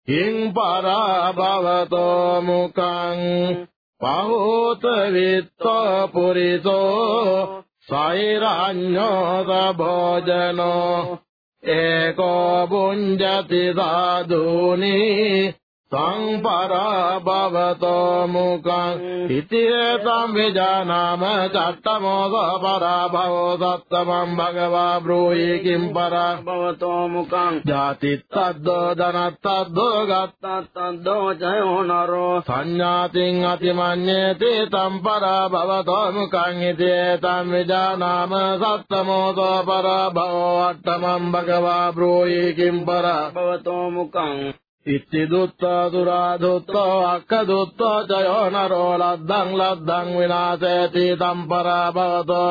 හිං පරභවතෝ මුකං පහෝත විත්තෝ පුරිසෝ सैरान्योदभोजन एको भुञ्जति दाधूनि ङ् परा भवतो मुकम् इति एतं विजानाम च अष्टमोद परा भवो सप्तमम् भगव ब्रूहि किं पर? भवतो मुखम् जाति तद् जनत्तनरो सञ्जातिङति मन्ये ते तम् परा भवतो मुखिति एतं विजानाम सप्तमोद परा भवो अष्टमम् भगव ब्रूहि किम् पर? भवतो मुखम् දුත්තෝ ජයෝ නරෝ ලද්දං ලද්දං විනාශේති තම්පරා භවතෝ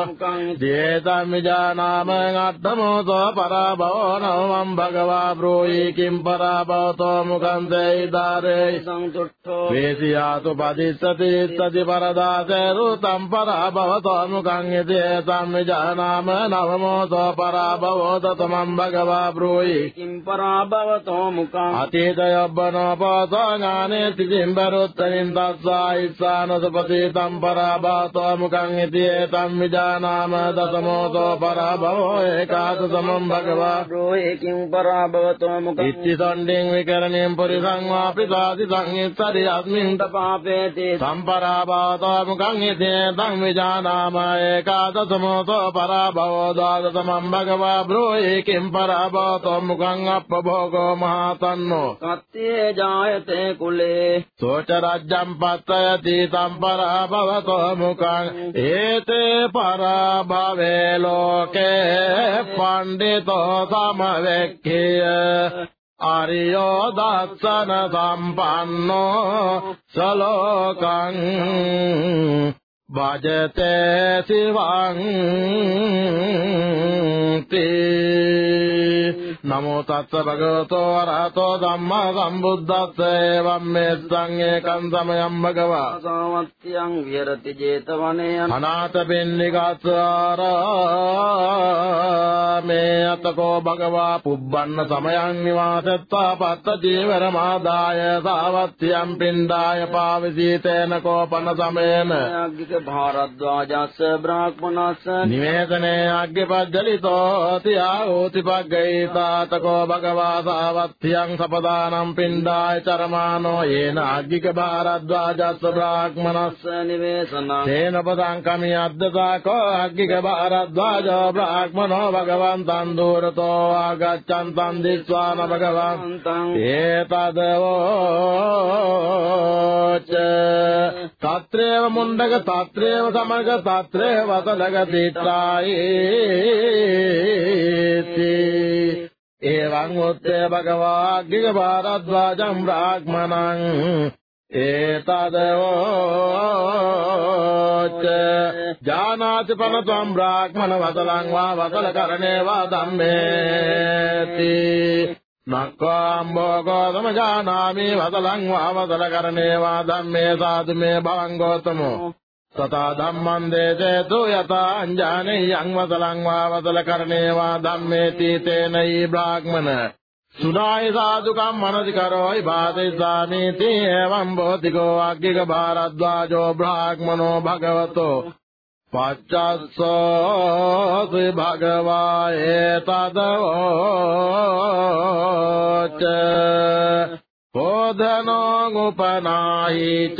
දේතම් විජානාම අට්ඨමෝතෝ පරාභවෝ නවමං භගවා බ්‍රෝහි කිම් පරාභවතෝ මුඛං සේයිදාරේ සංතුට්ඨෝ වේසියාතු පදිස්සති ඉත්තති පරදාසේරු තම්පරා භවතෝ මුඛං යදේතම් විජානාම නවමෝතෝ පරාභවෝ තතමං භගවා බ්‍රෝහි කිම් පරාභවතෝ මුඛං අතීත යබ්බනෝ පාසා ඥානේ තිසිම්බරුත්තරින් තස්සා ඉස්සානසපති තම්පරාභාතෝ මුකං ඉති ඒතම් විජානාම දසමෝතෝ පරාභවෝ ඒකාත සමම් භගවා රෝහේකින් පරාභවතෝ මුකං ඉත්ති සණ්ඩින් විකරණින් පුරිසං වාපි සාති සංහිස්සරි අස්මින් පාපේති සම්පරාභාතෝ මුකං ඉති ඒතම් විජානාම ඒකාත සමෝතෝ පරාභවෝ දාත සමම් භගවා බ්‍රෝහේකින් පරාභවතෝ මුකං අප්පභෝගෝ මහතන්නෝ කත්තේ ජායතේ කුලේ. සෝච රජ්ජම් පත්තයති තම්පරා භවතෝ මුකං ඒතේ පරාභවේ ලෝකේ පණ්ඩිතෝ සමවෙක්ඛිය. ආරියෝ දස්සන සම්පන්නෝ සලෝකං භජතේ සිවං තේ. නමෝ තස්ස භගවතෝ අරහතෝ ධම්මා සම්බුද්දස්ස එවම් මේ සංඝේකං සමයම් භගවා සාවත්තියං විහෙරති 제තවනේ අනාථ පින්නිකාසාරා මේ අතකෝ භගවා පුබ්බන්න සමයං නිවාසත්තා පත්ත ජීවර මාදාය සාවත්තියම් පින්ඩාය පාවිසීතේන කෝපන සමේන අග්ගික භාරද්වාජස්ස බ්‍රාහ්මනස්ස නිවේදනේ අග්ගපජ්ජලිතෝ තියා හෝති පග්ගයිතාතකෝ භගවා සාවත්තියං සපදානම් පින්ඩාය චරමානෝ යේන අග්ගික භාරද්වාජස්ස බ්‍රාහ්මනස්ස නිවේසනං තේන පදං කමි අද්දසාකෝ අග්ගික භාරද්වාජෝ බ්‍රාහ්මනෝ භගවන්තං දූරතෝ ආගච්ඡන්තං දිස්වාන භගවං අන්තං ඒතදවෝච తత్రేవ ముండగ తత్రేవ సమగ తత్రేవ వసలగ එවං උත්තේ භගවා ගිග භාරද්වාජං බ්‍රාහ්මණං ඒතදෝච්ච ජානාති පනතුම් බ්‍රාහ්මණ වදලං වා වදල කරණේ වා ධම්මේති නක්කාම්බෝ ගෝතම ජානාමි වදලං වා වදල කරණේ වා ධම්මේ සාදු මේ භවං ගෝතමෝ තථා ධම්මං දේසේතු යතා අංජානේ යං වදලං වාවදල කරණේවා ධම්මේ තීතේනයි බ්‍රාහ්මන. සුනාය සාදුකම් මනසි කරෝයි බාදිසාමීති එවං බෝධිකෝ අග්ගික භාරද්වාජෝ බ්‍රාහ්මනෝ භගවතෝ. පච්චස්සෝසි භගවා ඒතදවෝච පෝධනෝ උපනාහිච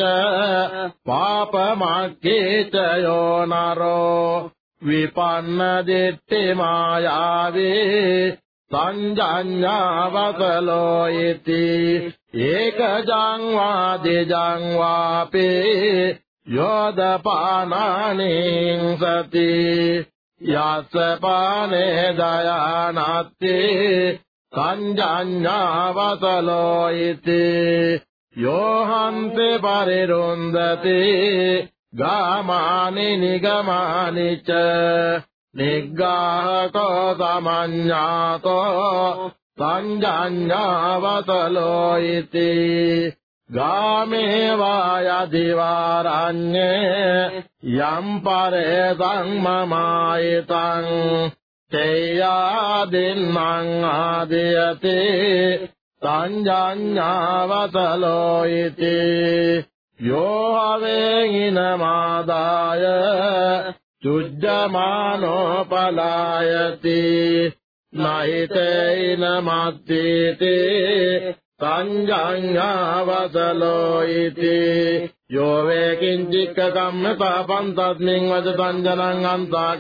පාපමක්ඛේච යෝ නරෝ විපන්න දෙට්ටි මායාවේ සංජඤ්ඤාවතලෝ ඉති ඒකජං වාදෙජං වාපේ යෝදපානානින් සති යස්සපානේ දයානත්ති සංජඤ්ඤාවතලෝ ඉති යෝහන්තේ පරිරුන්දති ගාමානි නිගමානි ච නිග්ගාහකෝ සමඤ්ඤාතෝ සංජඤ්ඤාවතලෝ ඉති ගාමේ වායදිවාරඤ්ඤේ යම් පරේ සංමමායිතං තේයාදින්නං ආදීයති සංජඤ්ඤාවතලෝ ඉති යෝ හවේහින මාදාය චුජ්ජමානෝ පලායති නහිතේන මත්තේතේ සංජඤ්ඤාවසලෝ ඉති यो वे किञ्चिक्म्यतः पन्तद्मिङ्व च तञ्जन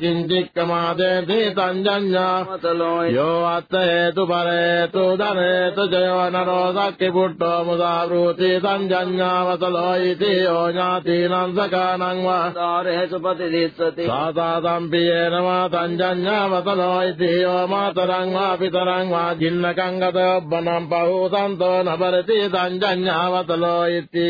किञ्चिक्कमादेति तञ्जन्यावतलो यो अत्रेतु भरे तु धनेतु जनरो दि पुट्टो मुदा रुति तञ्जन्यावतलो इति यो ज्ञाती न सका नङ्मारे सुम्प्येन वा तञ्जन्यावतलो इति यो मातरङ्ग्वा पितरङ्मा झिन्नकङ्गतो वनम् प्रभूतन्तो न भरति तञ्जन्यावतलो इति।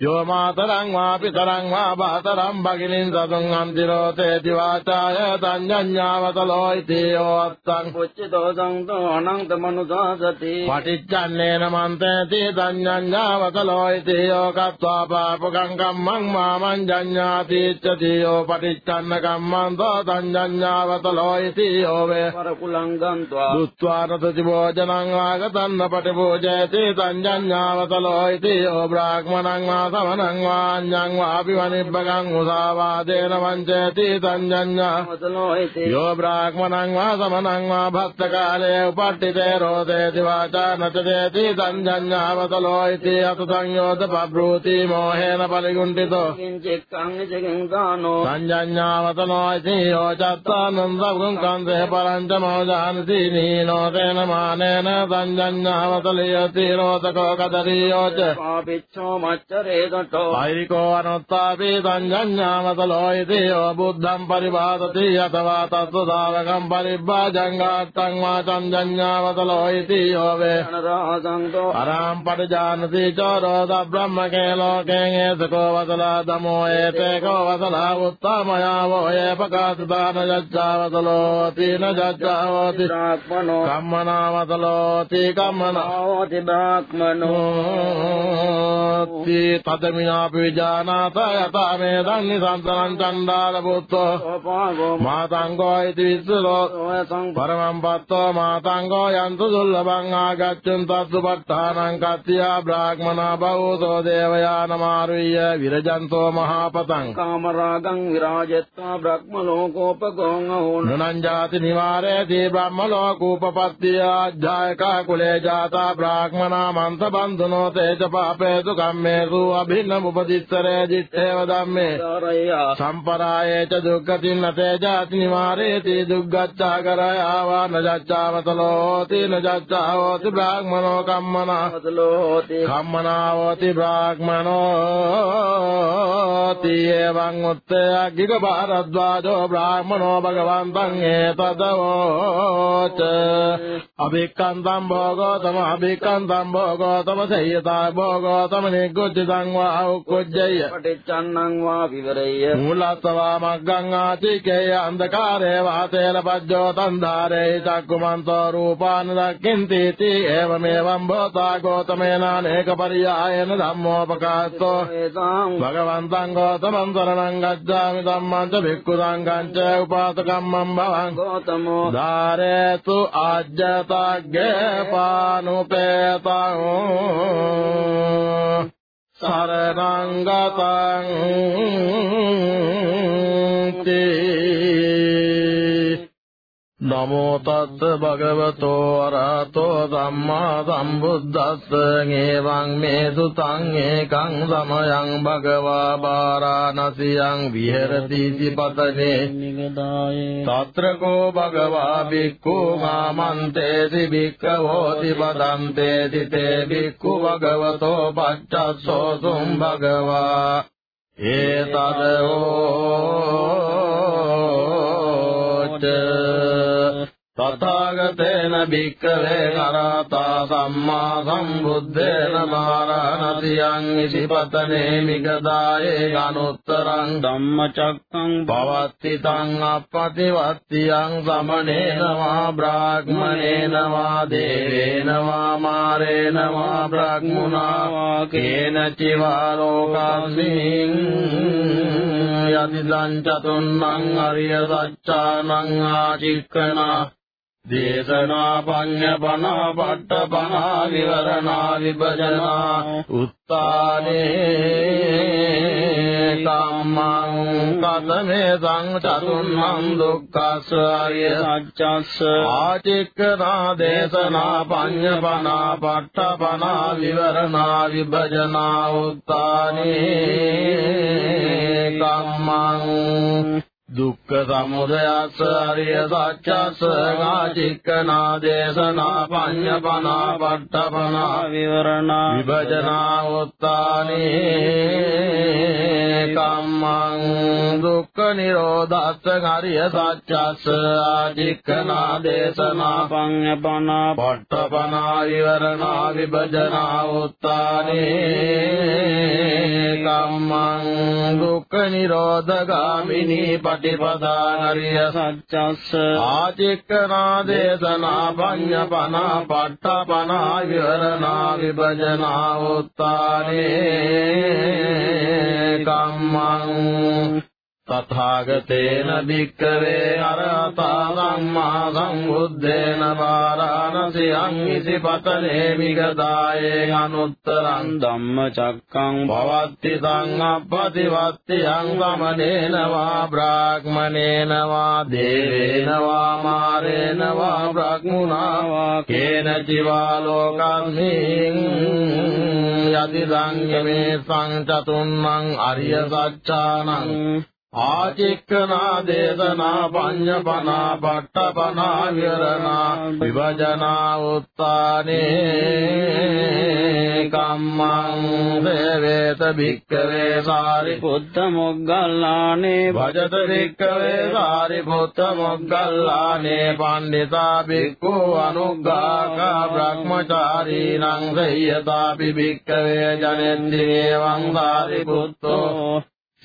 යෝ මාතරං වා පිතරං වා බාතරං භගිනින් සතුං අන්තිරෝතේති වාචාය සංජඤ්ඤාවසලෝ ඉති යෝ අත්තං පුච්චිතෝ සංතෝ අනන්ත මනුසාසති පටිච්චන්නේන මන්තේති සංඥාවකලෝ ඉති යෝ කତ୍වා පාපකං කම්මං මාමං ජඤ්ඤාතිච්ඡති යෝ පටිච්චන්න කම්මං තෝ සංඥාවතලෝ ඉති යෝ වේ. පරකුලං ගන්්වා. දුත්වානතති භෝජනං ආගතන්න පටිභෝජයති සංඥාවතලෝ ඉති යෝ බ්‍රාහ්මණං වා සමනං වා අඤ්ඤං වාපි වනිබ්බකං උසාවාදේන වංචයති සංඥා මතලෝ ඉති යෝ බ්‍රාහ්මණං වා සමනං වා භක්ත කාලේ උපට්ඨිතේ රෝදේති වාචා නතදේති සංජඤ්ඤාවතලෝ ඉති අත සංයෝද පබ්‍රූති මෝහේන පරිගුණ්ඨිතෝ කිංචික්ඛං චකින් දානෝ සංජඤ්ඤාවතලෝ ඉති යෝ චත්තානන්ද ගුංකන්දේ පරංච මෝදානති නීනෝ තේන මානේන සංජඤ්ඤාවතලියති රෝතකෝ කදරියෝච පාපිච්ඡෝ මච්චරේදටෝ අයිරිකෝ අනොත්තාපි සංජඤ්ඤාවතලෝ ඉති යෝ බුද්ධං පරිභාසති යතවා තස්ස දාවකම් පරිබ්බාජං ගාත්තං වා සංජඤ්ඤාවතලෝ ඉති යෝ වේ අනරාසංතෝ අරාම් පරිජානති චෝරෝද බ්‍රහ්මකේ ලෝකෙන් ඒසකෝ වසලා දමෝ ඒතේකෝ වසලා උත්තමයාවෝ ඒ පකාසදාන ජච්ඡාවතලෝ තීන ජච්ඡාවති බ්‍රාහ්මනෝ කම්මනාවතලෝ තී කම්මනා ආවති බ්‍රාහ්මනෝ ති තදමිනාපි විජානාත යතා මේ දන්නි සන්තනං චණ්ඩාල පුත්තෝ සෝපාගෝ මාතංගෝ ඉති විස්සලෝ මාසෝය සං පරමං පත්තෝ මාතංගෝ යන්තු දුල්ලභං ආගච්ඡන් තත්සුපට්ඨානං කත්තියා බ්‍රාහ්මනා බහූතෝ දේවයාන මාරුය්‍ය විරජන්තෝ මහාපතං කාමරාගං විරාජෙත්වා බ්‍රහ්ම ලෝකෝපගෝං අහෝන නනං ජාති නිවාරේති බ්‍රහ්ම ලෝකූපපත්තිය අධ්‍යායකා කුලේ ජාතා බ්‍රාහ්මනා මන්ත බන්ධුනෝ තේජ පාපේසු කම්මේසු අභින්න උපදිස්සරේ ජිත්තේව ධම්මේ සම්පරායේච දුක්ඛතින් නතේ ජාති නිවාරේති දුක්ඛච්ඡා කරයාවා නජච්ඡාවතලෝති නජච්ඡාවෝති බ්‍රාහ්මනෝ කම්මනා. මතලෝ හෝති කම්මනාවෝති බ්‍රාහ්මනෝති එවං උත්තේ අග්ගික භාරද්වාජෝ බ්‍රාහ්මනෝ භගවන්තං ඒතදවෝච අභික්ඛන්තං භෝගෝතම අභික්ඛන්තං භෝගෝතම සේයතා භෝගෝතම නිග්ගුච්ඡං වා උක්කුජ්ජය පටිච්චන්නං වා විවරය. මූලස්සවා මග්ගං ආචිකේය අන්ධකාරේ වාතේන පජ්ජෝ තන්ධාරේ චක්කුමන්තෝ රූපාන දක්ඛින්ති ති එවමෙවං භෝතා ගෝතමේනානේක පරියායන ධම්මෝපකාත්තෝ භගවන්තං ගෝතමං සරණං ගච්ඡාමි ධම්මං ච භික්ඛු සංඝං ච උපාසකම්මං භවං. ගෝතමෝ. ධාරේතු ආජ්ජතග්ගේ පානුපේතං සරණං ගතං තේ නමෝ තස්ස භගවතෝ අරහතෝ සම්මා සම්බුද්දස්ස. ඝේවං මේ සුතං ඒකං සමයං භගවා බාරාණසියං විහෙරති සිපතනේ තත්‍ර කෝ භගවා බික්ඛු මාමන්තේති බික්ඛවෝති පදන්තේති තේ බික්ඛු භගවතෝ පච්චස්සෝ සුම් භගවා. ඒතදෝ තථාගතේන භික්ඛවේ කරතා සම්මා සම්බුද්දේන මාරණතියං ඉසිපතනේ මිගදායේ අනුත්තරං ධම්මචක්කං පවත්ති තං අප්පතිවත්තියං සමනේන වා බ්‍රාහ්මනේන වා දේවේන වා මාරේන වා බ්‍රහ්මුණා වා කේන චිවා ලෝකස්මින් යතිදං චතුන්නං අරිය සච්චානං ආචික්කනා දේශනා පඤ්ඤපනා පට්ඨපනා විවරණා විභජනා උත්තානේ කම්මං කතමේ සංචතුන්නම් දුක්ඛස්ස ආර්ය සත්‍යස්ස ආචික්කනා දේශනා පඤ්ඤපනා පට්ඨපනා විවරණා විභජනා උත්තානේ කම්මං දුක්ඛ සමුදයස්ස අරිය සත්‍යස්ස ගාචික්කනා දේශනා පඤ්ඤපනා පට්ඨපනා විවරණා විභජනා උත්තානේ කම්මං දුක්ඛ නිරෝධස්ස අරිය සත්‍යස්ස ආචික්කනා දේශනා පඤ්ඤපනා පට්ඨපනා විවරණා විභජනා උත්තානේ කම්මං දුක්ඛ නිරෝධගාමිනී පටිපදානරිය සත්‍යස්ස. ආචික්කනා දේශනා පඤ්ඤපනා පට්ඨපනා විවරණා විභජනා උත්තානේ කම්මං තථාගතේන භික්ඛවේ අරහතා සම්මා සම්බුද්දේන වාරාණසියං ඉසිපතනේ මිගදායේ අනුත්තරං ධම්මචක්කං භවත්ති සංඅප්පතිවත්තියං ගමනේන වා බ්‍රාහ්මනේන වා දේවේන වා මාරේන වා බ්‍රහ්මුණා වා කේන ජීවා ලෝකස්මින් යදි සංයමේ සංචතුන්නං අරිය සත්‍යානං ආචික්කනා දේශනා පඤ්ඤපනා පට්ඨපනා විරණා විභජනා උත්තානේ කම්මං දේවේත භික්ඛවේ සාරිපුත්ත පුත්ත මොග්ගල්ලානේ භජත භික්ඛවේ සාරිපුත්ත මොග්ගල්ලානේ පණ්ඩිතා භික්ඛු අනුග්ගාකා බ්‍රහ්මචාරීනං සය්‍යතාපි භික්ඛවේ ජනෙන්දි එවං සාරිපුත්තෝ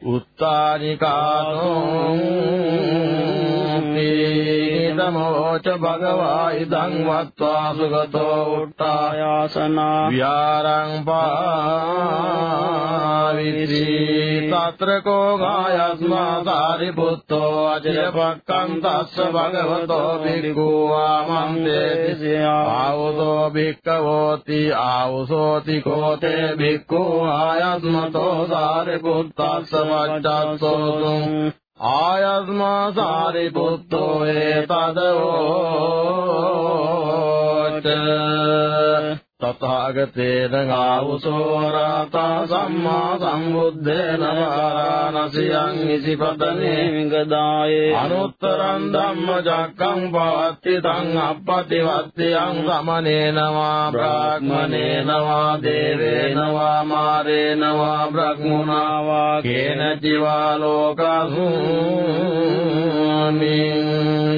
පඤ්ඤපේතුම් පට්ඨපේතුම් විවරතුම් විභජතුම් උත්තානිකානෝ ච භගවා ඉදං වත්වා සුගතෝ උට්ටාය ආයාසනා විහාරං පාවිසි తත්‍ර කෝ ගායස්මා සාරිපුත්තෝ අජයපක්ඛං තස්ස භගවතෝ භික්ඛු ආමන්තේති ආවුසෝ භික්ඛවෝති ආවුසෝති කෝතේ භික්ඛු ආයස්මතෝ සාරිපුත්තස්ස වච්ඡස්සෝතුං ආයස්මා සාරිපුත්තෝ ඒතදෝච තථාගතේන ආවුසෝ රාතා සම්මා සම්බුද්දේන වාරාණසියං ඉසිපතනේ විගදායේ අනුත්තරං ධම්මචක්කං පවත්ති තං අප්පතිවත්තියං සමනේන වා බ්‍රාහ්මනේන වා දේවේන වා මාරේන වා බ්‍රහ්මුණා වා කේන ජීවා ලෝකසුමින්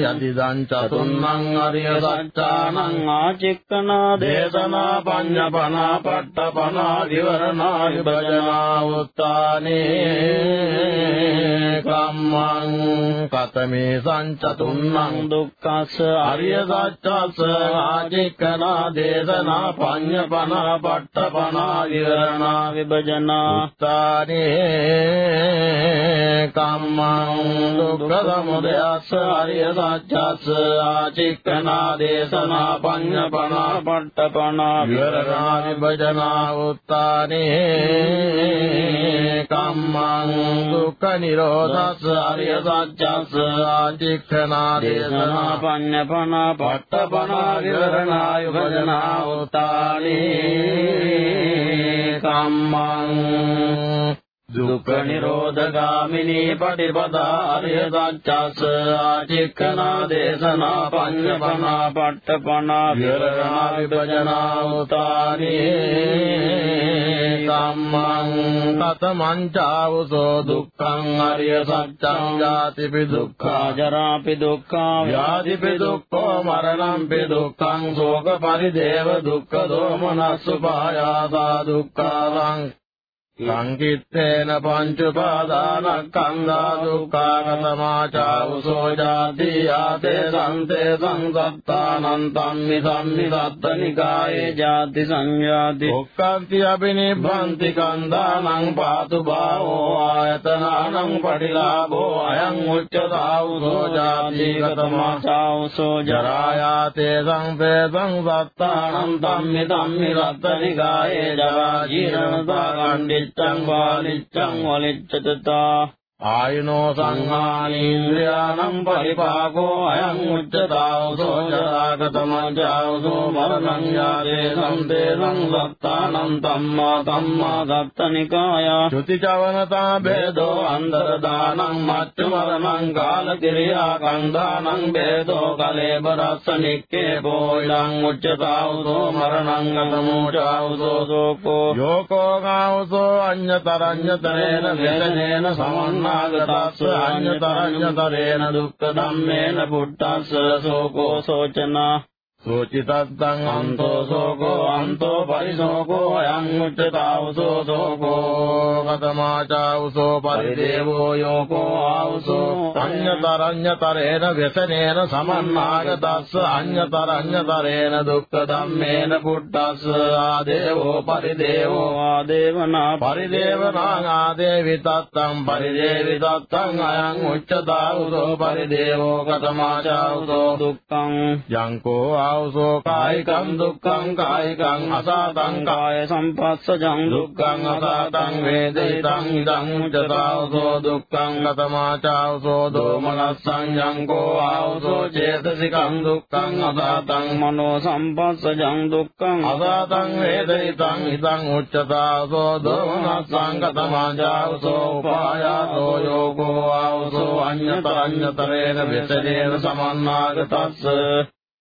යදිදං චතුන්නං අරිය සත්‍යානං ආචික්කනා දේශනා පඤ්ඤපනා පට්ඨපනා විවරණා විභජනා උත්තානේ කම්මං කතමේ සංචතුන්නං දුක්ඛස්ස අරිය සත්‍යස්ස ආචික්කනා දේශනා පඤ්ඤපනා පට්ඨපනා විවරණා විභජනා උත්තානේ කම්මං දුක්ඛ සමුදයස්ස අරිය සත්‍යස්ස ආචික්කනා දේශනා පඤ්ඤපනා පට්ඨපනා විවරණා විභජනා උත්තානේ කම්මං දුක්ඛ නිරෝධස්ස අරිය සත්‍යස්ස ආචික්ඛනා දේශනා දේශනා පඤ්ඤපනා පට්ඨපනා විවරණා විභජනා උත්තානේ කම්මං දුක්ඛ නිරෝධගාමිනී පටිපදා අරිය සත්‍යස්ස ආචික්කනා දේශනා පඤ්ඤපනා පට්ඨපනා විරණා විභජනා උතාරේ සම්මං කතමං චාවසෝ දුක්ඛං අරිය සත්‍යං ජාතිපි දුක්ඛා ජරාපි දුක්ඛා ව්‍යාධිපි දුක්ඛෝ මරණම්පි දුක්ඛං ශෝක පරිදේව දුක්ඛ දෝමනස්සුපායාසා දුක්ඛාලං සංකිත්තේන පංච පාදානක්ඛන්ධා දුක්ඛාගතමාචාවසෝ ජාති ආතේ සම්තේ සංසත්තානං තම්මි සම්මි සත්තනිකායේ ජාති සංයාති ඔක්කාන්ති අබිනිබ්බන්ති කන්දානං පාතු භාවෝ ආයතනානං පටිලාභෝ අයං උච්චතාවසෝ ජාති ගතමාචාවසෝ ජරායාතේ සංතේ සංසත්තානං තම්මි සම්මි සත්තනිකායේ ජරා ජීර්ණතා කණ්ඩි නිච්ඡං වා නිච්ඡං වලිච්ඡතතා आयिनो सङ्गानील्यानं परिपाकोऽयङ्गच्यताउसोजरागतमजा मरणं जाले दं तेन दत्तानं तं मा तं मा दत्तनिकाया श्रुतिचवरता भेदोऽन्दनं माच्युमरणं कालगिर्याकङ्गानं वेदो गले पदात्स निके को याङ्गुच्यताउसो मरणं गोजाको शोको। गाउदो अन्यतरञ्जतरेण विरने समन्ना गरस् अन्यतरन्यतरेण दुःखदम् मेन बुद्धास् शोको शोचना। අඤ්ඤතරඤ්ඤතරේන දුක්ඛ ධම්මේන පුට්ටස්ස සෝකෝ සෝචනා සෝචිතත්තං අන්තෝ සෝකෝ අන්තෝ පරිසෝකෝ අයං උච්චතාවසෝ සෝකෝ කතමාචාවසෝ පරිදේවෝ යෝකෝ ආවසෝ අඤ්ඤතරඤ්ඤතරේන ව්‍යසනේන සමන්නාගතස්ස අඤ්ඤතරඤ්ඤතරේන දුක්ඛ ධම්මේන පුට්ටස්ස ආදේවෝ පරිදේවෝ ආදේවනා පරිදේවනා ආදේවිතත්තං පරිදේවිතත්තං අයං උච්චතාවසෝ පරිදේවෝ කතමාචාවසෝ දුක්ඛං යංකෝ ආවසෝ කායිකං දුක්ඛං කායිකං අසාතං කාය සම්පස්සජං දුක්ඛං අසාතං වේදිතං ඉදං උචතාවසෝ දුක්ඛං ගතමාචාවසෝ දෝමනස්සං යංකෝ ආවසෝ චේතසිකං දුක්ඛං අසාතං මනෝ සම්පස්සජං දුක්ඛං අසාතං වේදිතං ඉදං උච්චතාවසෝ දෝමනස්සං ගතමාචාවසෝ උපායාසෝ යෝගෝ ආවසෝ අඤ්ඤතරඤ්ඤතරේන විසදේන සමන්නාගතස්ස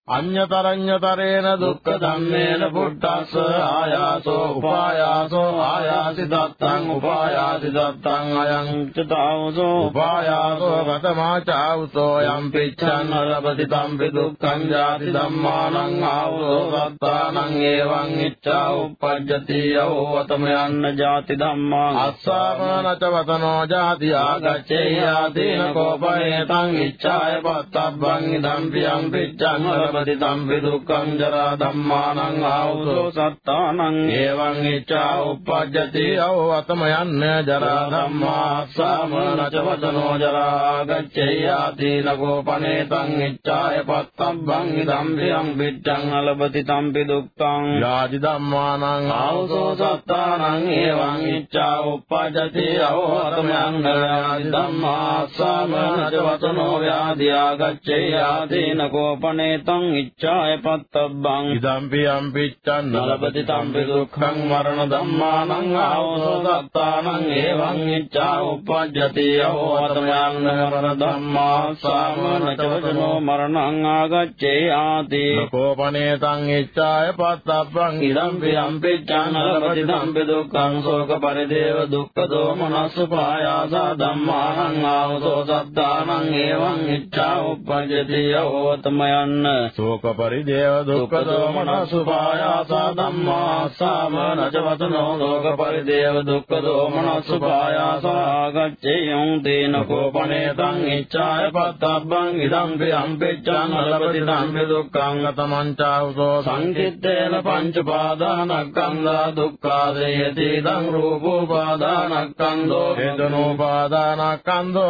අඤ්ඤතරඤ්ඤතරේන දුක්ඛ ධම්මේන පුට්ටස්ස ආයාසෝ උපායාසෝ ආයාසි දත්තං උපායාසි දත්තං අයං චතාවසෝ උපායාසෝ ගතමාචාවසෝ යම් පිච්ඡන් අරපති තම්පි දුක්ඛං ජාති ධම්මානං ආවසෝ සත්තානං එවං ඉච්ඡා උප්පජ්ජති යෝවතම යන්න ජාති ධම්මා අස්සාමනච වතනෝ ජාති ආගච්ඡේ යාදීන කෝපේ තං ඉච්ඡාය පත්තබ්බං ඉදම් පියම් පිච්ඡන් පදි සම්පි දුක්ඛං ජරා ධම්මානං ආවුසෝ සත්තානං එවං ඉච්ඡා උප්පජ්ජති අවවතම යන්න ජරා ධම්මා සාමනච වදනෝ ජරා ගච්ඡයාති නකෝපනේ තං ඉච්ඡාය පත්තබ්බං ඉදම් වියං විච්ඡං අලබති සම්පි දුක්ඛං යාදි ධම්මානං ආවුසෝ සත්තානං එවං ඉච්ඡා උප්පජ්ජති අවවතම යන්න යාදි ධම්මා සාමනච වදනෝ ව්‍යාධියා ගච්ඡයාති නකෝපනේ තං දුක්ඛං ඉච්ඡාය පත්තබ්බං ඉදම්පි යම්පිච්ඡන් නලපති තම්පි දුක්ඛං මරණ ධම්මානං ආවසෝ සත්තානං එවං ඉච්ඡා උපජ්ජති යෝවතමයන් මරණ ධම්මා සාමනචවචනෝ මරණං ආගච්ඡේ ආති කෝපනේ තං ඉච්ඡාය පත්තබ්බං ඉදම්පි යම්පිච්ඡන් නලපති තම්පි දුක්ඛං ශෝක පරිදේව දුක්ඛ දෝමනස්සුපායාස ධම්මානං ආවසෝ සත්තානං එවං ඉච්ඡා උපජ්ජති යෝවතමයන් ශෝක පරිදේව දුක්ඛ දෝමනසුපායාසා ධම්මා සාමනච වතනෝ ශෝක පරිදේව දුක්ඛ දෝමනසුපායාසා ආගච්ඡේයං තේන කෝපනේ තං ඉච්ඡාය පත්තබ්බං ඉදං පියං පිච්ඡං අලපති ධම්මේ දුක්ඛං ගතමං චාවසෝ සංකිට්ඨේන පංච පාදානක්ඛන්දා දුක්ඛාදේයති දං රූපෝපාදානක්ඛන්தோ වේදනෝපාදානක්ඛන්தோ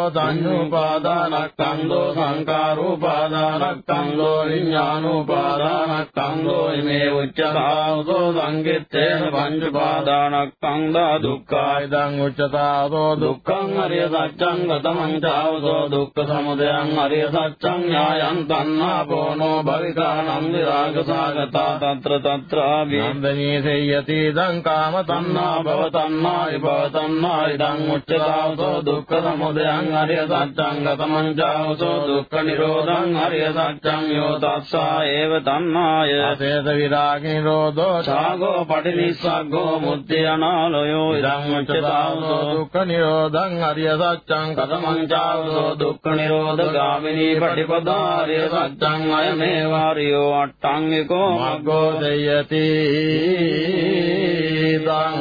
पञ्चानुपादानकन्दो इमे उच्यतादो सङ्गित्तेन पञ्चपादानकन्दा दुःखायदम् उच्यतादो दुःखम् हरे सच्चम् गतमम् चावसो दुःखसमुदयम् हरे सच्चम् न्यायम् तन्नापो नो भविकानम् विरागसागता तत्र तत्राभिन्दनी सेयतीदम् काम तन्ना भवतन्नायि भवतन्नायिदम् उच्यतावसो दुःखसमुदयम् हरे सच्चम् गतमम् चावसो दुःखनिरोधम् हरे सच्चम् योता උච්චතාවසෝ දුක්ඛ සමුදයං අරිය සත්‍යං ගතමං චාවසෝ දුක්ඛ නිරෝධං අරිය සත්‍යං යෝ තස්සා ඒව තණ්හාය අසේත විරාග නිරෝධෝ ඡාගෝ පටිනිස්සග්ගෝ මුත්‍ය අනාලයෝ ඉදං උච්චතාවසෝ දුක්ඛ නිරෝධං අරිය සත්‍යං කතමං චාවසෝ දුක්ඛ නිරෝධ ගාමිනී පටිපදාරිය සත්‍යං අයමේවාරියෝ අට්ඨංගිකෝ මග්ගෝ. දෙයති දං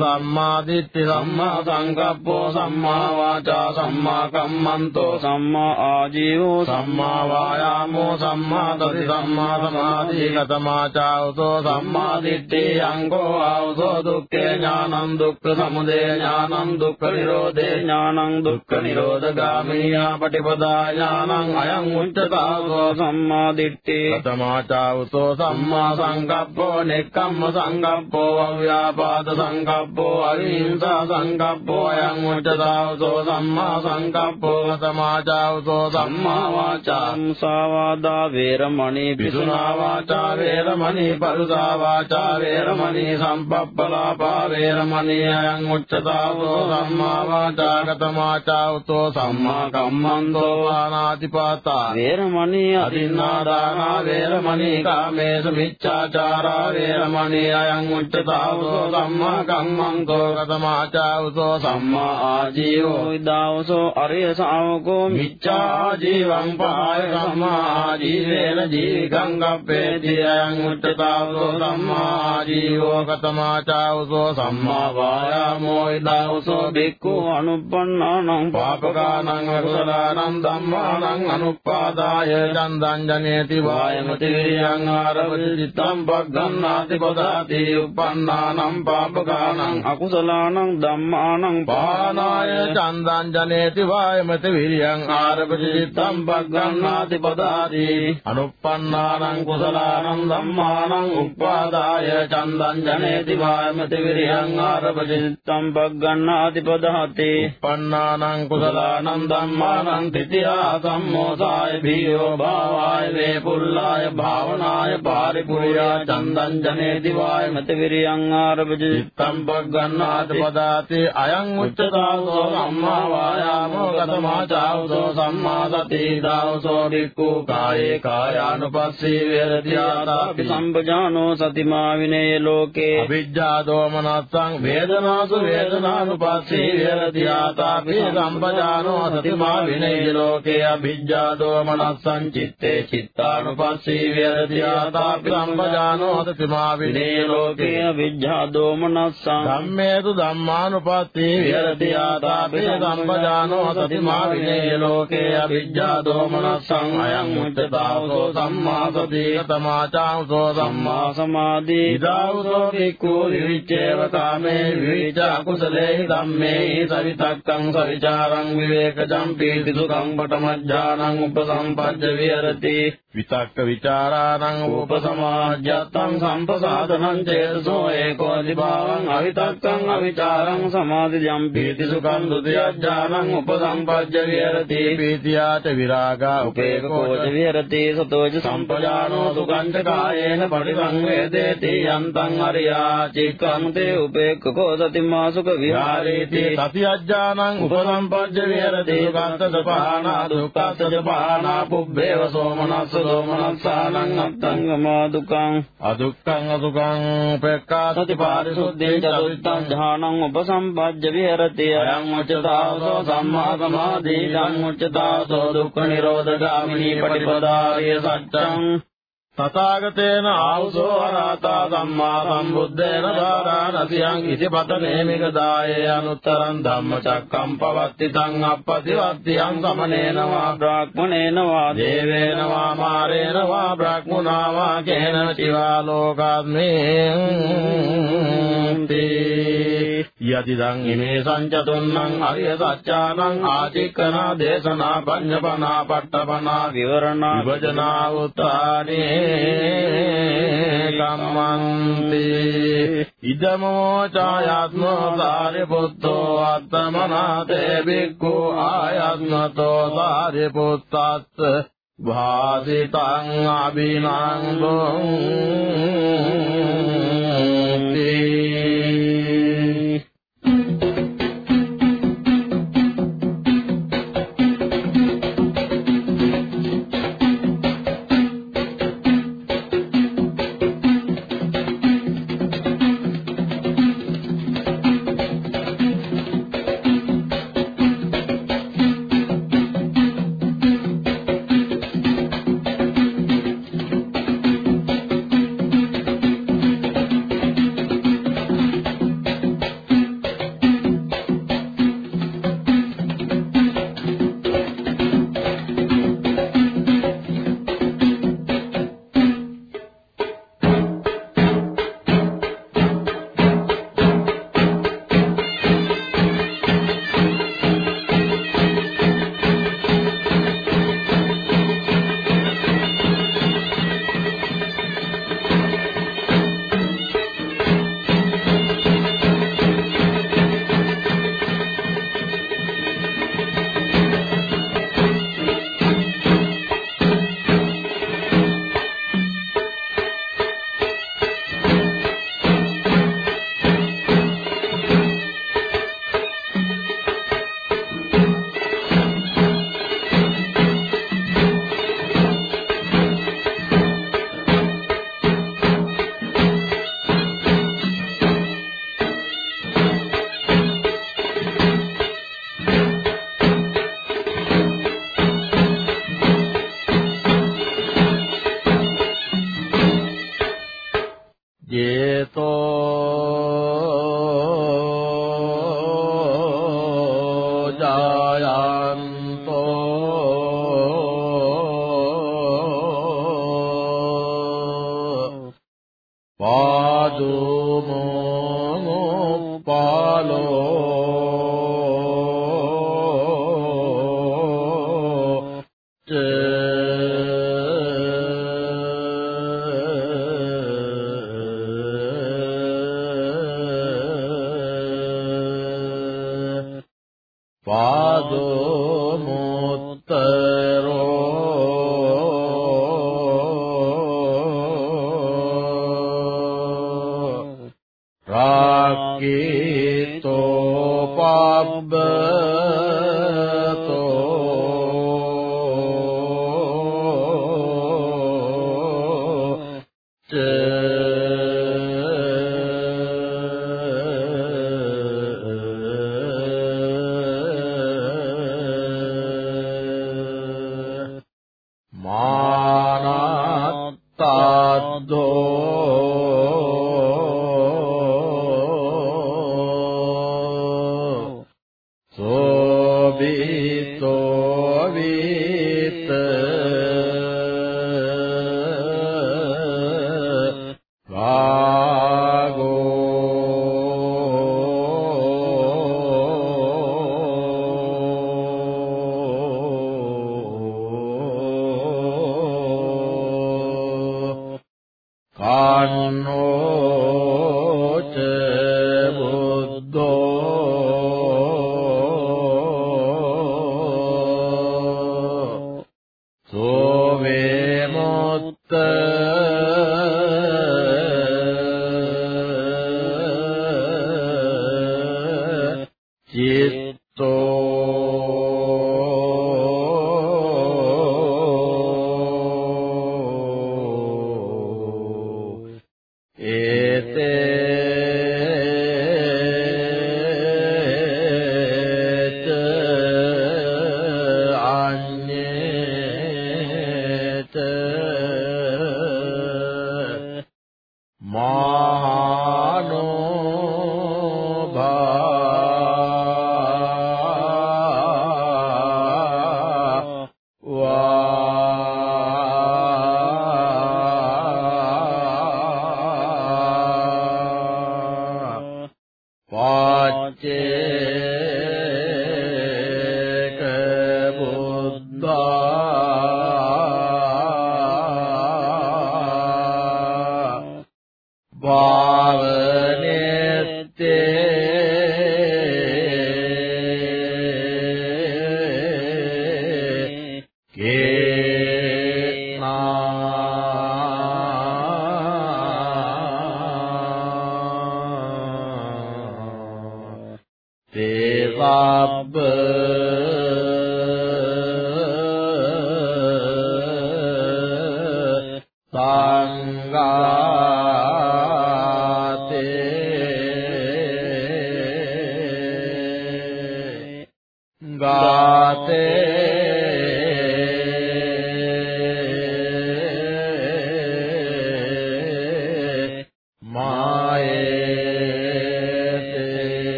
සම්මා දිට්ඨි සම්මා සංකප්පෝ සම්මා වාචා සම්මා කම්මන්තෝ සම්මා ආජීවෝ සම්මා වායාමෝ සම්මා සති සම්මා සමාධි කතමා චාවසෝ සම්මා දිට්ඨි අංගෝ ආවසෝ දුක්ඛේ ඥානං දුක්ඛ සමුදය ඥානං දුක්ඛ නිරෝධේ ඥානං දුක්ඛ නිරෝධ ගාමිනියා පටිපදා ඥානං අයං උච්චතාවසෝ සම්මා දිට්ඨි කතමා චාවසෝ සම්මා සංකප්පෝ නෙක්ඛම්ම සංකප්පෝ අව්‍යාපාද සංකප්පෝ අවිහිංසා සංකප්පෝ අයං උච්චතාවසෝ සම්මා සංකප්පෝ කතමා චාවසෝ සම්මා වාචා මුසාවාදා වේරමණී පිසුනා වාචා වේරමණී පරුසා වාචා වේරමණී සම්පප්පලාපා වේරමණී අයං උච්චතාවෝ සම්මා වාචා කතමා චාවසෝ සම්මා කම්මන්තෝ වානාතිපාතා වේරමණී අදින්නාදානා වේරමණී කාමේසු මිච්ඡාචාරා වේරමණී අයං උච්චතාවෝ සම්මා කම්මන්තෝ කතමා චාවසෝ සම්මා ආජීවෝ විදාවසෝ අරිය ශාවකෝ මිච්ඡා ජීවං පහය සම්මා ආජීවේන ජීවිකං ගප්පේති අයං උච්චතාවෝ සම්මා ආජීවෝ කතමා චාවසෝ සම්මා වායාමෝ ඉදාවසෝ බික්ඛු අනුප්පන්නානං පාපකානං අකුසලානං ධම්මානං අනුපාදාය චන්දං ජනේති වායමති විරියං ආරවති චිත්තං පග්ගන්නාති පදාති උප්පන්නානං පාපකානං අකුසලානං ධම්මානං පානාය චන්දං ජනේති වායමත විරියං ආරපති චිත්තං පග්ගන්නාති පදාති අනුප්පන්නානං කුසලානං ධම්මානං උප්පාදාය චන්දං ජනේති වායමති විරියං ආරවති චිත්තං පග්ගන්නාති පදාති උප්පන්නානං කුසලානං කුසලානං ධම්මානං තිතියා සම්මෝසාය භීයෝ භාවාය වේපුල්ලාය භාවනාය පාරිපුරියා චන්දං ජනේති වාය මත විරියං ආරබජි චිත්තං පග්ගන්නාති පදාති අයං උච්චතාවසෝ සම්මා වායාමෝ කතමා චාවසෝ සම්මා සති දාවසෝ වික්ඛු කායේ කායානුපස්සී විරති ආතාපි සම්පජානෝ සතිමා විනය ලෝකේ. අවිජ්ජා දෝමනස්සං වේදනාසු වේදනානුපස්සී විරති ආතාපි සම්පජානෝ සතිමා විනේය ලෝකේ අවිජ්ජා දෝමනස්සං චිත්තේ චිත්තානුපස්සී විරති ආතාපි සම්පජානෝ සතිමා විනය ලෝකේ අවිජ්ජා දෝමනස්සං ධම්මේතු ධම්මානුපස්සී විරති ආතාපි සම්පජානෝ සතිමා විනේය ලෝකේ අවිජ්ජා දෝමනස්සං අයං උච්චතාවසෝ සම්මා සති තමාචාවසෝ සම්මා සම්මා සමාධි ඉදාවසෝ භික්ඛු විවිච්ඡේව කාමේ විවිච්ඡ අකුසලේ ධම්මේ සවිතක්කං සවිචාරං විවේකජං පීති සුඛං පටමඥානං උපසම්පජ්ජ විහෙරති විතක්ක විචාරාණං උපසමාජ්ජත්තං සම්පසාදනං චේතසෝ ඒකෝ දිභාවං අවිතක්කං අවිචාරං සමාධියම් පීති සුඛං ဒ ුතියඥානං උපසම්පජ්ජ විහෙරති. පීතියාච විරාගා උපේකෝච. විහෙරති සතෝච සම්පජානෝ සුඛං ච කායේන පරිසංවේදේති. යන්තං අරියා චික්ඛං තේ උපේකකෝ සතිමා සුඛ විහාරේති. සතියඥානං උපසම්පජ්ජ විහෙරති. කත්තද පහනා දුක්ඛස්සද පහනා පුබ්බේව සෝමනස්ස සෝමනස්සානං අත්තංගමා දුකං අදුක්ඛං අසුඛං උපේක්ඛා සති පාරිශුද්ධේ චතුත්තං ධානං උපසම්පජ්ජ විහෙරති අයං උච්චතාවසෝ සම්මා සමාධි ධම්ම උච්චතාවසෝ දුක්ඛ නිරෝධ ගාමිනී පටිපදාරිය සත්‍යං තථාගතේන ආවසෝ අරහතා සම්මා සම්බුද්දේන ධාරාණසියං ඉතිපත නේමික දායේ අනුත්තරං ධම්මචක්කම් පවත්ති තං අප්පතිවත්තියං සමනේන වා බ්‍රාහ්මණේන වා දේවේන වා මාරේන වා බ්‍රහ්මුණා වා කේන චිවා ලෝකාත්මේ යතිදං ඉමේ සංචතුන්නං අරිය සත්‍යානං ආචික්කනා දේශනා පඤ්ඤපනා පට්ඨපනා විවරණා විභජනා උත්තානේ කම්මන්ති ඉදමෝ ඡායත්මෝ සාරිපුත්තෝ අත්තමනාතේ බික්ඛු ආයත්මතෝ සාරිපුත්තත් භාසිතං අභිනන්දෝ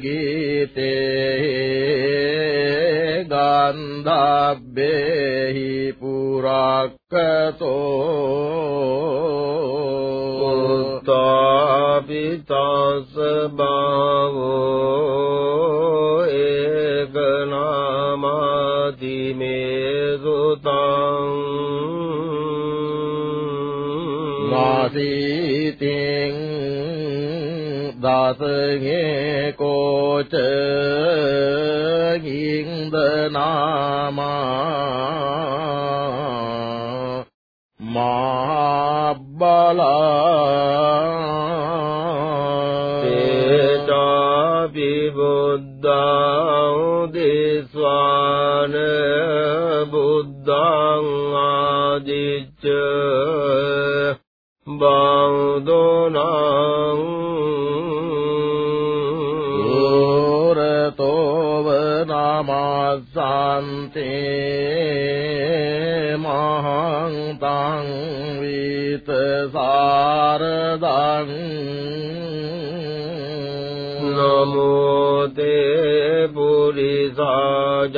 ගීතේ ගන්ධබ්බේහි පුරක්කතෝ තාපිතස් බාවෝ සාසගේ කෝච ගින්ද නාමා මාබ්බලා තේජා විබුද්ධා උදේස්වාන බුද්ධං ආදිච්ච බෞද්ධනා තේ මහං තං විත සාරදං නමෝ තේ පුරිසාජං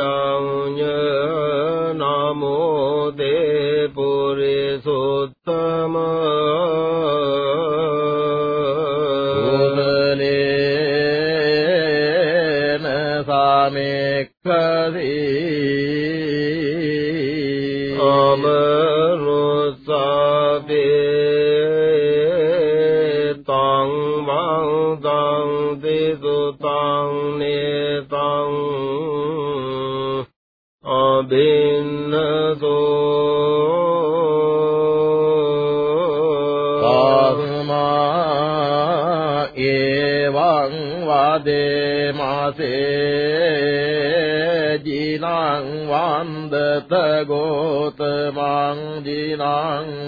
ගෝතමං ජිනං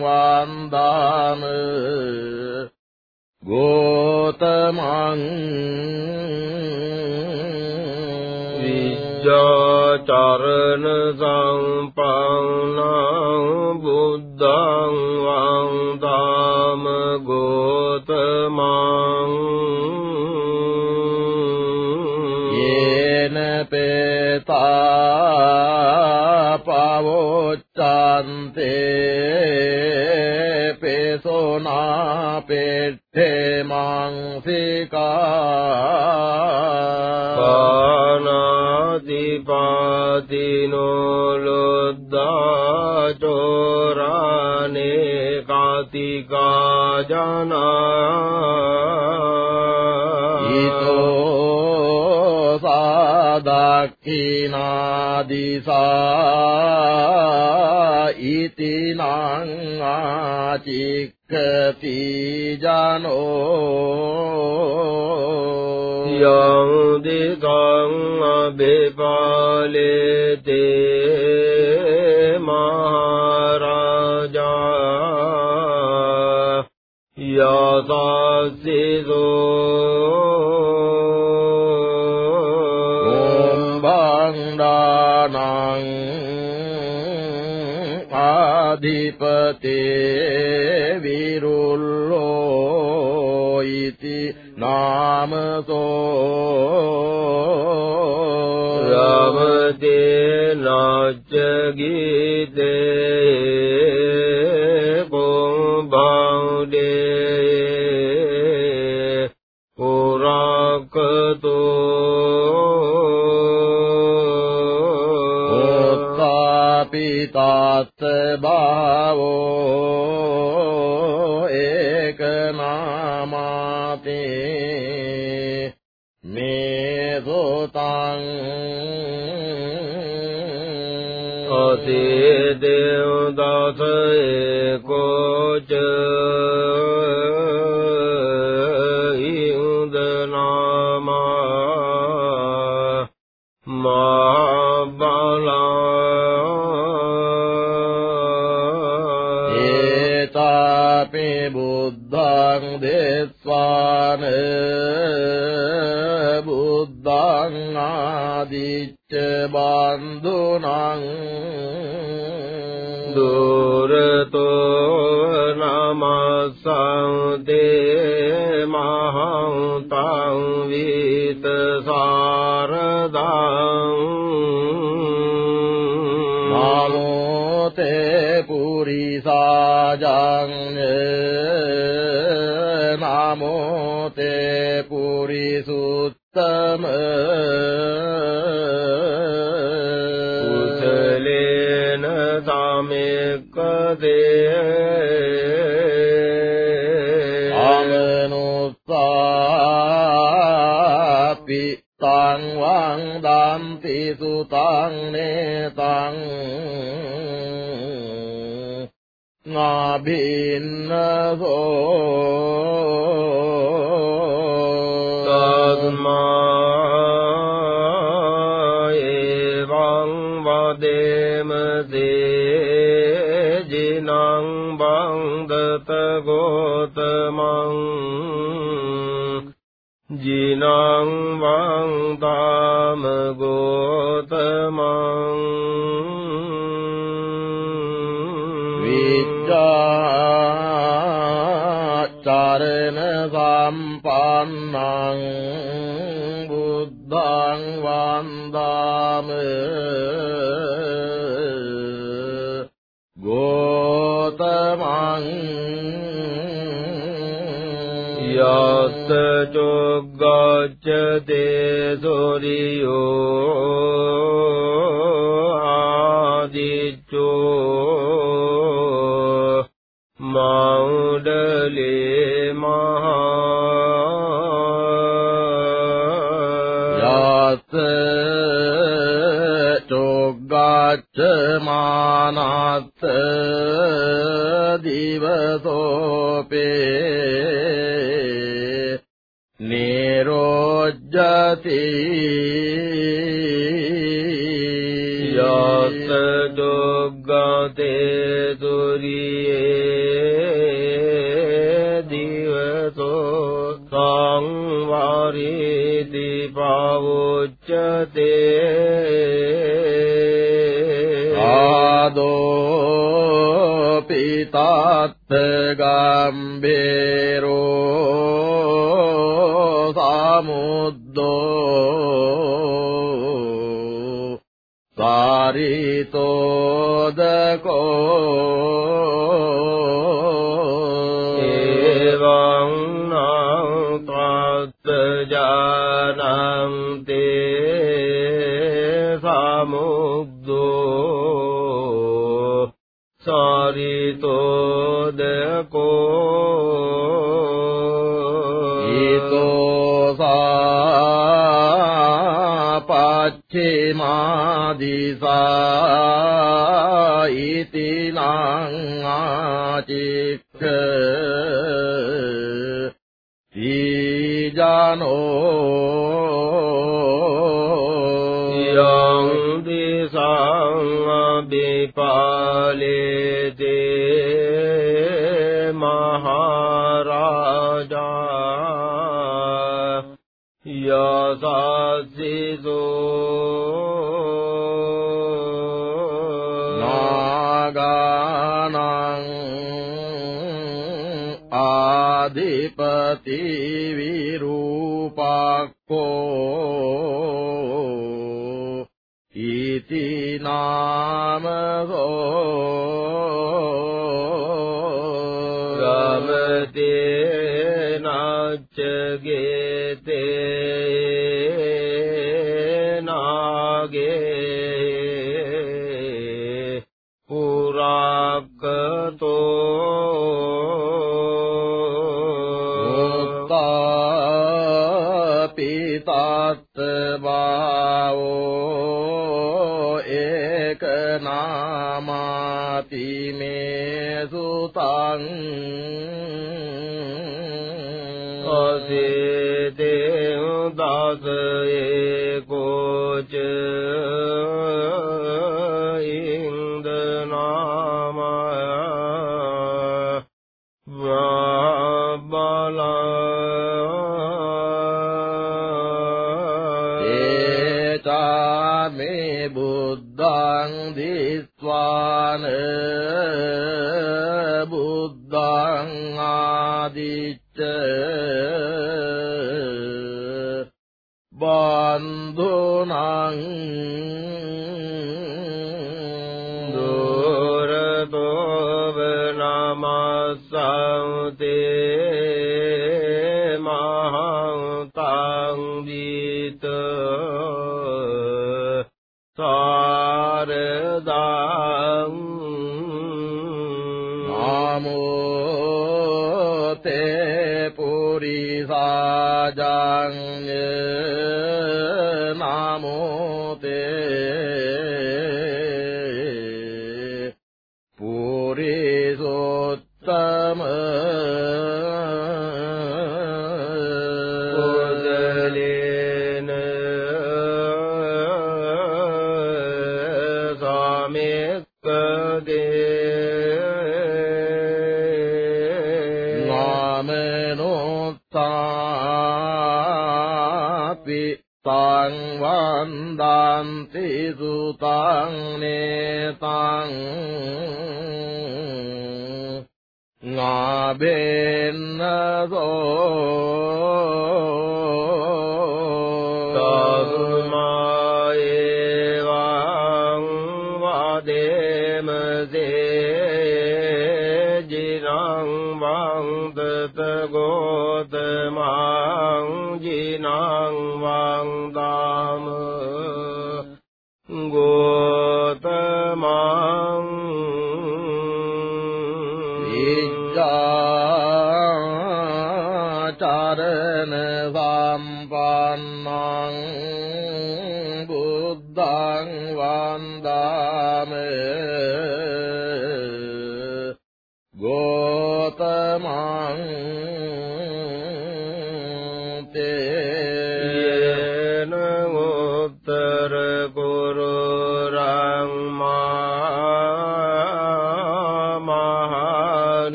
වන්දාම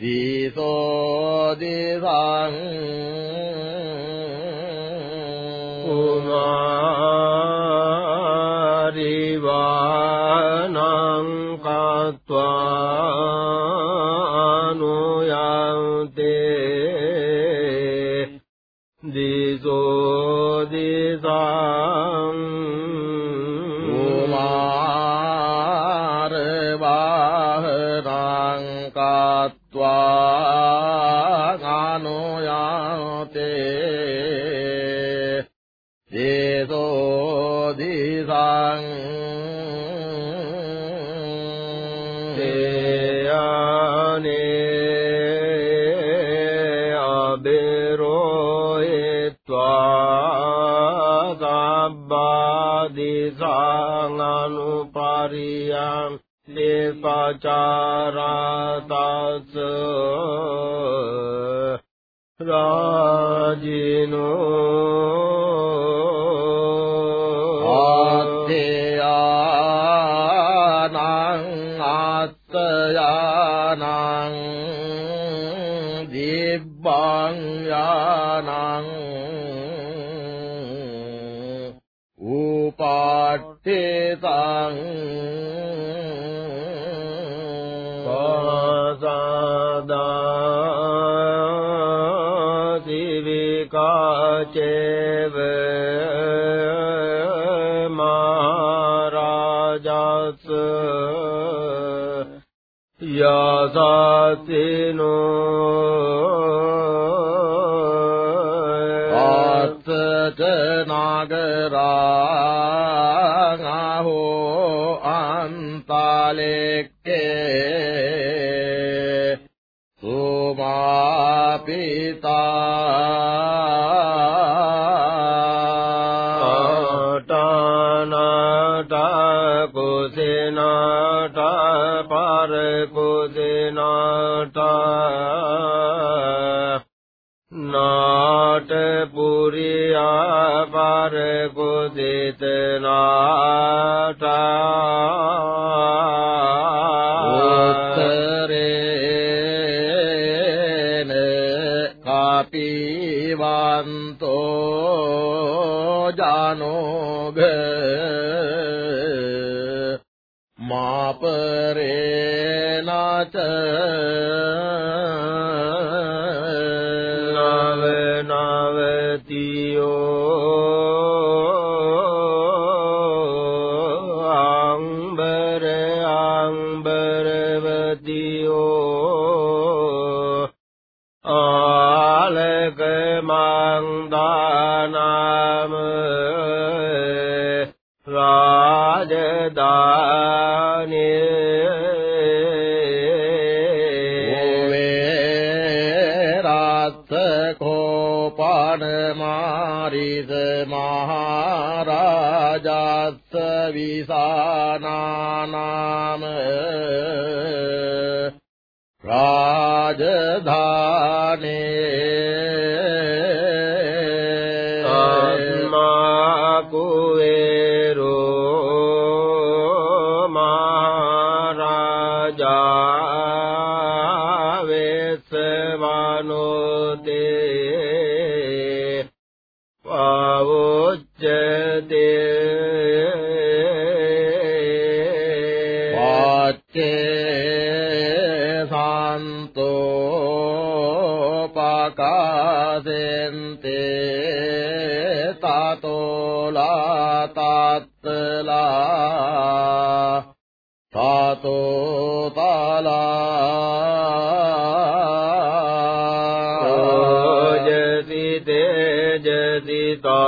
जीतो देवा සාං නාගරා කාපිවන්තෝ विसानाम् राजधाने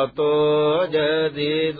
තතෝ ජති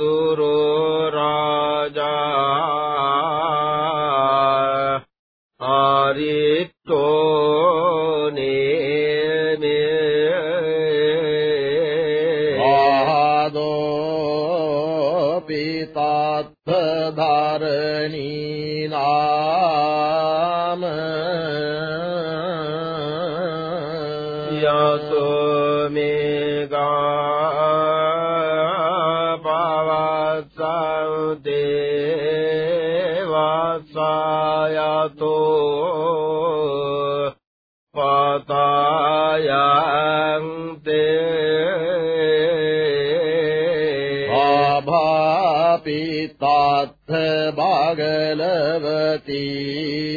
वती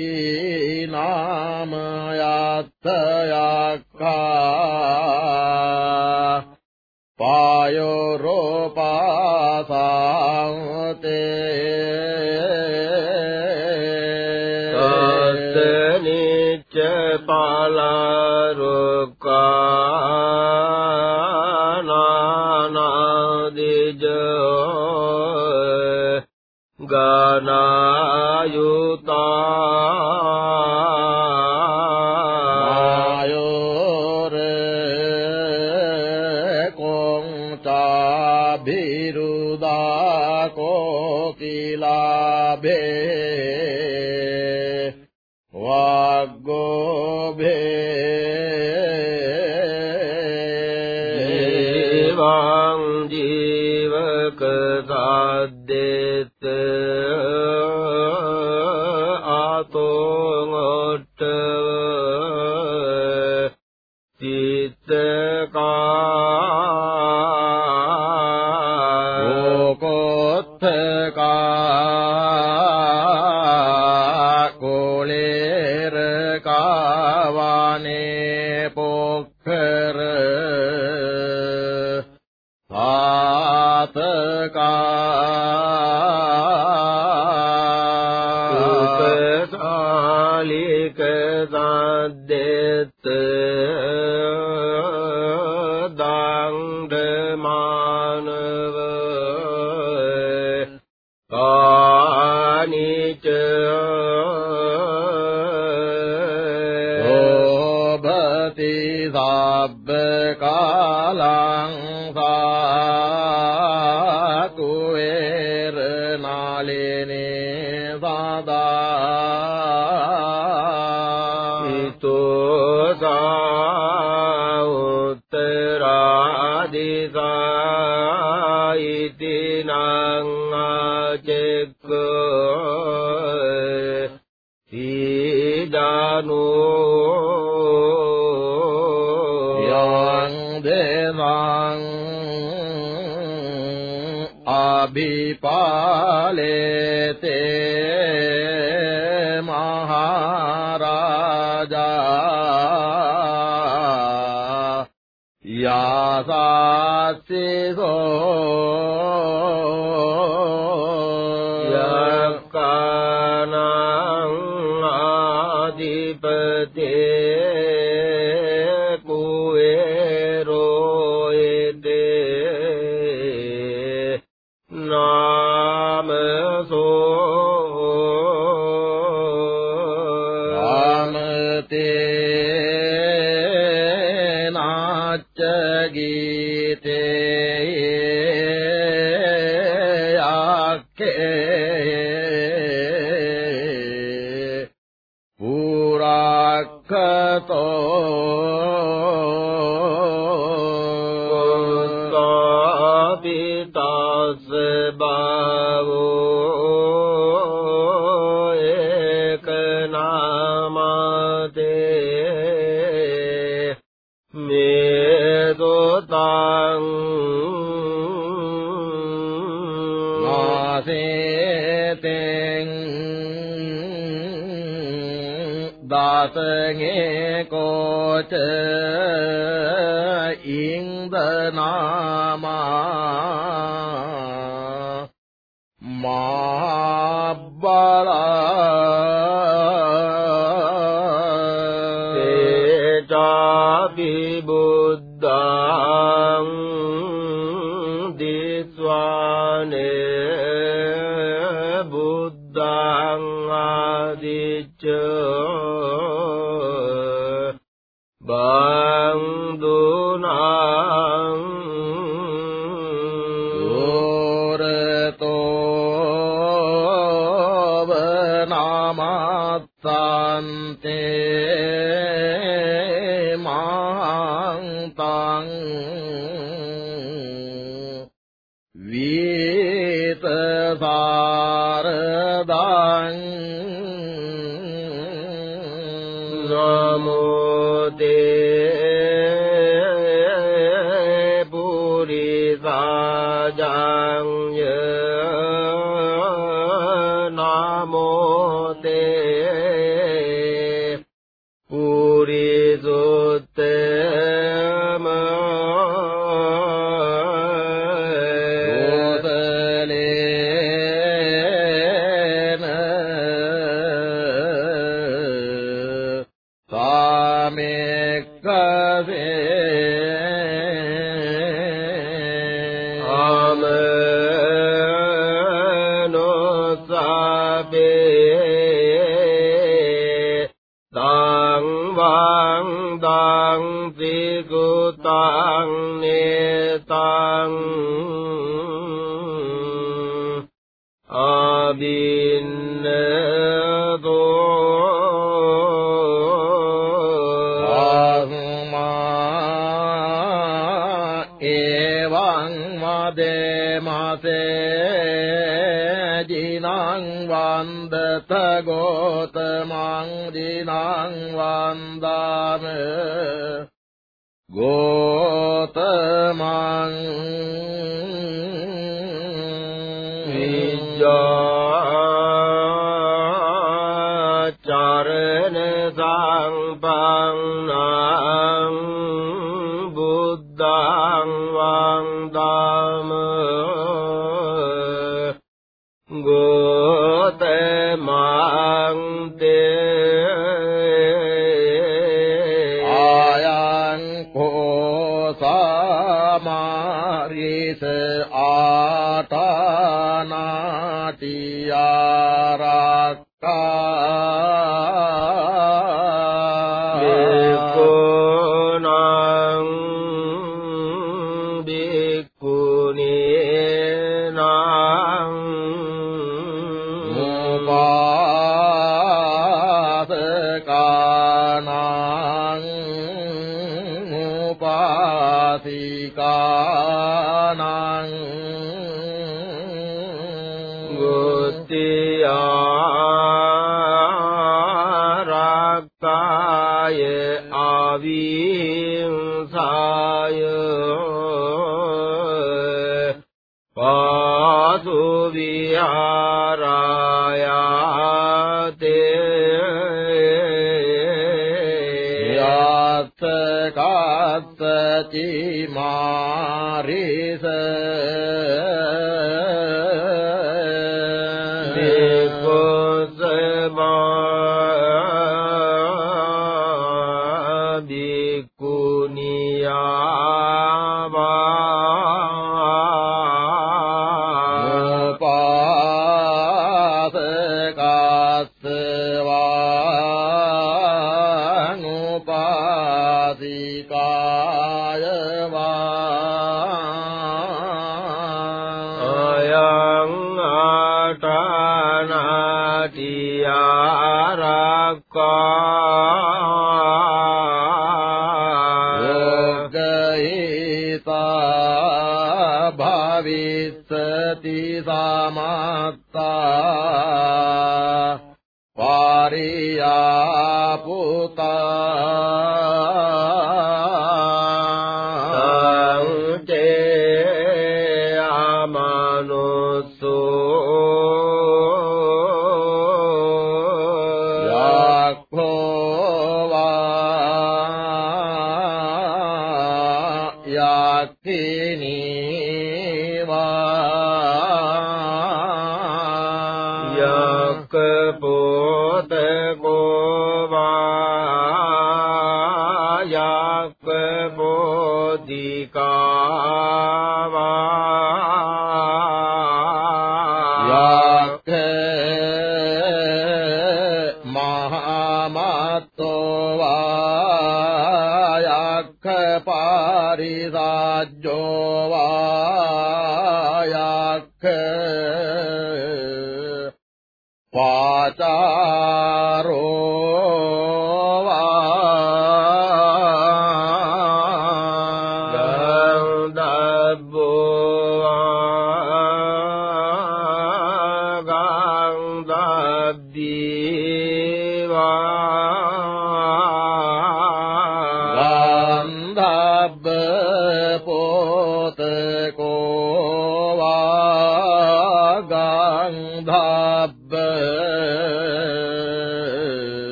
감 사.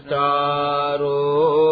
චාරෝ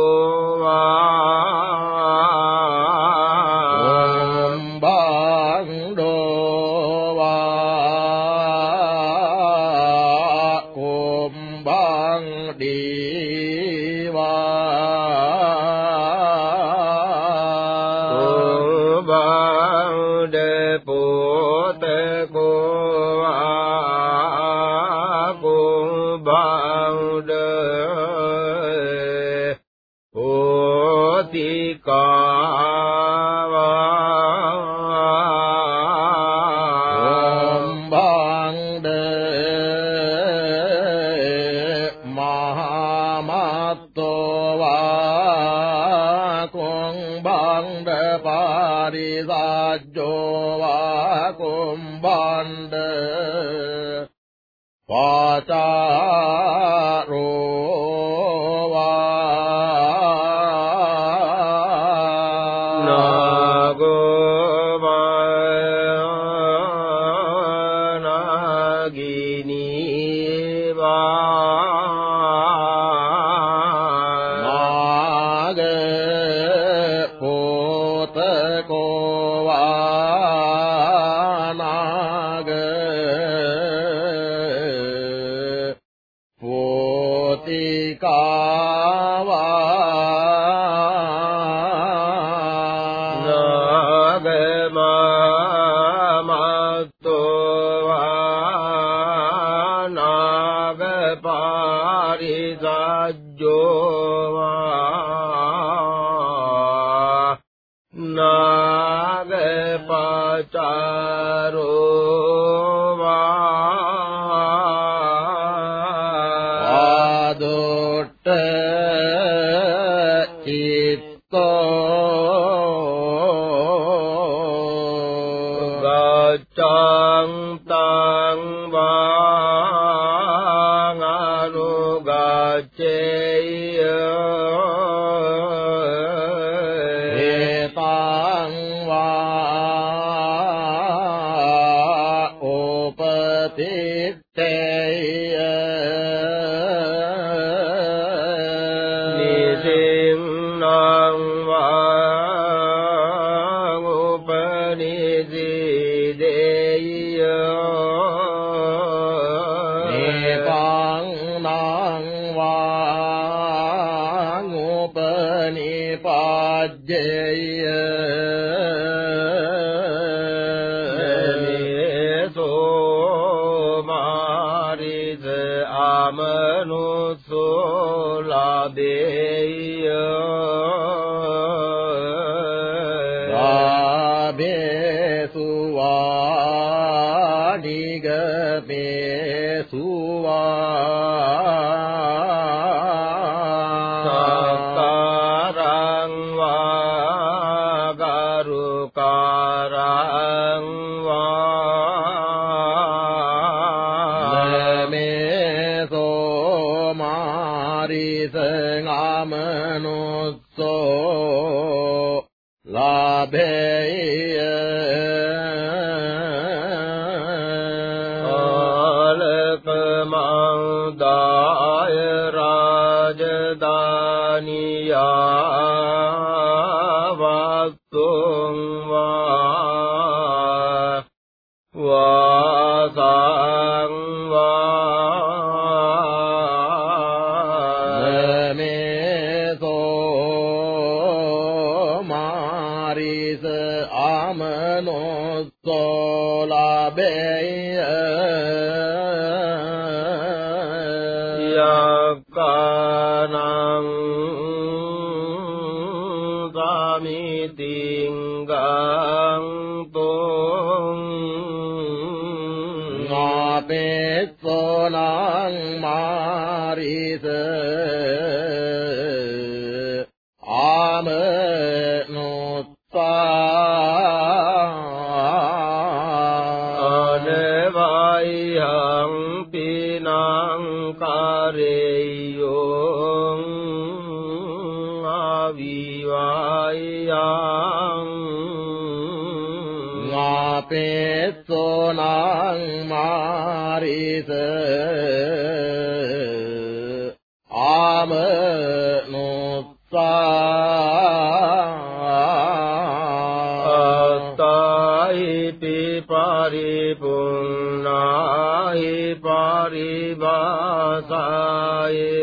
ආදී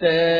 حتى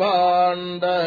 ปั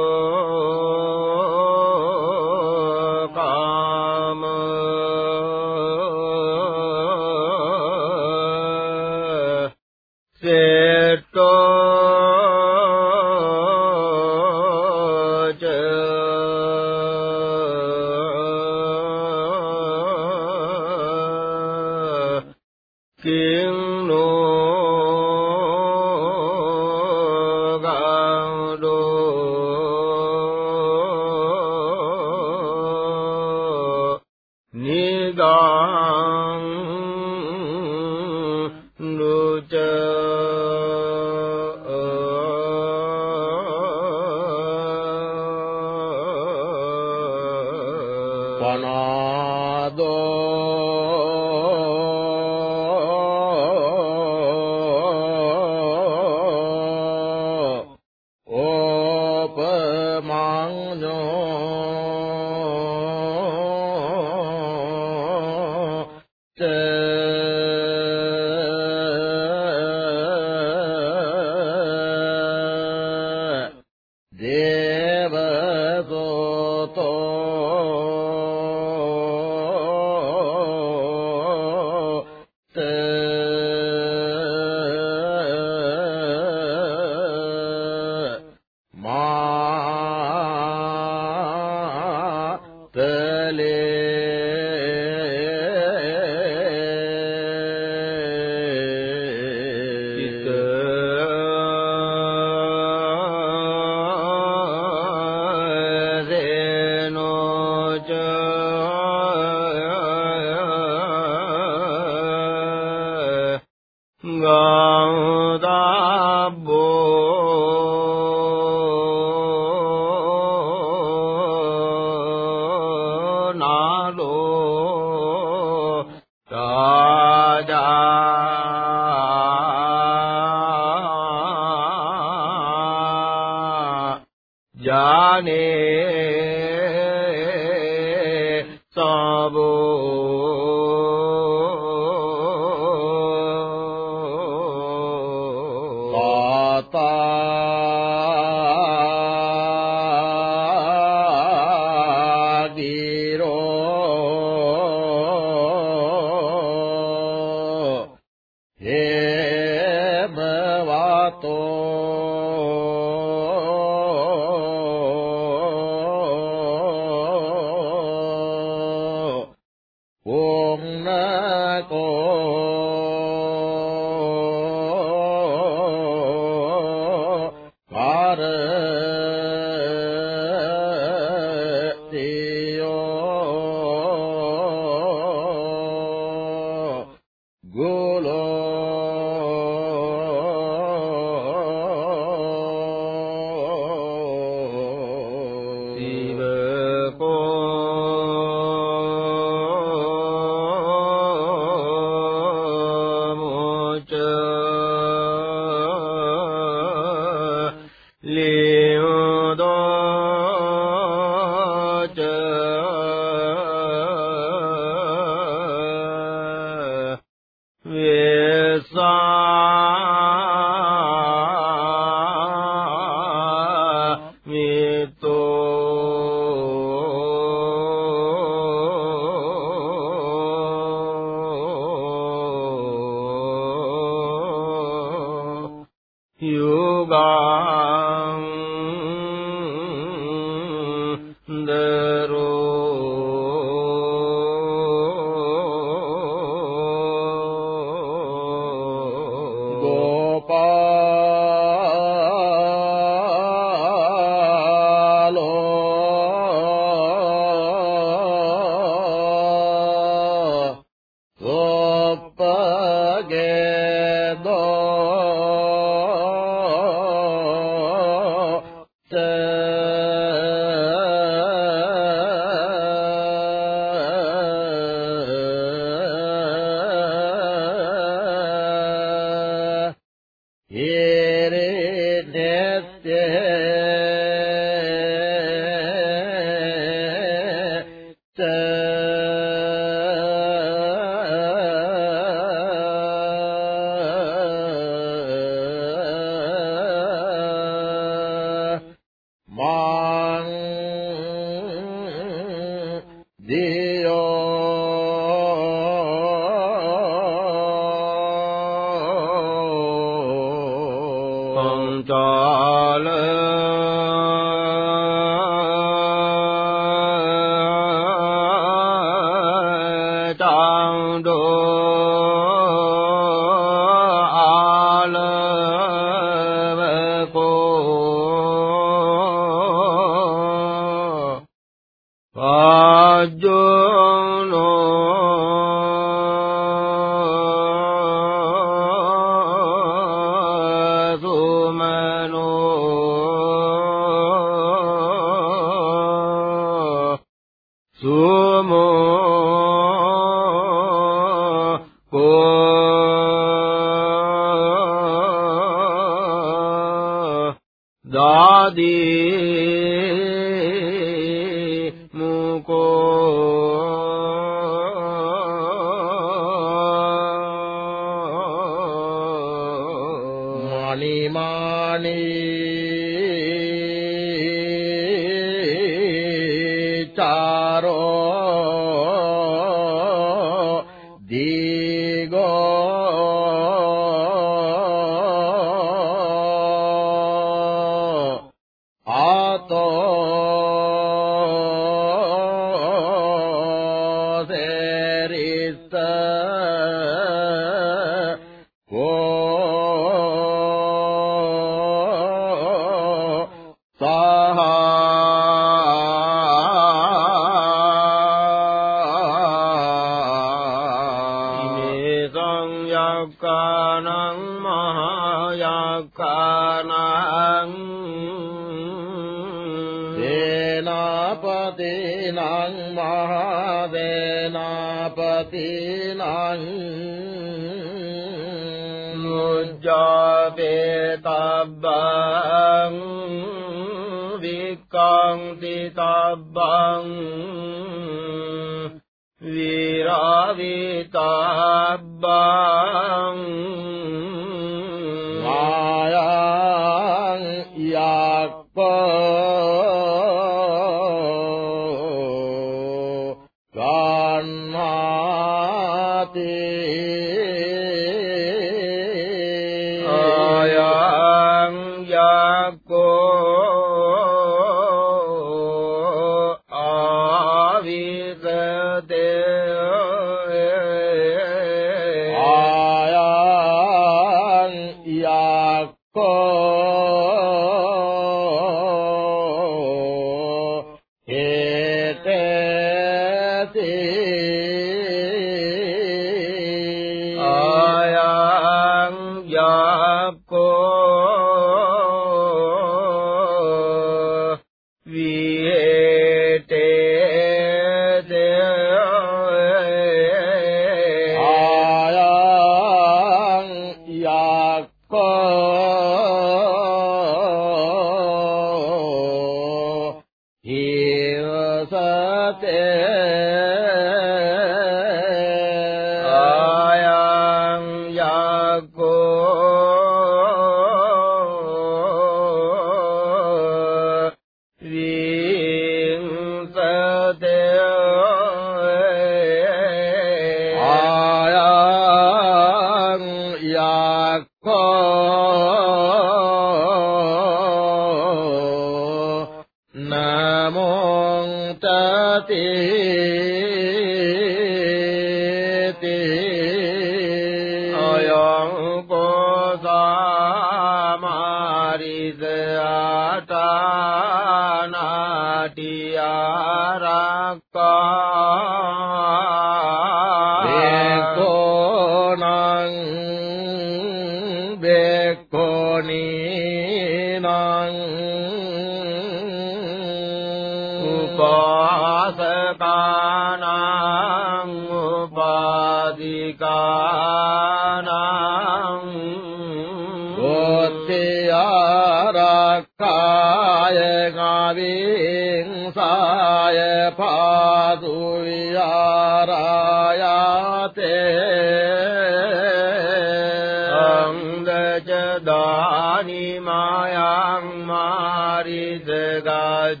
මාරිද ගච්ඡාම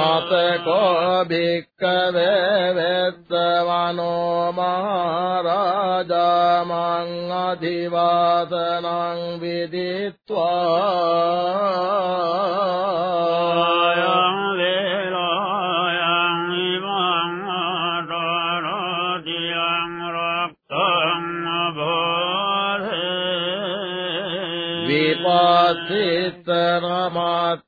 නතකෝ භික්කවේ වෙස්සවනෝ මහරජා මං අධිවාසනං විදිත්වා විපස්සිතරමත්තෝ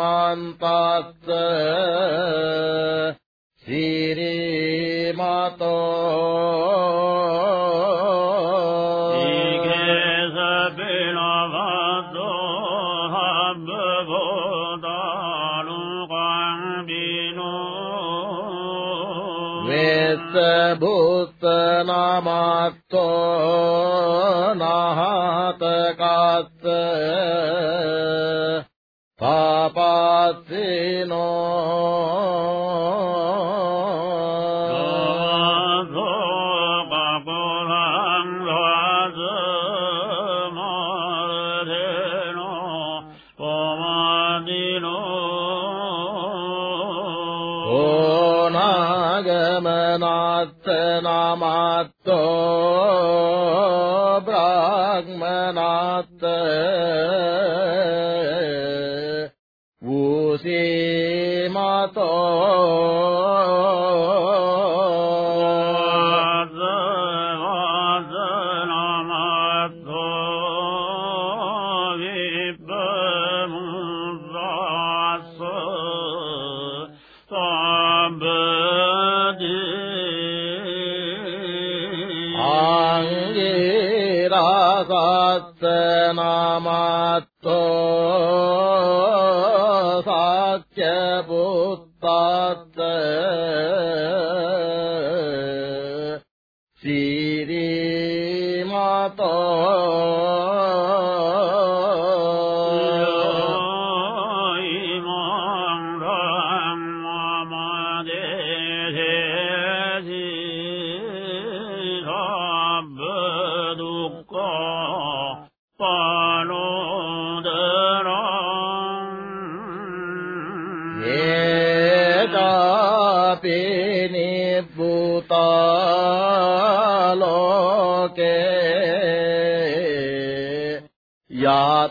චක්කුමන්තස්ස සීරීමතෝ වෙස්ස බුත්ත නමත්තෝ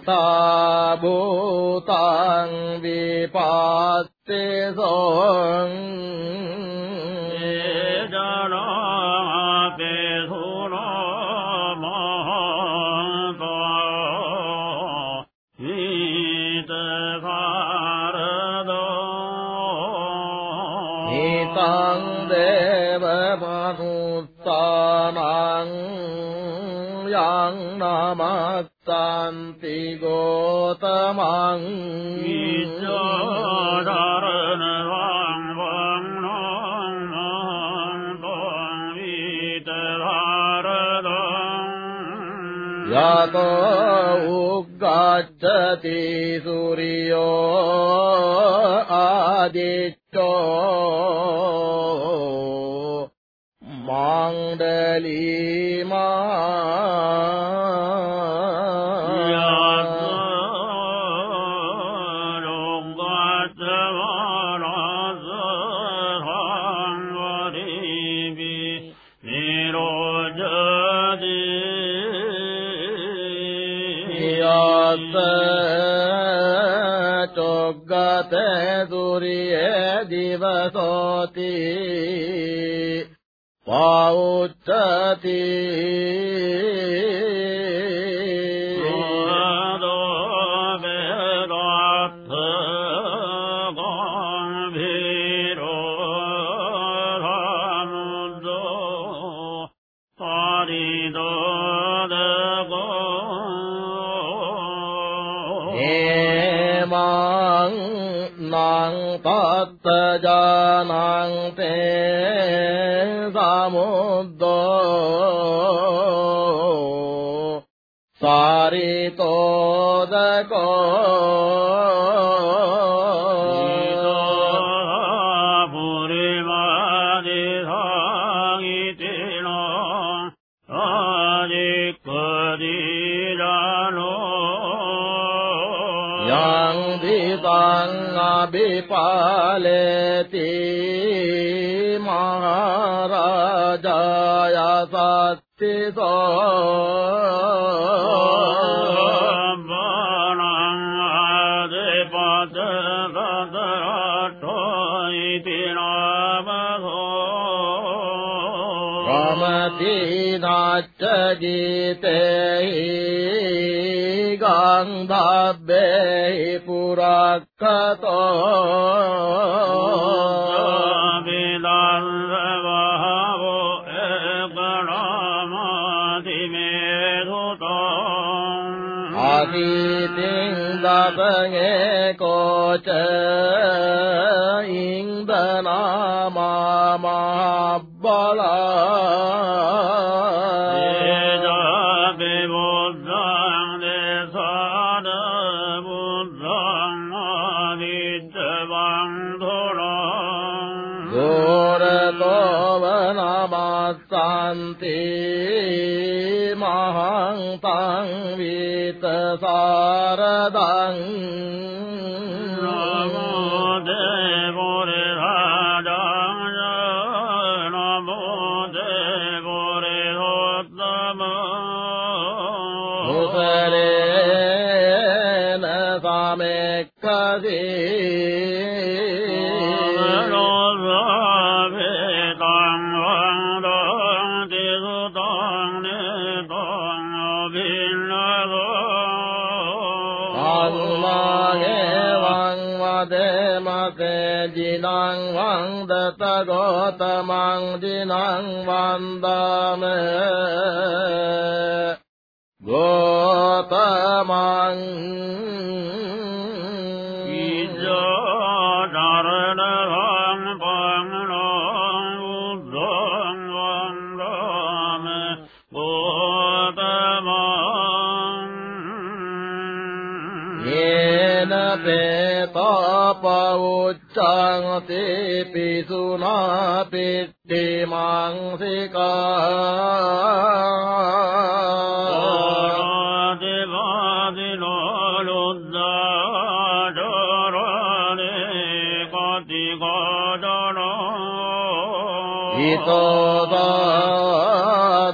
යතා उगाच्छति सूर्य आदि රමතිනාච්ච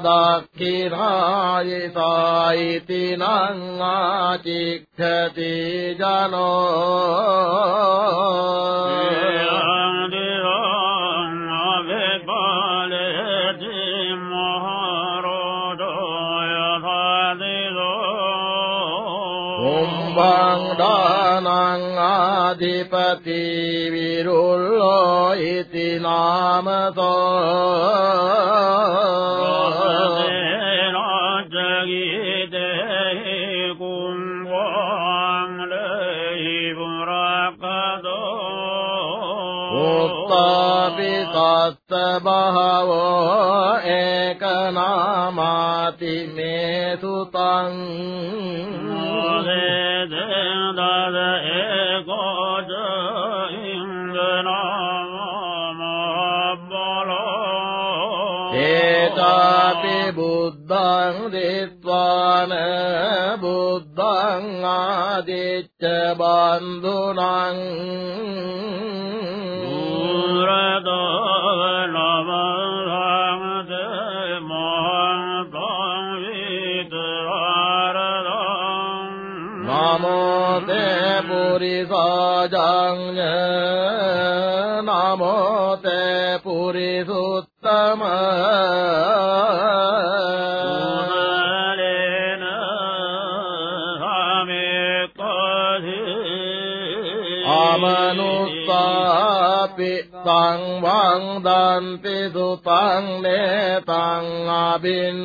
दाखिनायितायति न නේතං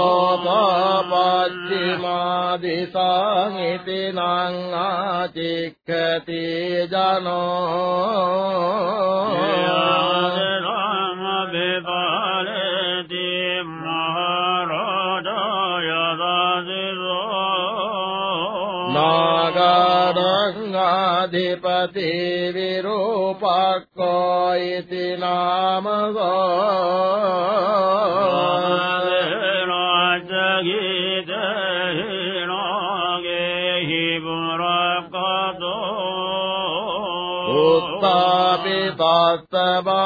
ඊතෝපච්චිමාදිසං ඉති නං ආචික්ඛති ජනෝ නාගරංගාධිපති मे दात वा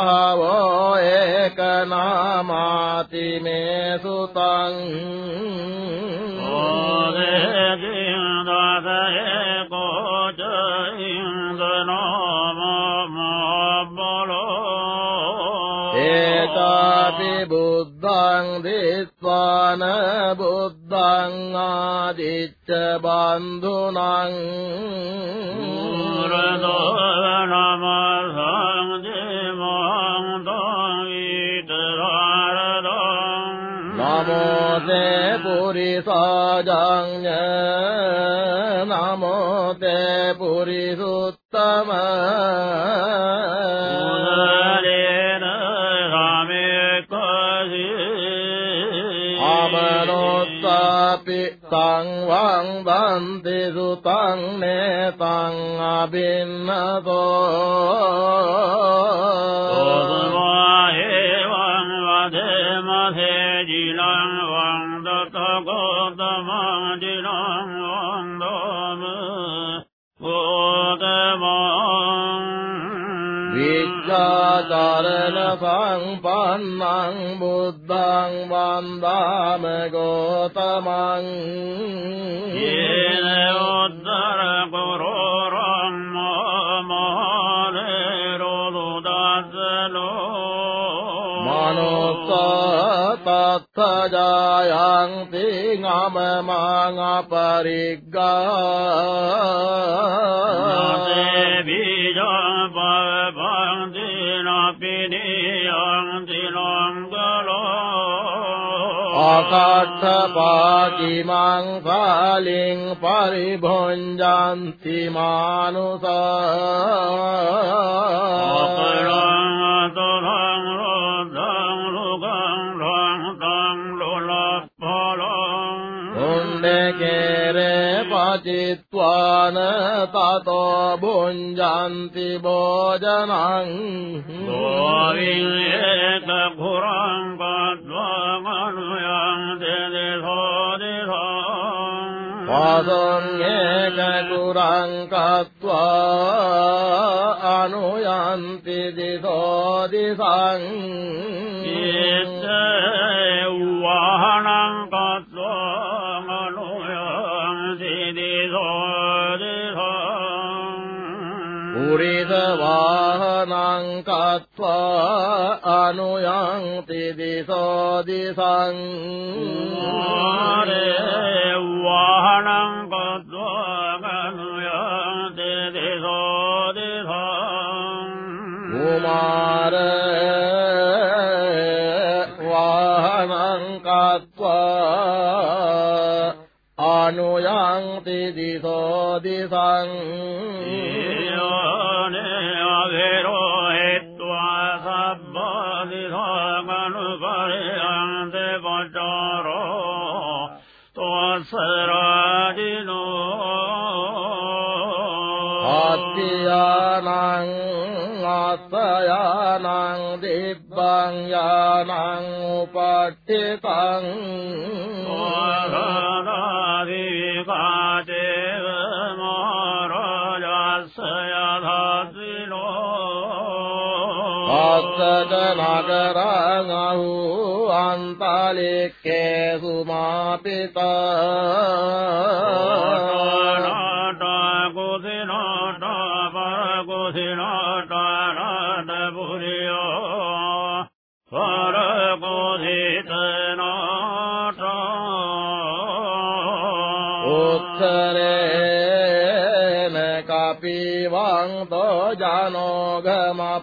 පුරිසාජඤ්ඤ ගෝතමං යේන උද්දර කුරෝරම් මහමහලේ රෝදුදස්සලෝ මනෝසතත්ත ජායන්ති ngමමං අපරිග්ගා साक्षपा मां पलिङ्गीभुञ्जन्ति मानुसमो धम गम धं गमलो हुण्डे केरे पचितवान् ततो भुञ्जन्ति भो जना न्ये न लुरङ्कत्वा अनुयन्ति दिशो दिशङ्गहनाङ्कत्व अनुयन्ति दिशो रेदवाहनाङ्कत्वा अनुयन्ति दिशो दिशङ् वाहनम् क्वानुयाति दिशो दिशा। कुमारे वाहनङ्क आनुयान्ति दिशो दिशङ् දිසෝ දිසං ආත්‍යානං ආසයානං දිබ්බං යානං උපට්ඨිතං අත්තද නගරං අහු लिके सुमा पिता गोधिनोधि बोधिरे जानो ग मा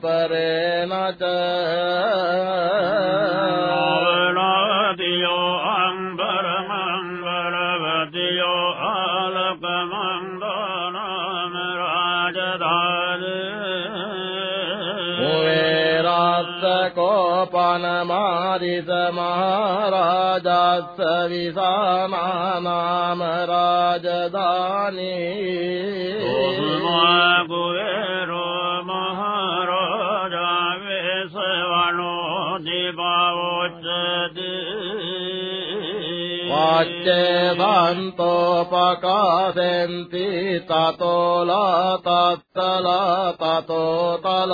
विष महाराजा सविष मामराजदानी गुवेरो महारो रावालो देवा च दे वाचेभन्तोपकाशयन्ति ततो ल तल ततो तल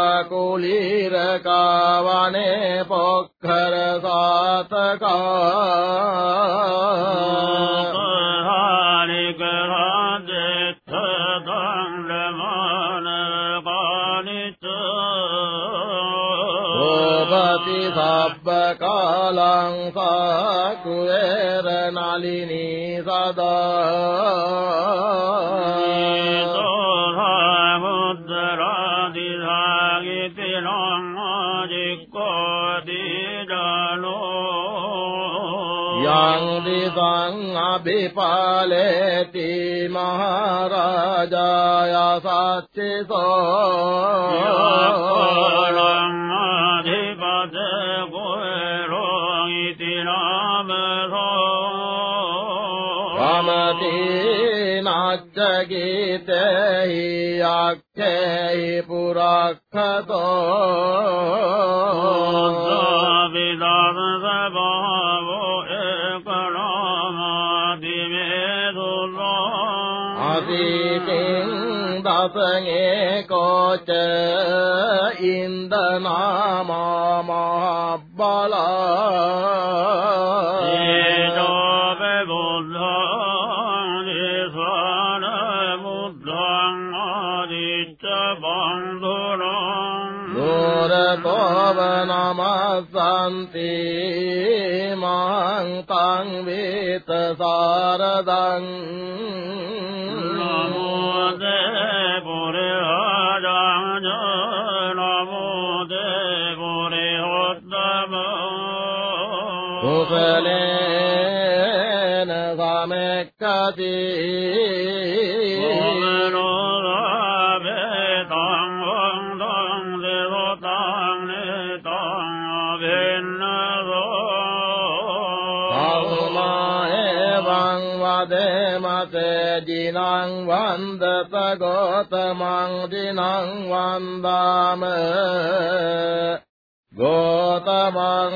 නලිනී සදා යං දිසං අභිපාලේති කුසලේන ගමෙක්කති දිනං වන්දත ගෝතමං දිනං වන්දාම ගෝතමං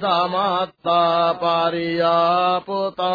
සාමාත්තා පාරියාපුතා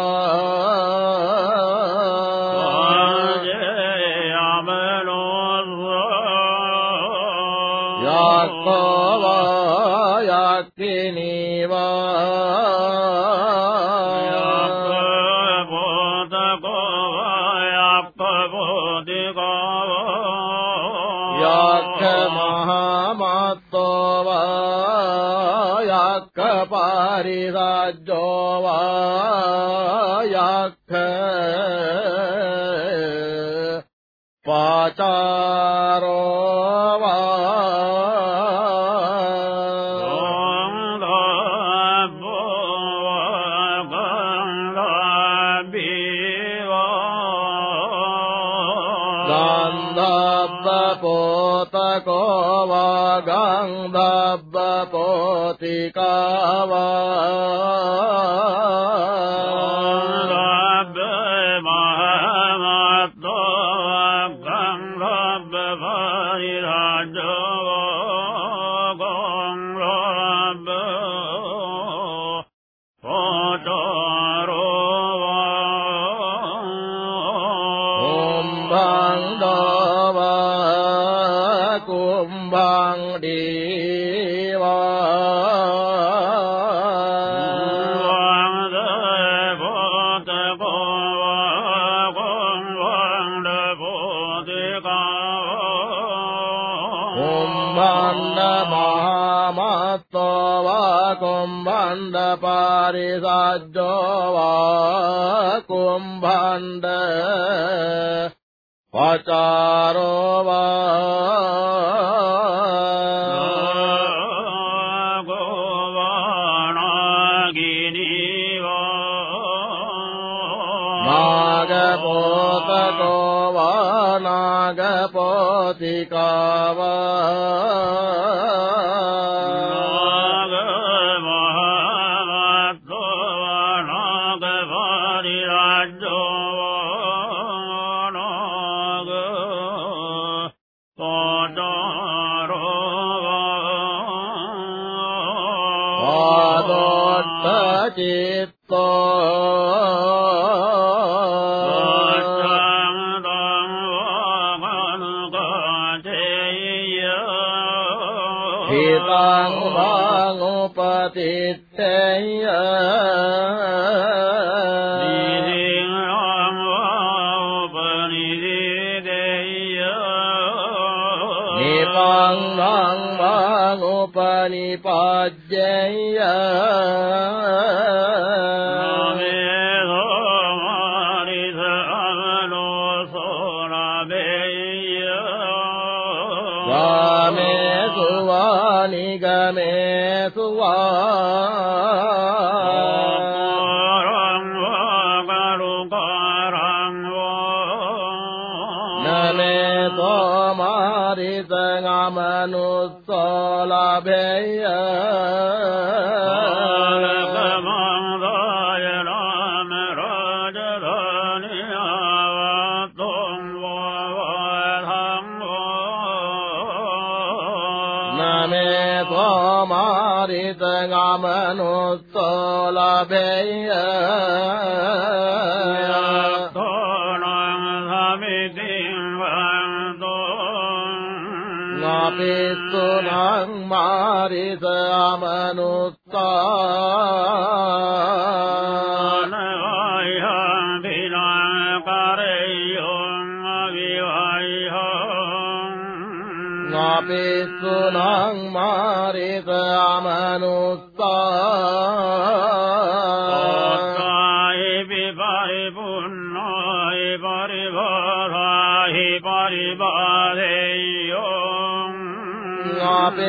ගමනුස්සෝ वे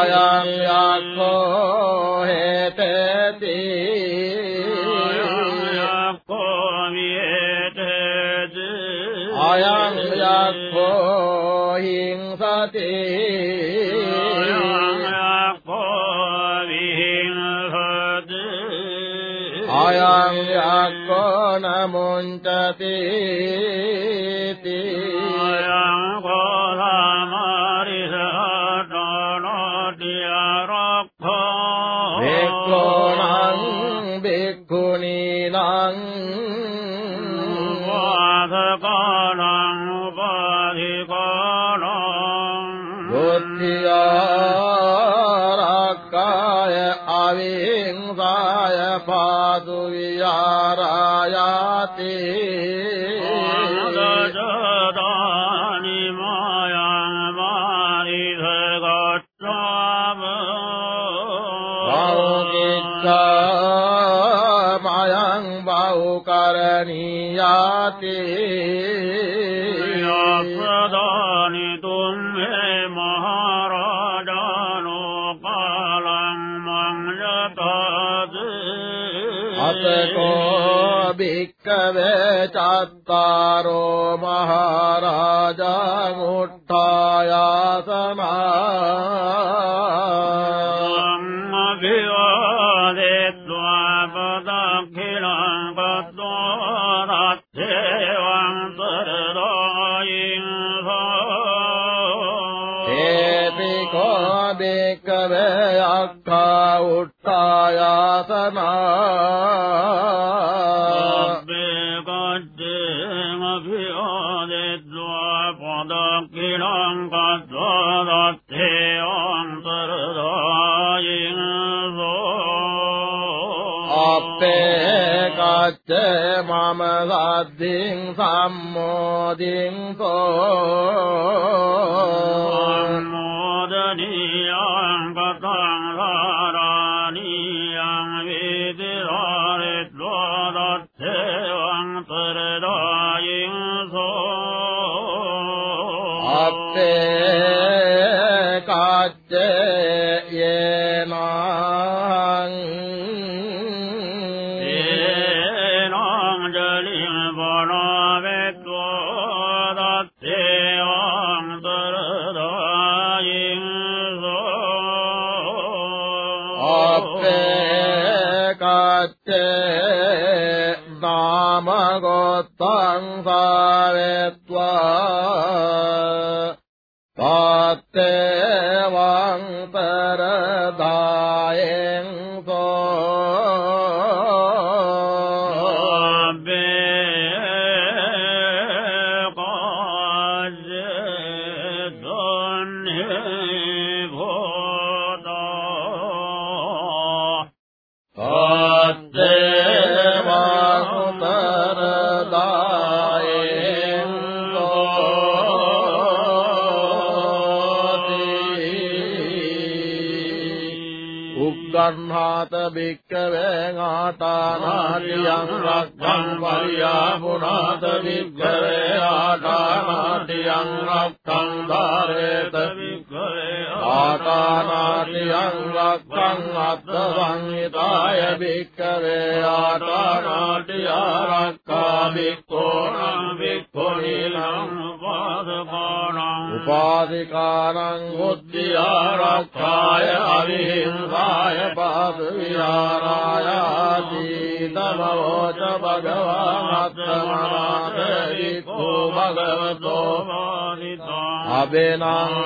ආයන් අබේනංගෝ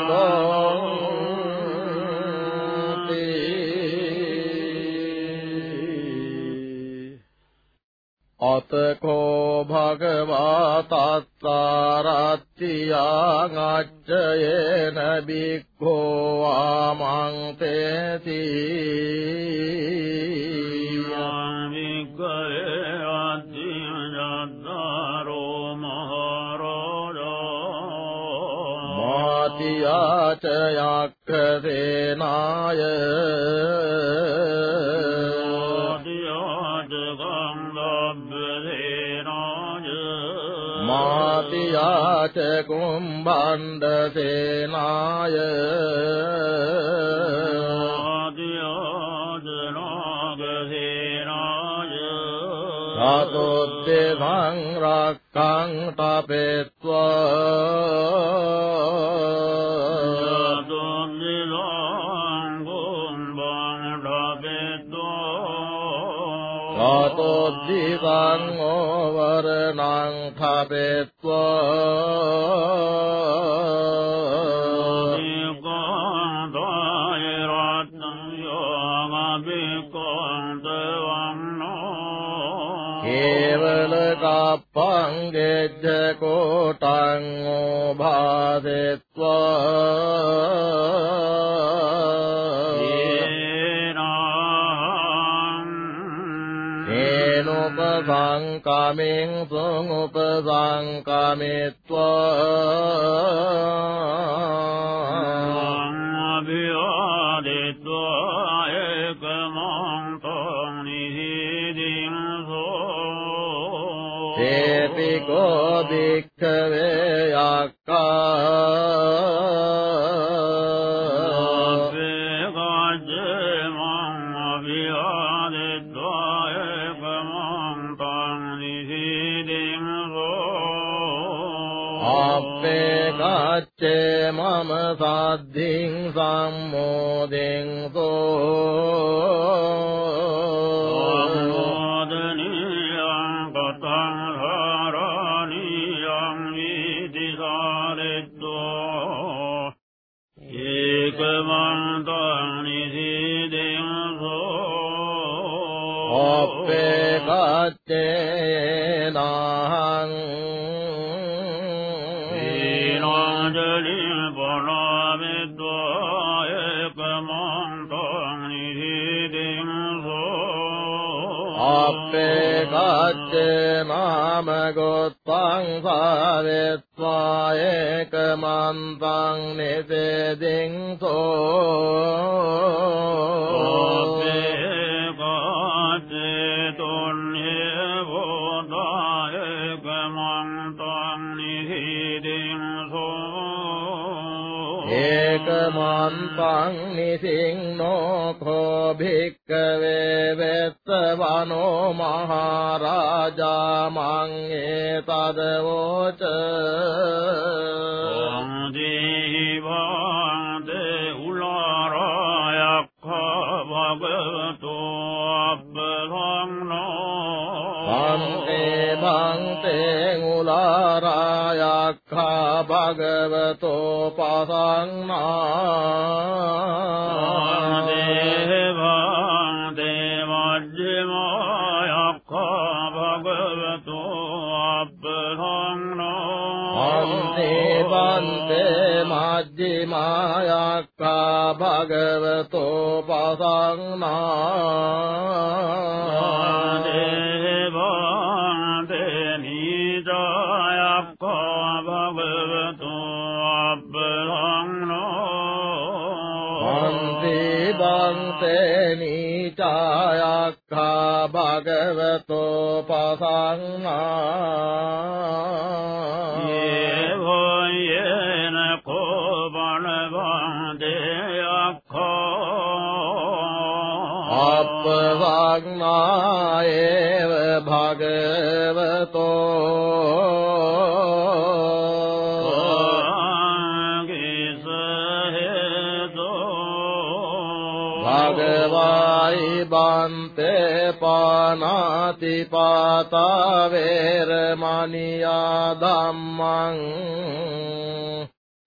බන්තේ පානාති පාතා වේරමණියා ධම්මං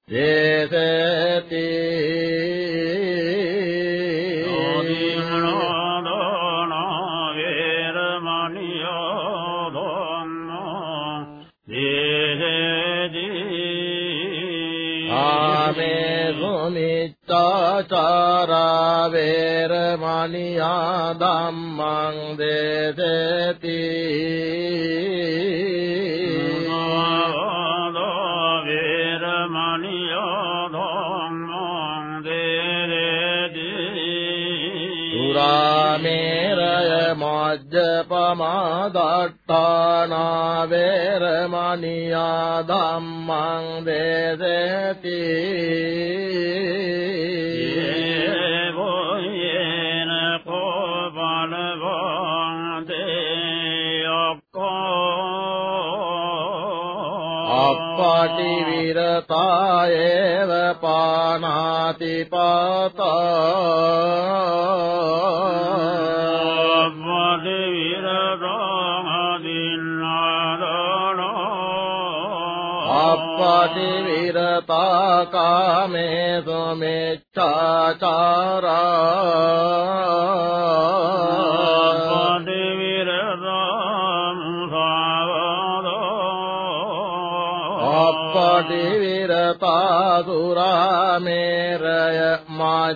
දේසති සුමිච්ඡාචාරා වේරමණියා ධම්මං දේසති සුරාමේරය මජ්ජපමාදට්ඨානා වේරමණියා ධම්මං දේසති एव पनाति पदे वीरता दि लो कामे तुमे मेरय मा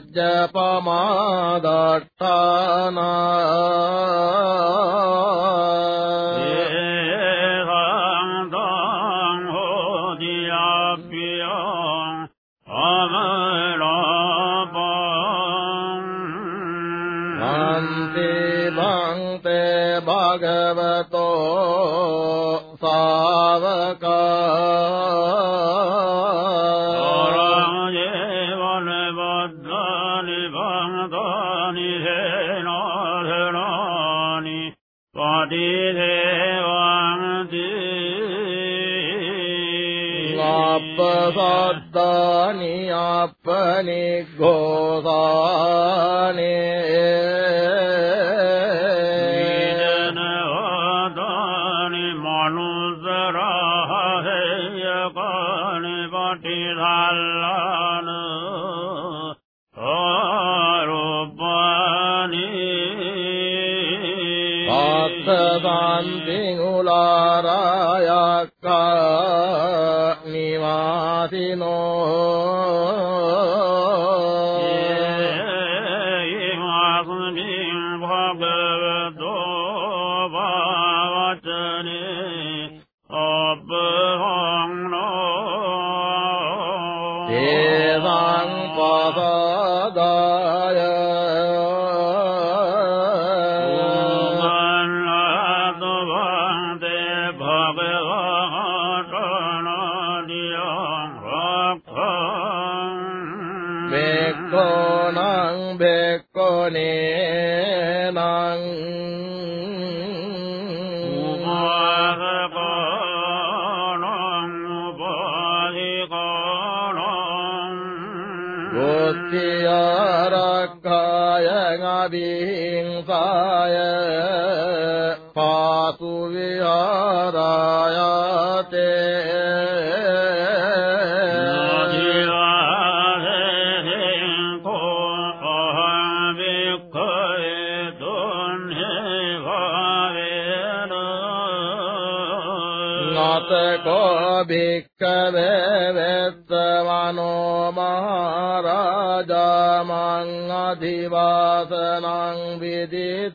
අධිවාසනං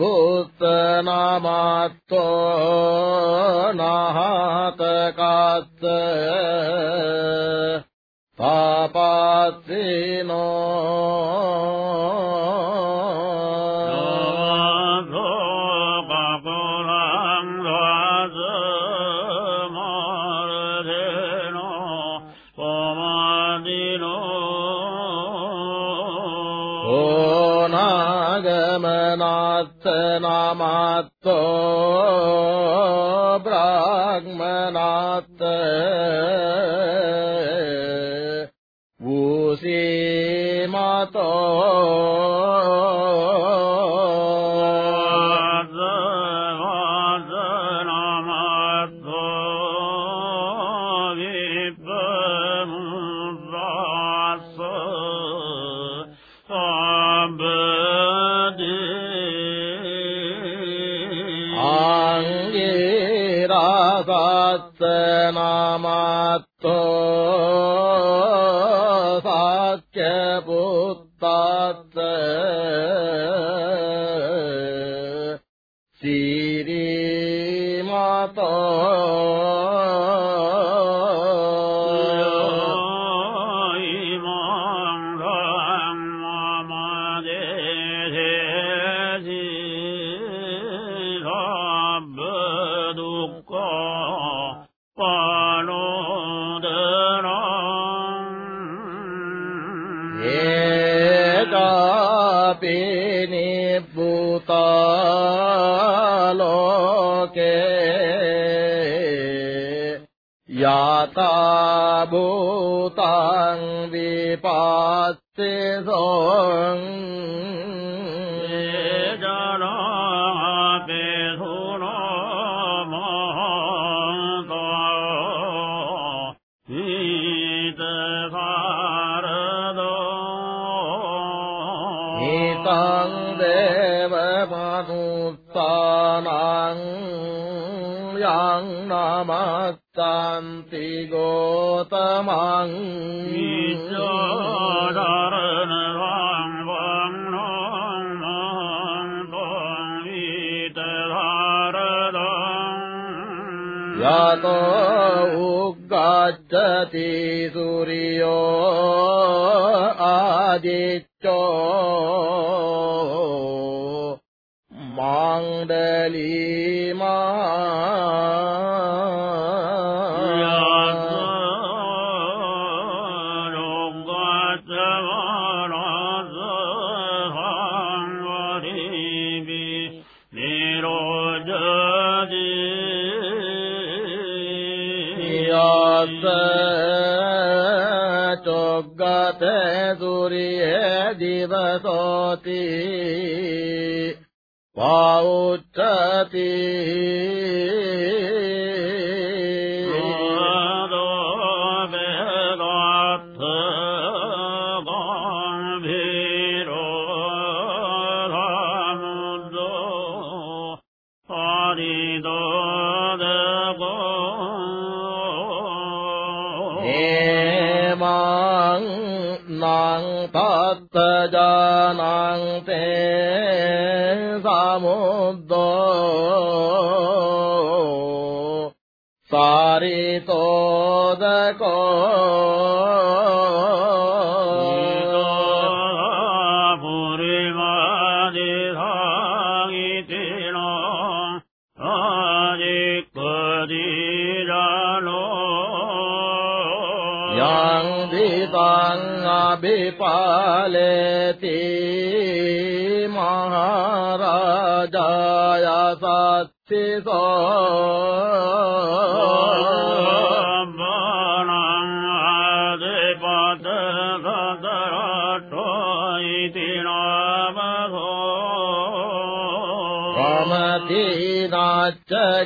වෙස්ස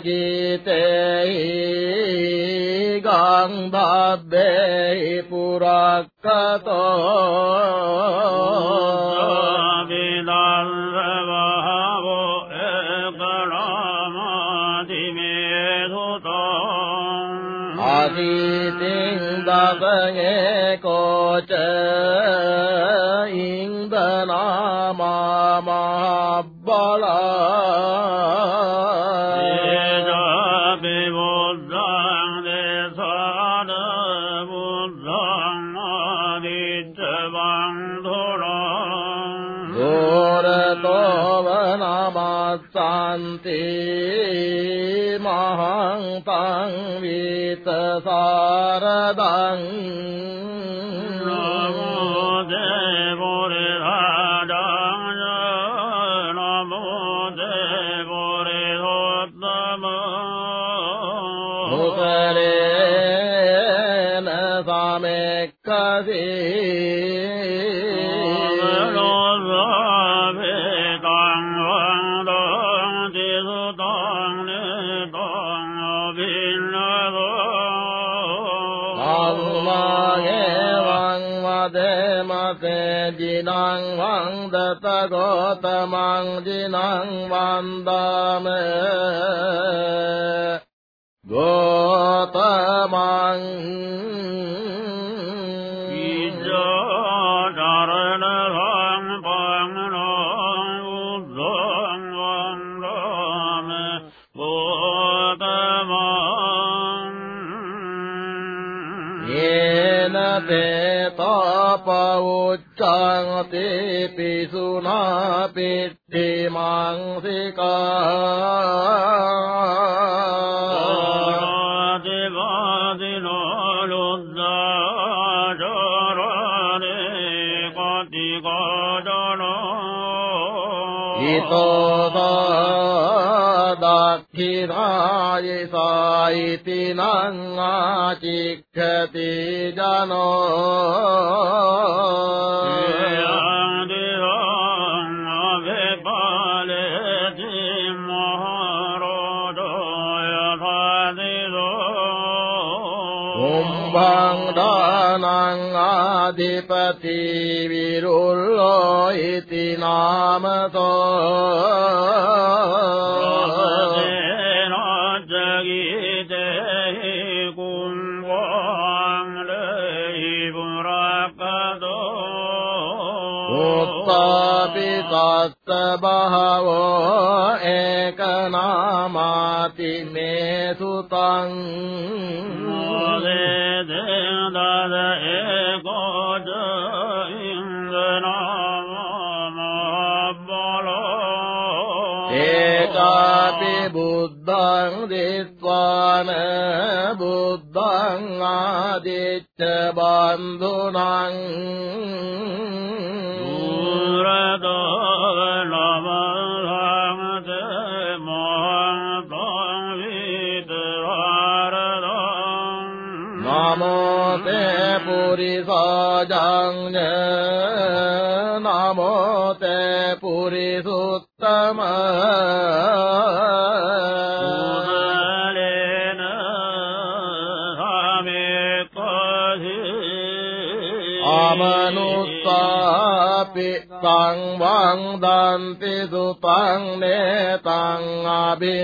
ජිතේ ගං තෝ දක්ඛිරායසායිති නං සබේ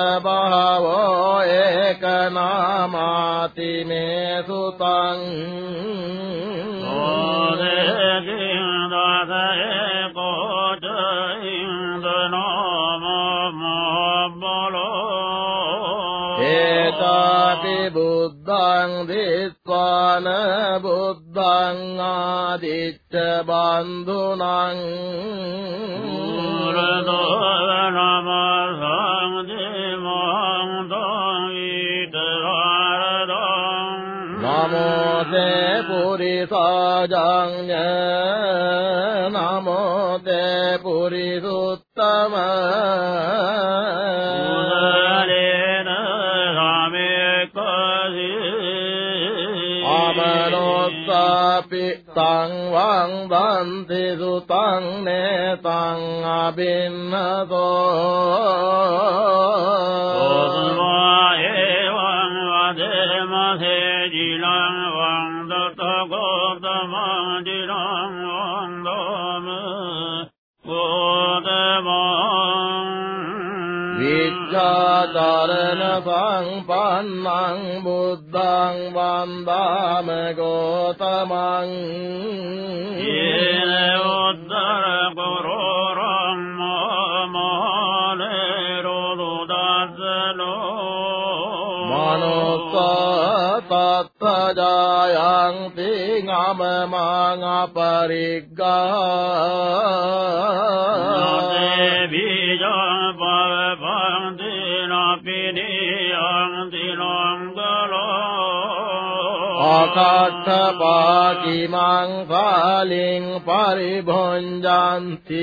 තත්ත භාවෝ ඒක නාමාති මේ සුතං ඒතාපි බුද්ධං දිස්වාන බුද්ධං ආදිච්ච බන්දුනං පුරිසාජඤ්ඤ නමෝ තේ පුරිසුත්තම අමනෝස්සපි තං වං වන්ති සුතං නේතං අබින්නතෝ අපරිග්ගා ආකාට්ඨපාකිමං කාලින් පරිභොංජන්ති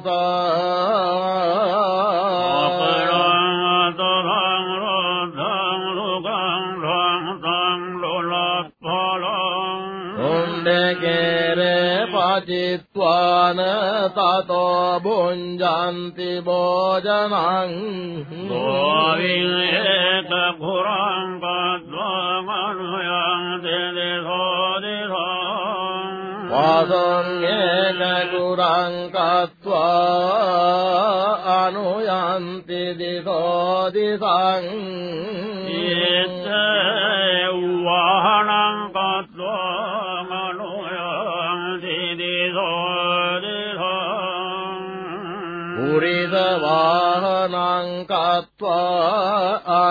උණ්ඩකේර පචිත්වාන තතෝ භුංජන්ති භෝජනං වාසංගේන කුරං කତ୍වා අනුයන්ති දිසෝ දිසං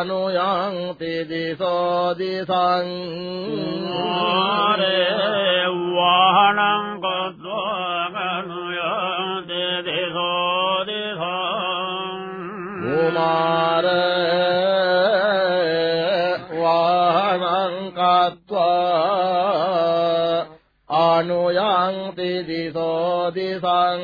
अनुयान्ति दिशो दिशङ्गेवहनम् क्वनुया दि दिशो दिश। कुमारे वाहनङ्क अनुयान्ति दिशो दिशङ्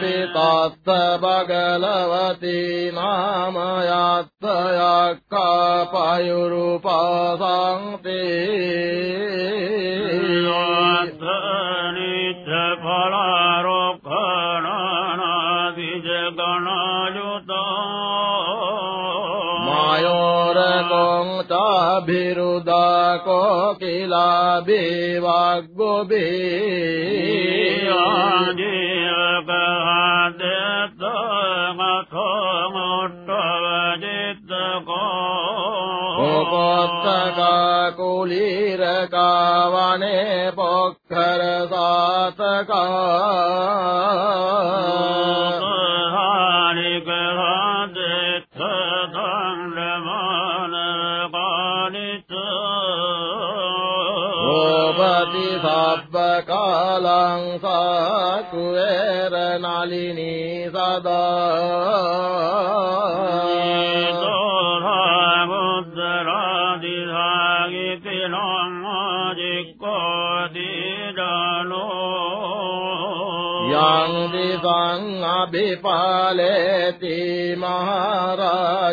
पितास्त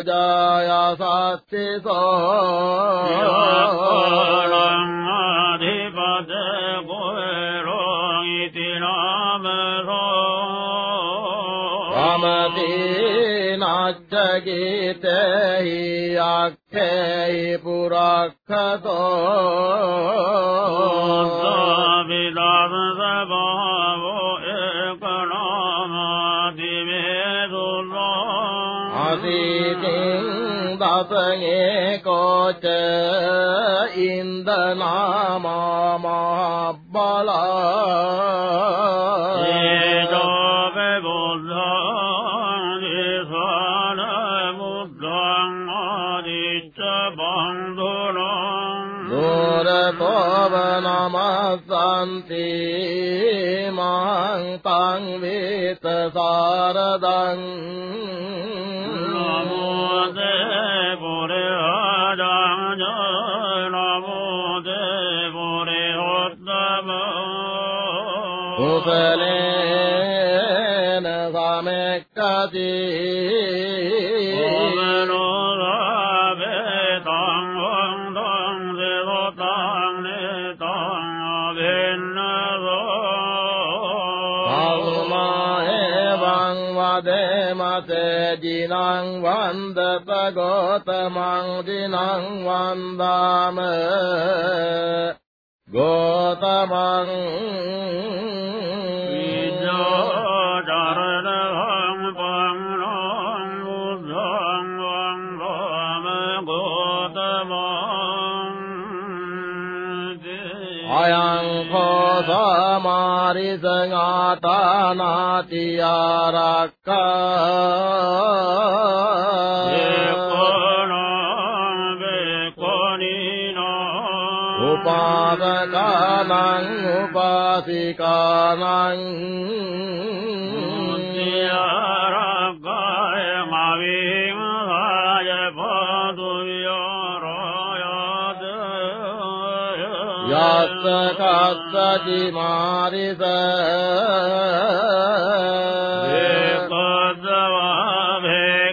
जाया साक्षे सोणाधिपद पुरो इति नाम रामते नाट्यगीत දිනං වන්දාම ගෝතමං මාරිසං ආතානාති ආරක්කා भविका मरितवाे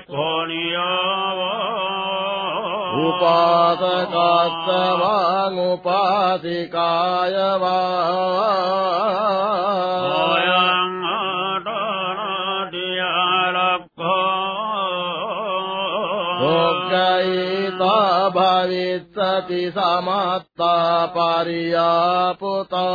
घोण उपासकास्तवा उपातिकाय ति समाता पारिया पुता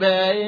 බෑ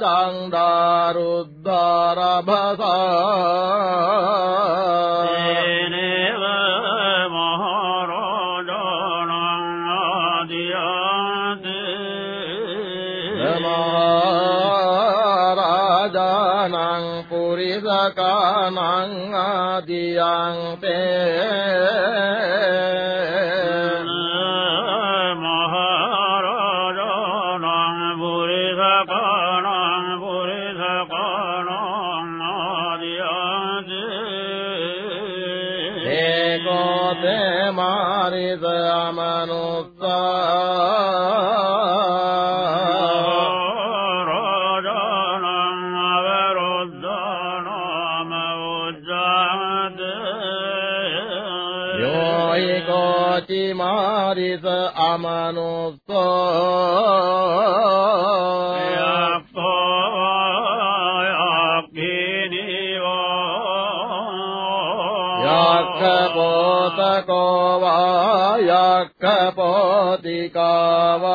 चण्डारुद्वारभसा राजानम् पुरिसकानम् आदियाङ् ते वा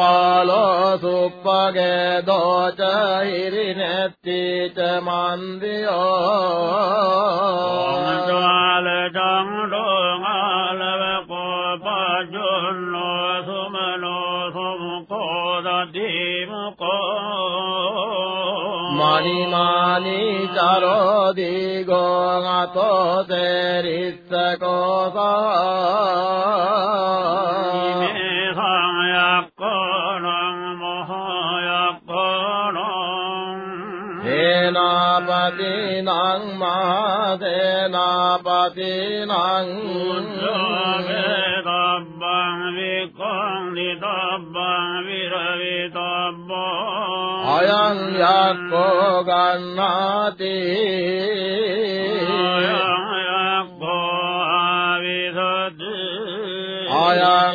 ගෝපාලෝ සුප්පගේ දෝච හිරිනෙත්ති ච මන්දියෝ. මණිමානී චරෝ අයං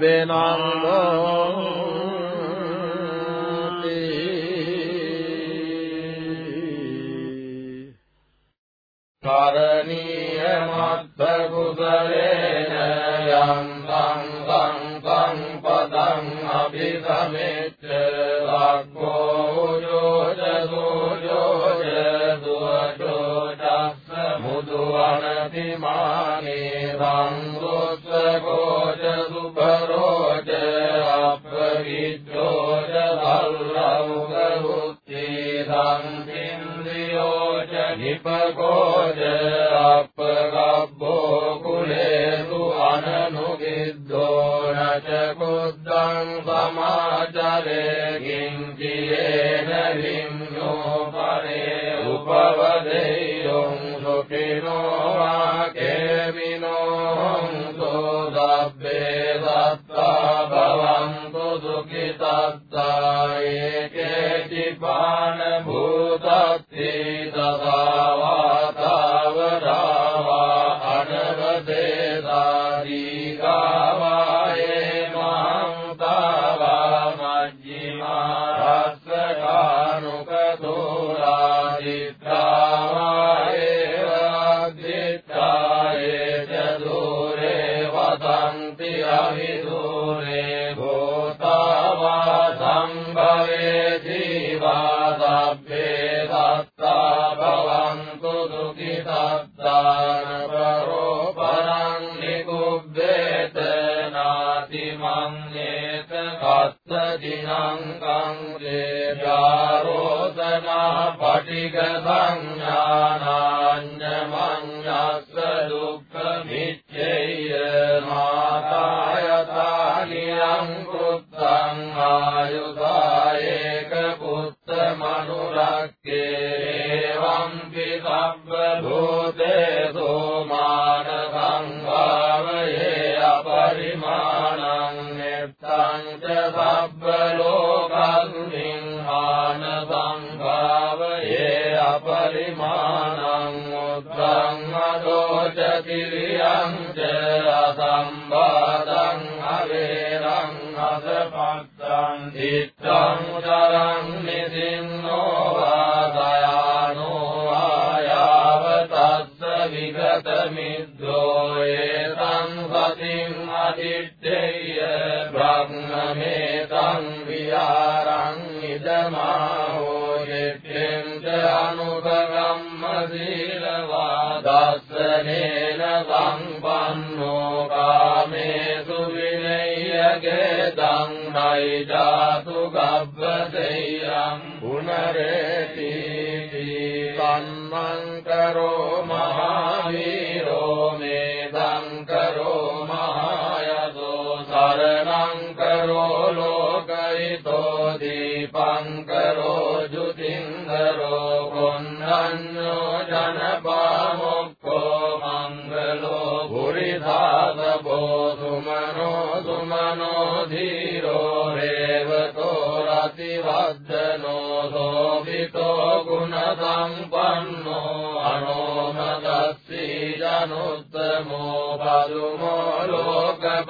بنا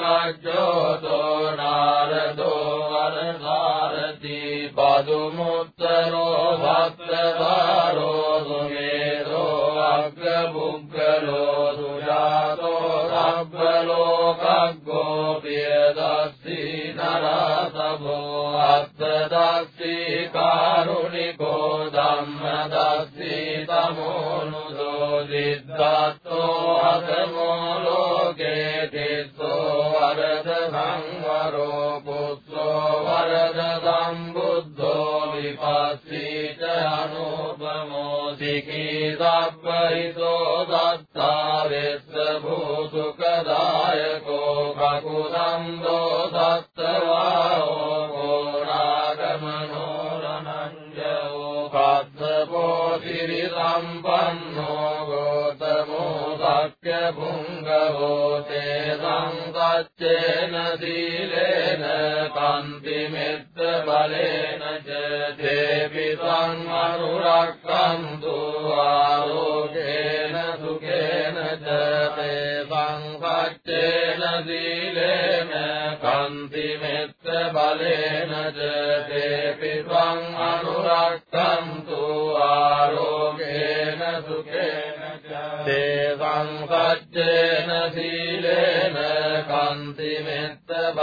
Bhagavad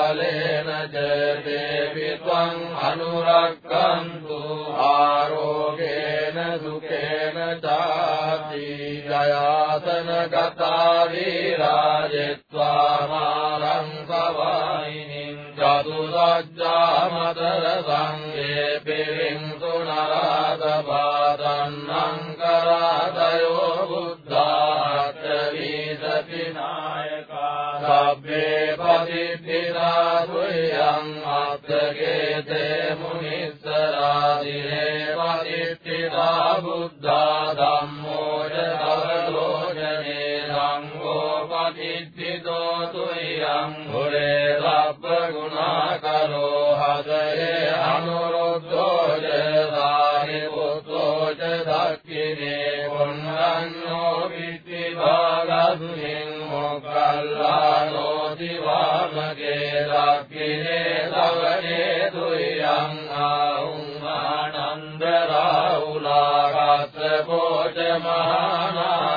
මෙත්ත බලේන ච තේපි ත්වං දක්ඛිනේ පුන්නඤ්ඤෝ විත්ති භාගස්මින් මොග්ගල්ලානෝ දිවාමගේ දක්ඛිනේ සවනේ දුයං ආඋං ආනන්ද රාහුලා කස්සපෝච මහානාමෝ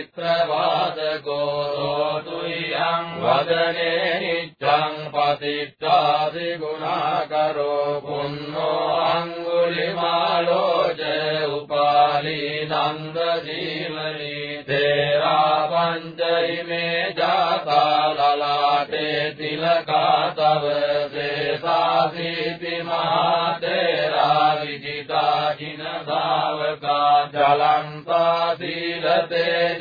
කුමාර කස්සපෝ නාම මහේති චිත්තවාදකෝ රෝතුයං වදනේ නිච්ඡං පතිච්ඡාදි ගුණාකරෝ පුන්නෝ අංගුලිමාලෝ ච උපාලී නන්ද ජීවනි තේරා පංචයිමේ ජාතා ලලාටේ තිලකා තව සේසාසීති මහතේරා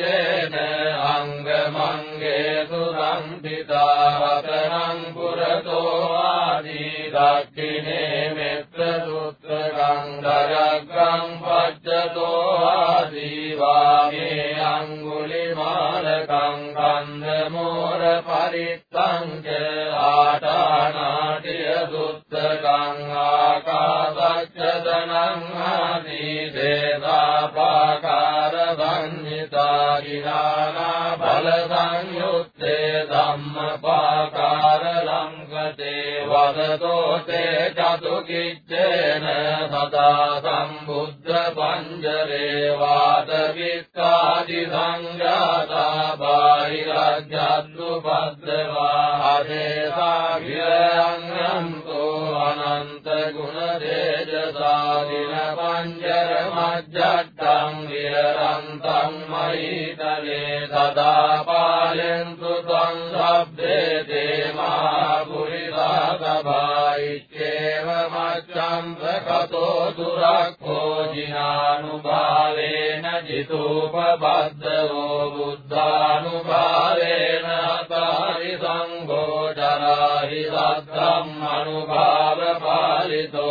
විජිතා කින සාවකා ජලන්තා සීලතේජේන අංගමංගේ සුරම්පිතා රතනං පුරතෝ ආදී දක්ඛිනේ මෙත්ත සුත්‍රං දයග්ගං පච්චතෝ ආදී වාමේ අංගුලිමාලකං කන්දමෝර පරිත්තං ච ආටානාටිය සුත්තකං ආකාසච්චදනං ආදී දේවාපාකාර සංහිතා ගිලානා බල සංයුත්තේ ධම්මපාකාර ලංකතේ වදතෝ තේ චතු කිච්චේන සදා සම්බුද්ධ පංජරේ වාද වික්ඛාදි සංඝාතා බාහිරජ්ජත්තු පද්දවා ආදේසා විරංගම්තෝ අනන්ත ගුණ දේජසාදින පංජර මජ්ජට්ටං විරන්තං මහිතලේ සදා පාලෙන්තු තං සබ්බේ දේමා පුරිසා भायिक्येव मन्द्र कतो दुरग्भो जिनानुभावेन जितोपबद्धवो बुद्धानुभावेन अकालि सङ्गो जरायि शद्धम् अनुभावपालितो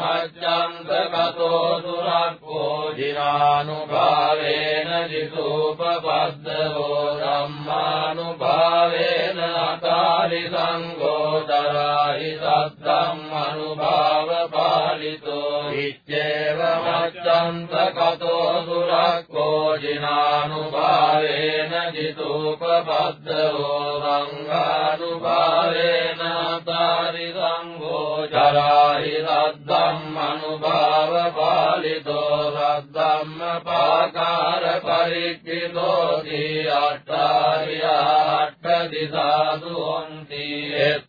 मन्द्र कतो दुराो जिनानुभावेन जितोपबद्धवो रह्मानुभावेन अकालि सङ्गो කතෝ දුරක්ඛෝ ජිනානුභාවේන ජිතූපබද්ධෝ ධම්මානුභාවේන අතාරි සංඝෝ ජරාහි සද්ධම් අනුභාව පාලිතෝ ඉච්ඡේව මච්ඡන්ත කතෝ සුරක්ඛෝ ජිනානුභාවේන ජිතූපබද්ධෝ සංඝානුභාවේන අතාරි සංඝෝ ජරාහි සද්ධම් අනුභාව පාලිතෝ සද්ධම්ම පාකාර පරික්ඛිතෝ දී අට්ඨාරියා අට්ඨ දිසාසු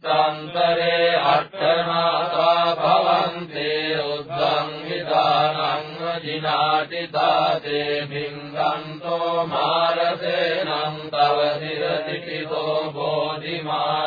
न्तरे अष्ट माता भवन्ते रुद्वन्वितानां जिनाटिता देभिन्दो मारसेर बोधिमा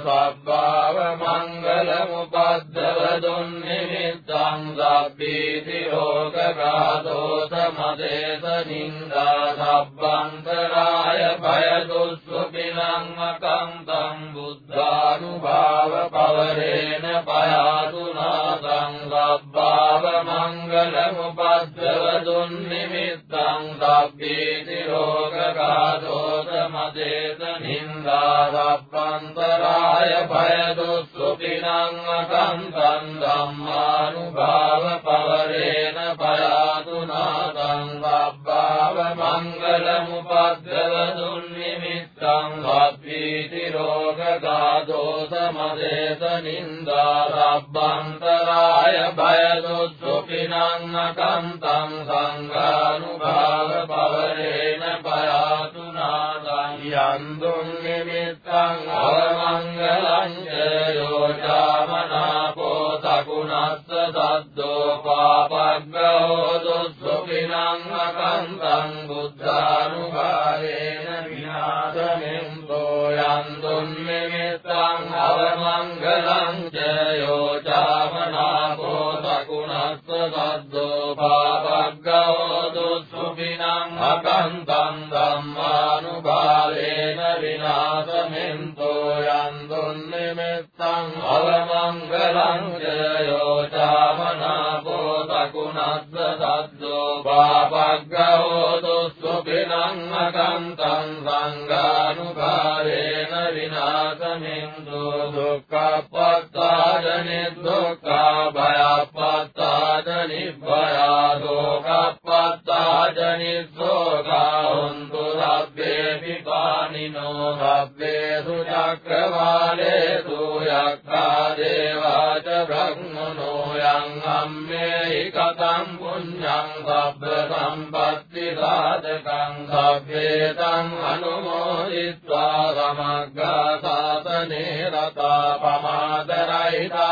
සබ්බාව මංගලමුපද්දව දුන්නිමිත්තං සබ්බීති රෝගඝාතෝ මදේත නින්දා සබ්බන්තරාය භයදුස්සුපිනං අකන්තං බුද්ධානුභාව පවරේන පයාතු නාදං සබ්බාව මංගලමුපද්දව දුන්නිමිත්තං සබ්බීති රෝගඝාතෝත මදේත නින්දා සබ්බන්තරාය භයදුස්සුපිනං අකන්තං ධම්මානුභාව පවරේන පයාතු නාදං සබ්බාව මංගලමුපද්දව දුන්නිමිත්තං සබ්බීති රෝගඝාතෝත මදේත නින්දා සබ්බන්තරාය භයදුස්සුපිනං අකන්තං සංඝානුභාව පවරේන පයාතු නාදං යන්දුන් නිමිත්තං අවමංගලං යෝජාමනාපෝ තකුණස්ස සද්දෝ පාපග්ගෝ දුස්සුපිනං අකන්තං බුද්ධානුභාවේන විනාශනෙන්තෝ යන්දුන් නිමිත්තං අවමංගලං යෝජාමනාපෝ තකුණස්ස සද්දෝ පාපග්ගෝ දුස්සුපිනං අකන්තං ධම්මානුභාවේන විනාශනෙන්තෝ යන්දුන් නිමිත්තං मङ्गलं जयो चामनापोत गुणो बागरोपिनं मकं तं वङ्गानुभवे न विना कमिन्दो दुःख पताजनि भया पताजनि දුක්ඛා භයපත්තාදනි භයා දුක්ඛපත්තාදනි සෝඛා හොන්තු සබ්බේ පිපානිනෝ සබ්බේසු චක්‍රවාලේසු යක්ඛා දේවාච බ්‍රහ්මනෝ යං අම්මේ කතං පුඤ්ඤං සබ්බ සම්පත්ති සාධකං සබ්බේතං අනුමෝදිत्वा සමග්ගා සාසනේ රතා පමාදරයිතාම්තු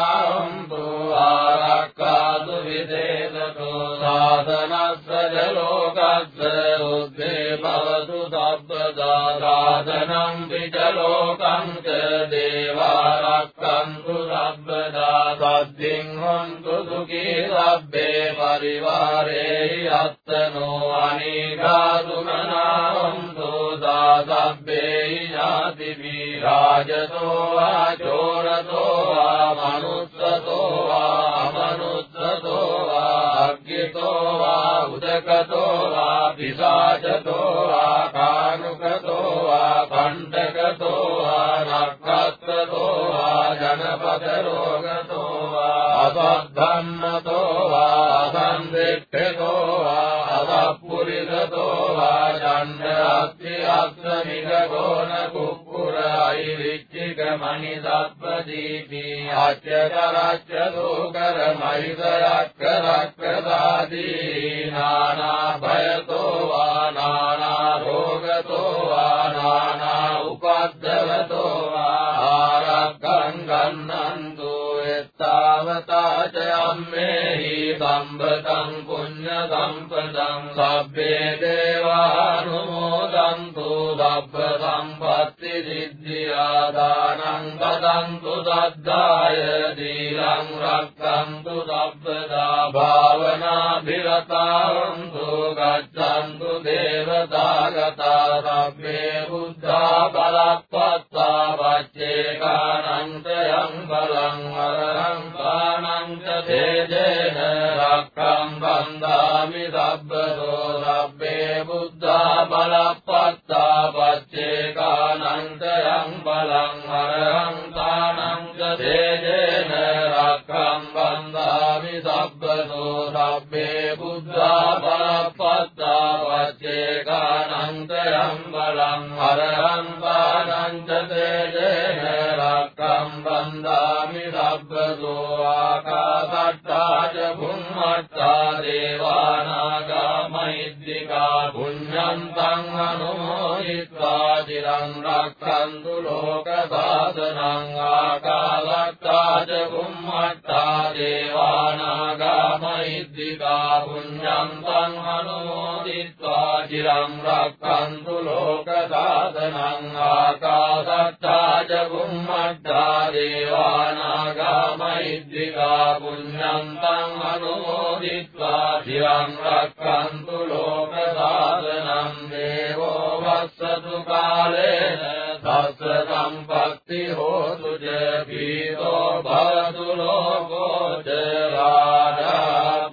ආරක්ඛාතු විදේතෝ සාසනස්ස ජලෝකස්ස උද්දේ භවතු සබ්බදා සාසනං විචලෝකං ච දේවාරක්ඛන්තු සබ්බදා සද්දින් හොන්තු සුඛී සබ්බේ පරිවාරේ අත්තනෝ අනීගාතුමනාවන්තු සාසබ්බේ ඥාති විරාජතෝ ආචෝරතෝ ආමනුස්සතෝ ආමනුස්සතෝ අග්ගිතෝ වා උදකතෝ වා පිසාචතෝ වා කානුකතෝ වා කණ්ඩකතෝ වා නක්ඛත්තතෝ වා ජනපද රෝගතෝ වා අසද්ධම්මතෝ වා අසන්දෙක්ඛතෝ වා අසප්පුරිසතෝ වා ඡණ්ඩ අත්ති मणिदात्मदीपी आच्य कराश्च करमयिवराक्रदाकृदीनाभतो वा नाना भोगतो वा नाना उपाद्रवतो न गन् नन्तु නානා භයතෝ වා නානා රෝගතෝ වා නානා උපද්දවතෝ වා ආරක්ඛං ගන්නන්තු එත්තාවතා ච අම්මේහි සම්බතං පුඤ්ඤ සම්පදං සබ්බේ දේවානුමෝදන්තු සබ්බ සම්පත්ති සිද්ධියා දානං දදන්තු සද්ධාය දීලං රක්ඛන්තු සබ්බදා භාවනා භිරතාවන්තු ගච්ඡන්තු දේවතාගතා සබ්බේ බුද්ධා බලප්පත්තා වච්චේකානන්ත යං බලං අරහං කානං ච තේජේන රක්ඛං බන්දාමි සබ්බදෝ සබ්බේ බුද්ධා බලප්පත්තා වච්චේකානන්ත යං බලං අරහං කානං ච තේජේන රක්ඛං බන්දාමි සබ්බදෝ සබ්බේ සබ්බපත්තා වච්චේ ගානන්තරම් බලං හරං පානංචතේ දේන රක්ඛම් බන්දාමි සබ්බසෝ ආකාසට්ඨා ච භුම්මට්ඨා දේවානාගා මෛද්దికා පුඤ්ඤන්තං අනුමෝදිत्वा চিරං රක්ඛන්තු ලෝක සාසනං ආකාසට්ඨා ච භුම්මට්ඨා දේවානාගා මෛද්దికා පුඤ්ඤ යන්තං අනුමෝදිත්වා චිරං රක්ඛන්තු ලෝක සාසනං ආකාසත්තා ච බුම්මත්තා දේවානාගා මහිද්దికා පුඤ්ඤං තං අනුමෝදිත්වා චිරං රක්ඛන්තු ලෝක සාසනං දේවෝ වස්සතු කාලේන තස්ස සම්පත්ති හෝතු ච පීතෝ භවතු ලෝකෝ ච රාජා